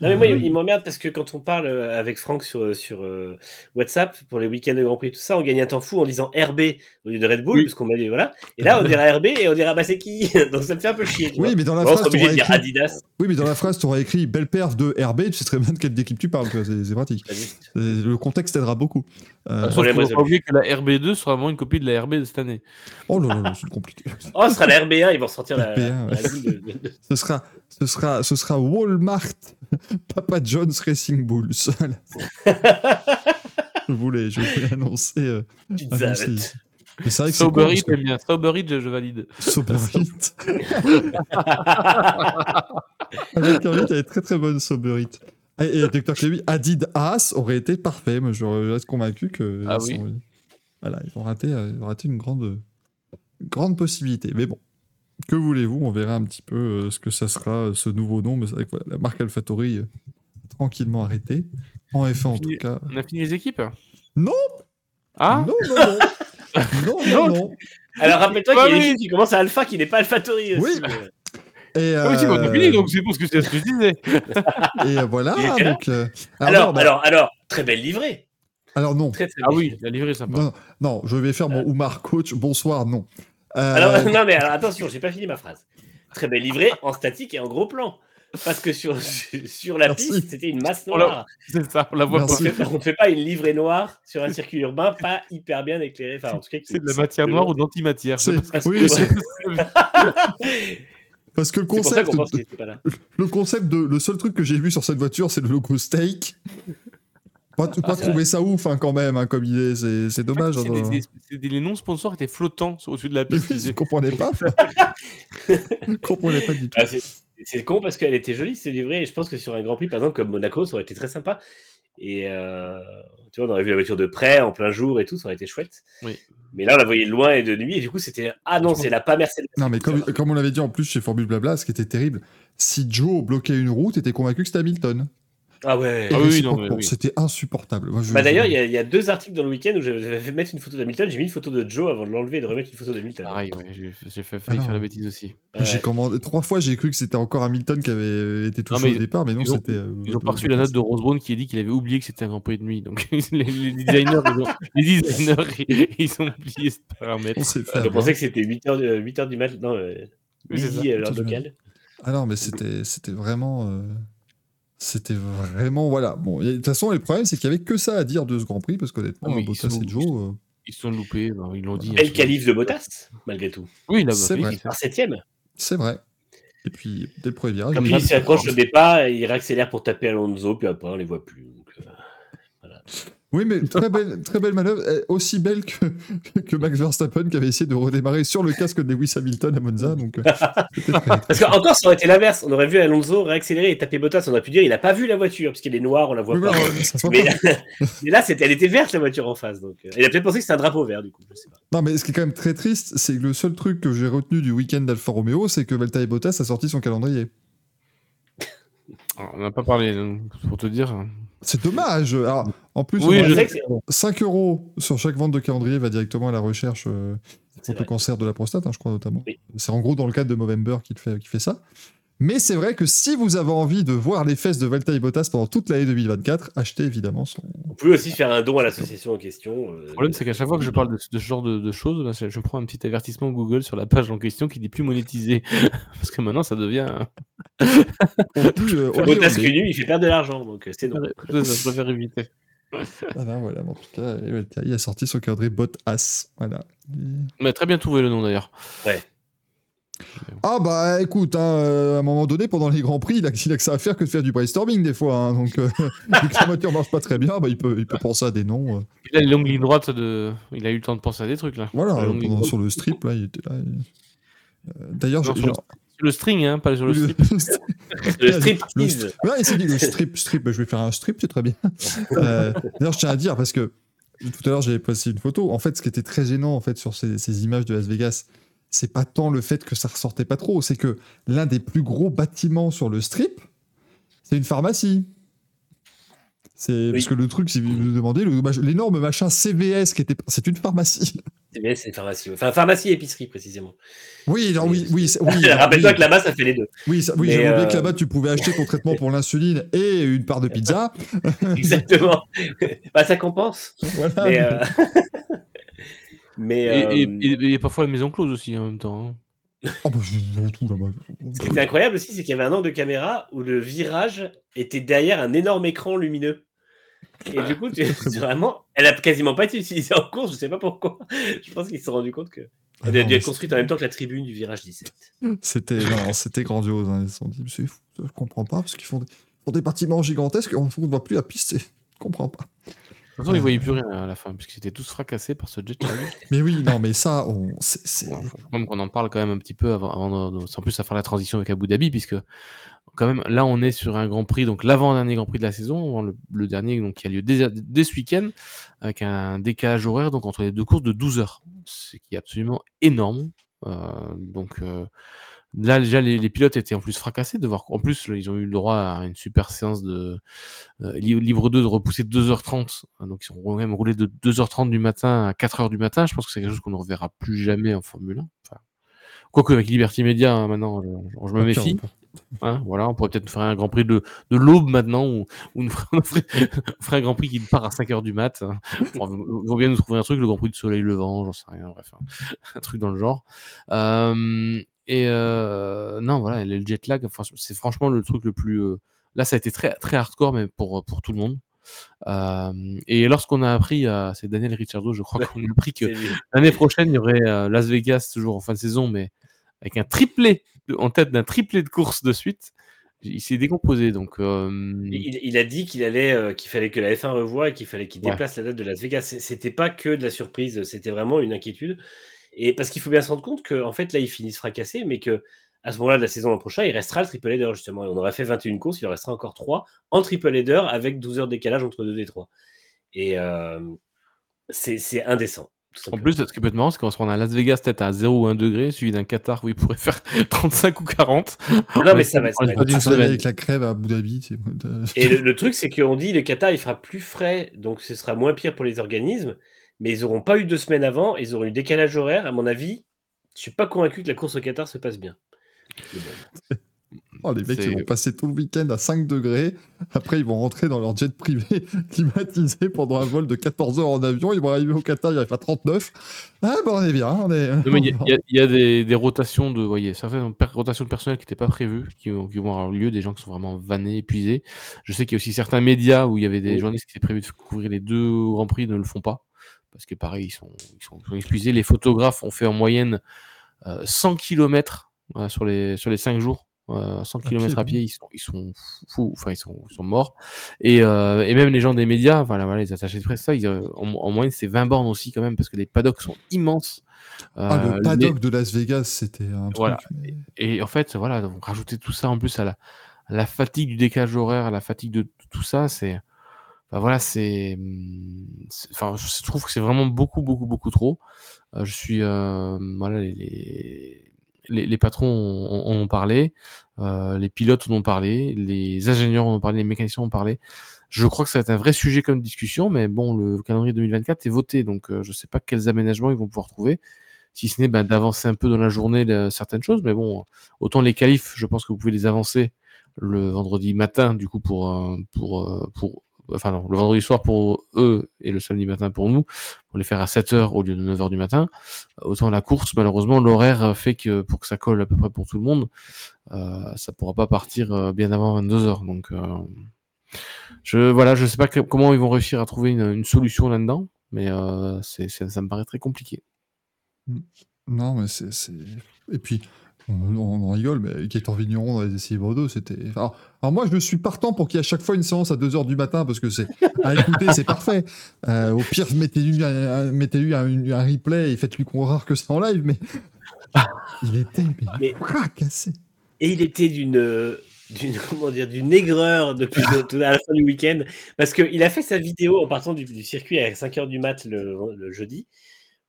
Non, mais moi, il il m'emmerde parce que quand on parle euh, avec Franck sur, sur euh, WhatsApp pour les week-ends de Grand Prix, tout ça, on gagne un temps fou en disant RB au lieu de Red Bull, Oui. parce qu'on m'a dit voilà. Et là, on dira RB et on dira bah c'est qui? Donc ça me fait un peu chier. tu Oui, mais dans la Bon, phrase, dire écrit... Adidas. oui, mais dans la phrase, tu aurais écrit belle perf de RB, tu sais très bien de quelle équipe tu parles, tu c'est pratique. Le contexte aidera beaucoup. Euh, Sauf oublier que la RB2 sera vraiment une copie de la RB de cette année. Oh là là, là, c'est compliqué. Oh, ce sera la RB1, ils vont sortir la, RB1, la boule de- de- de- Ce sera, ce sera, ce sera Walmart, Papa John's Racing Bulls. Je voulais, je voulais annoncer. euh, Pizza annoncer Hut. ici. Mais c'est vrai que c'est Sober con, It, parce j'aime bien. Sober It, je, je valide. que Sober It. Avec elle est très très bonne Sober It. Et, et Dr. Clémy, Adidas aurait été parfait. Moi, je je reste convaincu que. Ah ils oui. sont- Voilà, ils ont raté, ils ont raté une grande, une grande possibilité. Mais bon, que voulez-vous? On verra un petit peu euh, ce que ça sera, euh, ce nouveau nom. Mais que voilà, la marque AlphaTauri euh, tranquillement arrêtée. En F1 en tout cas. On a fini les équipes? Non Ah? Non, non, non. non, non, non. Alors rappelle-toi qu'il oui. qui commence à Alpha qui n'est pas AlphaTauri aussi. Oui, Et, Ah oui, c'est bon, on a euh, fini, donc c'est pour ce que c'est ce que je disais. et euh, voilà. Là donc, euh, Alors, non, bah, alors, alors, très belle livrée. alors non. Très, très Ah oui, la livrée sympa. non, non, je vais faire mon Oumar coach. Bonsoir, non. Euh, Alors, non, mais alors attention, j'ai pas fini ma phrase. Très belle livrée en statique et en gros plan. Parce que sur, sur la Merci. piste, c'était une masse noire. C'est ça, on la voit Merci. pas. ne fait, on ne fait pas une livrée noire sur un circuit urbain pas hyper bien éclairé. Enfin, en tout cas, qui- C'est de la matière noire ou que oui, parce que le C'est pour ça concept, le concept de le seul truc que j'ai vu sur cette voiture, c'est le logo steak. Pas, pas trouver ça ouf hein, quand même, hein, comme est, c'est, c'est dommage. C'est hein, des- les non-sponsors étaient flottants au-dessus de la piste. je comprenais pas. je comprenais pas du tout. Ah, c'est- c'est con parce qu'elle était jolie, c'est livrée. Et je pense que sur un Grand Prix, par exemple, comme Monaco, ça aurait été très sympa. Et euh, tu vois, on aurait vu la voiture de près, en plein jour et tout, ça aurait été chouette. Oui. Mais là, on la voyait loin et de nuit. Et du coup, c'était Ah non, c'est la pas Mercedes. Non, mais comme, comme on l'avait dit en plus chez Formule Blabla, ce qui était terrible, si Joe bloquait une route, t'étais convaincu que c'était Hamilton. Ah ouais. Ah oui, oui. C'était insupportable. Moi, je- Bah d'ailleurs, je- il y, a- il y a deux articles dans le week-end où j'avais fait mettre une photo d'Hamilton. J'ai mis une photo de Joe avant de l'enlever et de remettre une photo d'Hamilton. Pareil, ouais, j'ai j'ai fait failli Ah non. faire la bêtise aussi. Ouais. J'ai commandé trois fois, j'ai cru que c'était encore Hamilton qui avait été touché mais au départ, mais non, c'était. euh, Ils ont pas reçu la note de Rosebone qui a dit qu'il avait oublié que c'était un Grand Prix de nuit. Donc les, les designers, ils ont, les designers, ils, ils ont oublié ce paramètre. On. Je avoir. pensais que c'était 8h, de, 8 heures du matin. Non, euh, midi, euh, l'heure locale. Ah non, mais c'était, c'était vraiment. C'était vraiment. Voilà. Bon, de toute façon, le problème, c'est qu'il y avait que ça à dire de ce Grand Prix, parce qu'honnêtement, ils Bottas sont- et Joe. euh, Ils se sont loupés, ils l'ont dit. Belle hein, qualif de Bottas, malgré tout. Oui, il a C'est fait, vrai. septième. c'est vrai. Et puis, dès le premier virage. Comme il- s'accroche au départ, il réaccélère pour taper Alonso, puis après, on les voit plus. Donc, euh, Oui, mais très belle, très belle manœuvre, aussi belle que, que Max Verstappen qui avait essayé de redémarrer sur le casque de Lewis Hamilton à Monza. Donc, euh, Parce qu'encore, ça aurait été l'inverse. On aurait vu Alonso réaccélérer et taper Bottas. On aurait pu dire il a pas vu la voiture, parce qu'il est noir, on la voit pas. Mais, pas. mais là, c'était, elle était verte, la voiture en face. Donc, euh, il a peut-être pensé que c'était un drapeau vert, du coup. Je sais pas. Non, mais ce qui est quand même très triste, c'est que le seul truc que j'ai retenu du week-end d'Alfa Romeo, c'est que Valtteri Bottas a sorti son calendrier. Alors, On n'a pas parlé, pour te dire. C'est dommage. Alors, en plus, Oui, on je va- sais que c'est- 5 euros sur chaque vente de calendrier va directement à la recherche euh, contre le cancer de la prostate, hein, je crois notamment. Oui. C'est en gros dans le cadre de Movember qui, le fait, qui fait ça. Mais c'est vrai que si vous avez envie de voir les fesses de Valtteri Bottas pendant toute l'année 2024, achetez évidemment son. Vous pouvez aussi faire un don à l'association en question. euh, Le problème, c'est qu'à chaque fois que je parle de, de ce genre de, de choses, là, je, je prends un petit avertissement Google sur la page en question qui dit plus monétisé. Parce que maintenant, ça devient. Plus, euh, Bottas olé. Cunu, il fait perdre de l'argent, donc euh, c'est non. Ça, ça, je préfère éviter. Voilà, voilà, en tout cas, Valtteri a sorti son calendrier Bottas. Voilà. Mais très bien trouvé le nom d'ailleurs. Ouais. Ah bah écoute, hein, euh, à un moment donné, pendant les Grands Prix, il a, il a que ça à faire que de faire du brainstorming des fois. hein, donc, euh, vu que sa voiture marche pas très bien, bah, il, peut, il peut penser à des noms. euh. Il a les longues lignes droites de. Il a eu le temps de penser à des trucs là. Voilà, pendant- sur le strip, là, il était là. il- Euh, D'ailleurs, je- le string, hein, pas sur le le- strip. Le striptease. Ouais, il s'est dit le strip, strip, bah, je vais faire un strip, c'est très bien. Euh, D'ailleurs, je tiens à dire, parce que tout à l'heure, j'avais posté une photo. En fait, ce qui était très gênant en fait, sur ces, ces images de Las Vegas, c'est pas tant le fait que ça ressortait pas trop, c'est que l'un des plus gros bâtiments sur le strip, c'est une pharmacie. C'est parce que le truc, si vous me demandez, l'énorme machin CVS qui était, c'est une pharmacie. C'est bien, c'est pharmacie. Enfin, pharmacie et épicerie, précisément. Oui, non, oui, oui, oui. Rappelle-toi oui. que là-bas, ça fait les deux. Oui, ça- oui euh, que là-bas, tu pouvais acheter ton traitement pour l'insuline et une part de pizza. Exactement. bah, ça compense. Voilà. Mais, euh, mais Et, euh, et- et- et parfois la maison close aussi en même temps. hein. Oh, bah, tout là-bas. ce qui était incroyable aussi, c'est qu'il y avait un angle de caméra où le virage était derrière un énorme écran lumineux. Et du coup, tu, tu- vraiment, elle a quasiment pas été utilisée en course, je sais pas pourquoi. Je pense qu'ils se sont rendus compte que. Ah Elle a non, dû être construite en même temps que la tribune du virage 17. C'était grandiose. hein. Ils se sont dit, c'est fou, je comprends pas, parce qu'ils font, des- font des bâtiments gigantesques et on ne voit plus la piste. Je comprends pas. Toute façon, ils voyaient plus rien à la fin, puisqu'ils étaient tous fracassés par ce jet lag. Mais oui, non, mais ça, on, c'est, même qu'on en parle quand même un petit peu avant, avant de, de- en plus à faire la transition avec Abu Dhabi, puisque quand même là on est sur un Grand Prix, donc l'avant-dernier Grand Prix de la saison, le, le dernier donc, qui a lieu dès, dès ce week-end, avec un décalage horaire donc entre les deux courses de 12 heures, ce qui est absolument énorme. Euh, donc euh, là déjà les, les pilotes étaient en plus fracassés de voir qu'en plus ils ont eu le droit à une super séance de euh, li- libre 2 de repousser de 2h30, donc ils ont quand même roulé de 2h30 du matin à 4h du matin. Je pense que c'est quelque chose qu'on ne reverra plus jamais en Formule 1. Enfin, quoique avec Liberty Media hein, maintenant, je, je me méfie. Hein, voilà, on pourrait peut-être faire un Grand Prix de, de l'aube maintenant, nous ferait- on ferait, on ferait un Grand Prix qui part à 5h du mat. hein. On va bien nous trouver un truc, le Grand Prix du Soleil Levant, j'en sais rien, bref, un, un truc dans le genre. Euh, et euh, non, voilà, le jet lag, c'est franchement le truc le plus. euh, là, ça a été très, très hardcore, mais pour, pour tout le monde. Euh, et lorsqu'on a appris, euh, c'est Daniel Ricciardo, je crois qu'on a appris que l'année prochaine, il y aurait euh, Las Vegas toujours en fin de saison, mais avec un triplé en tête d'un triplé de courses de suite. Il s'est décomposé, donc. euh, Il, il a dit qu'il allait, euh, qu'il fallait que la F1 revoie et qu'il fallait qu'il Ouais. déplace la date de Las Vegas. C'était pas que de la surprise, c'était vraiment une inquiétude. Et parce qu'il faut bien se rendre compte qu'en fait, là, ils finissent fracassés, mais que à ce moment-là de la saison l'an prochain, il restera le triple header, justement. Et on aurait fait 21 courses, il en restera encore 3 en triple header avec 12 heures de décalage entre 2 et 3. Et euh, c'est c'est indécent. En plus, ce qui peut être marrant, c'est qu'on se rend à Las Vegas peut-être à 0 ou 1 degré, suivi d'un Qatar où il pourrait faire 35 ou 40. Non, mais ça va, ça On va être- réveilles semaine. avec la crève à Abu Dhabi. Et le, le truc, c'est qu'on dit le Qatar, il fera plus frais, donc ce sera moins pire pour les organismes, mais ils n'auront pas eu deux semaines avant, ils auront eu décalage horaire. À mon avis, je suis pas convaincu que la course au Qatar se passe bien. Oh, les mecs, ils vont passer tout le week-end à 5 degrés. Après, ils vont rentrer dans leur jet privé climatisé pendant un vol de 14 heures en avion. Ils vont arriver au Qatar, il va faire 39. Ah, bon, on est bien. On est... Il y a, y y des, des rotations de, voyez, certaines rotations de personnel qui n'étaient pas prévues, qui, vont- qui vont avoir lieu, des gens qui sont vraiment vannés, épuisés. Je sais qu'il y a aussi certains médias où il y avait des journalistes qui étaient prévus de couvrir les deux grands prix ne le font pas parce que pareil, ils sont, ils sont, ils sont épuisés. Les photographes ont fait en moyenne euh, 100 km sur les sur les 5 jours. Euh, 100 pied, km à pied, ils sont, ils sont fous, enfin ils sont, ils sont morts. Et, euh, et même les gens des médias, voilà, voilà les attachés de presse, ça, ils, euh, en, en moyenne c'est 20 bornes aussi quand même parce que les paddocks sont immenses. Ah, Euh, le les- paddock de Las Vegas, c'était un truc. Mais- et en fait, voilà, donc rajouter tout ça en plus à la, à la fatigue du décalage horaire, à la fatigue de tout ça, c'est. Voilà, c'est. hum, c'est- Enfin, je trouve que c'est vraiment beaucoup, beaucoup, beaucoup trop. Euh, je suis. euh, voilà, les, les, les- patrons en ont, parlé, euh, les pilotes en ont parlé, les ingénieurs en ont parlé, les mécaniciens en ont parlé. Je crois que ça va être un vrai sujet comme discussion, mais bon, le calendrier 2024 est voté, donc euh, je sais pas quels aménagements ils vont pouvoir trouver. si ce n'est ben, d'avancer un peu dans la journée certaines choses. Mais bon, autant les qualifs, je pense que vous pouvez les avancer le vendredi matin, du coup, pour, pour, pour enfin le vendredi soir pour eux et le samedi matin pour nous, pour les faire à 7h au lieu de 9h du matin. Autant la course, malheureusement, l'horaire fait que pour que ça colle à peu près pour tout le monde, euh, ça pourra pas partir euh, bien avant 22h. Donc euh, je voilà, je sais pas comment ils vont réussir à trouver une, solution là-dedans, mais euh, ça me paraît très compliqué. Non, mais c'est. Et puis, on, rigole, mais Gaëtan Vigneron dans les essais Bordeaux, c'était. Alors, moi, je me suis partant pour qu'il y ait à chaque fois une séance à 2h du matin, parce que c'est à écouter, c'est parfait. Euh, au pire, mettez-lui un, mettez un, un, replay et faites-lui croire que c'est en live, mais. il était mais, cassé. Et il était d'une d'une comment dire d'une aigreur depuis à la fin du week-end parce qu'il a fait sa vidéo en partant du, circuit à 5h du mat le jeudi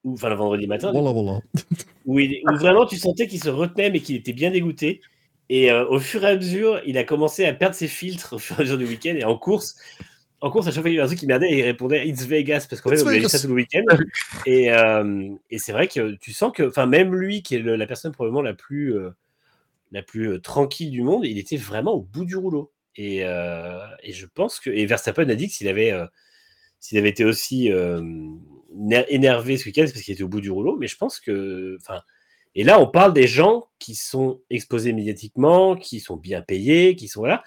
ou enfin le vendredi matin, Où, vraiment tu sentais qu'il se retenait mais qu'il était bien dégoûté. Et euh, au fur et à mesure, il a commencé à perdre ses filtres au fur et à mesure du week-end. Et en course, en course, à chaque fois qu'il y avait un truc qui merdait, il répondait It's Vegas parce qu'en fait, on avait ça tout le week-end. Et, euh, et c'est vrai que tu sens que, enfin, même lui, qui est la personne probablement la plus, euh, la plus tranquille du monde, il était vraiment au bout du rouleau. Et, et je pense que, et Verstappen a dit que s'il avait, s'il avait été aussi énervé ce week-end, parce qu'il était au bout du rouleau, mais je pense que. Enfin, et là, on parle des gens qui sont exposés médiatiquement, qui sont bien payés, qui sont là.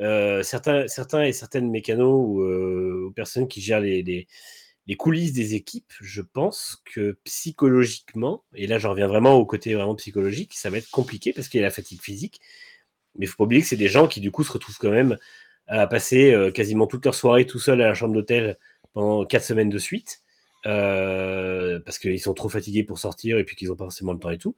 Euh, certains, certains et certaines mécanos ou, euh, personnes qui gèrent les, les, coulisses des équipes, je pense que psychologiquement, et là j'en reviens vraiment au côté vraiment psychologique, ça va être compliqué parce qu'il y a la fatigue physique. Mais il faut pas oublier que c'est des gens qui du coup se retrouvent quand même à passer euh, quasiment toute leur soirée tout seul à la chambre d'hôtel pendant quatre semaines de suite. Euh, parce qu'ils sont trop fatigués pour sortir et puis qu'ils n'ont pas forcément le temps et tout.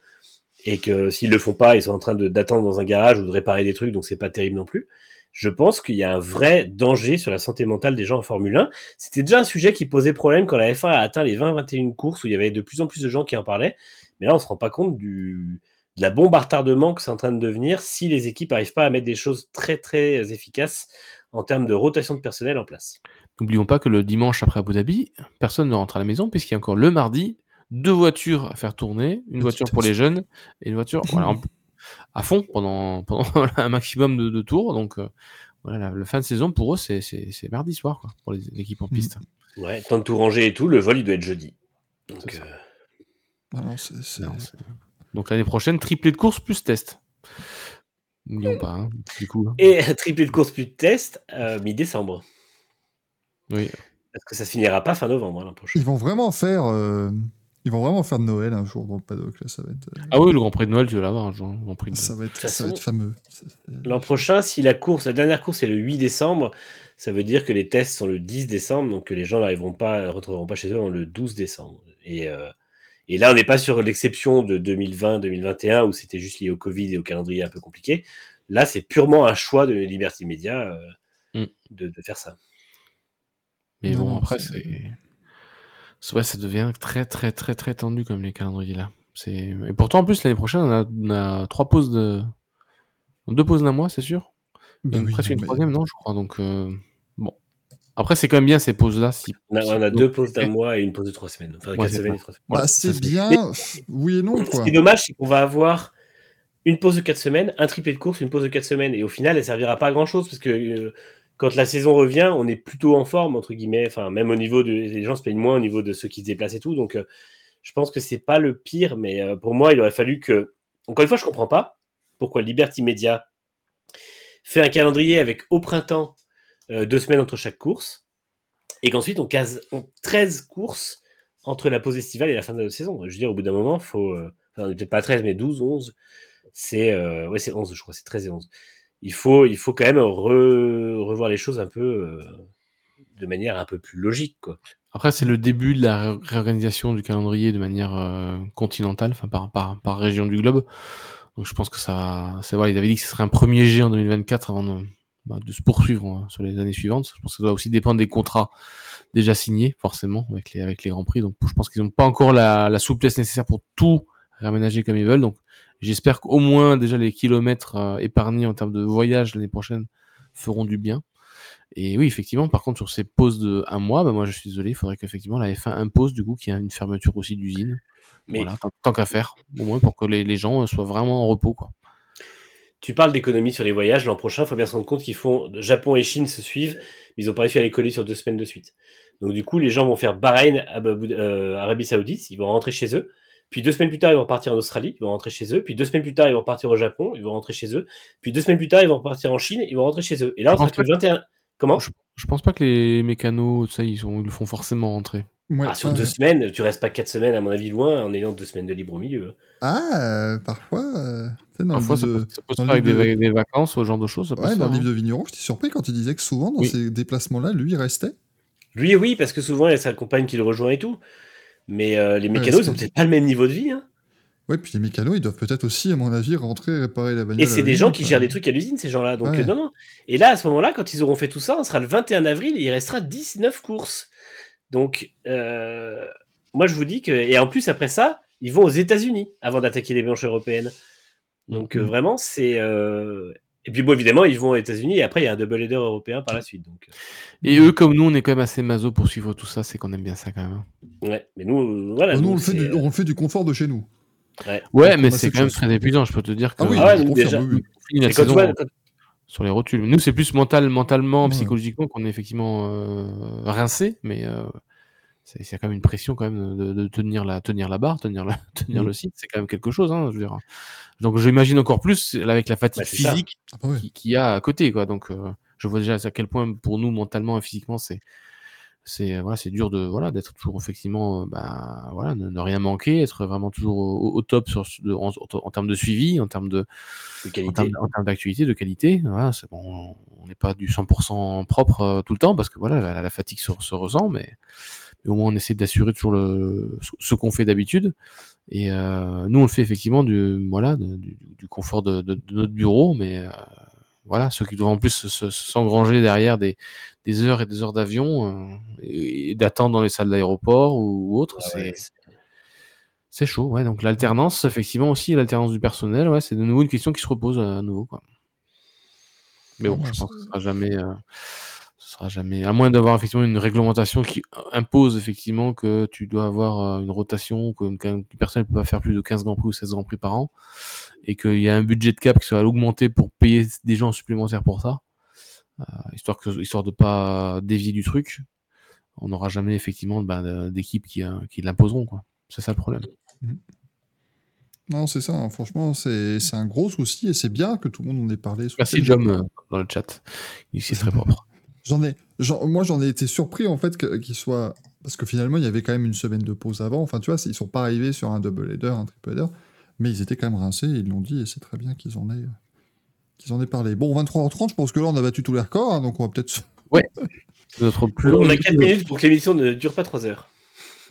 Et que s'ils le font pas, ils sont en train d'attendre dans un garage ou de réparer des trucs, donc c'est pas terrible non plus. Je pense qu'il y a un vrai danger sur la santé mentale des gens en Formule 1. C'était déjà un sujet qui posait problème quand la F1 a atteint les 20-21 courses où il y avait de plus en plus de gens qui en parlaient. Mais là, on se rend pas compte de la bombe retardement que c'est en train de devenir si les équipes n'arrivent pas à mettre des choses très très efficaces en termes de rotation de personnel en place. N'oublions pas que le dimanche après Abu Dhabi, personne ne rentre à la maison puisqu'il y a encore le mardi deux voitures à faire tourner, une voiture pour les jeunes et une voiture à fond pendant, un maximum de, tours. Donc euh, voilà, le fin de saison pour eux, c'est mardi soir pour les équipes en piste. Ouais, temps de tout ranger et tout, le vol il doit être jeudi. Donc, Donc l'année prochaine, triplé de course plus test. N'oublions pas, hein, du coup. Hein. Et triplé de course plus test, euh, mi-décembre. Oui. Parce que ça se finira pas fin novembre hein, l'an prochain. Ils vont vraiment faire. Euh, ils vont vraiment faire de Noël un jour dans le paddock. Là, ça va être, euh, Ah oui, le Grand Prix de Noël, tu vas l'avoir un jour. Ça, va être, ça va être fameux. L'an prochain, si la course, la dernière course est le 8 décembre, ça veut dire que les tests sont le 10 décembre, donc que les gens n'arriveront pas, retrouveront pas chez eux le 12 décembre. Et, euh, et là, on n'est pas sur l'exception de 2020-2021 où c'était juste lié au Covid et au calendrier un peu compliqué. Là, c'est purement un choix de Liberty Media mm. de, de faire ça. Mais bon, après, c'est. Ouais, ça devient très, très, très, très tendu comme les calendriers là. Et pourtant, en plus, l'année prochaine, on a, trois pauses de. Deux pauses d'un mois, c'est sûr. Ben presque une troisième, non, je crois. Donc, euh, bon. Après, c'est quand même bien ces pauses-là. Si... On, a, deux pauses d'un mois et une pause de trois semaines. Enfin, quatre semaines et trois semaines. Bah, c'est bien, oui et non. Quoi. Ce qui est dommage, c'est qu'on va avoir une pause de quatre semaines, un triplé de course, une pause de quatre semaines. Et au final, elle servira pas à grand chose parce que euh, quand la saison revient, on est plutôt en forme, entre guillemets. Enfin, même au niveau de. Les gens se plaignent moins au niveau de ceux qui se déplacent et tout. Donc, euh, je pense que c'est pas le pire, mais euh, pour moi, il aurait fallu que. Encore une fois, je comprends pas pourquoi Liberty Media fait un calendrier avec au printemps euh, deux semaines entre chaque course et qu'ensuite on case 13 courses entre la pause estivale et la fin de la saison. Je veux dire, au bout d'un moment, faut. enfin, peut-être pas 13, mais 12, 11. C'est. ouais, c'est 11, je crois, c'est 13 et 11 il faut, il faut quand même revoir les choses un peu euh, de manière un peu plus logique. Quoi. Après, c'est le début de la réorganisation du calendrier de manière euh, continentale, enfin par, par, par, région du globe. Donc je pense que ça, c'est voilà, il avait dit que ce serait un premier jet en 2024 avant de, bah, de se poursuivre hein, sur les années suivantes. Je pense que ça doit aussi dépendre des contrats déjà signés, forcément, avec les, avec les grands prix. Donc je pense qu'ils n'ont pas encore la, la souplesse nécessaire pour tout réaménager comme ils veulent. Donc J'espère qu'au moins déjà les kilomètres euh, épargnés en termes de voyage l'année prochaine feront du bien. Et oui, effectivement, par contre, sur ces pauses de un mois, bah, moi je suis désolé, il faudrait qu'effectivement la F1 impose du coup qu'il y ait une fermeture aussi d'usine Mais Voilà, tant, tant qu'à faire, au moins pour que les, les gens euh, soient vraiment en repos. Quoi. tu parles d'économie sur les voyages. L'an prochain, il faut bien se rendre compte qu'ils font. Japon et Chine se suivent, mais ils n'ont pas réussi à les coller sur deux semaines de suite. Donc, du coup, les gens vont faire Bahreïn, euh, Arabie Saoudite, ils vont rentrer chez eux. Puis deux semaines plus tard, ils vont repartir en Australie, ils vont rentrer chez eux. Puis deux semaines plus tard, ils vont repartir au Japon, ils vont rentrer chez eux. Puis deux semaines plus tard, ils vont repartir en Chine, ils vont rentrer chez eux. Et là, on le 21. Comment? Je, je pense pas que les mécanos, ça, ils, sont, ils le font forcément rentrer. Ouais, Ah, Sur ouais. deux semaines, tu restes pas quatre semaines, à mon avis, loin, en ayant deux semaines de libre au milieu. Ah, euh, parfois, euh, Parfois, ça livre peut, de- ça peut se faire avec des, livre de- va- des vacances, ce genre de choses. Ça Ouais, se dans le livre hein. de Vigneron, j'étais surpris quand il disait que souvent, dans Oui. ces déplacements-là, lui, il restait. Lui, oui, parce que souvent, il y a sa compagne qui le rejoint et tout. Mais euh, les mécanos, ils ont peut-être pas le même niveau de vie. hein. Ouais, puis les mécanos, ils doivent peut-être aussi, à mon avis, rentrer réparer la bagnole. Et c'est des gens qui gèrent des trucs à l'usine, ces gens-là. Donc, Ouais. euh, non, non. Et là, à ce moment-là, quand ils auront fait tout ça, on sera le 21 avril et il restera 19 courses. Donc, euh, moi, je vous dis que. Et en plus, après ça, ils vont aux États-Unis avant d'attaquer les branches européennes. Donc, euh, Mhm. vraiment, c'est. Euh, Et puis, bon, évidemment, ils vont aux États-Unis et après, il y a un double header européen par la suite. Donc, Et eux, comme nous, on est quand même assez maso pour suivre tout ça, c'est qu'on aime bien ça quand même. hein. euh, ouais. Mais nous, euh, voilà. Nous, nous, on le, fait c'est, du, euh, on le fait du confort de chez nous. ouais. Mais c'est quand même très épuisant, je peux te dire que Ah oui, Ah ouais, nous, déjà. oui, oui. on finit la Et quand tu saison vois- quand- sur les rotules. Nous, c'est plus mental, mentalement, Ouais. psychologiquement qu'on est effectivement euh, rincé, mais euh, c'est quand même une pression quand même de, de tenir, la, tenir la barre, tenir, la, tenir le site, c'est quand même quelque chose. Hein, je veux dire. Donc j'imagine encore plus là, avec la fatigue Bah, physique Ah bah ouais. qui- qu'il y a à côté. Quoi. Donc euh, je vois déjà à quel point pour nous, mentalement et physiquement, c'est c'est voilà, c'est dur de voilà d'être toujours effectivement euh, bah, voilà ne, ne rien manquer, être vraiment toujours au, au top sur, de- en, en termes de suivi, en termes de qualité. termes, en termes d'activité, de qualité, voilà, c'est bon, on n'est pas du 100% propre euh, tout le temps parce que voilà, la, la fatigue se, se ressent, mais, au moins on essaie d'assurer toujours le, ce, qu'on fait d'habitude. Et euh, nous, on le fait effectivement du, voilà, du, du confort de, de- de notre bureau, mais euh, voilà, ceux qui doivent en plus se- se- s'engranger derrière des, des heures et des heures d'avion euh, et, et d'attendre dans les salles d'aéroport ou, ou autre, Ah c'est ouais, chaud, ouais. Donc l'alternance, effectivement aussi, l'alternance du personnel, ouais, c'est de nouveau une question qui se repose à nouveau, quoi. Mais bon, Ouais, je pense que ce sera jamais, sera jamais, à moins d'avoir effectivement une réglementation qui impose effectivement que tu dois avoir euh, une rotation, que qu'un personnel ne peut pas faire plus de 15 grands prix ou 16 grands prix par an, et qu'il y a un budget de cap qui soit augmenté pour payer des gens supplémentaires pour ça, euh, histoire que, histoire de pas dévier du truc. On n'aura jamais effectivement ben, d'équipes qui, euh, qui l'imposeront. C'est ça le problème. Non, c'est ça, hein, franchement, c'est un gros souci et c'est bien que tout le monde en ait parlé. Merci Jom dans le chat. Ici c'est très propre. J'en ai, j'en- moi, j'en ai été surpris en fait que- qu'il soit. Parce que finalement, il y avait quand même une semaine de pause avant. Enfin, tu vois, ils sont pas arrivés sur un double header, un triple header, mais ils étaient quand même rincés, ils l'ont dit et c'est très bien qu'ils en aient. qu'ils en aient parlé. Bon, 23h30, je pense que là, on a battu tous les records, hein, donc on va peut-être. se- Notre plus On a 4 minutes pour que l'émission ne dure pas 3 heures.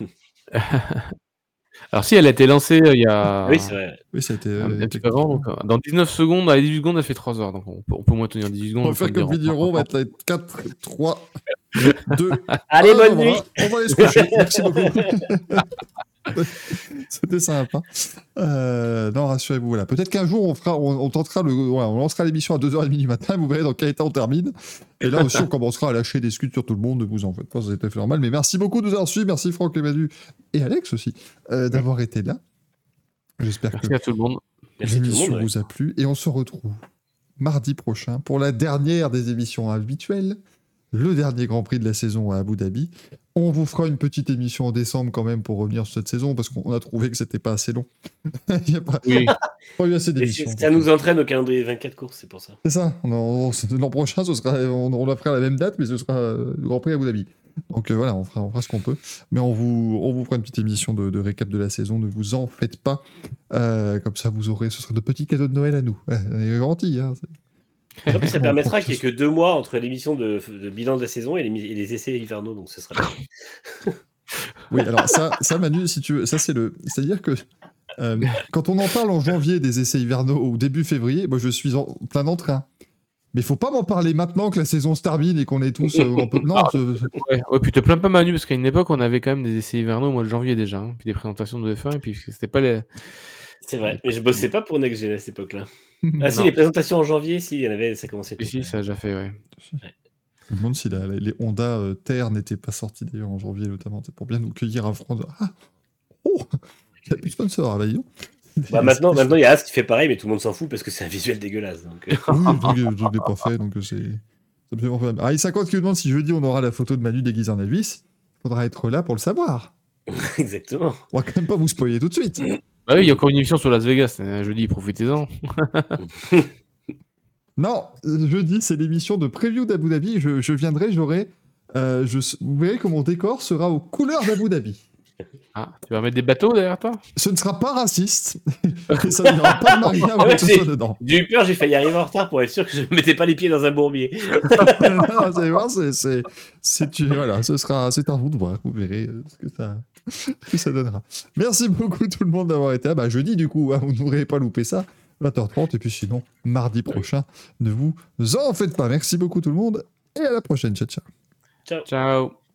Alors si elle a été lancée euh, il y a Oui, c'est vrai. Oui, ça a été. un euh, petit peu avant, donc, euh, dans 19 secondes, à 18 secondes, elle fait 3 heures, donc on peut, on peut au moins tenir 18 secondes. On va faire comme Vigneron, on va être 4, 3, 2. Allez, bonne voilà, nuit On va aller se coucher. Merci beaucoup. C'était sympa. Euh, non, rassurez-vous. Voilà. Peut-être qu'un jour, on, fera, on, on tentera le, voilà, on lancera l'émission à 2h30 du matin. Vous verrez dans quel état on termine. Et là aussi, on commencera à lâcher des scuds sur tout le monde. Ne vous en faites pas, c'est tout à fait normal. Mais merci beaucoup de nous avoir suivis. Merci Franck, Manu et Alex aussi euh, d'avoir été là. J'espère que à tout le monde. L'émission vous a plu. Et on se retrouve mardi prochain pour la dernière des émissions habituelles, le dernier Grand Prix de la saison à Abu Dhabi. On vous fera une petite émission en décembre quand même pour revenir sur cette saison parce qu'on a trouvé que c'était pas assez long. Il n'y a pas, Oui, pas eu assez d'émissions. ça nous entraîne au calendrier 24 courses, c'est pour ça. C'est ça. L'an prochain, ce sera, on, on la fera à la même date, mais ce sera euh, le Grand Prix à Abu Dhabi. Donc euh, voilà, on fera, on fera ce qu'on peut. Mais on vous, on vous fera une petite émission de, de récap de la saison. Ne vous en faites pas. Euh, comme ça, vous aurez, ce sera de petits cadeaux de Noël à nous. On est gentil. Hein. En plus, ça permettra qu'il n'y ait que deux mois entre l'émission de, de bilan de la saison et les, mi- et les essais hivernaux, donc ce sera bien. Oui, alors ça, ça Manu, si tu veux, ça c'est le, c'est-à-dire que euh, quand on en parle en janvier des essais hivernaux ou début février, moi je suis en plein d'entrain. Mais faut pas m'en parler maintenant que la saison se termine et qu'on est tous euh, un peu. Non, ce- ouais. ouais, puis te plains pas Manu, parce qu'à une époque, on avait quand même des essais hivernaux au mois de janvier déjà, hein, puis des présentations de F1, et puis c'était pas les... C'est vrai, mais je bossais pas pour Next Gen à cette époque-là. Ah si, Non. les présentations en janvier, si, il y en avait, ça commençait. Si, si, ça a déjà fait, ouais. Je me demande si la- les Honda euh, Terre n'étaient pas sortis d'ailleurs en janvier notamment, c'est pour bien nous cueillir à de- Ah Oh Il n'y a plus de sponsor, hein, bah, dis donc. Bah, maintenant, maintenant, il y a As qui fait pareil, mais tout le monde s'en fout parce que c'est un visuel dégueulasse. Donc, euh. Oui, donc, euh, je ne l'ai pas fait, donc c'est absolument pas mal. Ah, et 50 qui nous demande si jeudi on aura la photo de Manu déguisé en Elvis. Faudra être là pour le savoir. Exactement. On va quand même pas vous spoiler tout de suite. Bah oui, il y a encore une émission sur Las Vegas. euh, Jeudi, profitez-en. Non, jeudi, c'est l'émission de preview d'Abu Dhabi. Je, viendrai, j'aurai. euh, vous verrez que mon décor sera aux couleurs d'Abu Dhabi. Ah, tu vas mettre des bateaux derrière toi? Ce ne sera pas raciste. et ça n'aura pas que ce c'est- soit dedans. J'ai eu peur, j'ai failli arriver en retard pour être sûr que je ne mettais pas les pieds dans un bourbier. non, vous allez voir, c'est, c'est, c'est, une- voilà, ce sera, c'est un vous de voir. Vous verrez euh, ce que ça, ce que ça donnera. Merci beaucoup tout le monde d'avoir été là. Bah, jeudi, du coup, hein, vous n'aurez pas loupé ça. 20h30. Et puis sinon, mardi prochain, ne vous en faites pas. Merci beaucoup tout le monde. Et à la prochaine. Ciao, ciao. Ciao. Ciao